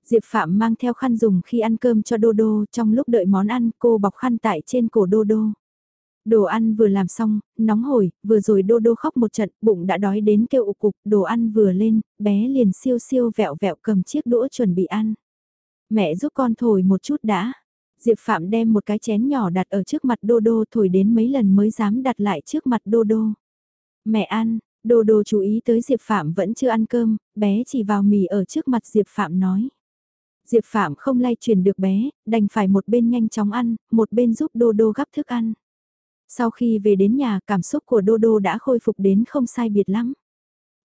Diệp Phạm mang theo khăn dùng khi ăn cơm cho Đô Đô, trong lúc đợi món ăn cô bọc khăn tại trên cổ Đô Đô. Đồ ăn vừa làm xong, nóng hổi, vừa rồi Đô Đô khóc một trận, bụng đã đói đến kêu ụ cục, đồ ăn vừa lên, bé liền siêu siêu vẹo vẹo cầm chiếc đũa chuẩn bị ăn. Mẹ giúp con thổi một chút đã, Diệp Phạm đem một cái chén nhỏ đặt ở trước mặt Đô Đô thổi đến mấy lần mới dám đặt lại trước mặt Đô Đô. Mẹ ăn, Đô Đô chú ý tới Diệp Phạm vẫn chưa ăn cơm, bé chỉ vào mì ở trước mặt Diệp Phạm nói. Diệp Phạm không lay truyền được bé, đành phải một bên nhanh chóng ăn, một bên giúp Đô Đô gắp thức ăn. Sau khi về đến nhà cảm xúc của Đô Đô đã khôi phục đến không sai biệt lắm.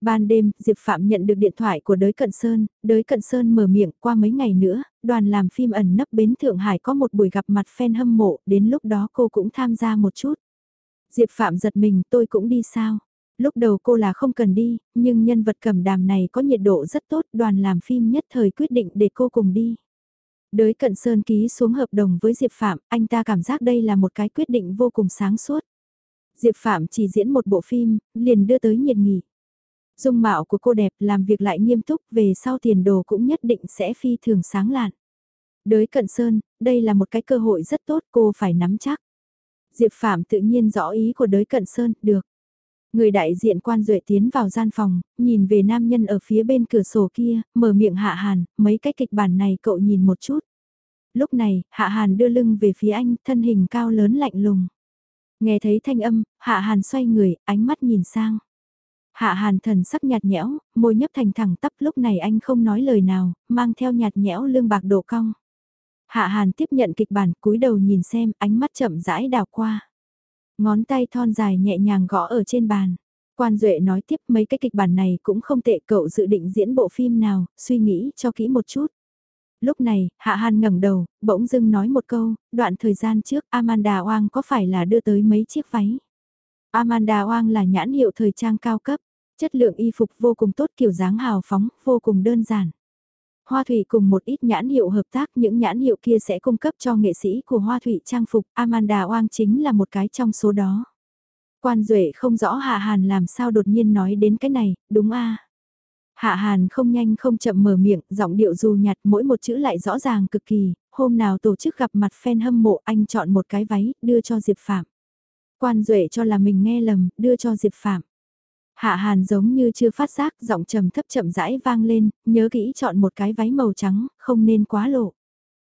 Ban đêm, Diệp Phạm nhận được điện thoại của đới Cận Sơn, đới Cận Sơn mở miệng qua mấy ngày nữa, đoàn làm phim ẩn nấp bến Thượng Hải có một buổi gặp mặt fan hâm mộ, đến lúc đó cô cũng tham gia một chút. Diệp Phạm giật mình tôi cũng đi sao? Lúc đầu cô là không cần đi, nhưng nhân vật cầm đàm này có nhiệt độ rất tốt, đoàn làm phim nhất thời quyết định để cô cùng đi. Đới Cận Sơn ký xuống hợp đồng với Diệp Phạm, anh ta cảm giác đây là một cái quyết định vô cùng sáng suốt. Diệp Phạm chỉ diễn một bộ phim, liền đưa tới nhiệt nghỉ. Dung mạo của cô đẹp làm việc lại nghiêm túc về sau tiền đồ cũng nhất định sẽ phi thường sáng lạn. Đới Cận Sơn, đây là một cái cơ hội rất tốt cô phải nắm chắc. Diệp Phạm tự nhiên rõ ý của đới Cận Sơn, được. Người đại diện quan duệ tiến vào gian phòng, nhìn về nam nhân ở phía bên cửa sổ kia, mở miệng hạ hàn, mấy cái kịch bản này cậu nhìn một chút. Lúc này, hạ hàn đưa lưng về phía anh, thân hình cao lớn lạnh lùng. Nghe thấy thanh âm, hạ hàn xoay người, ánh mắt nhìn sang. Hạ hàn thần sắc nhạt nhẽo, môi nhấp thành thẳng tắp lúc này anh không nói lời nào, mang theo nhạt nhẽo lương bạc độ cong. Hạ hàn tiếp nhận kịch bản cúi đầu nhìn xem ánh mắt chậm rãi đào qua. Ngón tay thon dài nhẹ nhàng gõ ở trên bàn. Quan Duệ nói tiếp mấy cái kịch bản này cũng không tệ cậu dự định diễn bộ phim nào, suy nghĩ cho kỹ một chút. Lúc này, Hạ Hàn ngẩng đầu, bỗng dưng nói một câu, đoạn thời gian trước Amanda Oang có phải là đưa tới mấy chiếc váy? Amanda Oang là nhãn hiệu thời trang cao cấp, chất lượng y phục vô cùng tốt kiểu dáng hào phóng, vô cùng đơn giản. Hoa Thủy cùng một ít nhãn hiệu hợp tác, những nhãn hiệu kia sẽ cung cấp cho nghệ sĩ của Hoa Thủy trang phục, Amanda Oang chính là một cái trong số đó. Quan Duệ không rõ Hạ Hàn làm sao đột nhiên nói đến cái này, đúng a Hạ Hàn không nhanh không chậm mở miệng, giọng điệu dù nhạt mỗi một chữ lại rõ ràng cực kỳ, hôm nào tổ chức gặp mặt fan hâm mộ anh chọn một cái váy, đưa cho Diệp Phạm. Quan Duệ cho là mình nghe lầm, đưa cho Diệp Phạm. Hạ Hàn giống như chưa phát giác, giọng trầm thấp chậm rãi vang lên, nhớ kỹ chọn một cái váy màu trắng, không nên quá lộ.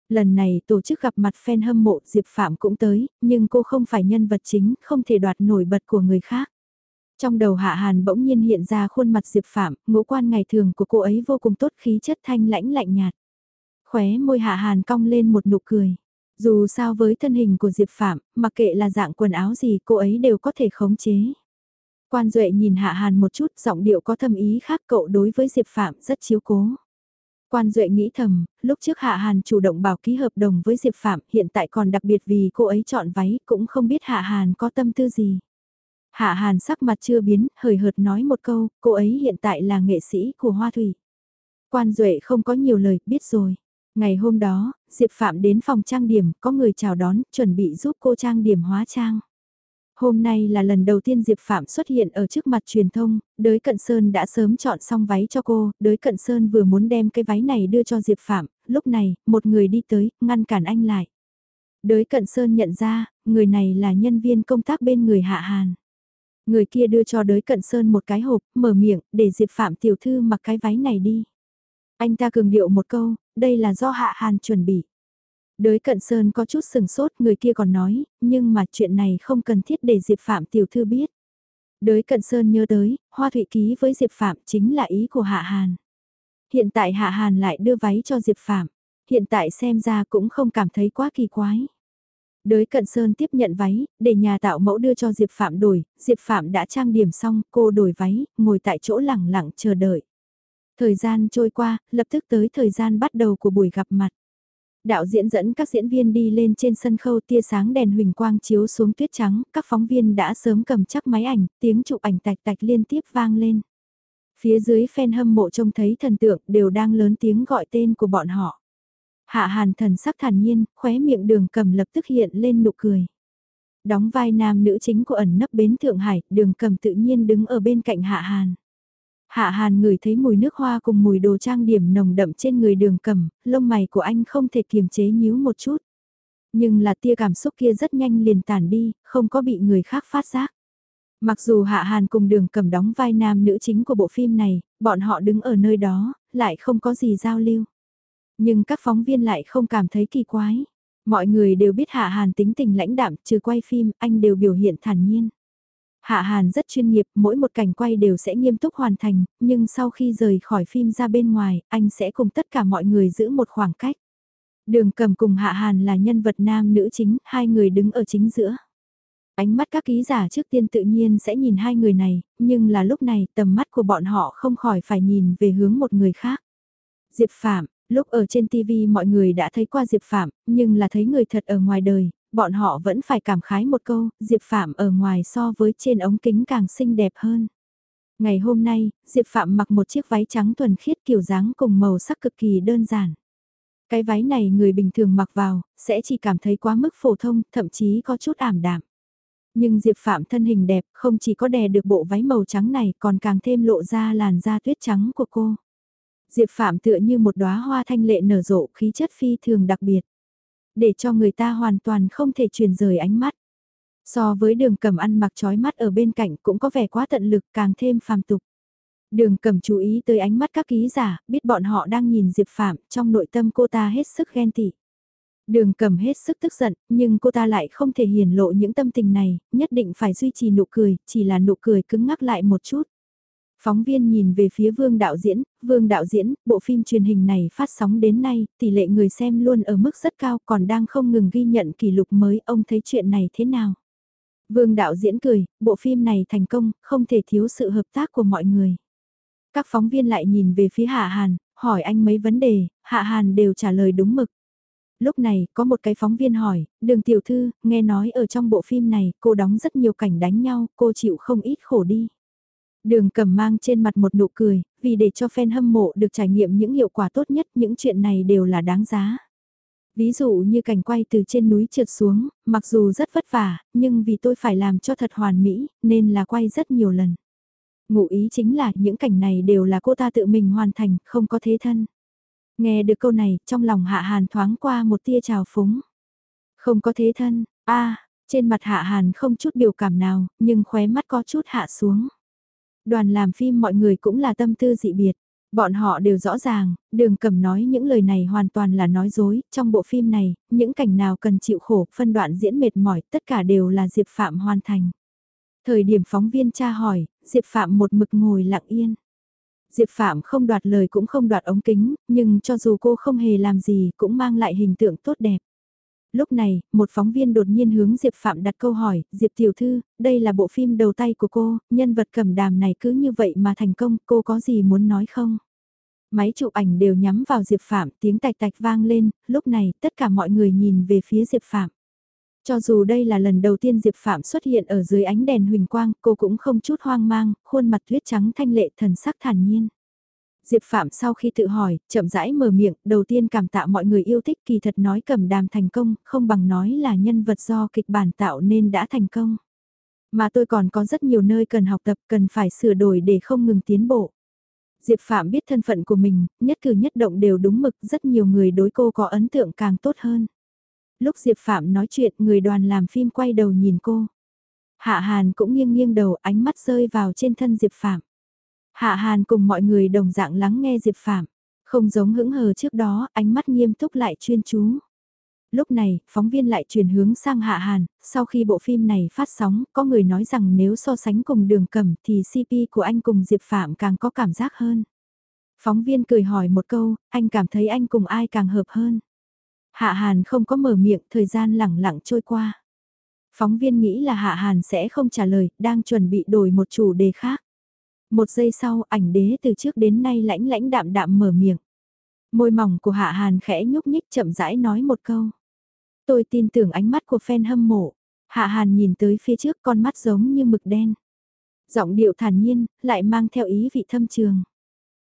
Lần này tổ chức gặp mặt fan hâm mộ Diệp Phạm cũng tới, nhưng cô không phải nhân vật chính, không thể đoạt nổi bật của người khác. Trong đầu Hạ Hàn bỗng nhiên hiện ra khuôn mặt Diệp Phạm, ngũ quan ngày thường của cô ấy vô cùng tốt khí chất thanh lãnh lạnh nhạt. Khóe môi Hạ Hàn cong lên một nụ cười. Dù sao với thân hình của Diệp Phạm, mặc kệ là dạng quần áo gì cô ấy đều có thể khống chế. Quan Duệ nhìn Hạ Hàn một chút giọng điệu có thâm ý khác cậu đối với Diệp Phạm rất chiếu cố. Quan Duệ nghĩ thầm, lúc trước Hạ Hàn chủ động bảo ký hợp đồng với Diệp Phạm hiện tại còn đặc biệt vì cô ấy chọn váy cũng không biết Hạ Hàn có tâm tư gì. Hạ Hàn sắc mặt chưa biến, hời hợt nói một câu, cô ấy hiện tại là nghệ sĩ của Hoa Thủy. Quan Duệ không có nhiều lời, biết rồi. Ngày hôm đó, Diệp Phạm đến phòng trang điểm, có người chào đón, chuẩn bị giúp cô trang điểm hóa trang. Hôm nay là lần đầu tiên Diệp Phạm xuất hiện ở trước mặt truyền thông, đới Cận Sơn đã sớm chọn xong váy cho cô, đới Cận Sơn vừa muốn đem cái váy này đưa cho Diệp Phạm, lúc này, một người đi tới, ngăn cản anh lại. Đới Cận Sơn nhận ra, người này là nhân viên công tác bên người Hạ Hàn. Người kia đưa cho đới Cận Sơn một cái hộp, mở miệng, để Diệp Phạm tiểu thư mặc cái váy này đi. Anh ta cường điệu một câu, đây là do Hạ Hàn chuẩn bị. Đới cận sơn có chút sừng sốt người kia còn nói, nhưng mà chuyện này không cần thiết để Diệp Phạm tiểu thư biết. Đới cận sơn nhớ tới, Hoa Thụy ký với Diệp Phạm chính là ý của Hạ Hàn. Hiện tại Hạ Hàn lại đưa váy cho Diệp Phạm. Hiện tại xem ra cũng không cảm thấy quá kỳ quái. Đới cận sơn tiếp nhận váy, để nhà tạo mẫu đưa cho Diệp Phạm đổi, Diệp Phạm đã trang điểm xong, cô đổi váy, ngồi tại chỗ lẳng lặng chờ đợi. Thời gian trôi qua, lập tức tới thời gian bắt đầu của buổi gặp mặt. Đạo diễn dẫn các diễn viên đi lên trên sân khấu tia sáng đèn huỳnh quang chiếu xuống tuyết trắng, các phóng viên đã sớm cầm chắc máy ảnh, tiếng chụp ảnh tạch tạch liên tiếp vang lên. Phía dưới fan hâm mộ trông thấy thần tượng đều đang lớn tiếng gọi tên của bọn họ. Hạ hàn thần sắc thản nhiên, khóe miệng đường cầm lập tức hiện lên nụ cười. Đóng vai nam nữ chính của ẩn nấp bến Thượng Hải, đường cầm tự nhiên đứng ở bên cạnh hạ hàn. Hạ Hàn ngửi thấy mùi nước hoa cùng mùi đồ trang điểm nồng đậm trên người đường cầm, lông mày của anh không thể kiềm chế nhíu một chút. Nhưng là tia cảm xúc kia rất nhanh liền tản đi, không có bị người khác phát giác. Mặc dù Hạ Hàn cùng đường cầm đóng vai nam nữ chính của bộ phim này, bọn họ đứng ở nơi đó, lại không có gì giao lưu. Nhưng các phóng viên lại không cảm thấy kỳ quái. Mọi người đều biết Hạ Hàn tính tình lãnh đạm, trừ quay phim, anh đều biểu hiện thản nhiên. Hạ Hàn rất chuyên nghiệp, mỗi một cảnh quay đều sẽ nghiêm túc hoàn thành, nhưng sau khi rời khỏi phim ra bên ngoài, anh sẽ cùng tất cả mọi người giữ một khoảng cách. Đường cầm cùng Hạ Hàn là nhân vật nam nữ chính, hai người đứng ở chính giữa. Ánh mắt các ký giả trước tiên tự nhiên sẽ nhìn hai người này, nhưng là lúc này tầm mắt của bọn họ không khỏi phải nhìn về hướng một người khác. Diệp Phạm, lúc ở trên TV mọi người đã thấy qua Diệp Phạm, nhưng là thấy người thật ở ngoài đời, bọn họ vẫn phải cảm khái một câu, Diệp Phạm ở ngoài so với trên ống kính càng xinh đẹp hơn. Ngày hôm nay, Diệp Phạm mặc một chiếc váy trắng thuần khiết kiểu dáng cùng màu sắc cực kỳ đơn giản. Cái váy này người bình thường mặc vào, sẽ chỉ cảm thấy quá mức phổ thông, thậm chí có chút ảm đạm. Nhưng Diệp Phạm thân hình đẹp, không chỉ có đè được bộ váy màu trắng này còn càng thêm lộ ra làn da tuyết trắng của cô. Diệp Phạm tựa như một đóa hoa thanh lệ nở rộ khí chất phi thường đặc biệt. Để cho người ta hoàn toàn không thể truyền rời ánh mắt. So với đường cầm ăn mặc trói mắt ở bên cạnh cũng có vẻ quá tận lực càng thêm phàm tục. Đường cầm chú ý tới ánh mắt các ký giả, biết bọn họ đang nhìn Diệp Phạm, trong nội tâm cô ta hết sức ghen tị. Đường cầm hết sức tức giận, nhưng cô ta lại không thể hiển lộ những tâm tình này, nhất định phải duy trì nụ cười, chỉ là nụ cười cứng ngắc lại một chút. Phóng viên nhìn về phía vương đạo diễn, vương đạo diễn, bộ phim truyền hình này phát sóng đến nay, tỷ lệ người xem luôn ở mức rất cao còn đang không ngừng ghi nhận kỷ lục mới, ông thấy chuyện này thế nào? Vương đạo diễn cười, bộ phim này thành công, không thể thiếu sự hợp tác của mọi người. Các phóng viên lại nhìn về phía Hạ Hàn, hỏi anh mấy vấn đề, Hạ Hàn đều trả lời đúng mực. Lúc này, có một cái phóng viên hỏi, đường tiểu thư, nghe nói ở trong bộ phim này, cô đóng rất nhiều cảnh đánh nhau, cô chịu không ít khổ đi. Đường cầm mang trên mặt một nụ cười, vì để cho fan hâm mộ được trải nghiệm những hiệu quả tốt nhất, những chuyện này đều là đáng giá. Ví dụ như cảnh quay từ trên núi trượt xuống, mặc dù rất vất vả, nhưng vì tôi phải làm cho thật hoàn mỹ, nên là quay rất nhiều lần. Ngụ ý chính là những cảnh này đều là cô ta tự mình hoàn thành, không có thế thân. Nghe được câu này, trong lòng Hạ Hàn thoáng qua một tia trào phúng. Không có thế thân, a trên mặt Hạ Hàn không chút biểu cảm nào, nhưng khóe mắt có chút hạ xuống. Đoàn làm phim mọi người cũng là tâm tư dị biệt. Bọn họ đều rõ ràng, đường cầm nói những lời này hoàn toàn là nói dối, trong bộ phim này, những cảnh nào cần chịu khổ, phân đoạn diễn mệt mỏi, tất cả đều là Diệp Phạm hoàn thành. Thời điểm phóng viên tra hỏi, Diệp Phạm một mực ngồi lặng yên. Diệp Phạm không đoạt lời cũng không đoạt ống kính, nhưng cho dù cô không hề làm gì cũng mang lại hình tượng tốt đẹp. Lúc này, một phóng viên đột nhiên hướng Diệp Phạm đặt câu hỏi, Diệp Tiểu Thư, đây là bộ phim đầu tay của cô, nhân vật cầm đàm này cứ như vậy mà thành công, cô có gì muốn nói không? Máy chụp ảnh đều nhắm vào Diệp Phạm, tiếng tạch tạch vang lên, lúc này tất cả mọi người nhìn về phía Diệp Phạm. Cho dù đây là lần đầu tiên Diệp Phạm xuất hiện ở dưới ánh đèn huỳnh quang, cô cũng không chút hoang mang, khuôn mặt tuyết trắng thanh lệ thần sắc thản nhiên. Diệp Phạm sau khi tự hỏi, chậm rãi mở miệng, đầu tiên cảm tạ mọi người yêu thích kỳ thật nói cầm đàm thành công, không bằng nói là nhân vật do kịch bản tạo nên đã thành công. Mà tôi còn có rất nhiều nơi cần học tập, cần phải sửa đổi để không ngừng tiến bộ. Diệp Phạm biết thân phận của mình, nhất cử nhất động đều đúng mực, rất nhiều người đối cô có ấn tượng càng tốt hơn. Lúc Diệp Phạm nói chuyện, người đoàn làm phim quay đầu nhìn cô. Hạ Hàn cũng nghiêng nghiêng đầu, ánh mắt rơi vào trên thân Diệp Phạm. Hạ Hàn cùng mọi người đồng dạng lắng nghe Diệp Phạm, không giống hững hờ trước đó, ánh mắt nghiêm túc lại chuyên chú. Lúc này, phóng viên lại chuyển hướng sang Hạ Hàn, sau khi bộ phim này phát sóng, có người nói rằng nếu so sánh cùng đường cầm thì CP của anh cùng Diệp Phạm càng có cảm giác hơn. Phóng viên cười hỏi một câu, anh cảm thấy anh cùng ai càng hợp hơn. Hạ Hàn không có mở miệng, thời gian lẳng lặng trôi qua. Phóng viên nghĩ là Hạ Hàn sẽ không trả lời, đang chuẩn bị đổi một chủ đề khác. Một giây sau, ảnh đế từ trước đến nay lãnh lãnh đạm đạm mở miệng. Môi mỏng của Hạ Hàn khẽ nhúc nhích chậm rãi nói một câu. Tôi tin tưởng ánh mắt của fan hâm mộ. Hạ Hàn nhìn tới phía trước con mắt giống như mực đen. Giọng điệu thản nhiên, lại mang theo ý vị thâm trường.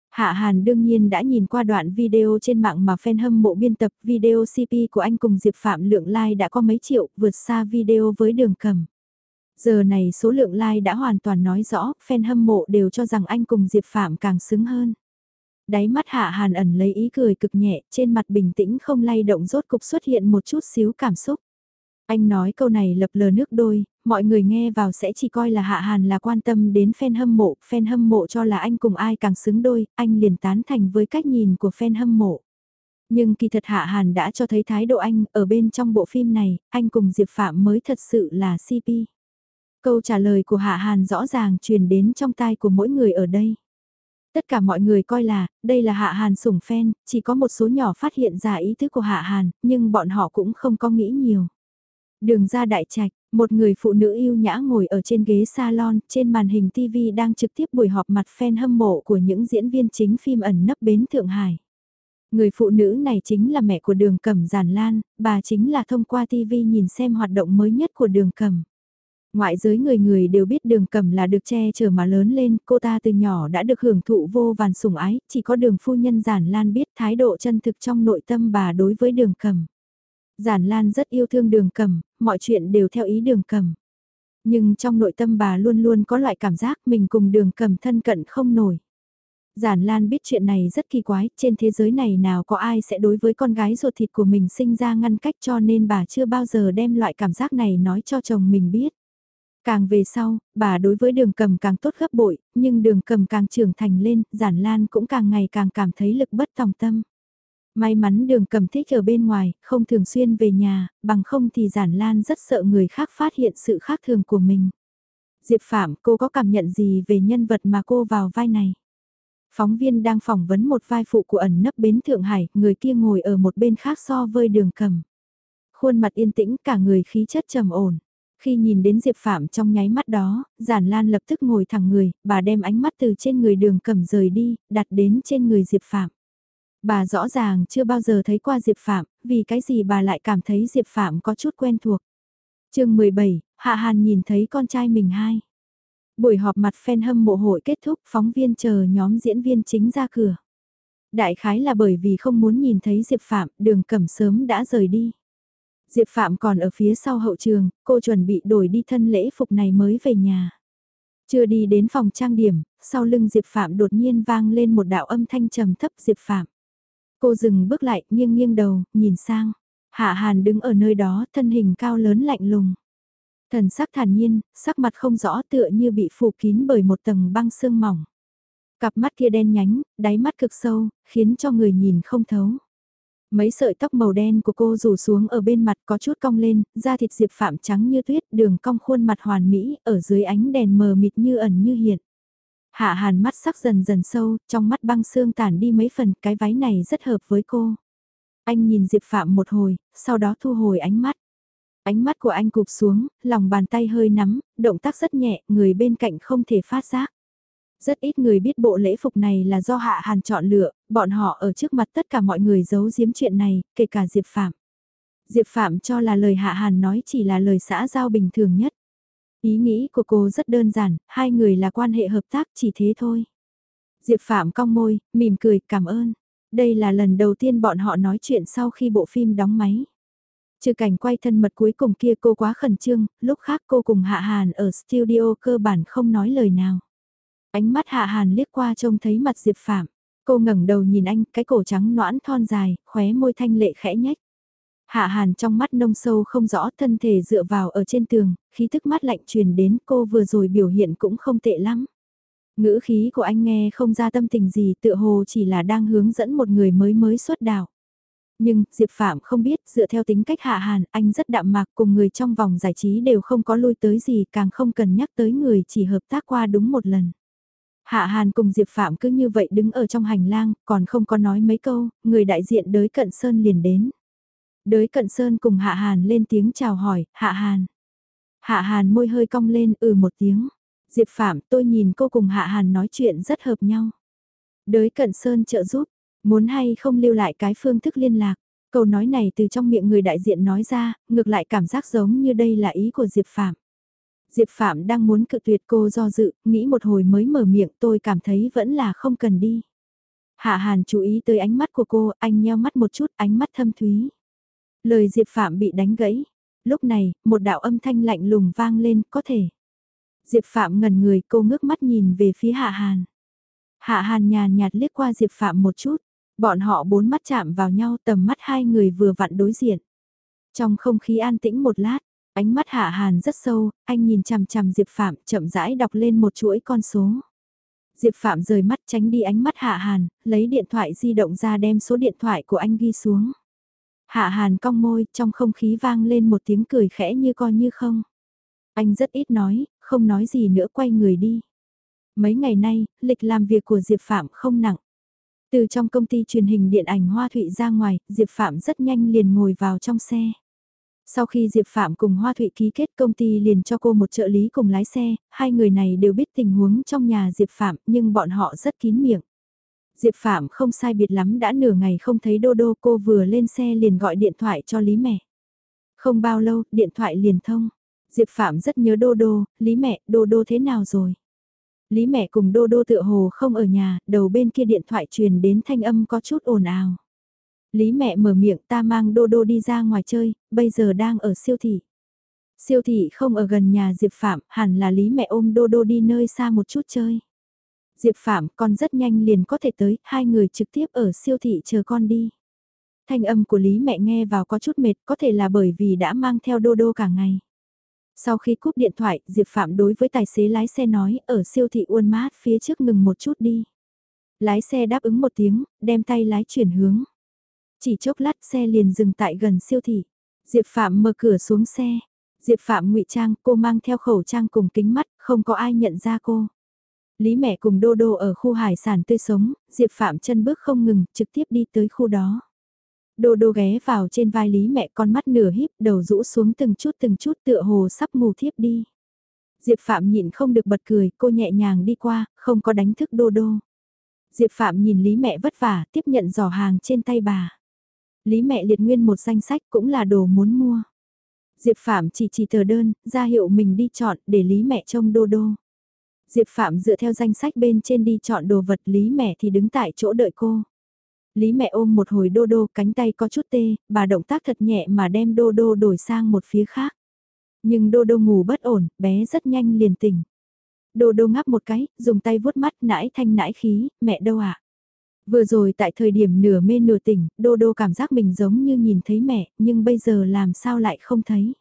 Hạ Hàn đương nhiên đã nhìn qua đoạn video trên mạng mà fan hâm mộ biên tập video CP của anh cùng Diệp Phạm lượng like đã có mấy triệu, vượt xa video với đường cầm. Giờ này số lượng like đã hoàn toàn nói rõ, fan hâm mộ đều cho rằng anh cùng Diệp Phạm càng xứng hơn. Đáy mắt Hạ Hàn ẩn lấy ý cười cực nhẹ, trên mặt bình tĩnh không lay động rốt cục xuất hiện một chút xíu cảm xúc. Anh nói câu này lập lờ nước đôi, mọi người nghe vào sẽ chỉ coi là Hạ Hàn là quan tâm đến fan hâm mộ, fan hâm mộ cho là anh cùng ai càng xứng đôi, anh liền tán thành với cách nhìn của fan hâm mộ. Nhưng kỳ thật Hạ Hàn đã cho thấy thái độ anh, ở bên trong bộ phim này, anh cùng Diệp Phạm mới thật sự là CP. Câu trả lời của Hạ Hàn rõ ràng truyền đến trong tai của mỗi người ở đây. Tất cả mọi người coi là, đây là Hạ Hàn sủng phen, chỉ có một số nhỏ phát hiện ra ý thức của Hạ Hàn, nhưng bọn họ cũng không có nghĩ nhiều. Đường ra đại trạch, Một người phụ nữ yêu nhã ngồi ở trên ghế salon, trên màn hình TV đang trực tiếp buổi họp mặt fan hâm mộ của những diễn viên chính phim ẩn nấp bến Thượng Hải. Người phụ nữ này chính là mẹ của đường cẩm giản lan, bà chính là thông qua TV nhìn xem hoạt động mới nhất của đường cẩm. Ngoại giới người người đều biết đường cẩm là được che chở mà lớn lên, cô ta từ nhỏ đã được hưởng thụ vô vàn sủng ái, chỉ có đường phu nhân giản lan biết thái độ chân thực trong nội tâm bà đối với đường cẩm. Giản lan rất yêu thương đường cẩm, mọi chuyện đều theo ý đường cẩm. Nhưng trong nội tâm bà luôn luôn có loại cảm giác mình cùng đường cẩm thân cận không nổi. Giản Lan biết chuyện này rất kỳ quái, trên thế giới này nào có ai sẽ đối với con gái ruột thịt của mình sinh ra ngăn cách cho nên bà chưa bao giờ đem loại cảm giác này nói cho chồng mình biết. Càng về sau, bà đối với đường cầm càng tốt gấp bội, nhưng đường cầm càng trưởng thành lên, Giản Lan cũng càng ngày càng cảm thấy lực bất tòng tâm. May mắn đường cầm thích ở bên ngoài, không thường xuyên về nhà, bằng không thì Giản Lan rất sợ người khác phát hiện sự khác thường của mình. Diệp Phạm, cô có cảm nhận gì về nhân vật mà cô vào vai này? Phóng viên đang phỏng vấn một vai phụ của ẩn nấp bến Thượng Hải, người kia ngồi ở một bên khác so với đường cầm. Khuôn mặt yên tĩnh cả người khí chất trầm ổn. Khi nhìn đến Diệp Phạm trong nháy mắt đó, Giản Lan lập tức ngồi thẳng người, bà đem ánh mắt từ trên người đường cầm rời đi, đặt đến trên người Diệp Phạm. Bà rõ ràng chưa bao giờ thấy qua Diệp Phạm, vì cái gì bà lại cảm thấy Diệp Phạm có chút quen thuộc. chương 17, Hạ Hàn nhìn thấy con trai mình hai. Buổi họp mặt fan hâm mộ hội kết thúc phóng viên chờ nhóm diễn viên chính ra cửa. Đại khái là bởi vì không muốn nhìn thấy Diệp Phạm, đường cẩm sớm đã rời đi. Diệp Phạm còn ở phía sau hậu trường, cô chuẩn bị đổi đi thân lễ phục này mới về nhà. Chưa đi đến phòng trang điểm, sau lưng Diệp Phạm đột nhiên vang lên một đạo âm thanh trầm thấp Diệp Phạm. Cô dừng bước lại, nghiêng nghiêng đầu, nhìn sang. Hạ Hàn đứng ở nơi đó, thân hình cao lớn lạnh lùng. Thần sắc thản nhiên, sắc mặt không rõ tựa như bị phủ kín bởi một tầng băng sương mỏng. Cặp mắt kia đen nhánh, đáy mắt cực sâu, khiến cho người nhìn không thấu. Mấy sợi tóc màu đen của cô rủ xuống ở bên mặt có chút cong lên, da thịt diệp phạm trắng như tuyết, đường cong khuôn mặt hoàn mỹ, ở dưới ánh đèn mờ mịt như ẩn như hiện. Hạ hàn mắt sắc dần dần sâu, trong mắt băng xương tản đi mấy phần, cái váy này rất hợp với cô. Anh nhìn Diệp Phạm một hồi, sau đó thu hồi ánh mắt. Ánh mắt của anh cụp xuống, lòng bàn tay hơi nắm, động tác rất nhẹ, người bên cạnh không thể phát giác. Rất ít người biết bộ lễ phục này là do Hạ Hàn chọn lựa, bọn họ ở trước mặt tất cả mọi người giấu giếm chuyện này, kể cả Diệp Phạm. Diệp Phạm cho là lời Hạ Hàn nói chỉ là lời xã giao bình thường nhất. Ý nghĩ của cô rất đơn giản, hai người là quan hệ hợp tác chỉ thế thôi. Diệp Phạm cong môi, mỉm cười, cảm ơn. Đây là lần đầu tiên bọn họ nói chuyện sau khi bộ phim đóng máy. Trừ cảnh quay thân mật cuối cùng kia cô quá khẩn trương, lúc khác cô cùng Hạ Hàn ở studio cơ bản không nói lời nào. Ánh mắt Hạ Hàn liếc qua trông thấy mặt Diệp Phạm. Cô ngẩng đầu nhìn anh, cái cổ trắng noãn thon dài, khóe môi thanh lệ khẽ nhách. Hạ Hàn trong mắt nông sâu không rõ thân thể dựa vào ở trên tường, khí thức mắt lạnh truyền đến cô vừa rồi biểu hiện cũng không tệ lắm. Ngữ khí của anh nghe không ra tâm tình gì tựa hồ chỉ là đang hướng dẫn một người mới mới xuất đạo. Nhưng, Diệp Phạm không biết, dựa theo tính cách hạ hàn, anh rất đạm mạc cùng người trong vòng giải trí đều không có lui tới gì, càng không cần nhắc tới người chỉ hợp tác qua đúng một lần. Hạ Hàn cùng Diệp Phạm cứ như vậy đứng ở trong hành lang, còn không có nói mấy câu, người đại diện đới Cận Sơn liền đến. Đới Cận Sơn cùng Hạ Hàn lên tiếng chào hỏi, Hạ Hàn. Hạ Hàn môi hơi cong lên, ừ một tiếng. Diệp Phạm, tôi nhìn cô cùng Hạ Hàn nói chuyện rất hợp nhau. Đới Cận Sơn trợ giúp, Muốn hay không lưu lại cái phương thức liên lạc. Câu nói này từ trong miệng người đại diện nói ra, ngược lại cảm giác giống như đây là ý của Diệp Phạm. Diệp Phạm đang muốn cự tuyệt cô do dự, nghĩ một hồi mới mở miệng tôi cảm thấy vẫn là không cần đi. Hạ Hàn chú ý tới ánh mắt của cô, anh nheo mắt một chút, ánh mắt thâm thúy. Lời Diệp Phạm bị đánh gãy. Lúc này, một đạo âm thanh lạnh lùng vang lên, có thể. Diệp Phạm ngần người, cô ngước mắt nhìn về phía Hạ Hàn. Hạ Hàn nhàn nhạt liếc qua Diệp Phạm một chút. Bọn họ bốn mắt chạm vào nhau tầm mắt hai người vừa vặn đối diện. Trong không khí an tĩnh một lát, ánh mắt Hạ Hàn rất sâu, anh nhìn chằm chằm Diệp Phạm chậm rãi đọc lên một chuỗi con số. Diệp Phạm rời mắt tránh đi ánh mắt Hạ Hàn, lấy điện thoại di động ra đem số điện thoại của anh ghi xuống. Hạ Hàn cong môi, trong không khí vang lên một tiếng cười khẽ như coi như không. Anh rất ít nói, không nói gì nữa quay người đi. Mấy ngày nay, lịch làm việc của Diệp Phạm không nặng. Từ trong công ty truyền hình điện ảnh Hoa Thụy ra ngoài, Diệp Phạm rất nhanh liền ngồi vào trong xe. Sau khi Diệp Phạm cùng Hoa Thụy ký kết công ty liền cho cô một trợ lý cùng lái xe, hai người này đều biết tình huống trong nhà Diệp Phạm nhưng bọn họ rất kín miệng. Diệp Phạm không sai biệt lắm đã nửa ngày không thấy Đô Đô cô vừa lên xe liền gọi điện thoại cho Lý mẹ. Không bao lâu, điện thoại liền thông. Diệp Phạm rất nhớ Đô Đô, Lý mẹ, Đô Đô thế nào rồi? Lý mẹ cùng Đô Đô tựa hồ không ở nhà, đầu bên kia điện thoại truyền đến thanh âm có chút ồn ào. Lý mẹ mở miệng ta mang Đô Đô đi ra ngoài chơi, bây giờ đang ở siêu thị. Siêu thị không ở gần nhà Diệp Phạm, hẳn là Lý mẹ ôm Đô Đô đi nơi xa một chút chơi. Diệp Phạm con rất nhanh liền có thể tới, hai người trực tiếp ở siêu thị chờ con đi. Thanh âm của Lý mẹ nghe vào có chút mệt, có thể là bởi vì đã mang theo Đô Đô cả ngày. Sau khi cúp điện thoại, Diệp Phạm đối với tài xế lái xe nói, ở siêu thị Uôn Mát phía trước ngừng một chút đi. Lái xe đáp ứng một tiếng, đem tay lái chuyển hướng. Chỉ chốc lát xe liền dừng tại gần siêu thị. Diệp Phạm mở cửa xuống xe. Diệp Phạm ngụy trang, cô mang theo khẩu trang cùng kính mắt, không có ai nhận ra cô. Lý mẹ cùng Đô Đô ở khu hải sản tươi sống, Diệp Phạm chân bước không ngừng, trực tiếp đi tới khu đó. Đô Đô ghé vào trên vai Lý mẹ con mắt nửa híp đầu rũ xuống từng chút từng chút tựa hồ sắp ngủ thiếp đi. Diệp Phạm nhịn không được bật cười, cô nhẹ nhàng đi qua, không có đánh thức Đô Đô. Diệp Phạm nhìn Lý mẹ vất vả, tiếp nhận giỏ hàng trên tay bà. Lý mẹ liệt nguyên một danh sách cũng là đồ muốn mua. Diệp Phạm chỉ chỉ tờ đơn, ra hiệu mình đi chọn để Lý mẹ trông Đô Đô. Diệp Phạm dựa theo danh sách bên trên đi chọn đồ vật Lý mẹ thì đứng tại chỗ đợi cô. Lý mẹ ôm một hồi đô đô cánh tay có chút tê, bà động tác thật nhẹ mà đem đô đô đổi sang một phía khác. Nhưng đô đô ngủ bất ổn, bé rất nhanh liền tỉnh. Đô đô ngáp một cái, dùng tay vuốt mắt nãi thanh nãi khí, mẹ đâu ạ? À? Vừa rồi tại thời điểm nửa mê nửa tỉnh, đô đô cảm giác mình giống như nhìn thấy mẹ, nhưng bây giờ làm sao lại không thấy.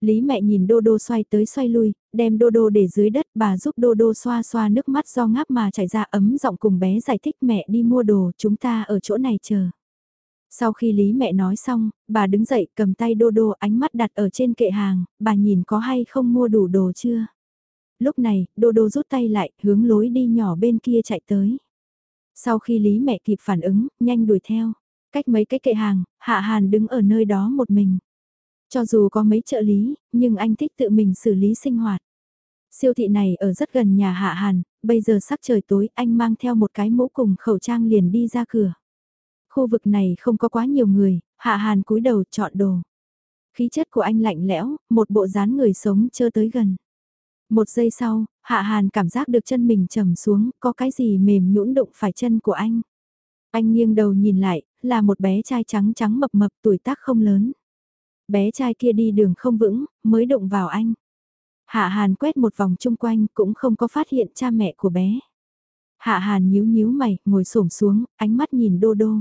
Lý mẹ nhìn Đô Đô xoay tới xoay lui, đem Đô Đô để dưới đất, bà giúp Đô Đô xoa xoa nước mắt do ngáp mà chảy ra ấm giọng cùng bé giải thích mẹ đi mua đồ, chúng ta ở chỗ này chờ. Sau khi Lý mẹ nói xong, bà đứng dậy cầm tay Đô Đô ánh mắt đặt ở trên kệ hàng, bà nhìn có hay không mua đủ đồ chưa. Lúc này, Đô Đô rút tay lại, hướng lối đi nhỏ bên kia chạy tới. Sau khi Lý mẹ kịp phản ứng, nhanh đuổi theo. Cách mấy cái kệ hàng, Hạ Hàn đứng ở nơi đó một mình. Cho dù có mấy trợ lý, nhưng anh thích tự mình xử lý sinh hoạt. Siêu thị này ở rất gần nhà Hạ Hàn, bây giờ sắp trời tối anh mang theo một cái mũ cùng khẩu trang liền đi ra cửa. Khu vực này không có quá nhiều người, Hạ Hàn cúi đầu chọn đồ. Khí chất của anh lạnh lẽo, một bộ dáng người sống chưa tới gần. Một giây sau, Hạ Hàn cảm giác được chân mình trầm xuống, có cái gì mềm nhũn đụng phải chân của anh. Anh nghiêng đầu nhìn lại, là một bé trai trắng trắng mập mập tuổi tác không lớn. Bé trai kia đi đường không vững, mới đụng vào anh. Hạ Hàn quét một vòng chung quanh cũng không có phát hiện cha mẹ của bé. Hạ Hàn nhíu nhíu mày, ngồi xổm xuống, ánh mắt nhìn Đô Đô.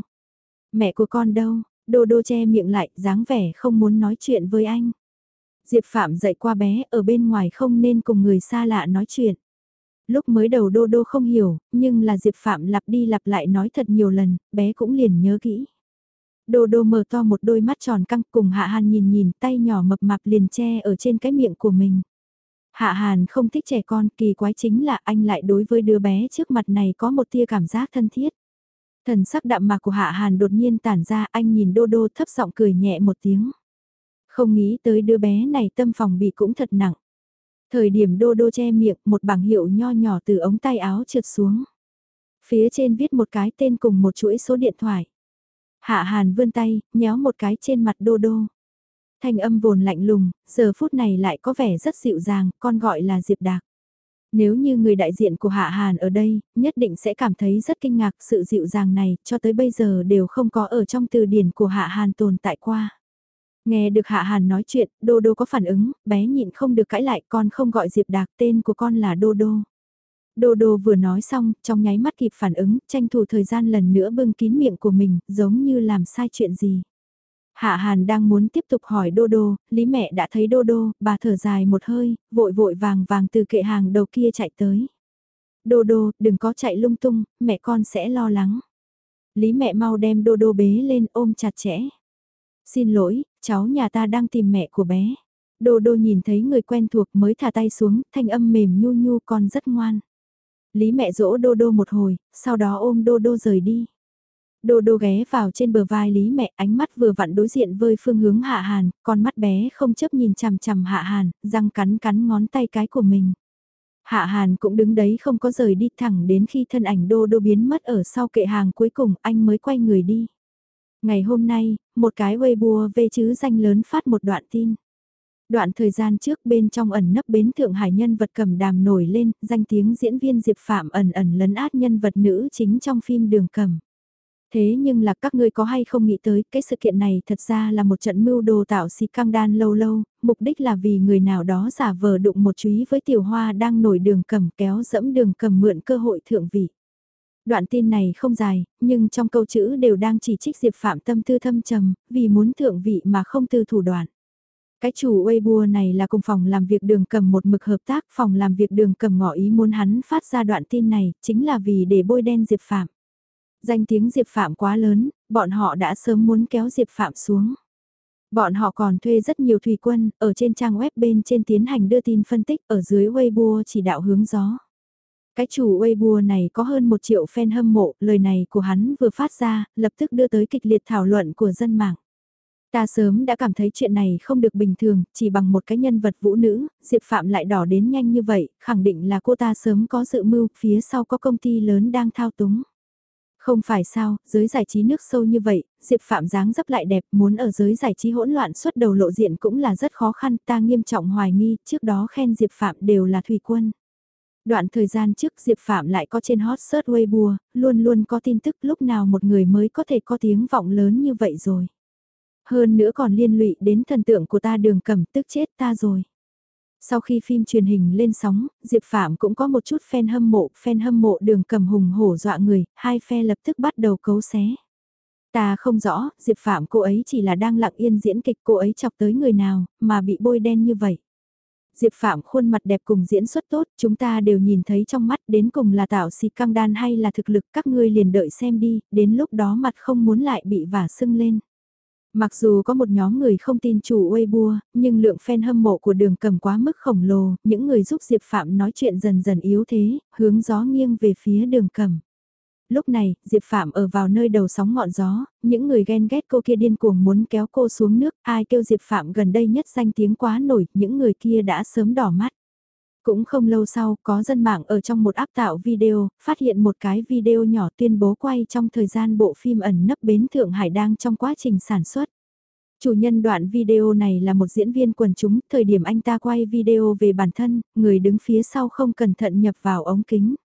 Mẹ của con đâu? Đô Đô che miệng lại, dáng vẻ không muốn nói chuyện với anh. Diệp Phạm dạy qua bé ở bên ngoài không nên cùng người xa lạ nói chuyện. Lúc mới đầu Đô Đô không hiểu, nhưng là Diệp Phạm lặp đi lặp lại nói thật nhiều lần, bé cũng liền nhớ kỹ. Đô đô mở to một đôi mắt tròn căng cùng Hạ Hàn nhìn nhìn tay nhỏ mập mạp liền che ở trên cái miệng của mình. Hạ Hàn không thích trẻ con, kỳ quái chính là anh lại đối với đứa bé trước mặt này có một tia cảm giác thân thiết. Thần sắc đạm mạc của Hạ Hàn đột nhiên tản ra anh nhìn Đô Đô thấp giọng cười nhẹ một tiếng. Không nghĩ tới đứa bé này tâm phòng bị cũng thật nặng. Thời điểm Đô Đô che miệng một bảng hiệu nho nhỏ từ ống tay áo trượt xuống. Phía trên viết một cái tên cùng một chuỗi số điện thoại. Hạ Hàn vươn tay, nhéo một cái trên mặt đô đô. Thanh âm vồn lạnh lùng, giờ phút này lại có vẻ rất dịu dàng, con gọi là Diệp Đạc. Nếu như người đại diện của Hạ Hàn ở đây, nhất định sẽ cảm thấy rất kinh ngạc sự dịu dàng này, cho tới bây giờ đều không có ở trong từ điển của Hạ Hàn tồn tại qua. Nghe được Hạ Hàn nói chuyện, Đô Đô có phản ứng, bé nhịn không được cãi lại, con không gọi Diệp Đạc, tên của con là Đô Đô. Đô đô vừa nói xong, trong nháy mắt kịp phản ứng, tranh thủ thời gian lần nữa bưng kín miệng của mình, giống như làm sai chuyện gì. Hạ Hàn đang muốn tiếp tục hỏi Đô Đô, Lý mẹ đã thấy Đô Đô, bà thở dài một hơi, vội vội vàng vàng từ kệ hàng đầu kia chạy tới. Đô Đô, đừng có chạy lung tung, mẹ con sẽ lo lắng. Lý mẹ mau đem Đô Đô bế lên ôm chặt chẽ. Xin lỗi, cháu nhà ta đang tìm mẹ của bé. Đô Đô nhìn thấy người quen thuộc mới thả tay xuống, thanh âm mềm nhu nhu con rất ngoan. Lý mẹ dỗ đô đô một hồi, sau đó ôm đô đô rời đi. Đô đô ghé vào trên bờ vai Lý mẹ ánh mắt vừa vặn đối diện với phương hướng Hạ Hàn, con mắt bé không chấp nhìn chằm chằm Hạ Hàn, răng cắn cắn ngón tay cái của mình. Hạ Hàn cũng đứng đấy không có rời đi thẳng đến khi thân ảnh đô đô biến mất ở sau kệ hàng cuối cùng anh mới quay người đi. Ngày hôm nay, một cái Weibo về chứ danh lớn phát một đoạn tin. Đoạn thời gian trước bên trong ẩn nấp bến Thượng Hải nhân vật cầm đàm nổi lên, danh tiếng diễn viên Diệp Phạm ẩn ẩn lấn át nhân vật nữ chính trong phim đường cầm. Thế nhưng là các ngươi có hay không nghĩ tới cái sự kiện này thật ra là một trận mưu đồ tạo xì căng đan lâu lâu, mục đích là vì người nào đó giả vờ đụng một chúy với tiểu hoa đang nổi đường cầm kéo dẫm đường cầm mượn cơ hội thượng vị. Đoạn tin này không dài, nhưng trong câu chữ đều đang chỉ trích Diệp Phạm tâm tư thâm trầm, vì muốn thượng vị mà không tư thủ đoạn. Cái chủ Weibo này là cùng phòng làm việc đường cầm một mực hợp tác, phòng làm việc đường cầm ngỏ ý muốn hắn phát ra đoạn tin này, chính là vì để bôi đen Diệp Phạm. Danh tiếng Diệp Phạm quá lớn, bọn họ đã sớm muốn kéo Diệp Phạm xuống. Bọn họ còn thuê rất nhiều thủy quân, ở trên trang web bên trên tiến hành đưa tin phân tích, ở dưới Weibo chỉ đạo hướng gió. Cái chủ Weibo này có hơn một triệu fan hâm mộ, lời này của hắn vừa phát ra, lập tức đưa tới kịch liệt thảo luận của dân mạng. Ta sớm đã cảm thấy chuyện này không được bình thường, chỉ bằng một cái nhân vật vũ nữ, Diệp Phạm lại đỏ đến nhanh như vậy, khẳng định là cô ta sớm có dự mưu, phía sau có công ty lớn đang thao túng. Không phải sao, giới giải trí nước sâu như vậy, Diệp Phạm dáng dấp lại đẹp, muốn ở giới giải trí hỗn loạn xuất đầu lộ diện cũng là rất khó khăn, ta nghiêm trọng hoài nghi, trước đó khen Diệp Phạm đều là thủy quân. Đoạn thời gian trước Diệp Phạm lại có trên hot search Weibo, luôn luôn có tin tức lúc nào một người mới có thể có tiếng vọng lớn như vậy rồi. Hơn nữa còn liên lụy đến thần tượng của ta đường cầm tức chết ta rồi. Sau khi phim truyền hình lên sóng, Diệp Phạm cũng có một chút fan hâm mộ, fan hâm mộ đường cầm hùng hổ dọa người, hai phe lập tức bắt đầu cấu xé. Ta không rõ, Diệp Phạm cô ấy chỉ là đang lặng yên diễn kịch cô ấy chọc tới người nào, mà bị bôi đen như vậy. Diệp Phạm khuôn mặt đẹp cùng diễn xuất tốt, chúng ta đều nhìn thấy trong mắt đến cùng là tạo xịt căng đan hay là thực lực các ngươi liền đợi xem đi, đến lúc đó mặt không muốn lại bị vả sưng lên. Mặc dù có một nhóm người không tin chủ Weibo, nhưng lượng fan hâm mộ của đường cầm quá mức khổng lồ, những người giúp Diệp Phạm nói chuyện dần dần yếu thế, hướng gió nghiêng về phía đường cầm. Lúc này, Diệp Phạm ở vào nơi đầu sóng ngọn gió, những người ghen ghét cô kia điên cuồng muốn kéo cô xuống nước, ai kêu Diệp Phạm gần đây nhất danh tiếng quá nổi, những người kia đã sớm đỏ mắt. Cũng không lâu sau, có dân mạng ở trong một áp tạo video, phát hiện một cái video nhỏ tuyên bố quay trong thời gian bộ phim ẩn nấp bến Thượng Hải đang trong quá trình sản xuất. Chủ nhân đoạn video này là một diễn viên quần chúng, thời điểm anh ta quay video về bản thân, người đứng phía sau không cẩn thận nhập vào ống kính.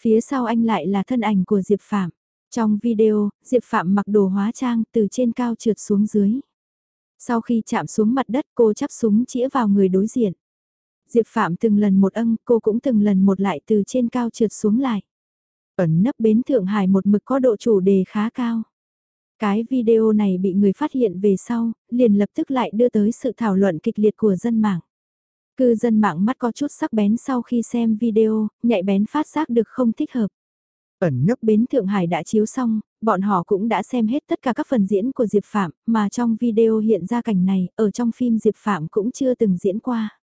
Phía sau anh lại là thân ảnh của Diệp Phạm. Trong video, Diệp Phạm mặc đồ hóa trang từ trên cao trượt xuống dưới. Sau khi chạm xuống mặt đất cô chắp súng chĩa vào người đối diện. Diệp Phạm từng lần một âng, cô cũng từng lần một lại từ trên cao trượt xuống lại. Ẩn nấp bến Thượng Hải một mực có độ chủ đề khá cao. Cái video này bị người phát hiện về sau, liền lập tức lại đưa tới sự thảo luận kịch liệt của dân mạng. Cư dân mạng mắt có chút sắc bén sau khi xem video, nhạy bén phát giác được không thích hợp. Ẩn nấp bến Thượng Hải đã chiếu xong, bọn họ cũng đã xem hết tất cả các phần diễn của Diệp Phạm, mà trong video hiện ra cảnh này, ở trong phim Diệp Phạm cũng chưa từng diễn qua.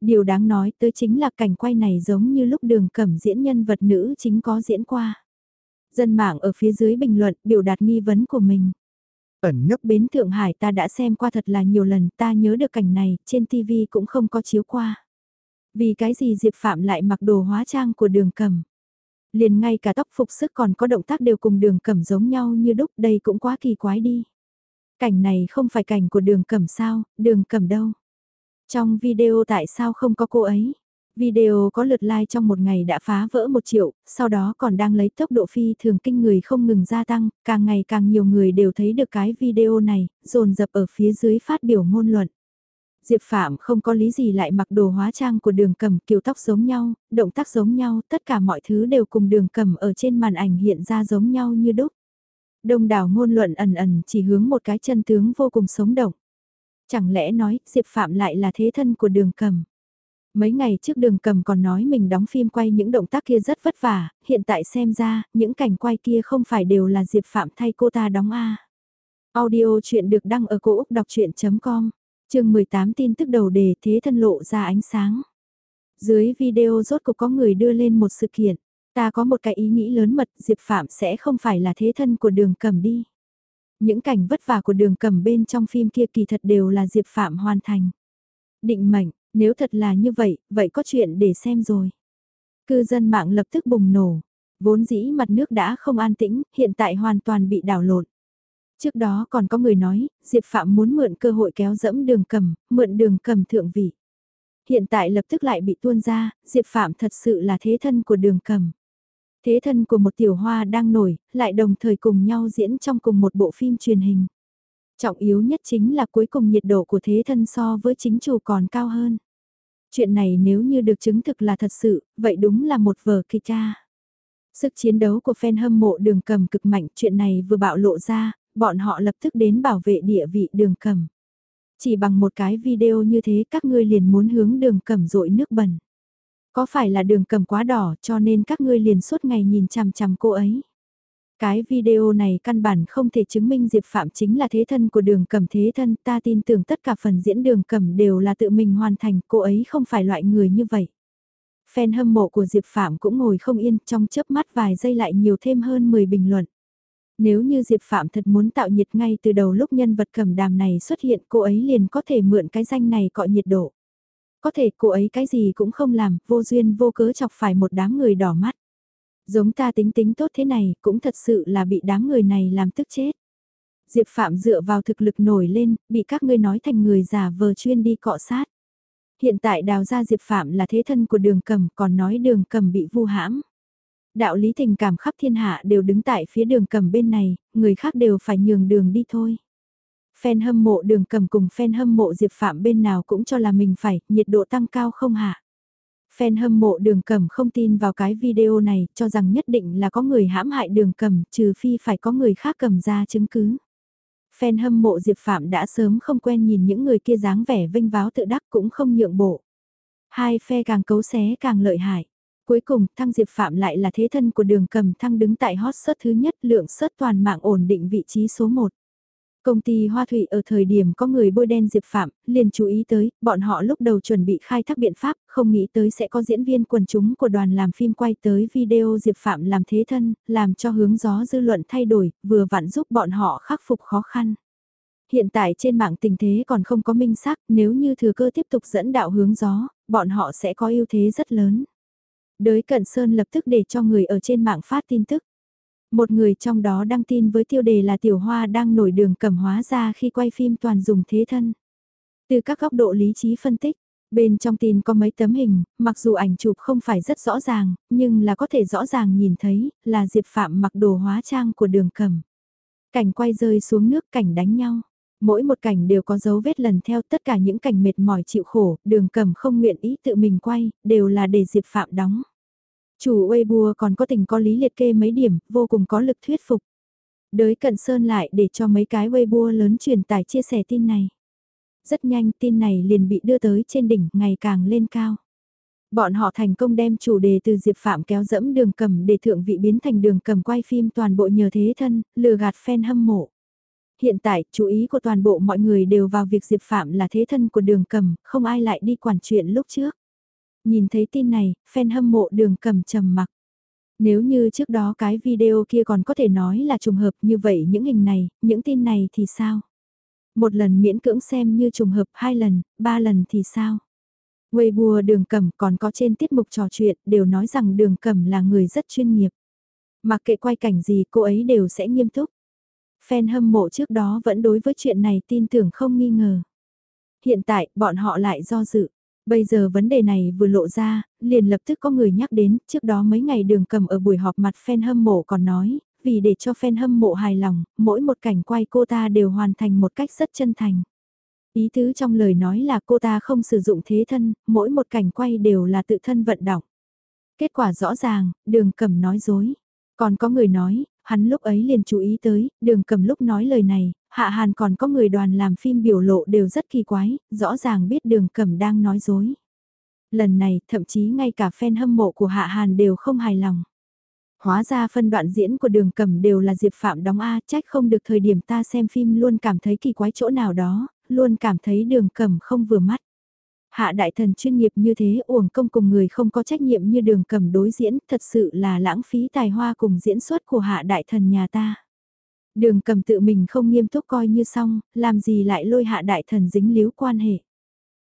Điều đáng nói tới chính là cảnh quay này giống như lúc đường cẩm diễn nhân vật nữ chính có diễn qua. Dân mạng ở phía dưới bình luận biểu đạt nghi vấn của mình. Ẩn nấp bến Thượng Hải ta đã xem qua thật là nhiều lần ta nhớ được cảnh này trên TV cũng không có chiếu qua. Vì cái gì Diệp Phạm lại mặc đồ hóa trang của đường cầm. Liền ngay cả tóc phục sức còn có động tác đều cùng đường cầm giống nhau như đúc đây cũng quá kỳ quái đi. Cảnh này không phải cảnh của đường cầm sao, đường cầm đâu. Trong video tại sao không có cô ấy? Video có lượt like trong một ngày đã phá vỡ một triệu, sau đó còn đang lấy tốc độ phi thường kinh người không ngừng gia tăng, càng ngày càng nhiều người đều thấy được cái video này, dồn dập ở phía dưới phát biểu ngôn luận. Diệp Phạm không có lý gì lại mặc đồ hóa trang của đường cầm kiểu tóc giống nhau, động tác giống nhau, tất cả mọi thứ đều cùng đường cầm ở trên màn ảnh hiện ra giống nhau như đúc. Đông đảo ngôn luận ẩn ẩn chỉ hướng một cái chân tướng vô cùng sống động. Chẳng lẽ nói Diệp Phạm lại là thế thân của đường cầm? Mấy ngày trước đường cầm còn nói mình đóng phim quay những động tác kia rất vất vả, hiện tại xem ra, những cảnh quay kia không phải đều là Diệp Phạm thay cô ta đóng A. Audio chuyện được đăng ở cổ Úc đọc chuyện.com, chương 18 tin tức đầu đề thế thân lộ ra ánh sáng. Dưới video rốt cục có người đưa lên một sự kiện. Ta có một cái ý nghĩ lớn mật, Diệp Phạm sẽ không phải là thế thân của đường cầm đi. Những cảnh vất vả của đường cầm bên trong phim kia kỳ thật đều là Diệp Phạm hoàn thành. Định mệnh, nếu thật là như vậy, vậy có chuyện để xem rồi. Cư dân mạng lập tức bùng nổ. Vốn dĩ mặt nước đã không an tĩnh, hiện tại hoàn toàn bị đảo lộn. Trước đó còn có người nói, Diệp Phạm muốn mượn cơ hội kéo dẫm đường cầm, mượn đường cầm thượng vị. Hiện tại lập tức lại bị tuôn ra, Diệp Phạm thật sự là thế thân của đường cầm. Thế thân của một tiểu hoa đang nổi, lại đồng thời cùng nhau diễn trong cùng một bộ phim truyền hình. Trọng yếu nhất chính là cuối cùng nhiệt độ của thế thân so với chính chủ còn cao hơn. Chuyện này nếu như được chứng thực là thật sự, vậy đúng là một vở kịch cha. Sức chiến đấu của fan hâm mộ đường cầm cực mạnh, chuyện này vừa bạo lộ ra, bọn họ lập tức đến bảo vệ địa vị đường cầm. Chỉ bằng một cái video như thế các ngươi liền muốn hướng đường cầm rội nước bẩn. Có phải là đường cầm quá đỏ cho nên các ngươi liền suốt ngày nhìn chằm chằm cô ấy. Cái video này căn bản không thể chứng minh Diệp Phạm chính là thế thân của đường cầm thế thân, ta tin tưởng tất cả phần diễn đường cầm đều là tự mình hoàn thành, cô ấy không phải loại người như vậy. Fan hâm mộ của Diệp Phạm cũng ngồi không yên trong chớp mắt vài giây lại nhiều thêm hơn 10 bình luận. Nếu như Diệp Phạm thật muốn tạo nhiệt ngay từ đầu lúc nhân vật cầm đàm này xuất hiện cô ấy liền có thể mượn cái danh này cọ nhiệt độ. Có thể cô ấy cái gì cũng không làm, vô duyên vô cớ chọc phải một đám người đỏ mắt. Giống ta tính tính tốt thế này cũng thật sự là bị đám người này làm tức chết. Diệp Phạm dựa vào thực lực nổi lên, bị các ngươi nói thành người giả vờ chuyên đi cọ sát. Hiện tại đào ra Diệp Phạm là thế thân của đường cầm còn nói đường cầm bị vu hãm. Đạo lý tình cảm khắp thiên hạ đều đứng tại phía đường cầm bên này, người khác đều phải nhường đường đi thôi. Fan hâm mộ đường cầm cùng fan hâm mộ Diệp Phạm bên nào cũng cho là mình phải, nhiệt độ tăng cao không hạ. Fan hâm mộ đường cầm không tin vào cái video này, cho rằng nhất định là có người hãm hại đường cầm, trừ phi phải có người khác cầm ra chứng cứ. Fan hâm mộ Diệp Phạm đã sớm không quen nhìn những người kia dáng vẻ vinh váo tự đắc cũng không nhượng bộ. Hai phe càng cấu xé càng lợi hại. Cuối cùng, Thăng Diệp Phạm lại là thế thân của đường cầm Thăng đứng tại hot search thứ nhất lượng search toàn mạng ổn định vị trí số 1. Công ty Hoa Thụy ở thời điểm có người bôi đen Diệp Phạm, liền chú ý tới, bọn họ lúc đầu chuẩn bị khai thác biện pháp, không nghĩ tới sẽ có diễn viên quần chúng của đoàn làm phim quay tới video Diệp Phạm làm thế thân, làm cho hướng gió dư luận thay đổi, vừa vặn giúp bọn họ khắc phục khó khăn. Hiện tại trên mạng tình thế còn không có minh xác, nếu như thừa cơ tiếp tục dẫn đạo hướng gió, bọn họ sẽ có ưu thế rất lớn. Đới Cận Sơn lập tức để cho người ở trên mạng phát tin tức. Một người trong đó đăng tin với tiêu đề là Tiểu Hoa đang nổi đường cẩm hóa ra khi quay phim toàn dùng thế thân. Từ các góc độ lý trí phân tích, bên trong tin có mấy tấm hình, mặc dù ảnh chụp không phải rất rõ ràng, nhưng là có thể rõ ràng nhìn thấy là Diệp Phạm mặc đồ hóa trang của đường cẩm Cảnh quay rơi xuống nước cảnh đánh nhau. Mỗi một cảnh đều có dấu vết lần theo tất cả những cảnh mệt mỏi chịu khổ, đường cầm không nguyện ý tự mình quay, đều là để Diệp Phạm đóng. Chủ Weibo còn có tình có lý liệt kê mấy điểm, vô cùng có lực thuyết phục. Đới cận sơn lại để cho mấy cái Weibo lớn truyền tải chia sẻ tin này. Rất nhanh tin này liền bị đưa tới trên đỉnh, ngày càng lên cao. Bọn họ thành công đem chủ đề từ Diệp Phạm kéo dẫm đường cầm để thượng vị biến thành đường cầm quay phim toàn bộ nhờ thế thân, lừa gạt fan hâm mộ. Hiện tại, chú ý của toàn bộ mọi người đều vào việc Diệp Phạm là thế thân của đường cầm, không ai lại đi quản chuyện lúc trước. Nhìn thấy tin này, fan hâm mộ đường cầm trầm mặc. Nếu như trước đó cái video kia còn có thể nói là trùng hợp như vậy những hình này, những tin này thì sao? Một lần miễn cưỡng xem như trùng hợp hai lần, ba lần thì sao? Weibo đường cầm còn có trên tiết mục trò chuyện đều nói rằng đường cầm là người rất chuyên nghiệp. Mặc kệ quay cảnh gì cô ấy đều sẽ nghiêm túc. Fan hâm mộ trước đó vẫn đối với chuyện này tin tưởng không nghi ngờ. Hiện tại bọn họ lại do dự. Bây giờ vấn đề này vừa lộ ra, liền lập tức có người nhắc đến, trước đó mấy ngày đường cầm ở buổi họp mặt fan hâm mộ còn nói, vì để cho fan hâm mộ hài lòng, mỗi một cảnh quay cô ta đều hoàn thành một cách rất chân thành. Ý tứ trong lời nói là cô ta không sử dụng thế thân, mỗi một cảnh quay đều là tự thân vận động. Kết quả rõ ràng, đường cầm nói dối. Còn có người nói, hắn lúc ấy liền chú ý tới, đường cầm lúc nói lời này, Hạ Hàn còn có người đoàn làm phim biểu lộ đều rất kỳ quái, rõ ràng biết đường cầm đang nói dối. Lần này, thậm chí ngay cả fan hâm mộ của Hạ Hàn đều không hài lòng. Hóa ra phân đoạn diễn của đường cầm đều là Diệp Phạm đóng A, trách không được thời điểm ta xem phim luôn cảm thấy kỳ quái chỗ nào đó, luôn cảm thấy đường cầm không vừa mắt. Hạ đại thần chuyên nghiệp như thế uổng công cùng người không có trách nhiệm như đường cầm đối diễn, thật sự là lãng phí tài hoa cùng diễn xuất của hạ đại thần nhà ta. Đường cầm tự mình không nghiêm túc coi như xong, làm gì lại lôi hạ đại thần dính líu quan hệ.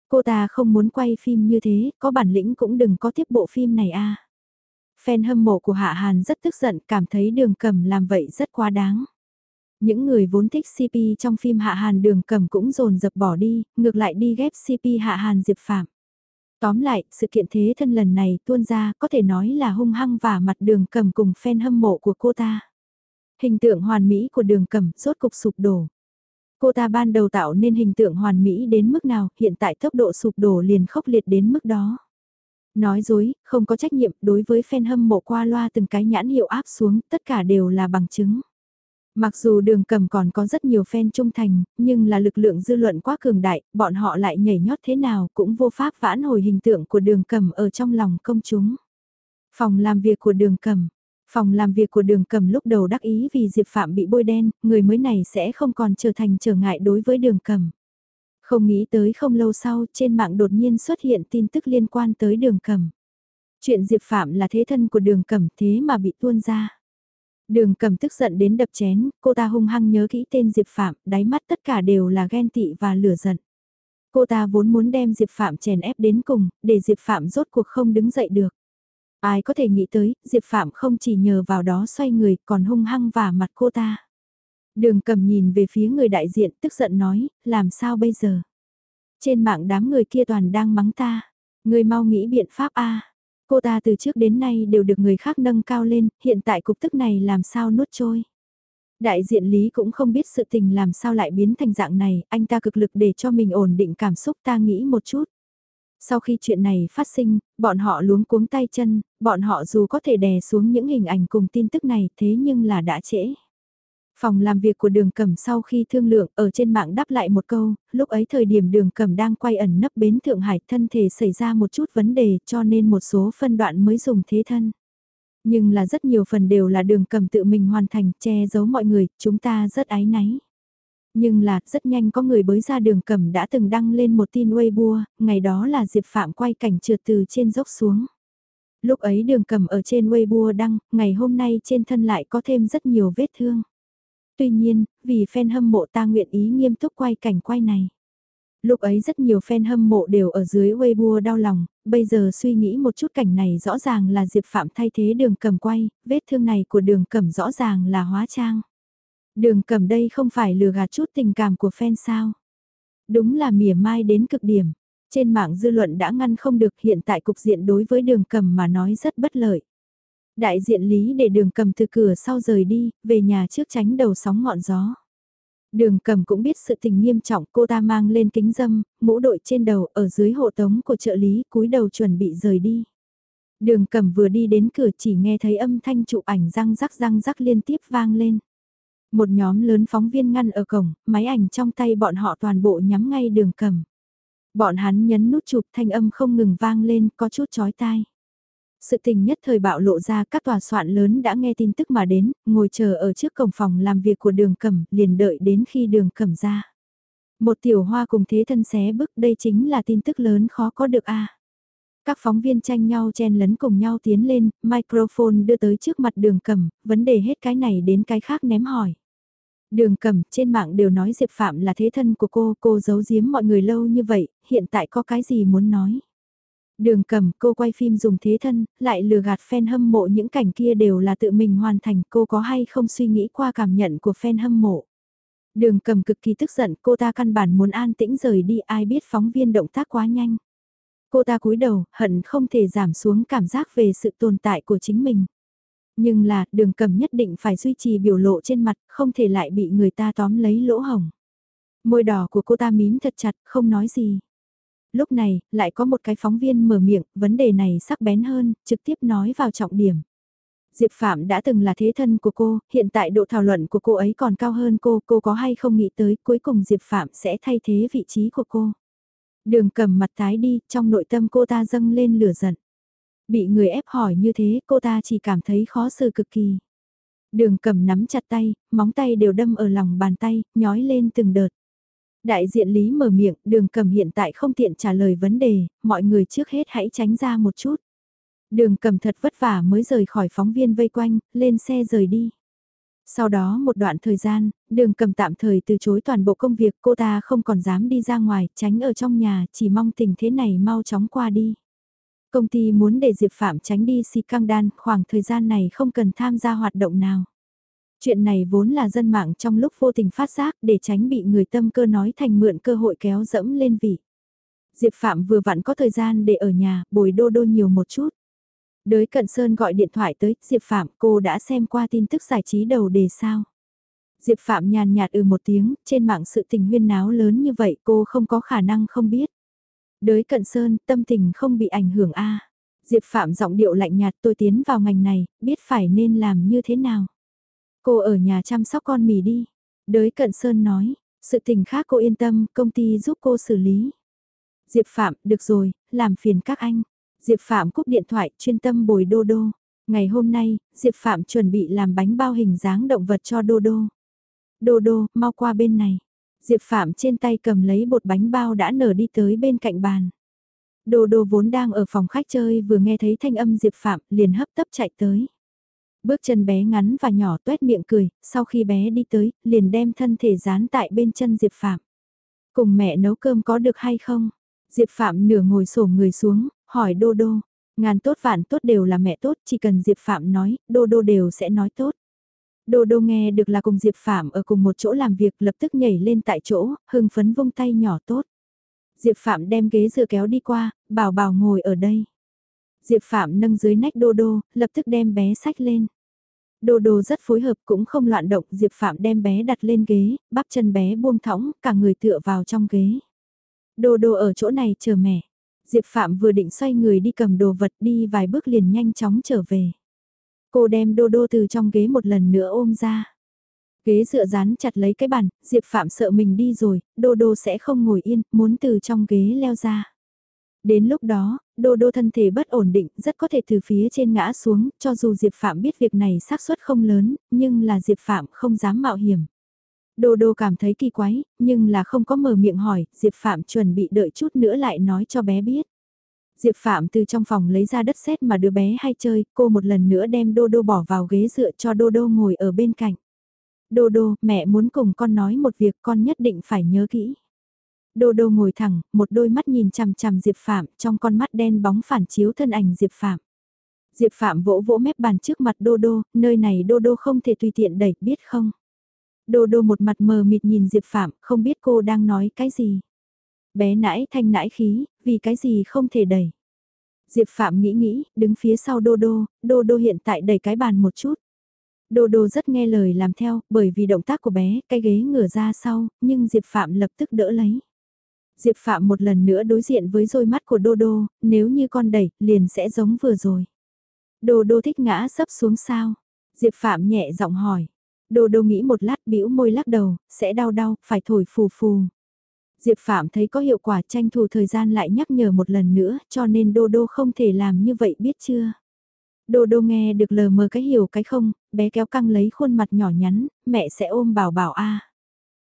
Cô ta không muốn quay phim như thế, có bản lĩnh cũng đừng có tiếp bộ phim này a. Fan hâm mộ của Hạ Hàn rất tức giận, cảm thấy đường cầm làm vậy rất quá đáng. Những người vốn thích CP trong phim Hạ Hàn đường cầm cũng dồn dập bỏ đi, ngược lại đi ghép CP Hạ Hàn Diệp Phạm. Tóm lại, sự kiện thế thân lần này tuôn ra có thể nói là hung hăng và mặt đường cầm cùng fan hâm mộ của cô ta. Hình tượng hoàn mỹ của đường cầm rốt cục sụp đổ. Cô ta ban đầu tạo nên hình tượng hoàn mỹ đến mức nào, hiện tại tốc độ sụp đổ liền khốc liệt đến mức đó. Nói dối, không có trách nhiệm đối với fan hâm mộ qua loa từng cái nhãn hiệu áp xuống, tất cả đều là bằng chứng. Mặc dù đường cầm còn có rất nhiều fan trung thành, nhưng là lực lượng dư luận quá cường đại, bọn họ lại nhảy nhót thế nào cũng vô pháp vãn hồi hình tượng của đường cầm ở trong lòng công chúng. Phòng làm việc của đường cầm Phòng làm việc của đường cầm lúc đầu đắc ý vì Diệp Phạm bị bôi đen, người mới này sẽ không còn trở thành trở ngại đối với đường cầm. Không nghĩ tới không lâu sau trên mạng đột nhiên xuất hiện tin tức liên quan tới đường cầm. Chuyện Diệp Phạm là thế thân của đường cầm thế mà bị tuôn ra. Đường cầm tức giận đến đập chén, cô ta hung hăng nhớ kỹ tên Diệp Phạm, đáy mắt tất cả đều là ghen tị và lửa giận. Cô ta vốn muốn đem Diệp Phạm chèn ép đến cùng, để Diệp Phạm rốt cuộc không đứng dậy được. Ai có thể nghĩ tới, Diệp Phạm không chỉ nhờ vào đó xoay người, còn hung hăng vả mặt cô ta. Đường cầm nhìn về phía người đại diện tức giận nói, làm sao bây giờ? Trên mạng đám người kia toàn đang mắng ta. Người mau nghĩ biện pháp A. Cô ta từ trước đến nay đều được người khác nâng cao lên, hiện tại cục tức này làm sao nuốt trôi. Đại diện Lý cũng không biết sự tình làm sao lại biến thành dạng này, anh ta cực lực để cho mình ổn định cảm xúc ta nghĩ một chút. Sau khi chuyện này phát sinh, bọn họ luống cuống tay chân, bọn họ dù có thể đè xuống những hình ảnh cùng tin tức này thế nhưng là đã trễ. Phòng làm việc của đường cẩm sau khi thương lượng ở trên mạng đáp lại một câu, lúc ấy thời điểm đường cẩm đang quay ẩn nấp bến Thượng Hải thân thể xảy ra một chút vấn đề cho nên một số phân đoạn mới dùng thế thân. Nhưng là rất nhiều phần đều là đường cầm tự mình hoàn thành che giấu mọi người, chúng ta rất ái náy. Nhưng là, rất nhanh có người bới ra đường cầm đã từng đăng lên một tin Weibo, ngày đó là Diệp Phạm quay cảnh trượt từ trên dốc xuống. Lúc ấy đường cầm ở trên Weibo đăng, ngày hôm nay trên thân lại có thêm rất nhiều vết thương. Tuy nhiên, vì fan hâm mộ ta nguyện ý nghiêm túc quay cảnh quay này. Lúc ấy rất nhiều fan hâm mộ đều ở dưới Weibo đau lòng, bây giờ suy nghĩ một chút cảnh này rõ ràng là Diệp Phạm thay thế đường cầm quay, vết thương này của đường cầm rõ ràng là hóa trang. Đường cầm đây không phải lừa gạt chút tình cảm của fan sao. Đúng là mỉa mai đến cực điểm. Trên mạng dư luận đã ngăn không được hiện tại cục diện đối với đường cầm mà nói rất bất lợi. Đại diện lý để đường cầm từ cửa sau rời đi, về nhà trước tránh đầu sóng ngọn gió. Đường cầm cũng biết sự tình nghiêm trọng cô ta mang lên kính dâm, mũ đội trên đầu ở dưới hộ tống của trợ lý cúi đầu chuẩn bị rời đi. Đường cầm vừa đi đến cửa chỉ nghe thấy âm thanh chụp ảnh răng rắc răng rắc liên tiếp vang lên. Một nhóm lớn phóng viên ngăn ở cổng, máy ảnh trong tay bọn họ toàn bộ nhắm ngay đường cầm. Bọn hắn nhấn nút chụp thanh âm không ngừng vang lên có chút chói tai. Sự tình nhất thời bạo lộ ra các tòa soạn lớn đã nghe tin tức mà đến, ngồi chờ ở trước cổng phòng làm việc của đường cẩm, liền đợi đến khi đường cẩm ra. Một tiểu hoa cùng thế thân xé bức đây chính là tin tức lớn khó có được a các phóng viên tranh nhau chen lấn cùng nhau tiến lên, microphone đưa tới trước mặt đường cẩm, vấn đề hết cái này đến cái khác ném hỏi. Đường cẩm trên mạng đều nói Diệp Phạm là thế thân của cô, cô giấu giếm mọi người lâu như vậy, hiện tại có cái gì muốn nói. Đường cầm cô quay phim dùng thế thân, lại lừa gạt fan hâm mộ những cảnh kia đều là tự mình hoàn thành cô có hay không suy nghĩ qua cảm nhận của fan hâm mộ. Đường cầm cực kỳ tức giận cô ta căn bản muốn an tĩnh rời đi ai biết phóng viên động tác quá nhanh. Cô ta cúi đầu, hận không thể giảm xuống cảm giác về sự tồn tại của chính mình. Nhưng là, đường cầm nhất định phải duy trì biểu lộ trên mặt, không thể lại bị người ta tóm lấy lỗ hồng. Môi đỏ của cô ta mím thật chặt, không nói gì. Lúc này, lại có một cái phóng viên mở miệng, vấn đề này sắc bén hơn, trực tiếp nói vào trọng điểm. Diệp Phạm đã từng là thế thân của cô, hiện tại độ thảo luận của cô ấy còn cao hơn cô, cô có hay không nghĩ tới cuối cùng Diệp Phạm sẽ thay thế vị trí của cô. Đường cầm mặt tái đi, trong nội tâm cô ta dâng lên lửa giận. Bị người ép hỏi như thế, cô ta chỉ cảm thấy khó xử cực kỳ. Đường cầm nắm chặt tay, móng tay đều đâm ở lòng bàn tay, nhói lên từng đợt. Đại diện Lý mở miệng, đường cầm hiện tại không tiện trả lời vấn đề, mọi người trước hết hãy tránh ra một chút. Đường cầm thật vất vả mới rời khỏi phóng viên vây quanh, lên xe rời đi. Sau đó một đoạn thời gian, đường cầm tạm thời từ chối toàn bộ công việc cô ta không còn dám đi ra ngoài, tránh ở trong nhà, chỉ mong tình thế này mau chóng qua đi. Công ty muốn để Diệp Phạm tránh đi si căng đan, khoảng thời gian này không cần tham gia hoạt động nào. Chuyện này vốn là dân mạng trong lúc vô tình phát giác để tránh bị người tâm cơ nói thành mượn cơ hội kéo dẫm lên vị. Diệp Phạm vừa vặn có thời gian để ở nhà, bồi đô đô nhiều một chút. Đới Cận Sơn gọi điện thoại tới, Diệp Phạm cô đã xem qua tin tức giải trí đầu đề sao. Diệp Phạm nhàn nhạt ừ một tiếng, trên mạng sự tình huyên náo lớn như vậy cô không có khả năng không biết. Đới Cận Sơn, tâm tình không bị ảnh hưởng a Diệp Phạm giọng điệu lạnh nhạt tôi tiến vào ngành này, biết phải nên làm như thế nào. Cô ở nhà chăm sóc con mì đi. Đới Cận Sơn nói, sự tình khác cô yên tâm, công ty giúp cô xử lý. Diệp Phạm, được rồi, làm phiền các anh. Diệp Phạm cúp điện thoại, chuyên tâm bồi đô đô. Ngày hôm nay, Diệp Phạm chuẩn bị làm bánh bao hình dáng động vật cho đô đô. Đô đô, mau qua bên này. Diệp Phạm trên tay cầm lấy bột bánh bao đã nở đi tới bên cạnh bàn. Đô đô vốn đang ở phòng khách chơi vừa nghe thấy thanh âm Diệp Phạm liền hấp tấp chạy tới. Bước chân bé ngắn và nhỏ tuét miệng cười, sau khi bé đi tới, liền đem thân thể dán tại bên chân Diệp Phạm. Cùng mẹ nấu cơm có được hay không? Diệp Phạm nửa ngồi sổ người xuống, hỏi Đô Đô. Ngàn tốt vạn tốt đều là mẹ tốt, chỉ cần Diệp Phạm nói, Đô Đô đều sẽ nói tốt. Đô Đô nghe được là cùng Diệp Phạm ở cùng một chỗ làm việc lập tức nhảy lên tại chỗ, hưng phấn vung tay nhỏ tốt. Diệp Phạm đem ghế dựa kéo đi qua, bảo bảo ngồi ở đây. Diệp Phạm nâng dưới nách Đô Đô, lập tức đem bé sách lên. Đô Đô rất phối hợp cũng không loạn động, Diệp Phạm đem bé đặt lên ghế, bắp chân bé buông thõng, cả người tựa vào trong ghế. Đô Đô ở chỗ này chờ mẹ. Diệp Phạm vừa định xoay người đi cầm đồ vật đi vài bước liền nhanh chóng trở về. Cô đem Đô Đô từ trong ghế một lần nữa ôm ra. Ghế dựa dán chặt lấy cái bàn, Diệp Phạm sợ mình đi rồi, Đô Đô sẽ không ngồi yên, muốn từ trong ghế leo ra. Đến lúc đó, đô đô thân thể bất ổn định, rất có thể từ phía trên ngã xuống, cho dù Diệp Phạm biết việc này xác suất không lớn, nhưng là Diệp Phạm không dám mạo hiểm. Đô đô cảm thấy kỳ quái, nhưng là không có mở miệng hỏi, Diệp Phạm chuẩn bị đợi chút nữa lại nói cho bé biết. Diệp Phạm từ trong phòng lấy ra đất sét mà đứa bé hay chơi, cô một lần nữa đem Đô Đô bỏ vào ghế dựa cho Đô Đô ngồi ở bên cạnh. Đô Đô, mẹ muốn cùng con nói một việc con nhất định phải nhớ kỹ. Đô đô ngồi thẳng, một đôi mắt nhìn chằm chằm Diệp Phạm, trong con mắt đen bóng phản chiếu thân ảnh Diệp Phạm. Diệp Phạm vỗ vỗ mép bàn trước mặt đô đô, nơi này đô đô không thể tùy tiện đẩy, biết không? Đô đô một mặt mờ mịt nhìn Diệp Phạm, không biết cô đang nói cái gì. Bé nãi thanh nãi khí, vì cái gì không thể đẩy. Diệp Phạm nghĩ nghĩ, đứng phía sau đô đô, đô đô hiện tại đẩy cái bàn một chút. Đô đô rất nghe lời làm theo, bởi vì động tác của bé, cái ghế ngửa ra sau, nhưng Diệp Phạm lập tức đỡ lấy. Diệp Phạm một lần nữa đối diện với đôi mắt của Đô Đô, nếu như con đẩy, liền sẽ giống vừa rồi. Đô Đô thích ngã sấp xuống sao? Diệp Phạm nhẹ giọng hỏi. Đô Đô nghĩ một lát bĩu môi lắc đầu, sẽ đau đau, phải thổi phù phù. Diệp Phạm thấy có hiệu quả tranh thủ thời gian lại nhắc nhở một lần nữa, cho nên Đô Đô không thể làm như vậy biết chưa? Đô Đô nghe được lờ mờ cái hiểu cái không, bé kéo căng lấy khuôn mặt nhỏ nhắn, mẹ sẽ ôm bảo bảo a.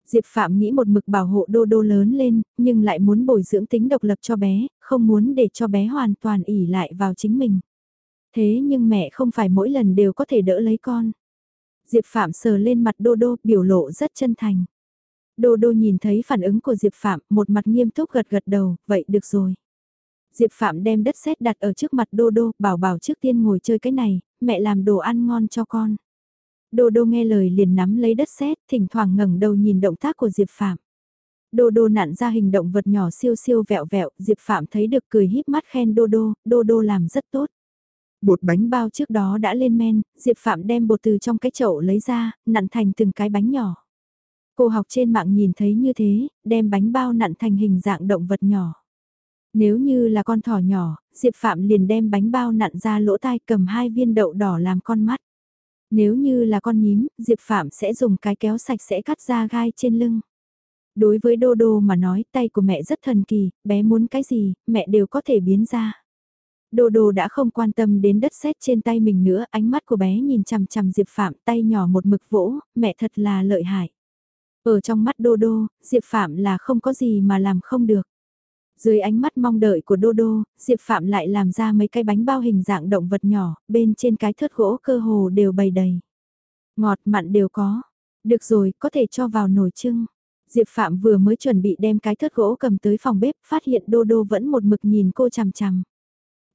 Diệp Phạm nghĩ một mực bảo hộ đô đô lớn lên, nhưng lại muốn bồi dưỡng tính độc lập cho bé, không muốn để cho bé hoàn toàn ỉ lại vào chính mình. Thế nhưng mẹ không phải mỗi lần đều có thể đỡ lấy con. Diệp Phạm sờ lên mặt đô đô, biểu lộ rất chân thành. Đô đô nhìn thấy phản ứng của Diệp Phạm, một mặt nghiêm túc gật gật đầu, vậy được rồi. Diệp Phạm đem đất sét đặt ở trước mặt đô đô, bảo bảo trước tiên ngồi chơi cái này, mẹ làm đồ ăn ngon cho con. Đô đô nghe lời liền nắm lấy đất sét, thỉnh thoảng ngẩng đầu nhìn động tác của Diệp Phạm. Đô đô nặn ra hình động vật nhỏ siêu siêu vẹo vẹo, Diệp Phạm thấy được cười híp mắt khen đô đô, đô đô làm rất tốt. Bột bánh bao trước đó đã lên men, Diệp Phạm đem bột từ trong cái chậu lấy ra, nặn thành từng cái bánh nhỏ. Cô học trên mạng nhìn thấy như thế, đem bánh bao nặn thành hình dạng động vật nhỏ. Nếu như là con thỏ nhỏ, Diệp Phạm liền đem bánh bao nặn ra lỗ tai cầm hai viên đậu đỏ làm con mắt. Nếu như là con nhím, Diệp Phạm sẽ dùng cái kéo sạch sẽ cắt ra gai trên lưng. Đối với Đô Đô mà nói tay của mẹ rất thần kỳ, bé muốn cái gì, mẹ đều có thể biến ra. Đô Đô đã không quan tâm đến đất sét trên tay mình nữa, ánh mắt của bé nhìn chằm chằm Diệp Phạm tay nhỏ một mực vỗ, mẹ thật là lợi hại. Ở trong mắt Đô Đô, Diệp Phạm là không có gì mà làm không được. Dưới ánh mắt mong đợi của Đô Đô, Diệp Phạm lại làm ra mấy cái bánh bao hình dạng động vật nhỏ, bên trên cái thớt gỗ cơ hồ đều bày đầy. Ngọt mặn đều có. Được rồi, có thể cho vào nồi trưng. Diệp Phạm vừa mới chuẩn bị đem cái thớt gỗ cầm tới phòng bếp, phát hiện Đô Đô vẫn một mực nhìn cô chằm chằm.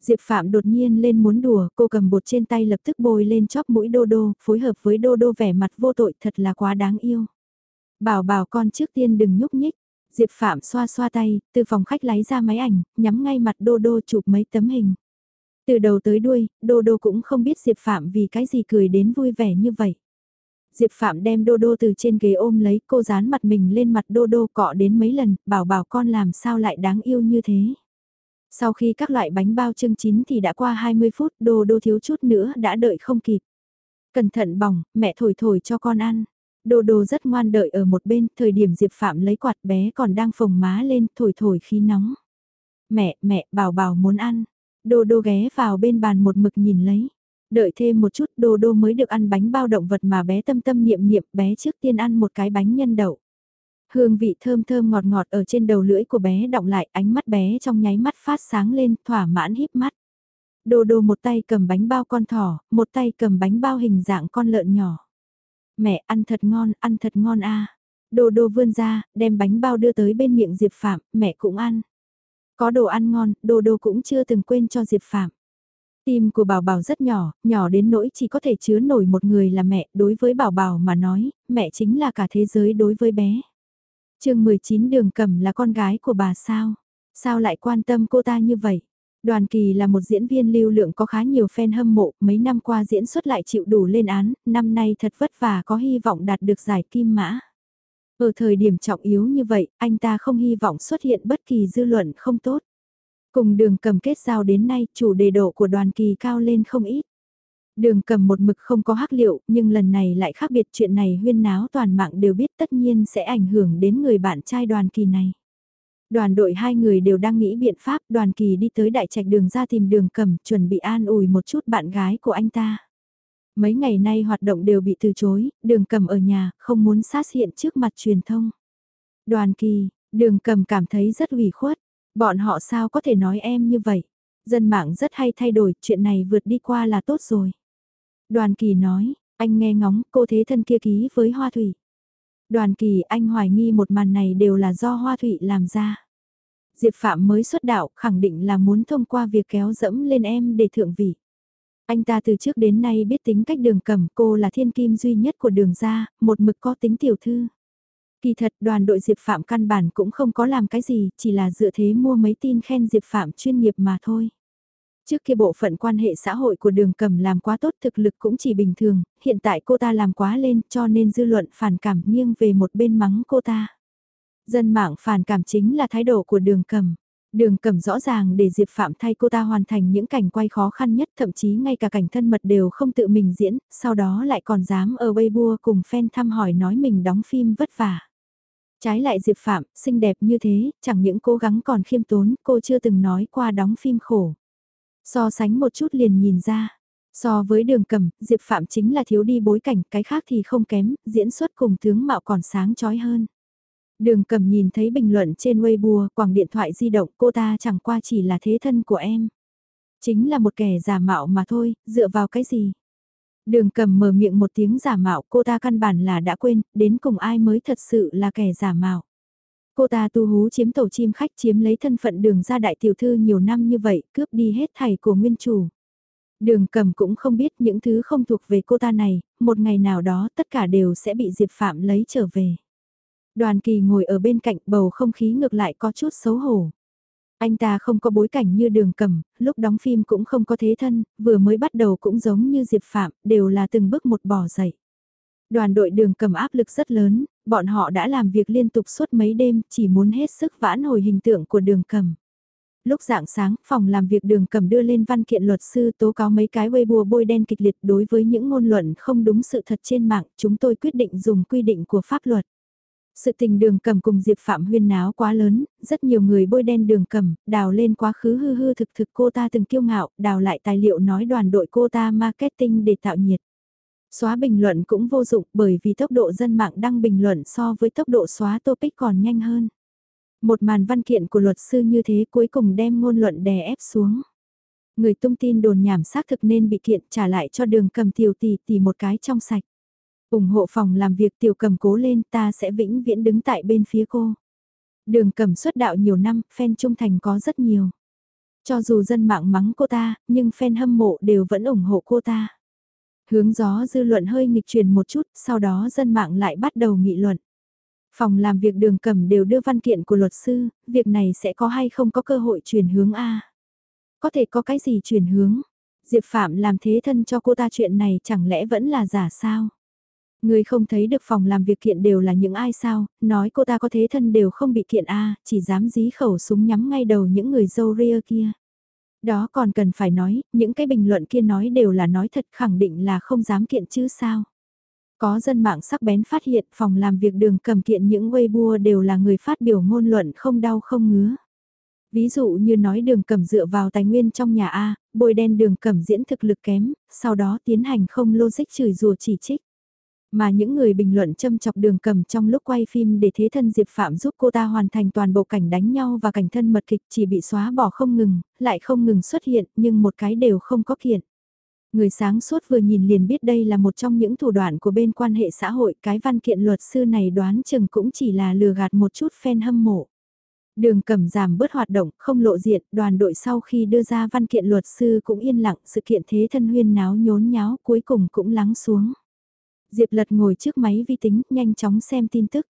Diệp Phạm đột nhiên lên muốn đùa, cô cầm bột trên tay lập tức bôi lên chóp mũi Đô Đô, phối hợp với Đô Đô vẻ mặt vô tội thật là quá đáng yêu. Bảo bảo con trước tiên đừng nhúc nhích. Diệp Phạm xoa xoa tay, từ phòng khách lấy ra máy ảnh, nhắm ngay mặt Đô Đô chụp mấy tấm hình. Từ đầu tới đuôi, Đô Đô cũng không biết Diệp Phạm vì cái gì cười đến vui vẻ như vậy. Diệp Phạm đem Đô Đô từ trên ghế ôm lấy cô dán mặt mình lên mặt Đô Đô cọ đến mấy lần, bảo bảo con làm sao lại đáng yêu như thế. Sau khi các loại bánh bao chưng chín thì đã qua 20 phút, đồ Đô thiếu chút nữa đã đợi không kịp. Cẩn thận bỏng, mẹ thổi thổi cho con ăn. đồ đồ rất ngoan đợi ở một bên, thời điểm Diệp Phạm lấy quạt bé còn đang phồng má lên, thổi thổi khí nóng. Mẹ, mẹ, bảo bảo muốn ăn. đồ đồ ghé vào bên bàn một mực nhìn lấy. Đợi thêm một chút đồ Đô mới được ăn bánh bao động vật mà bé tâm tâm niệm niệm bé trước tiên ăn một cái bánh nhân đậu. Hương vị thơm thơm ngọt ngọt ở trên đầu lưỡi của bé động lại ánh mắt bé trong nháy mắt phát sáng lên thỏa mãn híp mắt. đồ đồ một tay cầm bánh bao con thỏ, một tay cầm bánh bao hình dạng con lợn nhỏ. Mẹ ăn thật ngon, ăn thật ngon a. đồ đồ vươn ra, đem bánh bao đưa tới bên miệng Diệp Phạm, mẹ cũng ăn. Có đồ ăn ngon, đồ đồ cũng chưa từng quên cho Diệp Phạm. Tim của bảo bảo rất nhỏ, nhỏ đến nỗi chỉ có thể chứa nổi một người là mẹ, đối với bảo bảo mà nói, mẹ chính là cả thế giới đối với bé chương 19 đường cẩm là con gái của bà sao? Sao lại quan tâm cô ta như vậy? Đoàn Kỳ là một diễn viên lưu lượng có khá nhiều fan hâm mộ, mấy năm qua diễn xuất lại chịu đủ lên án, năm nay thật vất vả có hy vọng đạt được giải kim mã. Ở thời điểm trọng yếu như vậy, anh ta không hy vọng xuất hiện bất kỳ dư luận không tốt. Cùng đường cầm kết giao đến nay, chủ đề độ của đoàn kỳ cao lên không ít. Đường cầm một mực không có hắc liệu, nhưng lần này lại khác biệt chuyện này huyên náo toàn mạng đều biết tất nhiên sẽ ảnh hưởng đến người bạn trai đoàn kỳ này. Đoàn đội hai người đều đang nghĩ biện pháp, đoàn kỳ đi tới đại trạch đường ra tìm đường cầm, chuẩn bị an ủi một chút bạn gái của anh ta. Mấy ngày nay hoạt động đều bị từ chối, đường cầm ở nhà, không muốn sát hiện trước mặt truyền thông. Đoàn kỳ, đường cầm cảm thấy rất ủy khuất, bọn họ sao có thể nói em như vậy. Dân mạng rất hay thay đổi, chuyện này vượt đi qua là tốt rồi. Đoàn kỳ nói, anh nghe ngóng cô thế thân kia ký với Hoa Thủy. Đoàn kỳ anh hoài nghi một màn này đều là do Hoa Thủy làm ra. Diệp Phạm mới xuất đạo khẳng định là muốn thông qua việc kéo dẫm lên em để thượng vị. Anh ta từ trước đến nay biết tính cách đường cầm cô là thiên kim duy nhất của đường gia, một mực có tính tiểu thư. Kỳ thật đoàn đội Diệp Phạm căn bản cũng không có làm cái gì, chỉ là dựa thế mua mấy tin khen Diệp Phạm chuyên nghiệp mà thôi. Trước kia bộ phận quan hệ xã hội của đường cầm làm quá tốt thực lực cũng chỉ bình thường, hiện tại cô ta làm quá lên cho nên dư luận phản cảm nghiêng về một bên mắng cô ta. Dân mạng phản cảm chính là thái độ của đường cầm. Đường cầm rõ ràng để Diệp Phạm thay cô ta hoàn thành những cảnh quay khó khăn nhất thậm chí ngay cả cảnh thân mật đều không tự mình diễn, sau đó lại còn dám ở Weibo cùng fan thăm hỏi nói mình đóng phim vất vả. Trái lại Diệp Phạm, xinh đẹp như thế, chẳng những cố gắng còn khiêm tốn, cô chưa từng nói qua đóng phim khổ. So sánh một chút liền nhìn ra. So với đường cầm, Diệp Phạm chính là thiếu đi bối cảnh, cái khác thì không kém, diễn xuất cùng tướng mạo còn sáng chói hơn. Đường cầm nhìn thấy bình luận trên Weibo, quảng điện thoại di động cô ta chẳng qua chỉ là thế thân của em. Chính là một kẻ giả mạo mà thôi, dựa vào cái gì? Đường cầm mở miệng một tiếng giả mạo cô ta căn bản là đã quên, đến cùng ai mới thật sự là kẻ giả mạo. Cô ta tu hú chiếm tổ chim khách chiếm lấy thân phận đường ra đại tiểu thư nhiều năm như vậy, cướp đi hết thảy của nguyên chủ. Đường cầm cũng không biết những thứ không thuộc về cô ta này, một ngày nào đó tất cả đều sẽ bị Diệp Phạm lấy trở về. Đoàn kỳ ngồi ở bên cạnh bầu không khí ngược lại có chút xấu hổ. Anh ta không có bối cảnh như đường cầm, lúc đóng phim cũng không có thế thân, vừa mới bắt đầu cũng giống như Diệp Phạm, đều là từng bước một bỏ dậy. Đoàn đội đường cầm áp lực rất lớn, bọn họ đã làm việc liên tục suốt mấy đêm, chỉ muốn hết sức vãn hồi hình tượng của đường cầm. Lúc dạng sáng, phòng làm việc đường cầm đưa lên văn kiện luật sư tố cáo mấy cái Weibo bôi đen kịch liệt đối với những ngôn luận không đúng sự thật trên mạng, chúng tôi quyết định dùng quy định của pháp luật. Sự tình đường cầm cùng Diệp Phạm huyên náo quá lớn, rất nhiều người bôi đen đường cầm, đào lên quá khứ hư hư thực thực cô ta từng kiêu ngạo, đào lại tài liệu nói đoàn đội cô ta marketing để tạo nhiệt. Xóa bình luận cũng vô dụng bởi vì tốc độ dân mạng đăng bình luận so với tốc độ xóa topic còn nhanh hơn. Một màn văn kiện của luật sư như thế cuối cùng đem ngôn luận đè ép xuống. Người tung tin đồn nhảm xác thực nên bị kiện trả lại cho đường cầm tiểu tỷ tỷ một cái trong sạch. ủng hộ phòng làm việc tiểu cầm cố lên ta sẽ vĩnh viễn đứng tại bên phía cô. Đường cầm xuất đạo nhiều năm, fan trung thành có rất nhiều. Cho dù dân mạng mắng cô ta, nhưng fan hâm mộ đều vẫn ủng hộ cô ta. Hướng gió dư luận hơi nghịch truyền một chút, sau đó dân mạng lại bắt đầu nghị luận. Phòng làm việc đường cầm đều đưa văn kiện của luật sư, việc này sẽ có hay không có cơ hội chuyển hướng A. Có thể có cái gì chuyển hướng? Diệp Phạm làm thế thân cho cô ta chuyện này chẳng lẽ vẫn là giả sao? Người không thấy được phòng làm việc kiện đều là những ai sao, nói cô ta có thế thân đều không bị kiện A, chỉ dám dí khẩu súng nhắm ngay đầu những người dâu ria kia. Đó còn cần phải nói, những cái bình luận kia nói đều là nói thật khẳng định là không dám kiện chứ sao. Có dân mạng sắc bén phát hiện phòng làm việc đường cầm kiện những Weibo đều là người phát biểu ngôn luận không đau không ngứa. Ví dụ như nói đường cầm dựa vào tài nguyên trong nhà A, bôi đen đường cầm diễn thực lực kém, sau đó tiến hành không logic chửi rùa chỉ trích. Mà những người bình luận châm chọc đường cầm trong lúc quay phim để thế thân Diệp Phạm giúp cô ta hoàn thành toàn bộ cảnh đánh nhau và cảnh thân mật kịch chỉ bị xóa bỏ không ngừng, lại không ngừng xuất hiện nhưng một cái đều không có kiện. Người sáng suốt vừa nhìn liền biết đây là một trong những thủ đoạn của bên quan hệ xã hội cái văn kiện luật sư này đoán chừng cũng chỉ là lừa gạt một chút fan hâm mộ. Đường cầm giảm bớt hoạt động, không lộ diện, đoàn đội sau khi đưa ra văn kiện luật sư cũng yên lặng, sự kiện thế thân huyên náo nhốn nháo cuối cùng cũng lắng xuống. Diệp Lật ngồi trước máy vi tính, nhanh chóng xem tin tức.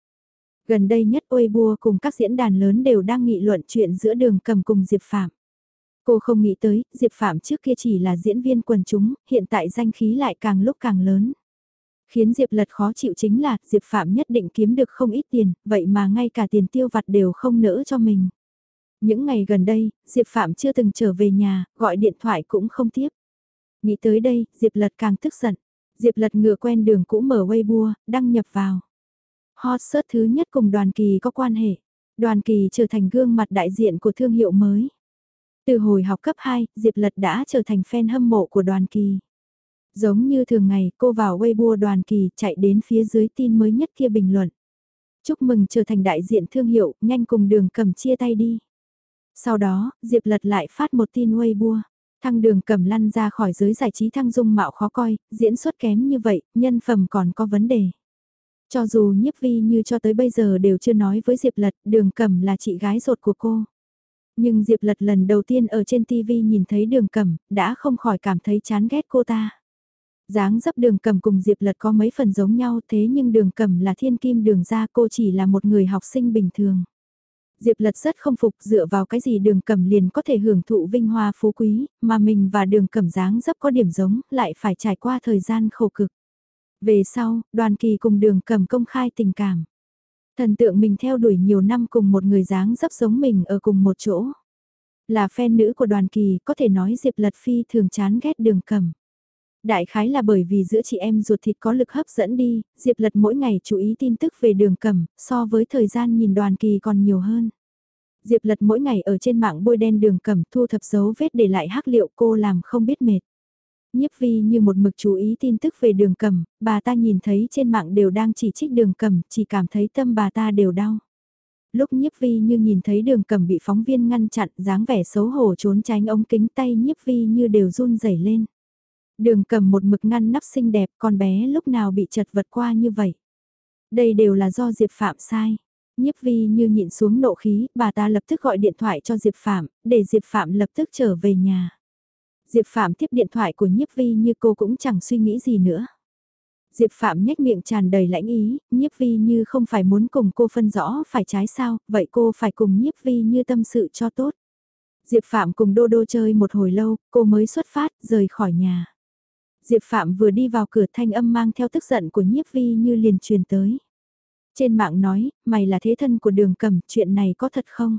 Gần đây nhất Weibo cùng các diễn đàn lớn đều đang nghị luận chuyện giữa đường cầm cùng Diệp Phạm. Cô không nghĩ tới, Diệp Phạm trước kia chỉ là diễn viên quần chúng, hiện tại danh khí lại càng lúc càng lớn. Khiến Diệp Lật khó chịu chính là, Diệp Phạm nhất định kiếm được không ít tiền, vậy mà ngay cả tiền tiêu vặt đều không nỡ cho mình. Những ngày gần đây, Diệp Phạm chưa từng trở về nhà, gọi điện thoại cũng không tiếp. Nghĩ tới đây, Diệp Lật càng tức giận. Diệp lật ngựa quen đường cũ mở Weibo, đăng nhập vào. Hot search thứ nhất cùng đoàn kỳ có quan hệ. Đoàn kỳ trở thành gương mặt đại diện của thương hiệu mới. Từ hồi học cấp 2, Diệp Lật đã trở thành fan hâm mộ của đoàn kỳ. Giống như thường ngày, cô vào Weibo đoàn kỳ chạy đến phía dưới tin mới nhất kia bình luận. Chúc mừng trở thành đại diện thương hiệu, nhanh cùng đường cầm chia tay đi. Sau đó, Diệp Lật lại phát một tin Weibo. Thăng đường cầm lăn ra khỏi giới giải trí thăng dung mạo khó coi, diễn xuất kém như vậy, nhân phẩm còn có vấn đề. Cho dù nhiếp vi như cho tới bây giờ đều chưa nói với Diệp Lật, đường cầm là chị gái ruột của cô. Nhưng Diệp Lật lần đầu tiên ở trên TV nhìn thấy đường cầm, đã không khỏi cảm thấy chán ghét cô ta. dáng dấp đường cầm cùng Diệp Lật có mấy phần giống nhau thế nhưng đường cầm là thiên kim đường ra cô chỉ là một người học sinh bình thường. Diệp Lật rất không phục dựa vào cái gì đường cầm liền có thể hưởng thụ vinh hoa phú quý, mà mình và đường cầm dáng dấp có điểm giống, lại phải trải qua thời gian khổ cực. Về sau, đoàn kỳ cùng đường cầm công khai tình cảm. Thần tượng mình theo đuổi nhiều năm cùng một người dáng dấp giống mình ở cùng một chỗ. Là fan nữ của đoàn kỳ, có thể nói Diệp Lật Phi thường chán ghét đường cầm. Đại khái là bởi vì giữa chị em ruột thịt có lực hấp dẫn đi, Diệp Lật mỗi ngày chú ý tin tức về đường cầm, so với thời gian nhìn đoàn kỳ còn nhiều hơn. Diệp Lật mỗi ngày ở trên mạng bôi đen đường cầm thu thập dấu vết để lại hắc liệu cô làm không biết mệt. Nhiếp vi như một mực chú ý tin tức về đường cầm, bà ta nhìn thấy trên mạng đều đang chỉ trích đường cầm, chỉ cảm thấy tâm bà ta đều đau. Lúc nhiếp vi như nhìn thấy đường cầm bị phóng viên ngăn chặn dáng vẻ xấu hổ trốn tránh ống kính tay nhiếp vi như đều run rẩy lên. Đường cầm một mực ngăn nắp xinh đẹp con bé lúc nào bị chật vật qua như vậy. Đây đều là do Diệp Phạm sai. Nhiếp vi như nhịn xuống nộ khí, bà ta lập tức gọi điện thoại cho Diệp Phạm, để Diệp Phạm lập tức trở về nhà. Diệp Phạm tiếp điện thoại của nhiếp vi như cô cũng chẳng suy nghĩ gì nữa. Diệp Phạm nhếch miệng tràn đầy lãnh ý, nhiếp vi như không phải muốn cùng cô phân rõ phải trái sao, vậy cô phải cùng nhiếp vi như tâm sự cho tốt. Diệp Phạm cùng Đô Đô chơi một hồi lâu, cô mới xuất phát, rời khỏi nhà. Diệp Phạm vừa đi vào cửa thanh âm mang theo tức giận của nhiếp vi như liền truyền tới. Trên mạng nói, mày là thế thân của đường cầm, chuyện này có thật không?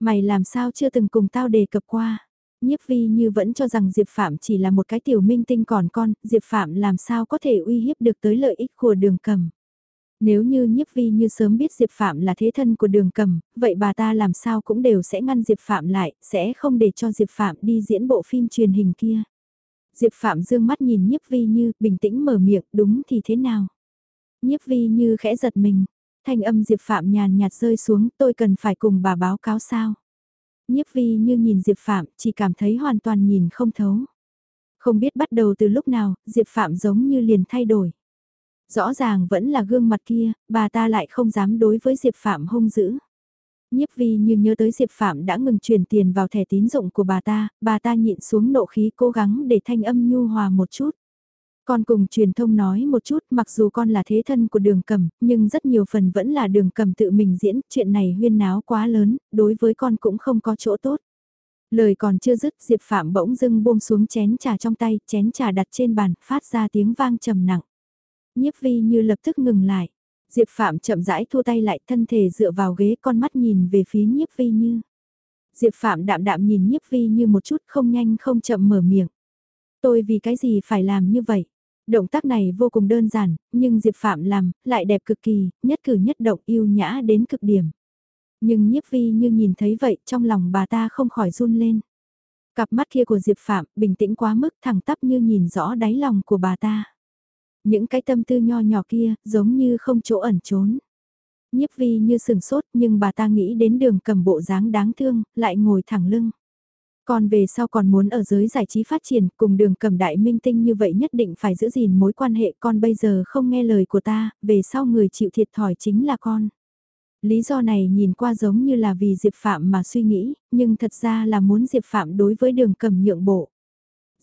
Mày làm sao chưa từng cùng tao đề cập qua? Nhiếp vi như vẫn cho rằng Diệp Phạm chỉ là một cái tiểu minh tinh còn con, Diệp Phạm làm sao có thể uy hiếp được tới lợi ích của đường cầm. Nếu như nhiếp vi như sớm biết Diệp Phạm là thế thân của đường cầm, vậy bà ta làm sao cũng đều sẽ ngăn Diệp Phạm lại, sẽ không để cho Diệp Phạm đi diễn bộ phim truyền hình kia. Diệp Phạm dương mắt nhìn nhiếp vi như, bình tĩnh mở miệng, đúng thì thế nào? Nhiếp vi như khẽ giật mình, thanh âm Diệp Phạm nhàn nhạt rơi xuống, tôi cần phải cùng bà báo cáo sao? Nhiếp vi như nhìn Diệp Phạm, chỉ cảm thấy hoàn toàn nhìn không thấu. Không biết bắt đầu từ lúc nào, Diệp Phạm giống như liền thay đổi. Rõ ràng vẫn là gương mặt kia, bà ta lại không dám đối với Diệp Phạm hung dữ. Nhiếp vi như nhớ tới Diệp Phạm đã ngừng chuyển tiền vào thẻ tín dụng của bà ta, bà ta nhịn xuống nộ khí cố gắng để thanh âm nhu hòa một chút. Con cùng truyền thông nói một chút mặc dù con là thế thân của đường cầm, nhưng rất nhiều phần vẫn là đường cầm tự mình diễn, chuyện này huyên náo quá lớn, đối với con cũng không có chỗ tốt. Lời còn chưa dứt Diệp Phạm bỗng dưng buông xuống chén trà trong tay, chén trà đặt trên bàn, phát ra tiếng vang trầm nặng. Nhiếp vi như lập tức ngừng lại. Diệp Phạm chậm rãi thua tay lại thân thể dựa vào ghế con mắt nhìn về phía nhiếp vi như. Diệp Phạm đạm đạm nhìn nhiếp vi như một chút không nhanh không chậm mở miệng. Tôi vì cái gì phải làm như vậy? Động tác này vô cùng đơn giản, nhưng Diệp Phạm làm, lại đẹp cực kỳ, nhất cử nhất động yêu nhã đến cực điểm. Nhưng nhiếp vi như nhìn thấy vậy trong lòng bà ta không khỏi run lên. Cặp mắt kia của Diệp Phạm bình tĩnh quá mức thẳng tắp như nhìn rõ đáy lòng của bà ta. Những cái tâm tư nho nhỏ kia giống như không chỗ ẩn trốn. Nhiếp vi như sừng sốt nhưng bà ta nghĩ đến đường cầm bộ dáng đáng thương, lại ngồi thẳng lưng. Còn về sau còn muốn ở giới giải trí phát triển cùng đường cầm đại minh tinh như vậy nhất định phải giữ gìn mối quan hệ con bây giờ không nghe lời của ta, về sau người chịu thiệt thòi chính là con. Lý do này nhìn qua giống như là vì Diệp Phạm mà suy nghĩ, nhưng thật ra là muốn Diệp Phạm đối với đường cầm nhượng bộ.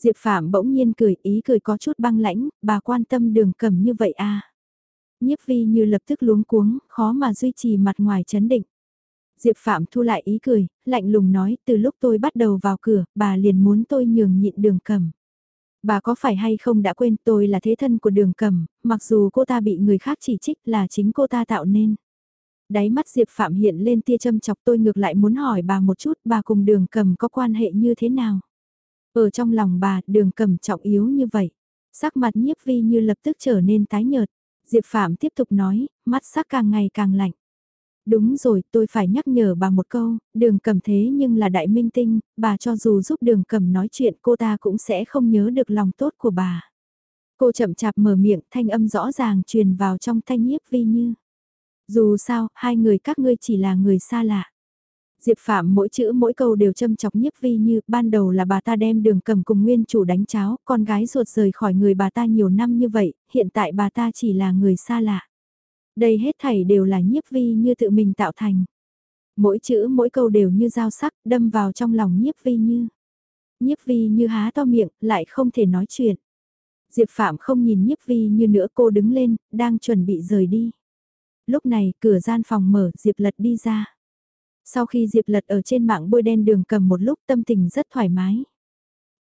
Diệp Phạm bỗng nhiên cười ý cười có chút băng lãnh, bà quan tâm đường cầm như vậy à. Nhiếp vi như lập tức luống cuống, khó mà duy trì mặt ngoài chấn định. Diệp Phạm thu lại ý cười, lạnh lùng nói từ lúc tôi bắt đầu vào cửa, bà liền muốn tôi nhường nhịn đường cầm. Bà có phải hay không đã quên tôi là thế thân của đường cầm, mặc dù cô ta bị người khác chỉ trích là chính cô ta tạo nên. Đáy mắt Diệp Phạm hiện lên tia châm chọc tôi ngược lại muốn hỏi bà một chút bà cùng đường cầm có quan hệ như thế nào. Ở trong lòng bà đường cầm trọng yếu như vậy. Sắc mặt nhiếp vi như lập tức trở nên tái nhợt. Diệp Phạm tiếp tục nói, mắt sắc càng ngày càng lạnh. Đúng rồi, tôi phải nhắc nhở bà một câu, đường cầm thế nhưng là đại minh tinh, bà cho dù giúp đường cầm nói chuyện cô ta cũng sẽ không nhớ được lòng tốt của bà. Cô chậm chạp mở miệng, thanh âm rõ ràng truyền vào trong thanh nhiếp vi như. Dù sao, hai người các ngươi chỉ là người xa lạ. Diệp Phạm mỗi chữ mỗi câu đều châm chọc nhiếp vi như ban đầu là bà ta đem đường cầm cùng nguyên chủ đánh cháo, con gái ruột rời khỏi người bà ta nhiều năm như vậy, hiện tại bà ta chỉ là người xa lạ. Đây hết thảy đều là nhiếp vi như tự mình tạo thành. Mỗi chữ mỗi câu đều như dao sắc đâm vào trong lòng nhiếp vi như. Nhiếp vi như há to miệng, lại không thể nói chuyện. Diệp Phạm không nhìn nhiếp vi như nữa cô đứng lên, đang chuẩn bị rời đi. Lúc này cửa gian phòng mở, Diệp Lật đi ra. Sau khi Diệp Lật ở trên mạng bôi đen đường cầm một lúc tâm tình rất thoải mái.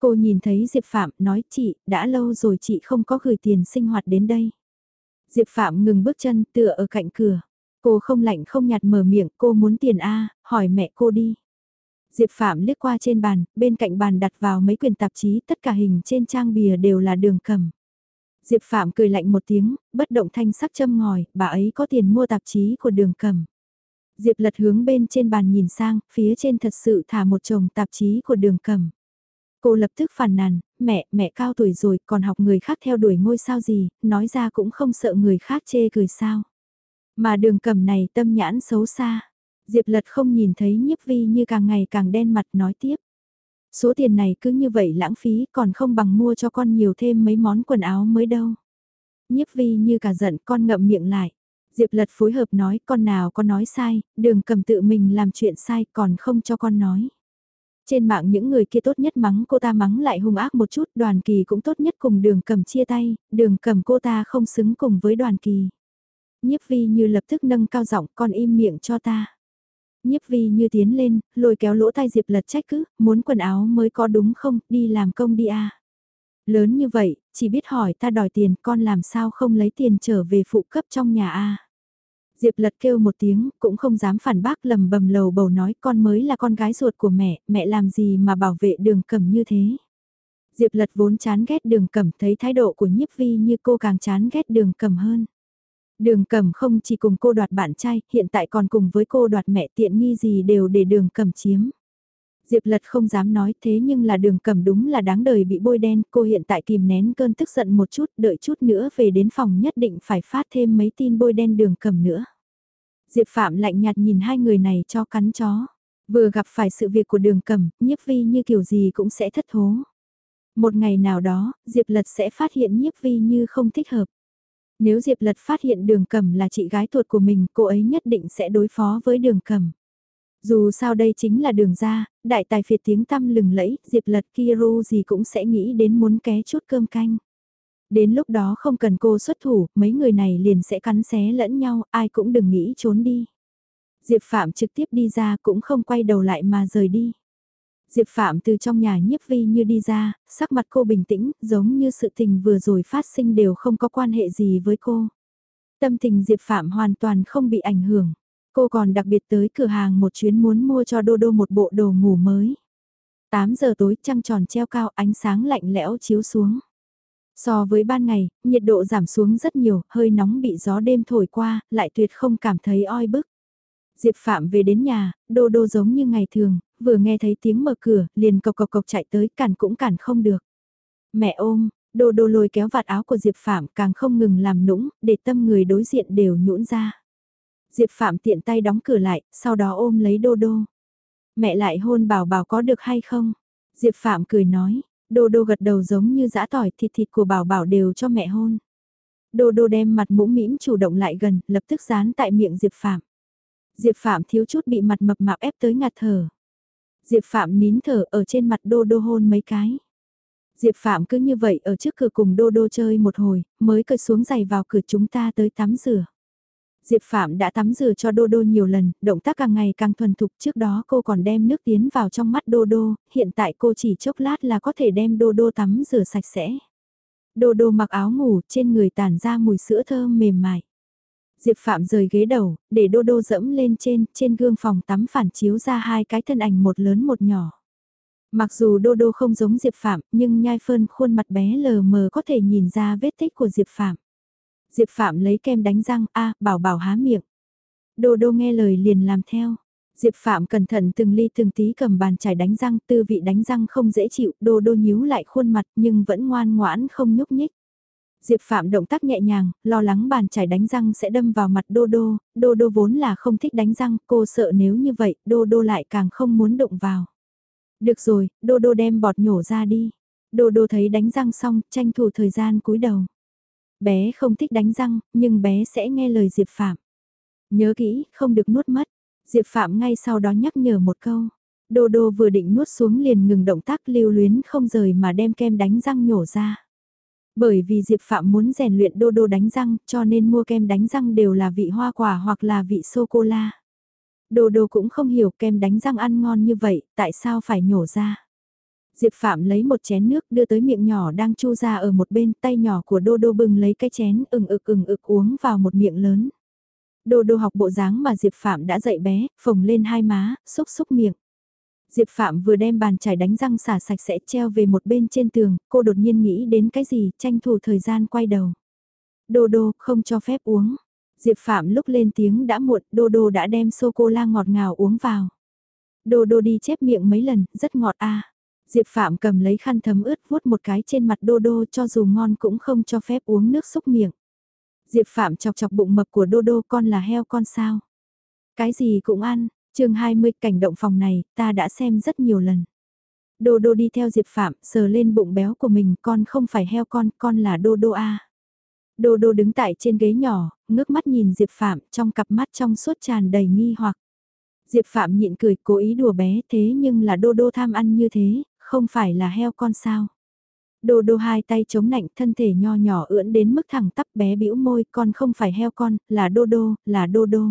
Cô nhìn thấy Diệp Phạm nói chị, đã lâu rồi chị không có gửi tiền sinh hoạt đến đây. Diệp Phạm ngừng bước chân tựa ở cạnh cửa. Cô không lạnh không nhạt mở miệng cô muốn tiền A, hỏi mẹ cô đi. Diệp Phạm liếc qua trên bàn, bên cạnh bàn đặt vào mấy quyển tạp chí tất cả hình trên trang bìa đều là đường cầm. Diệp Phạm cười lạnh một tiếng, bất động thanh sắc châm ngòi, bà ấy có tiền mua tạp chí của đường cầm. Diệp lật hướng bên trên bàn nhìn sang, phía trên thật sự thả một chồng tạp chí của đường cầm. Cô lập tức phản nàn, mẹ, mẹ cao tuổi rồi, còn học người khác theo đuổi ngôi sao gì, nói ra cũng không sợ người khác chê cười sao. Mà đường cầm này tâm nhãn xấu xa. Diệp lật không nhìn thấy nhiếp vi như càng ngày càng đen mặt nói tiếp. Số tiền này cứ như vậy lãng phí còn không bằng mua cho con nhiều thêm mấy món quần áo mới đâu. Nhiếp vi như cả giận con ngậm miệng lại. Diệp lật phối hợp nói con nào có nói sai, đường cầm tự mình làm chuyện sai còn không cho con nói. Trên mạng những người kia tốt nhất mắng cô ta mắng lại hung ác một chút, đoàn kỳ cũng tốt nhất cùng đường cầm chia tay, đường cầm cô ta không xứng cùng với đoàn kỳ. Nhiếp vi như lập tức nâng cao giọng con im miệng cho ta. Nhiếp vi như tiến lên, lôi kéo lỗ tai Diệp lật trách cứ, muốn quần áo mới có đúng không, đi làm công đi à. Lớn như vậy, chỉ biết hỏi ta đòi tiền con làm sao không lấy tiền trở về phụ cấp trong nhà a Diệp lật kêu một tiếng, cũng không dám phản bác lầm bầm lầu bầu nói con mới là con gái ruột của mẹ, mẹ làm gì mà bảo vệ đường cầm như thế. Diệp lật vốn chán ghét đường cầm thấy thái độ của nhiếp vi như cô càng chán ghét đường cầm hơn. Đường cầm không chỉ cùng cô đoạt bạn trai, hiện tại còn cùng với cô đoạt mẹ tiện nghi gì đều để đường cầm chiếm. Diệp Lật không dám nói thế nhưng là đường cầm đúng là đáng đời bị bôi đen, cô hiện tại kìm nén cơn tức giận một chút, đợi chút nữa về đến phòng nhất định phải phát thêm mấy tin bôi đen đường cầm nữa. Diệp Phạm lạnh nhạt nhìn hai người này cho cắn chó. Vừa gặp phải sự việc của đường cầm, nhiếp vi như kiểu gì cũng sẽ thất thố. Một ngày nào đó, Diệp Lật sẽ phát hiện nhiếp vi như không thích hợp. Nếu Diệp Lật phát hiện đường cầm là chị gái tuột của mình, cô ấy nhất định sẽ đối phó với đường cầm. Dù sao đây chính là đường ra, đại tài phiệt tiếng tăm lừng lẫy, Diệp Lật kia ru gì cũng sẽ nghĩ đến muốn ké chút cơm canh. Đến lúc đó không cần cô xuất thủ, mấy người này liền sẽ cắn xé lẫn nhau, ai cũng đừng nghĩ trốn đi. Diệp Phạm trực tiếp đi ra cũng không quay đầu lại mà rời đi. Diệp Phạm từ trong nhà nhiếp vi như đi ra, sắc mặt cô bình tĩnh, giống như sự tình vừa rồi phát sinh đều không có quan hệ gì với cô. Tâm tình Diệp Phạm hoàn toàn không bị ảnh hưởng. Cô còn đặc biệt tới cửa hàng một chuyến muốn mua cho Đô Đô một bộ đồ ngủ mới. 8 giờ tối trăng tròn treo cao ánh sáng lạnh lẽo chiếu xuống. So với ban ngày, nhiệt độ giảm xuống rất nhiều, hơi nóng bị gió đêm thổi qua, lại tuyệt không cảm thấy oi bức. Diệp Phạm về đến nhà, đô đô giống như ngày thường, vừa nghe thấy tiếng mở cửa, liền cộc cộc cộc chạy tới cản cũng cản không được. Mẹ ôm, đô đô lôi kéo vạt áo của Diệp Phạm càng không ngừng làm nũng, để tâm người đối diện đều nhũn ra. Diệp Phạm tiện tay đóng cửa lại, sau đó ôm lấy đô đô. Mẹ lại hôn bảo bảo có được hay không? Diệp Phạm cười nói, đô đô gật đầu giống như dã tỏi thịt thịt của bảo bảo đều cho mẹ hôn. Đô đô đem mặt mũm mĩm chủ động lại gần, lập tức dán tại miệng Diệp Phạm. Diệp Phạm thiếu chút bị mặt mập mạp ép tới ngạt thở. Diệp Phạm nín thở ở trên mặt đô đô hôn mấy cái. Diệp Phạm cứ như vậy ở trước cửa cùng đô đô chơi một hồi, mới cởi xuống giày vào cửa chúng ta tới tắm rửa. Diệp Phạm đã tắm rửa cho Đô Đô nhiều lần, động tác càng ngày càng thuần thục trước đó cô còn đem nước tiến vào trong mắt Đô Đô, hiện tại cô chỉ chốc lát là có thể đem Đô Đô tắm rửa sạch sẽ. Đô Đô mặc áo ngủ trên người tản ra mùi sữa thơm mềm mại. Diệp Phạm rời ghế đầu, để Đô Đô dẫm lên trên, trên gương phòng tắm phản chiếu ra hai cái thân ảnh một lớn một nhỏ. Mặc dù Đô Đô không giống Diệp Phạm, nhưng nhai phơn khuôn mặt bé lờ mờ có thể nhìn ra vết tích của Diệp Phạm. Diệp Phạm lấy kem đánh răng, a bảo bảo há miệng. Đô Đô nghe lời liền làm theo. Diệp Phạm cẩn thận từng ly từng tí cầm bàn chải đánh răng, tư vị đánh răng không dễ chịu, Đô Đô nhíu lại khuôn mặt nhưng vẫn ngoan ngoãn không nhúc nhích. Diệp Phạm động tác nhẹ nhàng, lo lắng bàn chải đánh răng sẽ đâm vào mặt Đô Đô, Đô Đô vốn là không thích đánh răng, cô sợ nếu như vậy, Đô Đô lại càng không muốn động vào. Được rồi, Đô Đô đem bọt nhổ ra đi. Đô Đô thấy đánh răng xong, tranh thủ thời gian cúi đầu. Bé không thích đánh răng, nhưng bé sẽ nghe lời Diệp Phạm. Nhớ kỹ, không được nuốt mất. Diệp Phạm ngay sau đó nhắc nhở một câu. Đô Đô vừa định nuốt xuống liền ngừng động tác lưu luyến không rời mà đem kem đánh răng nhổ ra. Bởi vì Diệp Phạm muốn rèn luyện đô đô đánh răng cho nên mua kem đánh răng đều là vị hoa quả hoặc là vị sô-cô-la. Đô đô cũng không hiểu kem đánh răng ăn ngon như vậy, tại sao phải nhổ ra. Diệp Phạm lấy một chén nước đưa tới miệng nhỏ đang chu ra ở một bên tay nhỏ của đô đô bưng lấy cái chén ừng ực ừng ực uống vào một miệng lớn. Đô đô học bộ dáng mà Diệp Phạm đã dạy bé, phồng lên hai má, xúc xúc miệng. Diệp Phạm vừa đem bàn chải đánh răng xả sạch sẽ treo về một bên trên tường, cô đột nhiên nghĩ đến cái gì, tranh thủ thời gian quay đầu. Đô đô, không cho phép uống. Diệp Phạm lúc lên tiếng đã muộn, đô đô đã đem sô-cô-la ngọt ngào uống vào. Đô đô đi chép miệng mấy lần, rất ngọt a. Diệp Phạm cầm lấy khăn thấm ướt vuốt một cái trên mặt đô đô cho dù ngon cũng không cho phép uống nước xúc miệng. Diệp Phạm chọc chọc bụng mập của đô đô con là heo con sao. Cái gì cũng ăn, chương 20 cảnh động phòng này, ta đã xem rất nhiều lần. Đô đô đi theo Diệp Phạm, sờ lên bụng béo của mình, con không phải heo con, con là đô đô A. Đô đô đứng tại trên ghế nhỏ, ngước mắt nhìn Diệp Phạm, trong cặp mắt trong suốt tràn đầy nghi hoặc. Diệp Phạm nhịn cười cố ý đùa bé thế nhưng là đô đô tham ăn như thế, không phải là heo con sao. Đô đô hai tay chống nạnh thân thể nho nhỏ ưỡn đến mức thẳng tắp bé bĩu môi con không phải heo con, là đô đô, là đô đô.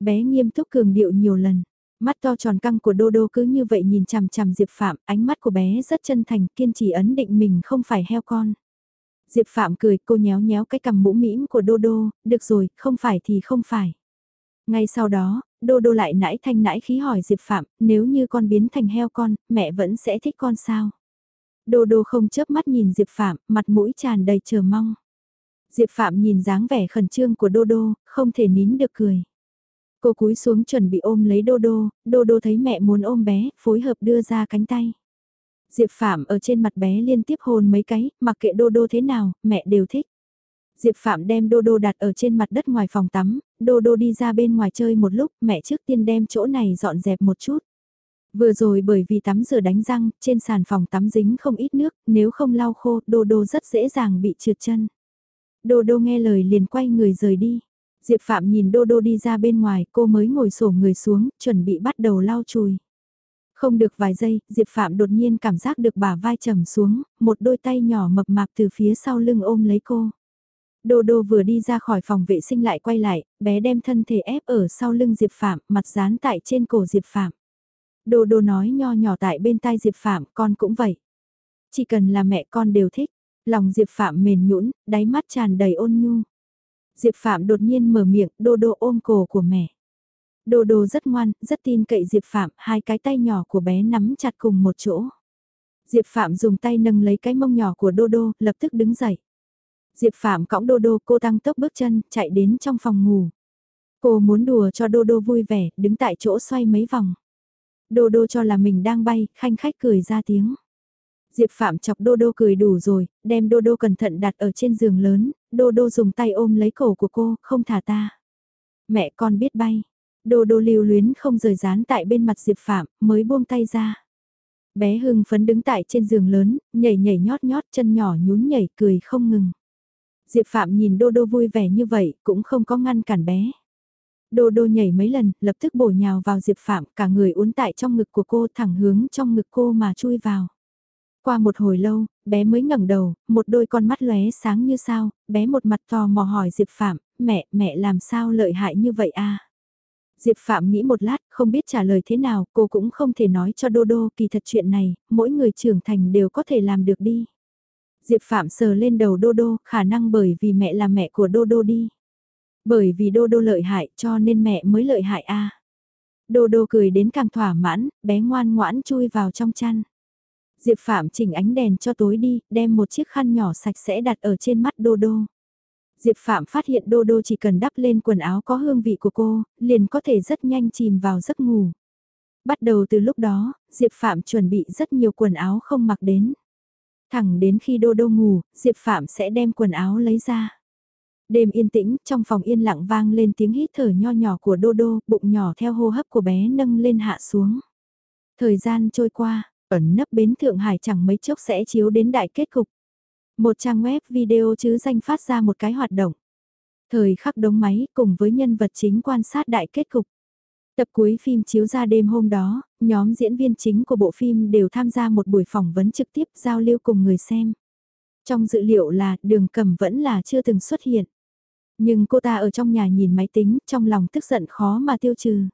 Bé nghiêm túc cường điệu nhiều lần. Mắt to tròn căng của Đô Đô cứ như vậy nhìn chằm chằm Diệp Phạm, ánh mắt của bé rất chân thành, kiên trì ấn định mình không phải heo con. Diệp Phạm cười, cô nhéo nhéo cái cằm mũ mĩm của Đô Đô, được rồi, không phải thì không phải. Ngay sau đó, Đô Đô lại nãi thanh nãi khí hỏi Diệp Phạm, nếu như con biến thành heo con, mẹ vẫn sẽ thích con sao? Đô Đô không chớp mắt nhìn Diệp Phạm, mặt mũi tràn đầy chờ mong. Diệp Phạm nhìn dáng vẻ khẩn trương của Đô Đô, không thể nín được cười. Cô cúi xuống chuẩn bị ôm lấy Đô Đô, Đô Đô thấy mẹ muốn ôm bé, phối hợp đưa ra cánh tay. Diệp Phạm ở trên mặt bé liên tiếp hôn mấy cái, mặc kệ Đô Đô thế nào, mẹ đều thích. Diệp Phạm đem Đô Đô đặt ở trên mặt đất ngoài phòng tắm, Đô Đô đi ra bên ngoài chơi một lúc, mẹ trước tiên đem chỗ này dọn dẹp một chút. Vừa rồi bởi vì tắm rửa đánh răng, trên sàn phòng tắm dính không ít nước, nếu không lau khô, Đô Đô rất dễ dàng bị trượt chân. Đô Đô nghe lời liền quay người rời đi. Diệp Phạm nhìn Đô Đô đi ra bên ngoài, cô mới ngồi sổ người xuống, chuẩn bị bắt đầu lau chùi. Không được vài giây, Diệp Phạm đột nhiên cảm giác được bả vai trầm xuống, một đôi tay nhỏ mập mạp từ phía sau lưng ôm lấy cô. Đô Đô vừa đi ra khỏi phòng vệ sinh lại quay lại, bé đem thân thể ép ở sau lưng Diệp Phạm, mặt dán tại trên cổ Diệp Phạm. Đô Đô nói nho nhỏ tại bên tai Diệp Phạm, con cũng vậy. Chỉ cần là mẹ con đều thích, lòng Diệp Phạm mềm nhũn, đáy mắt tràn đầy ôn nhu. Diệp Phạm đột nhiên mở miệng, Đô Đô ôm cổ của mẹ. Đô Đô rất ngoan, rất tin cậy Diệp Phạm, hai cái tay nhỏ của bé nắm chặt cùng một chỗ. Diệp Phạm dùng tay nâng lấy cái mông nhỏ của Đô Đô, lập tức đứng dậy. Diệp Phạm cõng Đô Đô cô tăng tốc bước chân, chạy đến trong phòng ngủ. Cô muốn đùa cho Đô Đô vui vẻ, đứng tại chỗ xoay mấy vòng. Đô Đô cho là mình đang bay, khanh khách cười ra tiếng. Diệp Phạm chọc Đô Đô cười đủ rồi, đem Đô Đô cẩn thận đặt ở trên giường lớn, Đô Đô dùng tay ôm lấy cổ của cô, không thả ta. Mẹ con biết bay. Đô Đô lưu luyến không rời dán tại bên mặt Diệp Phạm, mới buông tay ra. Bé hưng phấn đứng tại trên giường lớn, nhảy nhảy nhót nhót chân nhỏ nhún nhảy cười không ngừng. Diệp Phạm nhìn Đô Đô vui vẻ như vậy, cũng không có ngăn cản bé. Đô Đô nhảy mấy lần, lập tức bổ nhào vào Diệp Phạm, cả người uốn tại trong ngực của cô thẳng hướng trong ngực cô mà chui vào. Qua một hồi lâu, bé mới ngẩng đầu, một đôi con mắt lóe sáng như sao, bé một mặt tò mò hỏi Diệp Phạm, mẹ, mẹ làm sao lợi hại như vậy a? Diệp Phạm nghĩ một lát, không biết trả lời thế nào, cô cũng không thể nói cho Đô Đô kỳ thật chuyện này, mỗi người trưởng thành đều có thể làm được đi. Diệp Phạm sờ lên đầu Đô Đô, khả năng bởi vì mẹ là mẹ của Đô Đô đi. Bởi vì Đô Đô lợi hại cho nên mẹ mới lợi hại a. Đô Đô cười đến càng thỏa mãn, bé ngoan ngoãn chui vào trong chăn. Diệp Phạm chỉnh ánh đèn cho tối đi, đem một chiếc khăn nhỏ sạch sẽ đặt ở trên mắt Đô Đô. Diệp Phạm phát hiện Đô Đô chỉ cần đắp lên quần áo có hương vị của cô, liền có thể rất nhanh chìm vào giấc ngủ. Bắt đầu từ lúc đó, Diệp Phạm chuẩn bị rất nhiều quần áo không mặc đến. Thẳng đến khi Đô Đô ngủ, Diệp Phạm sẽ đem quần áo lấy ra. Đêm yên tĩnh, trong phòng yên lặng vang lên tiếng hít thở nho nhỏ của Đô Đô, bụng nhỏ theo hô hấp của bé nâng lên hạ xuống. Thời gian trôi qua, ẩn nấp bến Thượng Hải chẳng mấy chốc sẽ chiếu đến đại kết cục. Một trang web video chứ danh phát ra một cái hoạt động. Thời khắc đống máy cùng với nhân vật chính quan sát đại kết cục. Tập cuối phim chiếu ra đêm hôm đó, nhóm diễn viên chính của bộ phim đều tham gia một buổi phỏng vấn trực tiếp giao lưu cùng người xem. Trong dự liệu là đường cầm vẫn là chưa từng xuất hiện. Nhưng cô ta ở trong nhà nhìn máy tính, trong lòng tức giận khó mà tiêu trừ.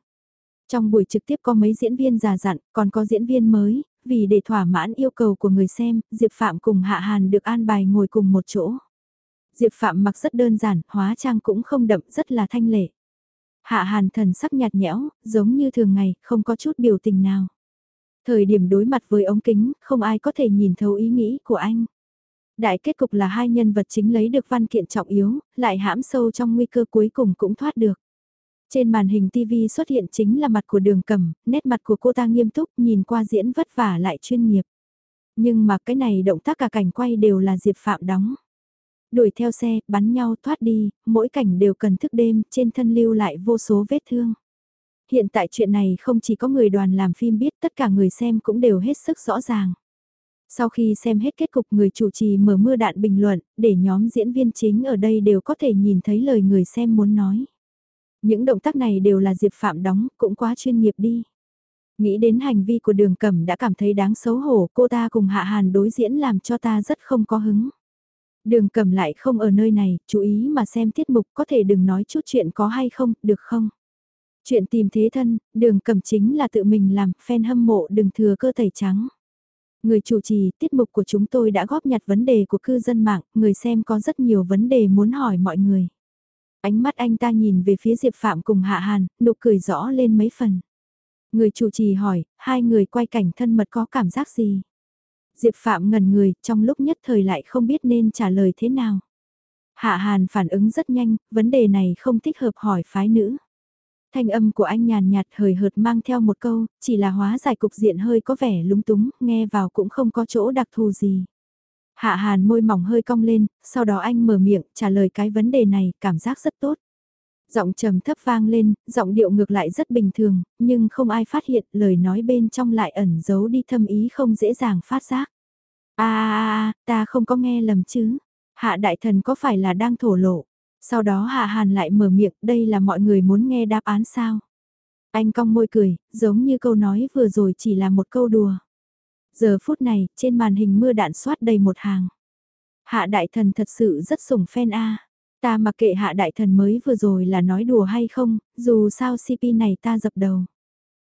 Trong buổi trực tiếp có mấy diễn viên già dặn, còn có diễn viên mới, vì để thỏa mãn yêu cầu của người xem, Diệp Phạm cùng Hạ Hàn được an bài ngồi cùng một chỗ. Diệp Phạm mặc rất đơn giản, hóa trang cũng không đậm, rất là thanh lệ. Hạ Hàn thần sắc nhạt nhẽo, giống như thường ngày, không có chút biểu tình nào. Thời điểm đối mặt với ống kính, không ai có thể nhìn thấu ý nghĩ của anh. Đại kết cục là hai nhân vật chính lấy được văn kiện trọng yếu, lại hãm sâu trong nguy cơ cuối cùng cũng thoát được. Trên màn hình TV xuất hiện chính là mặt của đường cầm, nét mặt của cô ta nghiêm túc nhìn qua diễn vất vả lại chuyên nghiệp. Nhưng mà cái này động tác cả cảnh quay đều là Diệp Phạm đóng. Đuổi theo xe, bắn nhau thoát đi, mỗi cảnh đều cần thức đêm, trên thân lưu lại vô số vết thương. Hiện tại chuyện này không chỉ có người đoàn làm phim biết, tất cả người xem cũng đều hết sức rõ ràng. Sau khi xem hết kết cục người chủ trì mở mưa đạn bình luận, để nhóm diễn viên chính ở đây đều có thể nhìn thấy lời người xem muốn nói. Những động tác này đều là Diệp Phạm đóng, cũng quá chuyên nghiệp đi. Nghĩ đến hành vi của đường cẩm đã cảm thấy đáng xấu hổ, cô ta cùng Hạ Hàn đối diễn làm cho ta rất không có hứng. Đường cầm lại không ở nơi này, chú ý mà xem tiết mục có thể đừng nói chút chuyện có hay không, được không? Chuyện tìm thế thân, đường cầm chính là tự mình làm, fan hâm mộ đừng thừa cơ tẩy trắng. Người chủ trì, tiết mục của chúng tôi đã góp nhặt vấn đề của cư dân mạng, người xem có rất nhiều vấn đề muốn hỏi mọi người. Ánh mắt anh ta nhìn về phía Diệp Phạm cùng Hạ Hàn, nụ cười rõ lên mấy phần. Người chủ trì hỏi, hai người quay cảnh thân mật có cảm giác gì? Diệp Phạm ngần người, trong lúc nhất thời lại không biết nên trả lời thế nào. Hạ Hàn phản ứng rất nhanh, vấn đề này không thích hợp hỏi phái nữ. Thanh âm của anh nhàn nhạt hời hợt mang theo một câu, chỉ là hóa giải cục diện hơi có vẻ lúng túng, nghe vào cũng không có chỗ đặc thù gì. Hạ hàn môi mỏng hơi cong lên, sau đó anh mở miệng trả lời cái vấn đề này, cảm giác rất tốt. Giọng trầm thấp vang lên, giọng điệu ngược lại rất bình thường, nhưng không ai phát hiện lời nói bên trong lại ẩn giấu đi thâm ý không dễ dàng phát giác. a a ta không có nghe lầm chứ. Hạ đại thần có phải là đang thổ lộ? Sau đó Hạ Hàn lại mở miệng, đây là mọi người muốn nghe đáp án sao? Anh cong môi cười, giống như câu nói vừa rồi chỉ là một câu đùa. Giờ phút này, trên màn hình mưa đạn xoát đầy một hàng. Hạ đại thần thật sự rất sủng fan A. Ta mặc kệ hạ đại thần mới vừa rồi là nói đùa hay không, dù sao CP này ta dập đầu.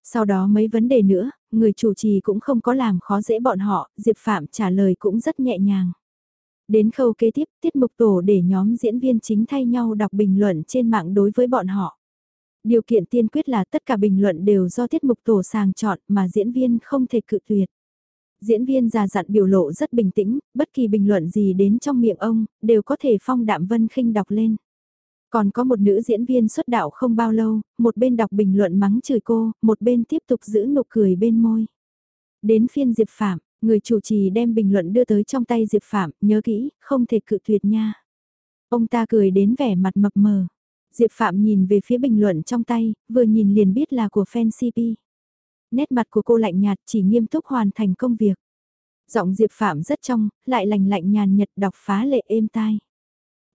Sau đó mấy vấn đề nữa, người chủ trì cũng không có làm khó dễ bọn họ, Diệp Phạm trả lời cũng rất nhẹ nhàng. Đến khâu kế tiếp, tiết mục tổ để nhóm diễn viên chính thay nhau đọc bình luận trên mạng đối với bọn họ. Điều kiện tiên quyết là tất cả bình luận đều do tiết mục tổ sàng chọn mà diễn viên không thể cự tuyệt. Diễn viên già dặn biểu lộ rất bình tĩnh, bất kỳ bình luận gì đến trong miệng ông, đều có thể phong đạm vân khinh đọc lên. Còn có một nữ diễn viên xuất đạo không bao lâu, một bên đọc bình luận mắng chửi cô, một bên tiếp tục giữ nụ cười bên môi. Đến phiên Diệp Phạm, người chủ trì đem bình luận đưa tới trong tay Diệp Phạm, nhớ kỹ, không thể cự tuyệt nha. Ông ta cười đến vẻ mặt mập mờ. Diệp Phạm nhìn về phía bình luận trong tay, vừa nhìn liền biết là của fan CP nét mặt của cô lạnh nhạt chỉ nghiêm túc hoàn thành công việc. Giọng Diệp Phạm rất trong, lại lành lạnh nhàn nhật đọc phá lệ êm tai.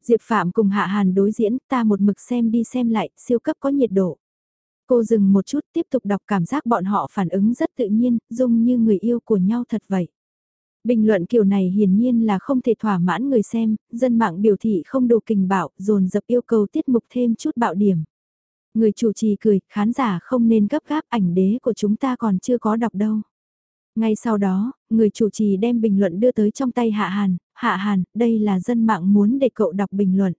Diệp Phạm cùng Hạ Hàn đối diễn, ta một mực xem đi xem lại, siêu cấp có nhiệt độ. Cô dừng một chút tiếp tục đọc cảm giác bọn họ phản ứng rất tự nhiên, dung như người yêu của nhau thật vậy. Bình luận kiểu này hiển nhiên là không thể thỏa mãn người xem, dân mạng biểu thị không đủ kình bạo, dồn dập yêu cầu tiết mục thêm chút bạo điểm. Người chủ trì cười, khán giả không nên gấp gáp ảnh đế của chúng ta còn chưa có đọc đâu. Ngay sau đó, người chủ trì đem bình luận đưa tới trong tay Hạ Hàn, Hạ Hàn, đây là dân mạng muốn để cậu đọc bình luận.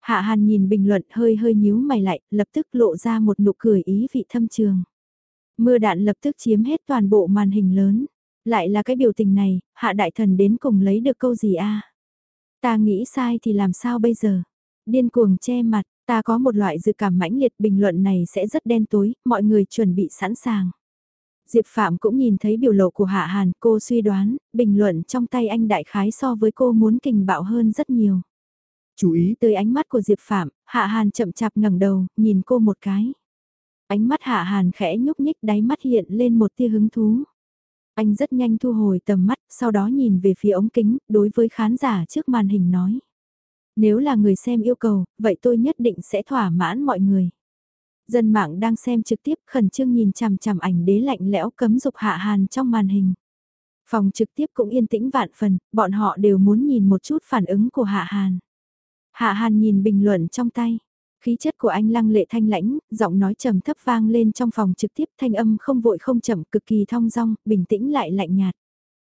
Hạ Hàn nhìn bình luận hơi hơi nhíu mày lại, lập tức lộ ra một nụ cười ý vị thâm trường. Mưa đạn lập tức chiếm hết toàn bộ màn hình lớn. Lại là cái biểu tình này, Hạ Đại Thần đến cùng lấy được câu gì a? Ta nghĩ sai thì làm sao bây giờ? Điên cuồng che mặt, Ta có một loại dự cảm mãnh liệt bình luận này sẽ rất đen tối, mọi người chuẩn bị sẵn sàng. Diệp Phạm cũng nhìn thấy biểu lộ của Hạ Hàn, cô suy đoán, bình luận trong tay anh đại khái so với cô muốn kình bạo hơn rất nhiều. Chú ý tới ánh mắt của Diệp Phạm, Hạ Hàn chậm chạp ngẩng đầu, nhìn cô một cái. Ánh mắt Hạ Hàn khẽ nhúc nhích đáy mắt hiện lên một tia hứng thú. Anh rất nhanh thu hồi tầm mắt, sau đó nhìn về phía ống kính, đối với khán giả trước màn hình nói. Nếu là người xem yêu cầu, vậy tôi nhất định sẽ thỏa mãn mọi người. Dân mạng đang xem trực tiếp khẩn trương nhìn chằm chằm ảnh đế lạnh lẽo cấm dục hạ hàn trong màn hình. Phòng trực tiếp cũng yên tĩnh vạn phần, bọn họ đều muốn nhìn một chút phản ứng của hạ hàn. Hạ hàn nhìn bình luận trong tay. Khí chất của anh lăng lệ thanh lãnh, giọng nói trầm thấp vang lên trong phòng trực tiếp thanh âm không vội không chậm cực kỳ thong dong, bình tĩnh lại lạnh nhạt.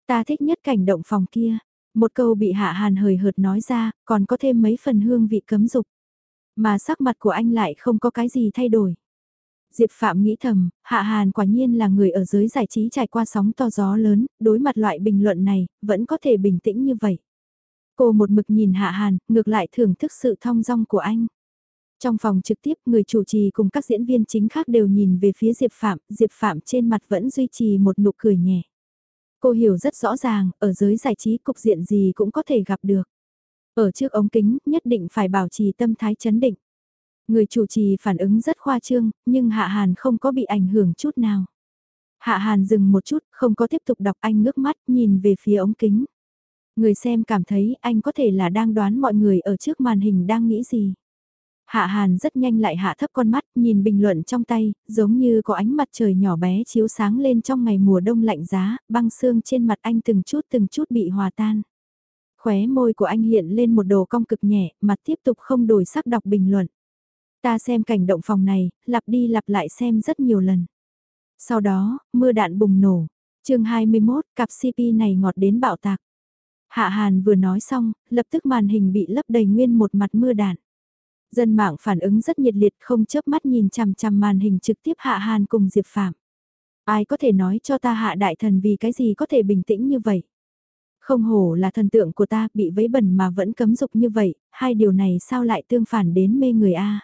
Ta thích nhất cảnh động phòng kia, một câu bị hạ hàn hời hợt nói ra, còn có thêm mấy phần hương vị cấm dục. Mà sắc mặt của anh lại không có cái gì thay đổi. Diệp Phạm nghĩ thầm, Hạ Hàn quả nhiên là người ở giới giải trí trải qua sóng to gió lớn, đối mặt loại bình luận này, vẫn có thể bình tĩnh như vậy. Cô một mực nhìn Hạ Hàn, ngược lại thưởng thức sự thong dong của anh. Trong phòng trực tiếp, người chủ trì cùng các diễn viên chính khác đều nhìn về phía Diệp Phạm, Diệp Phạm trên mặt vẫn duy trì một nụ cười nhẹ. Cô hiểu rất rõ ràng, ở giới giải trí cục diện gì cũng có thể gặp được. Ở trước ống kính, nhất định phải bảo trì tâm thái chấn định. Người chủ trì phản ứng rất khoa trương, nhưng Hạ Hàn không có bị ảnh hưởng chút nào. Hạ Hàn dừng một chút, không có tiếp tục đọc anh ngước mắt, nhìn về phía ống kính. Người xem cảm thấy anh có thể là đang đoán mọi người ở trước màn hình đang nghĩ gì. Hạ Hàn rất nhanh lại hạ thấp con mắt, nhìn bình luận trong tay, giống như có ánh mặt trời nhỏ bé chiếu sáng lên trong ngày mùa đông lạnh giá, băng xương trên mặt anh từng chút từng chút bị hòa tan. Khóe môi của anh hiện lên một đồ cong cực nhẹ, mặt tiếp tục không đổi sắc đọc bình luận. Ta xem cảnh động phòng này, lặp đi lặp lại xem rất nhiều lần. Sau đó, mưa đạn bùng nổ. chương 21, cặp CP này ngọt đến bạo tạc. Hạ Hàn vừa nói xong, lập tức màn hình bị lấp đầy nguyên một mặt mưa đạn. Dân mạng phản ứng rất nhiệt liệt không chớp mắt nhìn chằm chằm màn hình trực tiếp Hạ Hàn cùng Diệp Phạm. Ai có thể nói cho ta Hạ Đại Thần vì cái gì có thể bình tĩnh như vậy? Không hổ là thần tượng của ta bị vấy bẩn mà vẫn cấm dục như vậy, hai điều này sao lại tương phản đến mê người A?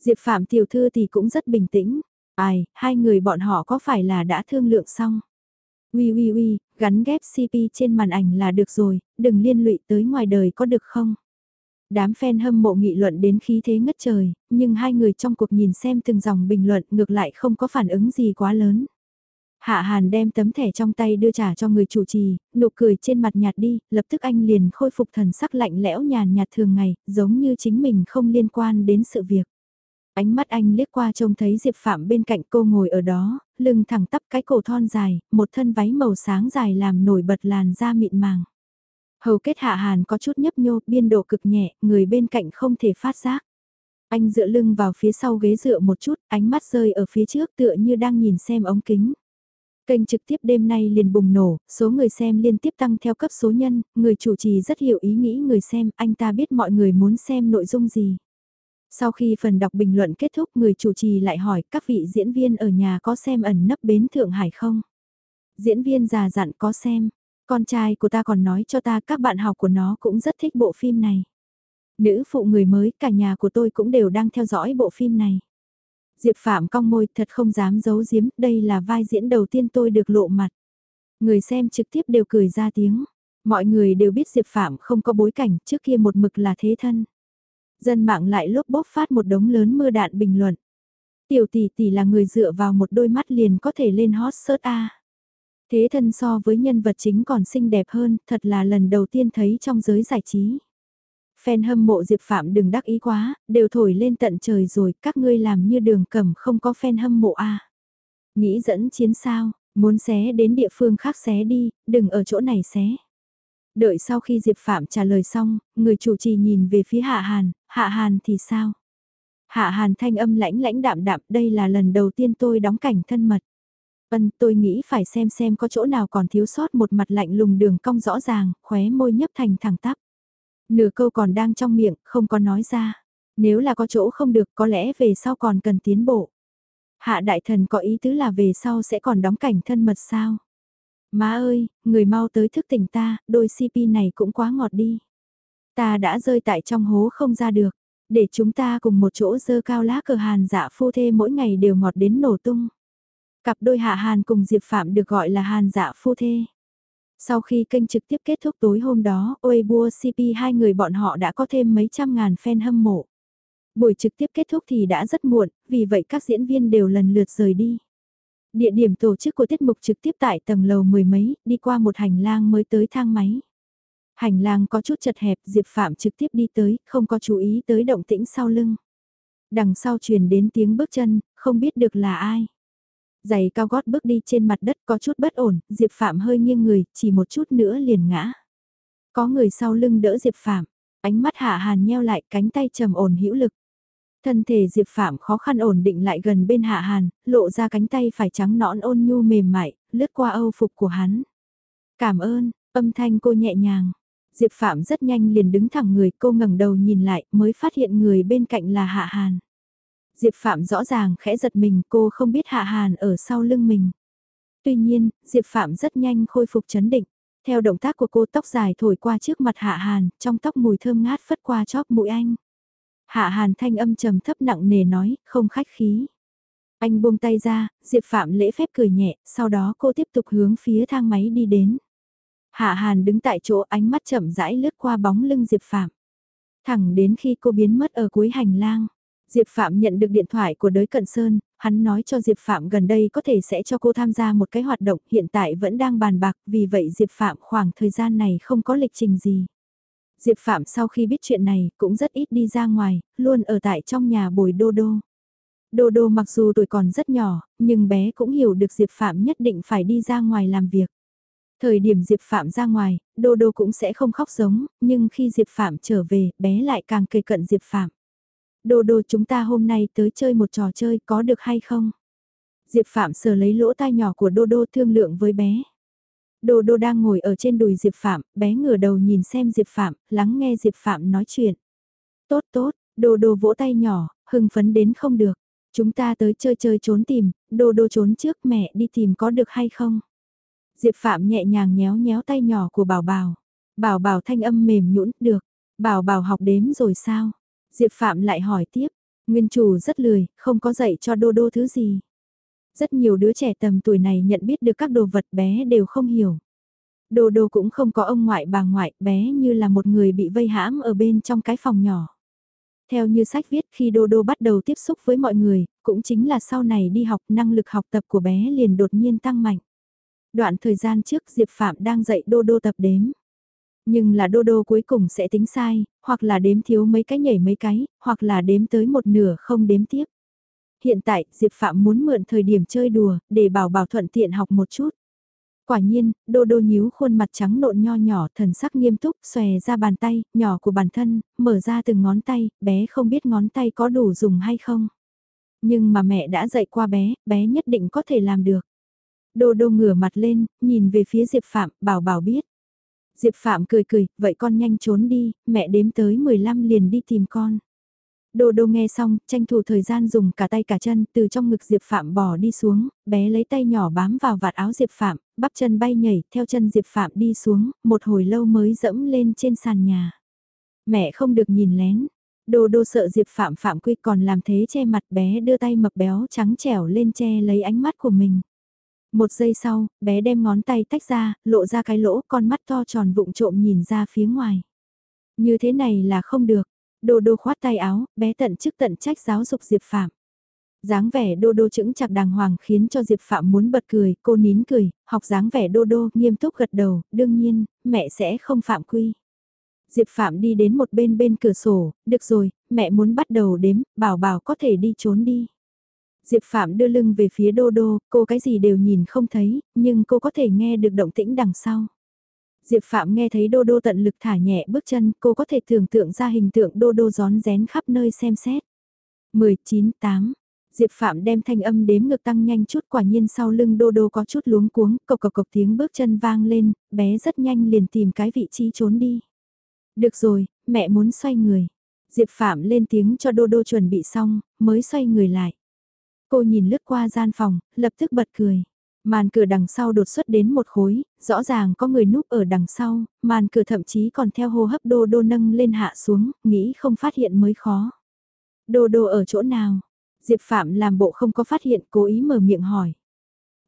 Diệp Phạm tiểu thư thì cũng rất bình tĩnh. Ai, hai người bọn họ có phải là đã thương lượng xong? Ui ui ui, gắn ghép CP trên màn ảnh là được rồi, đừng liên lụy tới ngoài đời có được không? Đám fan hâm mộ nghị luận đến khí thế ngất trời, nhưng hai người trong cuộc nhìn xem từng dòng bình luận ngược lại không có phản ứng gì quá lớn. Hạ Hàn đem tấm thẻ trong tay đưa trả cho người chủ trì, nụ cười trên mặt nhạt đi, lập tức anh liền khôi phục thần sắc lạnh lẽo nhàn nhạt thường ngày, giống như chính mình không liên quan đến sự việc. Ánh mắt anh liếc qua trông thấy Diệp Phạm bên cạnh cô ngồi ở đó, lưng thẳng tắp cái cổ thon dài, một thân váy màu sáng dài làm nổi bật làn da mịn màng. Hầu kết hạ hàn có chút nhấp nhô, biên độ cực nhẹ, người bên cạnh không thể phát giác. Anh dựa lưng vào phía sau ghế dựa một chút, ánh mắt rơi ở phía trước tựa như đang nhìn xem ống kính. Kênh trực tiếp đêm nay liền bùng nổ, số người xem liên tiếp tăng theo cấp số nhân, người chủ trì rất hiểu ý nghĩ người xem, anh ta biết mọi người muốn xem nội dung gì. Sau khi phần đọc bình luận kết thúc người chủ trì lại hỏi các vị diễn viên ở nhà có xem ẩn nấp bến Thượng Hải không? Diễn viên già dặn có xem, con trai của ta còn nói cho ta các bạn học của nó cũng rất thích bộ phim này. Nữ phụ người mới cả nhà của tôi cũng đều đang theo dõi bộ phim này. Diệp Phạm cong môi thật không dám giấu giếm, đây là vai diễn đầu tiên tôi được lộ mặt. Người xem trực tiếp đều cười ra tiếng. Mọi người đều biết Diệp Phạm không có bối cảnh, trước kia một mực là thế thân. Dân mạng lại lốp bốp phát một đống lớn mưa đạn bình luận. Tiểu tỷ tỷ là người dựa vào một đôi mắt liền có thể lên hot search A. Thế thân so với nhân vật chính còn xinh đẹp hơn, thật là lần đầu tiên thấy trong giới giải trí. Fan hâm mộ Diệp Phạm đừng đắc ý quá, đều thổi lên tận trời rồi, các ngươi làm như đường cầm không có fan hâm mộ à? Nghĩ dẫn chiến sao, muốn xé đến địa phương khác xé đi, đừng ở chỗ này xé. Đợi sau khi Diệp Phạm trả lời xong, người chủ trì nhìn về phía Hạ Hàn, Hạ Hàn thì sao? Hạ Hàn thanh âm lãnh lãnh đạm đạm, đây là lần đầu tiên tôi đóng cảnh thân mật. Ân tôi nghĩ phải xem xem có chỗ nào còn thiếu sót một mặt lạnh lùng đường cong rõ ràng, khóe môi nhấp thành thẳng tắp. Nửa câu còn đang trong miệng, không có nói ra. Nếu là có chỗ không được có lẽ về sau còn cần tiến bộ. Hạ đại thần có ý tứ là về sau sẽ còn đóng cảnh thân mật sao? Má ơi, người mau tới thức tỉnh ta, đôi CP này cũng quá ngọt đi. Ta đã rơi tại trong hố không ra được, để chúng ta cùng một chỗ dơ cao lá cờ hàn dạ phu thê mỗi ngày đều ngọt đến nổ tung. Cặp đôi hạ hàn cùng Diệp Phạm được gọi là hàn dạ phu thê. Sau khi kênh trực tiếp kết thúc tối hôm đó, Weibo CP hai người bọn họ đã có thêm mấy trăm ngàn fan hâm mộ. Buổi trực tiếp kết thúc thì đã rất muộn, vì vậy các diễn viên đều lần lượt rời đi. Địa điểm tổ chức của tiết mục trực tiếp tại tầng lầu mười mấy, đi qua một hành lang mới tới thang máy. Hành lang có chút chật hẹp, Diệp Phạm trực tiếp đi tới, không có chú ý tới động tĩnh sau lưng. Đằng sau truyền đến tiếng bước chân, không biết được là ai. Giày cao gót bước đi trên mặt đất có chút bất ổn, Diệp Phạm hơi nghiêng người, chỉ một chút nữa liền ngã. Có người sau lưng đỡ Diệp Phạm, ánh mắt hạ hàn nheo lại cánh tay trầm ổn hữu lực. Thân thể Diệp Phạm khó khăn ổn định lại gần bên Hạ Hàn, lộ ra cánh tay phải trắng nõn ôn nhu mềm mại, lướt qua âu phục của hắn. Cảm ơn, âm thanh cô nhẹ nhàng. Diệp Phạm rất nhanh liền đứng thẳng người cô ngẩng đầu nhìn lại mới phát hiện người bên cạnh là Hạ Hàn. Diệp Phạm rõ ràng khẽ giật mình cô không biết Hạ Hàn ở sau lưng mình. Tuy nhiên, Diệp Phạm rất nhanh khôi phục chấn định. Theo động tác của cô tóc dài thổi qua trước mặt Hạ Hàn, trong tóc mùi thơm ngát phất qua chóp mũi anh. Hạ Hàn thanh âm trầm thấp nặng nề nói, không khách khí. Anh buông tay ra, Diệp Phạm lễ phép cười nhẹ, sau đó cô tiếp tục hướng phía thang máy đi đến. Hạ Hàn đứng tại chỗ ánh mắt chậm rãi lướt qua bóng lưng Diệp Phạm. Thẳng đến khi cô biến mất ở cuối hành lang. Diệp Phạm nhận được điện thoại của đới Cận Sơn, hắn nói cho Diệp Phạm gần đây có thể sẽ cho cô tham gia một cái hoạt động hiện tại vẫn đang bàn bạc vì vậy Diệp Phạm khoảng thời gian này không có lịch trình gì. Diệp Phạm sau khi biết chuyện này cũng rất ít đi ra ngoài, luôn ở tại trong nhà bồi đô đô. Đô đô mặc dù tuổi còn rất nhỏ, nhưng bé cũng hiểu được Diệp Phạm nhất định phải đi ra ngoài làm việc. Thời điểm Diệp Phạm ra ngoài, Đô Đô cũng sẽ không khóc giống, nhưng khi Diệp Phạm trở về, bé lại càng kề cận Diệp Phạm. Đô Đô chúng ta hôm nay tới chơi một trò chơi có được hay không? Diệp Phạm sờ lấy lỗ tai nhỏ của Đô Đô thương lượng với bé. Đô Đô đang ngồi ở trên đùi Diệp Phạm, bé ngửa đầu nhìn xem Diệp Phạm, lắng nghe Diệp Phạm nói chuyện. Tốt tốt, Đô Đô vỗ tay nhỏ, hưng phấn đến không được. Chúng ta tới chơi chơi trốn tìm, Đô Đô trốn trước mẹ đi tìm có được hay không? Diệp Phạm nhẹ nhàng nhéo nhéo tay nhỏ của Bảo Bảo. Bảo Bảo thanh âm mềm nhũn, được. Bảo Bảo học đếm rồi sao? Diệp Phạm lại hỏi tiếp, Nguyên chủ rất lười, không có dạy cho đô đô thứ gì. Rất nhiều đứa trẻ tầm tuổi này nhận biết được các đồ vật bé đều không hiểu. Đô đô cũng không có ông ngoại bà ngoại, bé như là một người bị vây hãm ở bên trong cái phòng nhỏ. Theo như sách viết khi Đô Đô bắt đầu tiếp xúc với mọi người, cũng chính là sau này đi học năng lực học tập của bé liền đột nhiên tăng mạnh. Đoạn thời gian trước Diệp Phạm đang dạy Đô Đô tập đếm. Nhưng là Đô Đô cuối cùng sẽ tính sai, hoặc là đếm thiếu mấy cái nhảy mấy cái, hoặc là đếm tới một nửa không đếm tiếp. Hiện tại, Diệp Phạm muốn mượn thời điểm chơi đùa, để bảo bảo thuận tiện học một chút. Quả nhiên, đô đô nhíu khuôn mặt trắng nộn nho nhỏ thần sắc nghiêm túc xòe ra bàn tay, nhỏ của bản thân, mở ra từng ngón tay, bé không biết ngón tay có đủ dùng hay không. Nhưng mà mẹ đã dạy qua bé, bé nhất định có thể làm được. Đô đô ngửa mặt lên, nhìn về phía Diệp Phạm, bảo bảo biết. Diệp Phạm cười cười, vậy con nhanh trốn đi, mẹ đếm tới 15 liền đi tìm con. Đô đô nghe xong, tranh thủ thời gian dùng cả tay cả chân từ trong ngực Diệp Phạm bỏ đi xuống, bé lấy tay nhỏ bám vào vạt áo Diệp Phạm, bắp chân bay nhảy, theo chân Diệp Phạm đi xuống, một hồi lâu mới dẫm lên trên sàn nhà. Mẹ không được nhìn lén, đô đô sợ Diệp Phạm Phạm quy còn làm thế che mặt bé đưa tay mập béo trắng trẻo lên che lấy ánh mắt của mình. Một giây sau, bé đem ngón tay tách ra, lộ ra cái lỗ con mắt to tròn vụng trộm nhìn ra phía ngoài. Như thế này là không được, Đô đô khoát tay áo, bé tận chức tận trách giáo dục Diệp Phạm. dáng vẻ đô đô chững chặt đàng hoàng khiến cho Diệp Phạm muốn bật cười, cô nín cười, học dáng vẻ đô đô, nghiêm túc gật đầu, đương nhiên, mẹ sẽ không phạm quy. Diệp Phạm đi đến một bên bên cửa sổ, được rồi, mẹ muốn bắt đầu đếm, bảo bảo có thể đi trốn đi. Diệp Phạm đưa lưng về phía đô đô, cô cái gì đều nhìn không thấy, nhưng cô có thể nghe được động tĩnh đằng sau. Diệp Phạm nghe thấy Đô Đô tận lực thả nhẹ bước chân, cô có thể tưởng tượng ra hình tượng Đô Đô gión rén khắp nơi xem xét. 19, 8. Diệp Phạm đem thanh âm đếm ngược tăng nhanh chút quả nhiên sau lưng Đô Đô có chút luống cuống, cộc cộc cộc tiếng bước chân vang lên, bé rất nhanh liền tìm cái vị trí trốn đi. Được rồi, mẹ muốn xoay người. Diệp Phạm lên tiếng cho Đô Đô chuẩn bị xong, mới xoay người lại. Cô nhìn lướt qua gian phòng, lập tức bật cười. Màn cửa đằng sau đột xuất đến một khối, rõ ràng có người núp ở đằng sau, màn cửa thậm chí còn theo hô hấp đô đô nâng lên hạ xuống, nghĩ không phát hiện mới khó. Đô đô ở chỗ nào? Diệp Phạm làm bộ không có phát hiện cố ý mở miệng hỏi.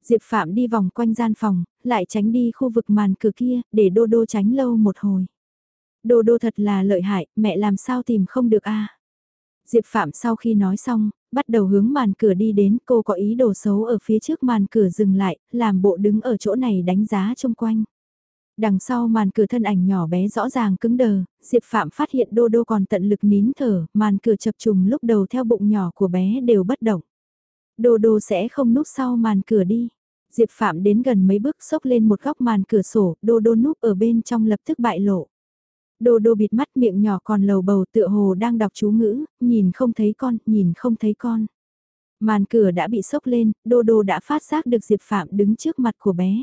Diệp Phạm đi vòng quanh gian phòng, lại tránh đi khu vực màn cửa kia, để đô đô tránh lâu một hồi. Đô đô thật là lợi hại, mẹ làm sao tìm không được a Diệp Phạm sau khi nói xong, bắt đầu hướng màn cửa đi đến cô có ý đồ xấu ở phía trước màn cửa dừng lại, làm bộ đứng ở chỗ này đánh giá chung quanh. Đằng sau màn cửa thân ảnh nhỏ bé rõ ràng cứng đờ, Diệp Phạm phát hiện Đô Đô còn tận lực nín thở, màn cửa chập trùng lúc đầu theo bụng nhỏ của bé đều bất động. Đô Đô sẽ không núp sau màn cửa đi. Diệp Phạm đến gần mấy bước xốc lên một góc màn cửa sổ, Đô Đô núp ở bên trong lập tức bại lộ. Đô đô bịt mắt miệng nhỏ còn lầu bầu tựa hồ đang đọc chú ngữ, nhìn không thấy con, nhìn không thấy con. Màn cửa đã bị sốc lên, đô đô đã phát giác được Diệp Phạm đứng trước mặt của bé.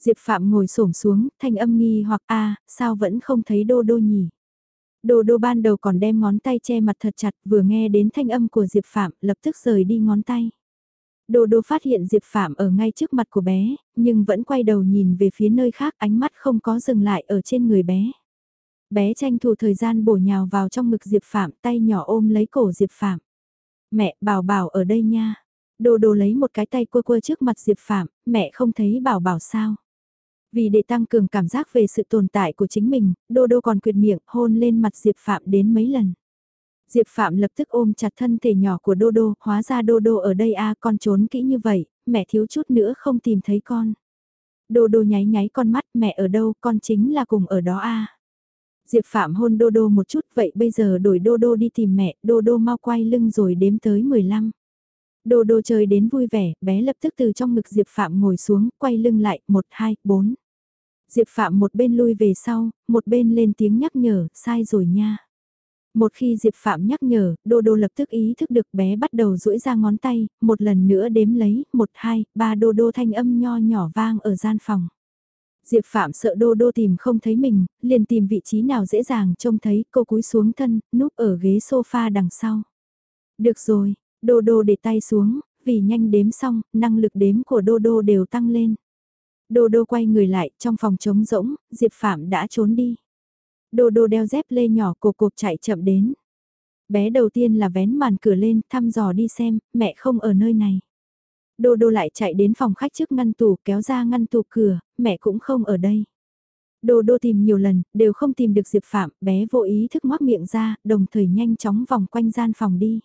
Diệp Phạm ngồi xổm xuống, thanh âm nghi hoặc a sao vẫn không thấy đô đô nhỉ? Đô đô ban đầu còn đem ngón tay che mặt thật chặt vừa nghe đến thanh âm của Diệp Phạm lập tức rời đi ngón tay. Đô đô phát hiện Diệp Phạm ở ngay trước mặt của bé, nhưng vẫn quay đầu nhìn về phía nơi khác ánh mắt không có dừng lại ở trên người bé bé tranh thủ thời gian bổ nhào vào trong ngực Diệp Phạm tay nhỏ ôm lấy cổ Diệp Phạm. Mẹ, bảo bảo ở đây nha. Đồ đồ lấy một cái tay quơ quơ trước mặt Diệp Phạm, mẹ không thấy bảo bảo sao. Vì để tăng cường cảm giác về sự tồn tại của chính mình, Đô Đô còn quyệt miệng hôn lên mặt Diệp Phạm đến mấy lần. Diệp Phạm lập tức ôm chặt thân thể nhỏ của Đô Đô, hóa ra Đô Đô ở đây a con trốn kỹ như vậy, mẹ thiếu chút nữa không tìm thấy con. Đô Đô nháy nháy con mắt mẹ ở đâu con chính là cùng ở đó a Diệp Phạm hôn Đô Đô một chút vậy bây giờ đổi Đô Đô đi tìm mẹ, Đô Đô mau quay lưng rồi đếm tới 15. Đô Đô chơi đến vui vẻ, bé lập tức từ trong ngực Diệp Phạm ngồi xuống, quay lưng lại, 1, 2, 4. Diệp Phạm một bên lui về sau, một bên lên tiếng nhắc nhở, sai rồi nha. Một khi Diệp Phạm nhắc nhở, Đô Đô lập tức ý thức được bé bắt đầu duỗi ra ngón tay, một lần nữa đếm lấy, 1, 2, 3 Đô Đô thanh âm nho nhỏ vang ở gian phòng. Diệp Phạm sợ đô đô tìm không thấy mình, liền tìm vị trí nào dễ dàng trông thấy cô cúi xuống thân, núp ở ghế sofa đằng sau. Được rồi, đô đô để tay xuống, vì nhanh đếm xong, năng lực đếm của đô đô đều tăng lên. Đô đô quay người lại, trong phòng trống rỗng, Diệp Phạm đã trốn đi. Đô đô đeo dép lê nhỏ cột cột chạy chậm đến. Bé đầu tiên là vén màn cửa lên, thăm dò đi xem, mẹ không ở nơi này. Đô đô lại chạy đến phòng khách trước ngăn tủ, kéo ra ngăn tủ cửa, mẹ cũng không ở đây. Đô đô tìm nhiều lần, đều không tìm được Diệp Phạm, bé vô ý thức ngoác miệng ra, đồng thời nhanh chóng vòng quanh gian phòng đi.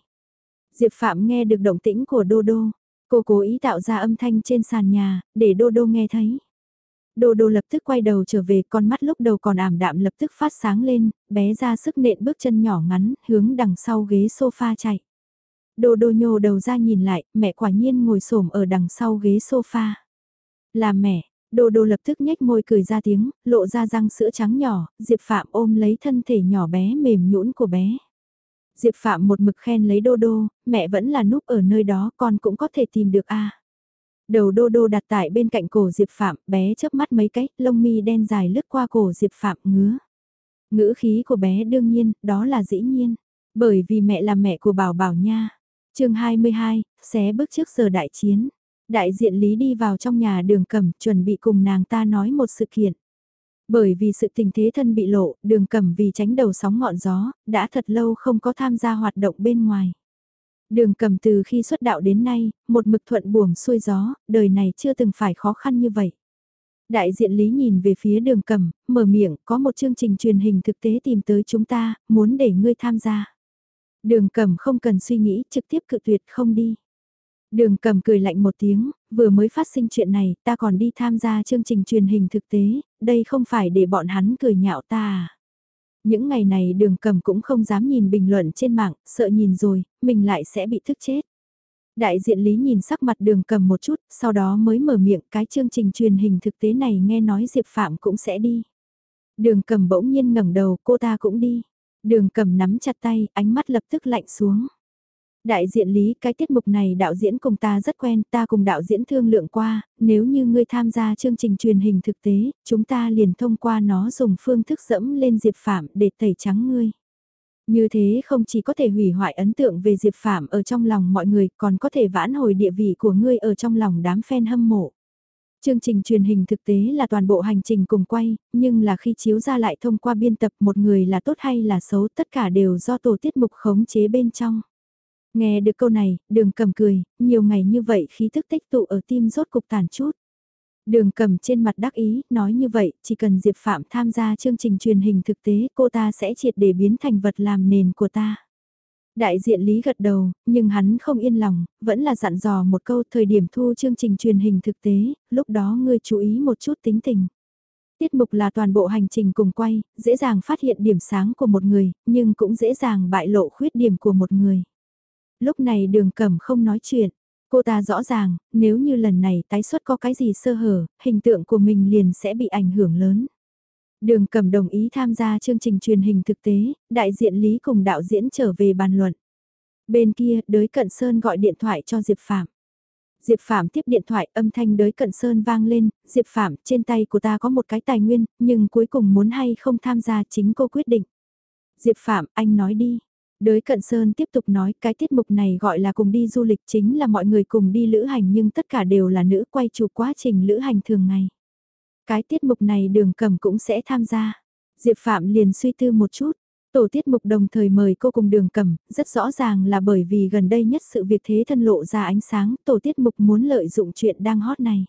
Diệp Phạm nghe được động tĩnh của đô đô, cô cố ý tạo ra âm thanh trên sàn nhà, để đô đô nghe thấy. Đô đô lập tức quay đầu trở về, con mắt lúc đầu còn ảm đạm lập tức phát sáng lên, bé ra sức nện bước chân nhỏ ngắn, hướng đằng sau ghế sofa chạy. Đô đô nhô đầu ra nhìn lại, mẹ quả nhiên ngồi xổm ở đằng sau ghế sofa. Là mẹ, đô đô lập tức nhếch môi cười ra tiếng, lộ ra răng sữa trắng nhỏ, Diệp Phạm ôm lấy thân thể nhỏ bé mềm nhũn của bé. Diệp Phạm một mực khen lấy đô đô, mẹ vẫn là núp ở nơi đó con cũng có thể tìm được a. Đầu đô đô đặt tại bên cạnh cổ Diệp Phạm, bé chớp mắt mấy cái, lông mi đen dài lướt qua cổ Diệp Phạm ngứa. Ngữ khí của bé đương nhiên, đó là dĩ nhiên. Bởi vì mẹ là mẹ của Bảo Bảo nha chương 22, xé bước trước giờ đại chiến. Đại diện Lý đi vào trong nhà đường cầm chuẩn bị cùng nàng ta nói một sự kiện. Bởi vì sự tình thế thân bị lộ, đường cầm vì tránh đầu sóng ngọn gió, đã thật lâu không có tham gia hoạt động bên ngoài. Đường cầm từ khi xuất đạo đến nay, một mực thuận buồm xuôi gió, đời này chưa từng phải khó khăn như vậy. Đại diện Lý nhìn về phía đường cầm, mở miệng, có một chương trình truyền hình thực tế tìm tới chúng ta, muốn để ngươi tham gia. Đường cầm không cần suy nghĩ, trực tiếp cự tuyệt không đi. Đường cầm cười lạnh một tiếng, vừa mới phát sinh chuyện này, ta còn đi tham gia chương trình truyền hình thực tế, đây không phải để bọn hắn cười nhạo ta à. Những ngày này đường cầm cũng không dám nhìn bình luận trên mạng, sợ nhìn rồi, mình lại sẽ bị thức chết. Đại diện Lý nhìn sắc mặt đường cầm một chút, sau đó mới mở miệng cái chương trình truyền hình thực tế này nghe nói Diệp Phạm cũng sẽ đi. Đường cầm bỗng nhiên ngẩng đầu, cô ta cũng đi. Đường cầm nắm chặt tay, ánh mắt lập tức lạnh xuống. Đại diện Lý, cái tiết mục này đạo diễn cùng ta rất quen, ta cùng đạo diễn thương lượng qua, nếu như ngươi tham gia chương trình truyền hình thực tế, chúng ta liền thông qua nó dùng phương thức dẫm lên Diệp Phạm để tẩy trắng ngươi. Như thế không chỉ có thể hủy hoại ấn tượng về Diệp Phạm ở trong lòng mọi người, còn có thể vãn hồi địa vị của ngươi ở trong lòng đám fan hâm mộ. Chương trình truyền hình thực tế là toàn bộ hành trình cùng quay, nhưng là khi chiếu ra lại thông qua biên tập một người là tốt hay là xấu tất cả đều do tổ tiết mục khống chế bên trong. Nghe được câu này, đường cầm cười, nhiều ngày như vậy khí thức tích tụ ở tim rốt cục tàn chút. Đường cầm trên mặt đắc ý, nói như vậy, chỉ cần Diệp Phạm tham gia chương trình truyền hình thực tế, cô ta sẽ triệt để biến thành vật làm nền của ta. Đại diện Lý gật đầu, nhưng hắn không yên lòng, vẫn là dặn dò một câu thời điểm thu chương trình truyền hình thực tế, lúc đó ngươi chú ý một chút tính tình. Tiết mục là toàn bộ hành trình cùng quay, dễ dàng phát hiện điểm sáng của một người, nhưng cũng dễ dàng bại lộ khuyết điểm của một người. Lúc này đường cẩm không nói chuyện. Cô ta rõ ràng, nếu như lần này tái xuất có cái gì sơ hở, hình tượng của mình liền sẽ bị ảnh hưởng lớn. Đường cầm đồng ý tham gia chương trình truyền hình thực tế, đại diện Lý cùng đạo diễn trở về bàn luận. Bên kia, đới cận Sơn gọi điện thoại cho Diệp Phạm. Diệp Phạm tiếp điện thoại âm thanh đới cận Sơn vang lên, Diệp Phạm trên tay của ta có một cái tài nguyên, nhưng cuối cùng muốn hay không tham gia chính cô quyết định. Diệp Phạm, anh nói đi. Đới Cận Sơn tiếp tục nói cái tiết mục này gọi là cùng đi du lịch chính là mọi người cùng đi lữ hành nhưng tất cả đều là nữ quay chụp quá trình lữ hành thường ngày. Cái tiết mục này đường cầm cũng sẽ tham gia. Diệp Phạm liền suy tư một chút. Tổ tiết mục đồng thời mời cô cùng đường cầm, rất rõ ràng là bởi vì gần đây nhất sự việc thế thân lộ ra ánh sáng, tổ tiết mục muốn lợi dụng chuyện đang hot này.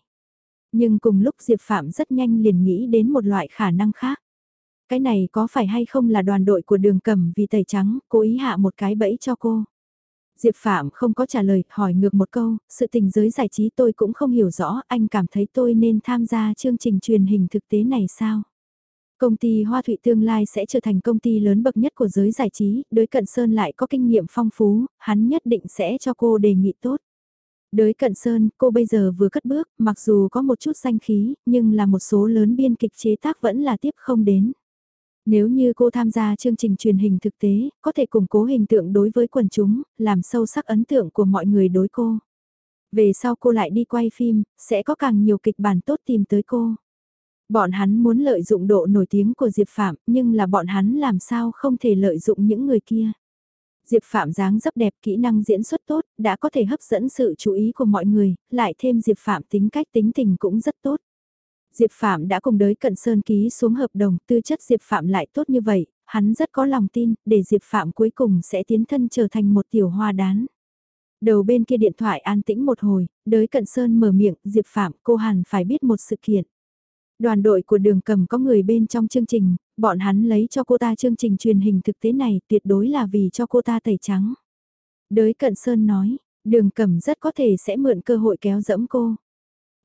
Nhưng cùng lúc Diệp Phạm rất nhanh liền nghĩ đến một loại khả năng khác. Cái này có phải hay không là đoàn đội của đường cầm vì tẩy trắng, cố ý hạ một cái bẫy cho cô. Diệp Phạm không có trả lời, hỏi ngược một câu, sự tình giới giải trí tôi cũng không hiểu rõ, anh cảm thấy tôi nên tham gia chương trình truyền hình thực tế này sao? Công ty Hoa Thụy tương lai sẽ trở thành công ty lớn bậc nhất của giới giải trí, đối cận Sơn lại có kinh nghiệm phong phú, hắn nhất định sẽ cho cô đề nghị tốt. Đới cận Sơn, cô bây giờ vừa cất bước, mặc dù có một chút danh khí, nhưng là một số lớn biên kịch chế tác vẫn là tiếp không đến. Nếu như cô tham gia chương trình truyền hình thực tế, có thể củng cố hình tượng đối với quần chúng, làm sâu sắc ấn tượng của mọi người đối cô. Về sau cô lại đi quay phim, sẽ có càng nhiều kịch bản tốt tìm tới cô. Bọn hắn muốn lợi dụng độ nổi tiếng của Diệp Phạm, nhưng là bọn hắn làm sao không thể lợi dụng những người kia. Diệp Phạm dáng dấp đẹp kỹ năng diễn xuất tốt, đã có thể hấp dẫn sự chú ý của mọi người, lại thêm Diệp Phạm tính cách tính tình cũng rất tốt. Diệp Phạm đã cùng đới cận Sơn ký xuống hợp đồng, tư chất Diệp Phạm lại tốt như vậy, hắn rất có lòng tin, để Diệp Phạm cuối cùng sẽ tiến thân trở thành một tiểu hoa đán. Đầu bên kia điện thoại an tĩnh một hồi, đới cận sơn mở miệng, Diệp Phạm cô hẳn phải biết một sự kiện. Đoàn đội của đường cầm có người bên trong chương trình, bọn hắn lấy cho cô ta chương trình truyền hình thực tế này tuyệt đối là vì cho cô ta tẩy trắng. Đới cận sơn nói, đường cầm rất có thể sẽ mượn cơ hội kéo dẫm cô.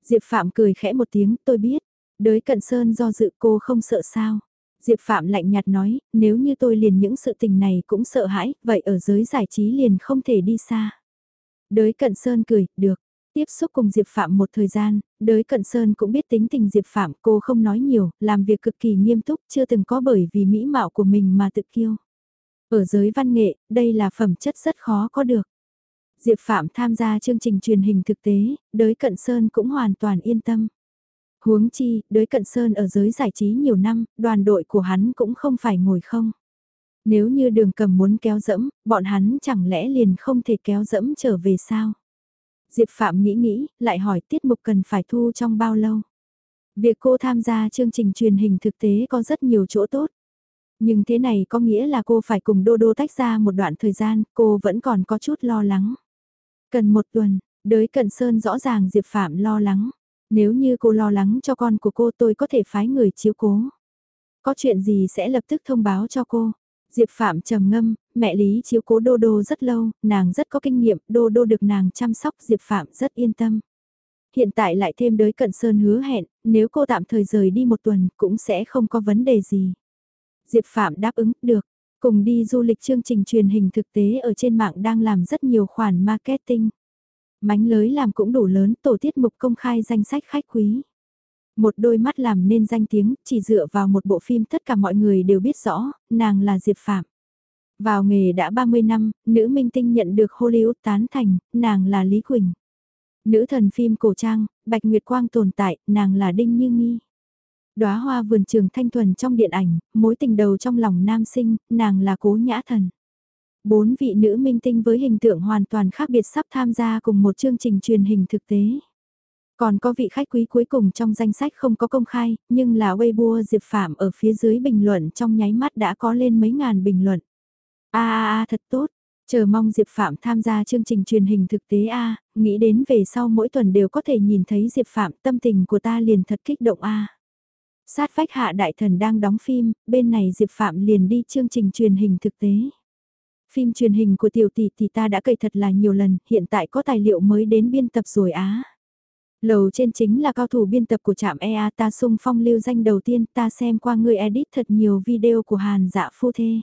Diệp Phạm cười khẽ một tiếng, tôi biết. Đới cận sơn do dự cô không sợ sao. Diệp Phạm lạnh nhạt nói, nếu như tôi liền những sự tình này cũng sợ hãi, vậy ở giới giải trí liền không thể đi xa. Đới cận sơn cười, được. Tiếp xúc cùng Diệp Phạm một thời gian, đới cận sơn cũng biết tính tình Diệp Phạm cô không nói nhiều, làm việc cực kỳ nghiêm túc, chưa từng có bởi vì mỹ mạo của mình mà tự kiêu. Ở giới văn nghệ, đây là phẩm chất rất khó có được. Diệp Phạm tham gia chương trình truyền hình thực tế, đới cận sơn cũng hoàn toàn yên tâm. Huống chi, đới cận sơn ở giới giải trí nhiều năm, đoàn đội của hắn cũng không phải ngồi không. Nếu như đường cầm muốn kéo dẫm, bọn hắn chẳng lẽ liền không thể kéo dẫm trở về sao? Diệp Phạm nghĩ nghĩ, lại hỏi tiết mục cần phải thu trong bao lâu? Việc cô tham gia chương trình truyền hình thực tế có rất nhiều chỗ tốt. Nhưng thế này có nghĩa là cô phải cùng Đô Đô tách ra một đoạn thời gian, cô vẫn còn có chút lo lắng. Cần một tuần, đới cận sơn rõ ràng Diệp Phạm lo lắng. Nếu như cô lo lắng cho con của cô tôi có thể phái người chiếu cố. Có chuyện gì sẽ lập tức thông báo cho cô. Diệp Phạm trầm ngâm, mẹ Lý chiếu cố Đô Đô rất lâu, nàng rất có kinh nghiệm, Đô Đô được nàng chăm sóc Diệp Phạm rất yên tâm. Hiện tại lại thêm đới cận sơn hứa hẹn, nếu cô tạm thời rời đi một tuần cũng sẽ không có vấn đề gì. Diệp Phạm đáp ứng, được. Cùng đi du lịch chương trình truyền hình thực tế ở trên mạng đang làm rất nhiều khoản marketing. Mánh lới làm cũng đủ lớn, tổ tiết mục công khai danh sách khách quý. Một đôi mắt làm nên danh tiếng, chỉ dựa vào một bộ phim tất cả mọi người đều biết rõ, nàng là Diệp Phạm. Vào nghề đã 30 năm, nữ minh tinh nhận được Hollywood tán thành, nàng là Lý Quỳnh. Nữ thần phim cổ trang, Bạch Nguyệt Quang tồn tại, nàng là Đinh Như Nghi. Đóa hoa vườn trường thanh thuần trong điện ảnh, mối tình đầu trong lòng nam sinh, nàng là cố nhã thần. Bốn vị nữ minh tinh với hình tượng hoàn toàn khác biệt sắp tham gia cùng một chương trình truyền hình thực tế. Còn có vị khách quý cuối cùng trong danh sách không có công khai, nhưng là Weibo Diệp Phạm ở phía dưới bình luận trong nháy mắt đã có lên mấy ngàn bình luận. a a a thật tốt, chờ mong Diệp Phạm tham gia chương trình truyền hình thực tế a, nghĩ đến về sau mỗi tuần đều có thể nhìn thấy Diệp Phạm, tâm tình của ta liền thật kích động a. Sát vách hạ đại thần đang đóng phim, bên này Diệp Phạm liền đi chương trình truyền hình thực tế. Phim truyền hình của tiểu tỷ thì ta đã cậy thật là nhiều lần, hiện tại có tài liệu mới đến biên tập rồi á. Lầu trên chính là cao thủ biên tập của trạm EA ta sung phong lưu danh đầu tiên ta xem qua người edit thật nhiều video của Hàn dạ phu thê.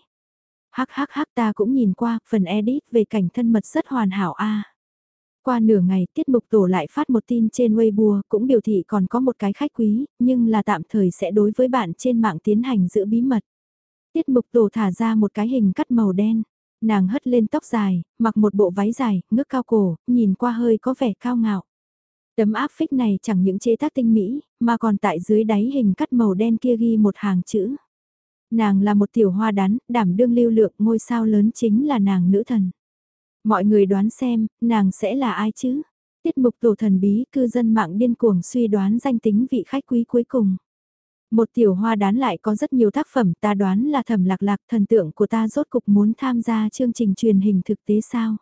Hắc hắc hắc ta cũng nhìn qua, phần edit về cảnh thân mật rất hoàn hảo a. Qua nửa ngày tiết mục tổ lại phát một tin trên Weibo cũng biểu thị còn có một cái khách quý, nhưng là tạm thời sẽ đối với bạn trên mạng tiến hành giữ bí mật. Tiết mục tổ thả ra một cái hình cắt màu đen. Nàng hất lên tóc dài, mặc một bộ váy dài, ngước cao cổ, nhìn qua hơi có vẻ cao ngạo. Tấm áp phích này chẳng những chế tác tinh mỹ, mà còn tại dưới đáy hình cắt màu đen kia ghi một hàng chữ. Nàng là một tiểu hoa đán, đảm đương lưu lượng ngôi sao lớn chính là nàng nữ thần. Mọi người đoán xem, nàng sẽ là ai chứ? Tiết mục tổ thần bí cư dân mạng điên cuồng suy đoán danh tính vị khách quý cuối cùng. Một tiểu hoa đán lại có rất nhiều tác phẩm ta đoán là thẩm lạc lạc thần tượng của ta rốt cục muốn tham gia chương trình truyền hình thực tế sao.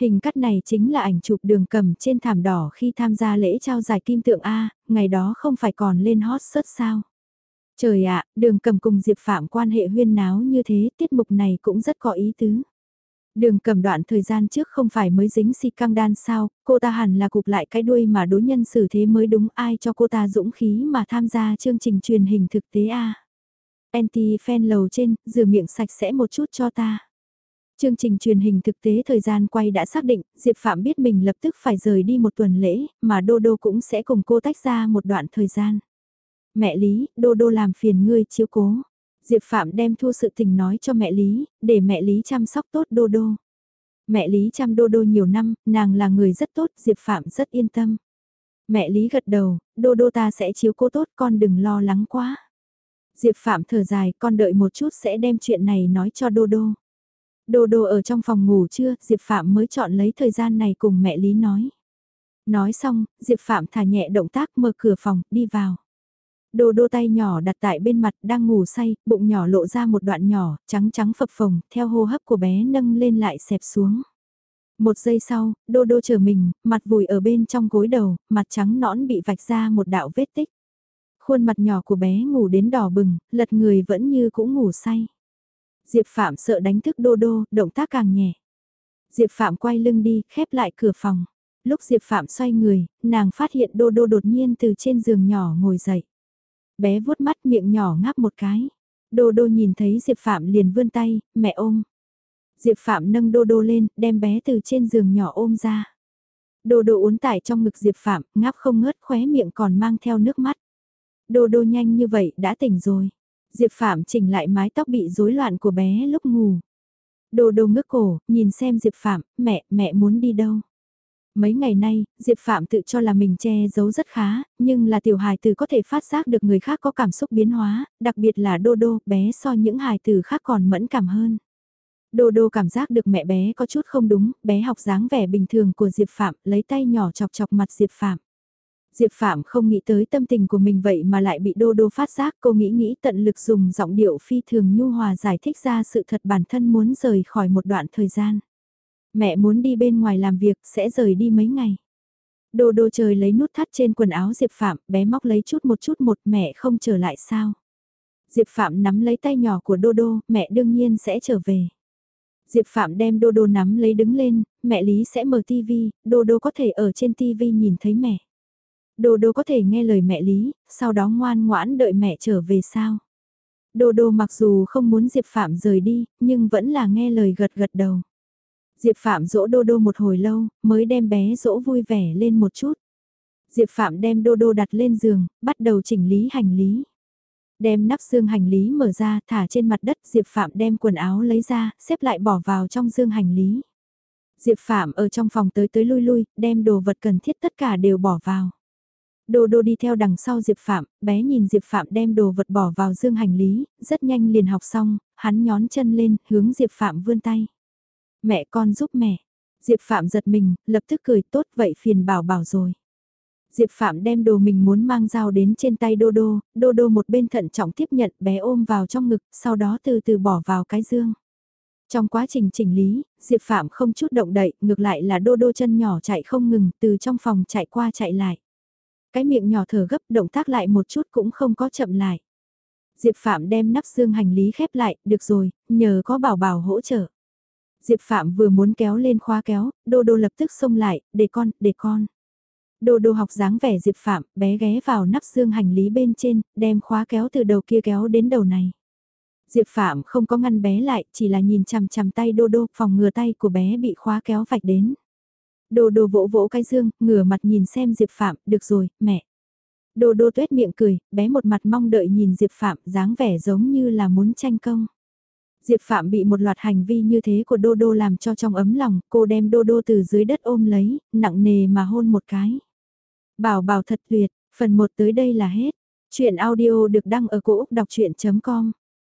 Hình cắt này chính là ảnh chụp đường cầm trên thảm đỏ khi tham gia lễ trao giải kim tượng A, ngày đó không phải còn lên hot search sao. Trời ạ, đường cầm cùng Diệp Phạm quan hệ huyên náo như thế, tiết mục này cũng rất có ý tứ. Đường cầm đoạn thời gian trước không phải mới dính si căng đan sao, cô ta hẳn là cụp lại cái đuôi mà đối nhân xử thế mới đúng ai cho cô ta dũng khí mà tham gia chương trình truyền hình thực tế a Anti fan lầu trên, rửa miệng sạch sẽ một chút cho ta. Chương trình truyền hình thực tế thời gian quay đã xác định, Diệp Phạm biết mình lập tức phải rời đi một tuần lễ, mà Đô Đô cũng sẽ cùng cô tách ra một đoạn thời gian. Mẹ Lý, Đô Đô làm phiền ngươi chiếu cố. Diệp Phạm đem thu sự tình nói cho mẹ Lý, để mẹ Lý chăm sóc tốt Đô Đô. Mẹ Lý chăm Đô Đô nhiều năm, nàng là người rất tốt, Diệp Phạm rất yên tâm. Mẹ Lý gật đầu, Đô Đô ta sẽ chiếu cố tốt con đừng lo lắng quá. Diệp Phạm thở dài, con đợi một chút sẽ đem chuyện này nói cho Đô Đô. Đô Đô ở trong phòng ngủ chưa, Diệp Phạm mới chọn lấy thời gian này cùng mẹ Lý nói. Nói xong, Diệp Phạm thả nhẹ động tác mở cửa phòng, đi vào. Đô đô tay nhỏ đặt tại bên mặt đang ngủ say, bụng nhỏ lộ ra một đoạn nhỏ, trắng trắng phập phồng, theo hô hấp của bé nâng lên lại xẹp xuống. Một giây sau, đô đô chờ mình, mặt vùi ở bên trong gối đầu, mặt trắng nõn bị vạch ra một đạo vết tích. Khuôn mặt nhỏ của bé ngủ đến đỏ bừng, lật người vẫn như cũng ngủ say. Diệp Phạm sợ đánh thức đô đô, động tác càng nhẹ. Diệp Phạm quay lưng đi, khép lại cửa phòng. Lúc Diệp Phạm xoay người, nàng phát hiện đô đô đột nhiên từ trên giường nhỏ ngồi dậy. Bé vuốt mắt miệng nhỏ ngáp một cái. Đô đô nhìn thấy Diệp Phạm liền vươn tay, mẹ ôm. Diệp Phạm nâng đô đô lên, đem bé từ trên giường nhỏ ôm ra. Đô đô uốn tải trong ngực Diệp Phạm, ngáp không ngớt khóe miệng còn mang theo nước mắt. Đô đô nhanh như vậy đã tỉnh rồi. Diệp Phạm chỉnh lại mái tóc bị rối loạn của bé lúc ngủ. Đô đô ngước cổ, nhìn xem Diệp Phạm, mẹ, mẹ muốn đi đâu? Mấy ngày nay, Diệp Phạm tự cho là mình che giấu rất khá, nhưng là tiểu hài tử có thể phát giác được người khác có cảm xúc biến hóa, đặc biệt là Đô Đô, bé so những hài tử khác còn mẫn cảm hơn. Đô Đô cảm giác được mẹ bé có chút không đúng, bé học dáng vẻ bình thường của Diệp Phạm, lấy tay nhỏ chọc chọc mặt Diệp Phạm. Diệp Phạm không nghĩ tới tâm tình của mình vậy mà lại bị Đô Đô phát giác, cô nghĩ nghĩ tận lực dùng giọng điệu phi thường nhu hòa giải thích ra sự thật bản thân muốn rời khỏi một đoạn thời gian. Mẹ muốn đi bên ngoài làm việc, sẽ rời đi mấy ngày. đồ đồ trời lấy nút thắt trên quần áo Diệp Phạm, bé móc lấy chút một chút một mẹ không trở lại sao. Diệp Phạm nắm lấy tay nhỏ của Đô Đô, mẹ đương nhiên sẽ trở về. Diệp Phạm đem Đô Đô nắm lấy đứng lên, mẹ Lý sẽ mở tivi, Đô Đô có thể ở trên tivi nhìn thấy mẹ. Đô Đô có thể nghe lời mẹ Lý, sau đó ngoan ngoãn đợi mẹ trở về sao. Đô Đô mặc dù không muốn Diệp Phạm rời đi, nhưng vẫn là nghe lời gật gật đầu. Diệp Phạm dỗ Đô Đô một hồi lâu, mới đem bé dỗ vui vẻ lên một chút. Diệp Phạm đem Đô Đô đặt lên giường, bắt đầu chỉnh lý hành lý. Đem nắp dương hành lý mở ra, thả trên mặt đất, Diệp Phạm đem quần áo lấy ra, xếp lại bỏ vào trong dương hành lý. Diệp Phạm ở trong phòng tới tới lui lui, đem đồ vật cần thiết tất cả đều bỏ vào. Đô đô đi theo đằng sau Diệp Phạm, bé nhìn Diệp Phạm đem đồ vật bỏ vào dương hành lý, rất nhanh liền học xong, hắn nhón chân lên, hướng Diệp Phạm vươn tay. Mẹ con giúp mẹ. Diệp Phạm giật mình, lập tức cười tốt vậy phiền bảo bảo rồi. Diệp Phạm đem đồ mình muốn mang dao đến trên tay Đô Đô, Đô Đô một bên thận trọng tiếp nhận bé ôm vào trong ngực, sau đó từ từ bỏ vào cái dương. Trong quá trình chỉnh lý, Diệp Phạm không chút động đậy, ngược lại là Đô Đô chân nhỏ chạy không ngừng, từ trong phòng chạy qua chạy lại. Cái miệng nhỏ thở gấp, động tác lại một chút cũng không có chậm lại. Diệp Phạm đem nắp dương hành lý khép lại, được rồi, nhờ có bảo bảo hỗ trợ. Diệp Phạm vừa muốn kéo lên khóa kéo, Đô Đô lập tức xông lại, để con, để con. Đô Đô học dáng vẻ Diệp Phạm, bé ghé vào nắp xương hành lý bên trên, đem khóa kéo từ đầu kia kéo đến đầu này. Diệp Phạm không có ngăn bé lại, chỉ là nhìn chằm chằm tay Đô Đô, phòng ngừa tay của bé bị khóa kéo vạch đến. Đô Đô vỗ vỗ cái dương, ngửa mặt nhìn xem Diệp Phạm, được rồi, mẹ. Đô Đô tuét miệng cười, bé một mặt mong đợi nhìn Diệp Phạm, dáng vẻ giống như là muốn tranh công. Diệp Phạm bị một loạt hành vi như thế của Đô Đô làm cho trong ấm lòng, cô đem Đô Đô từ dưới đất ôm lấy, nặng nề mà hôn một cái. Bảo bảo thật tuyệt, phần 1 tới đây là hết. Chuyện audio được đăng ở cổ Úc đọc chuyện.com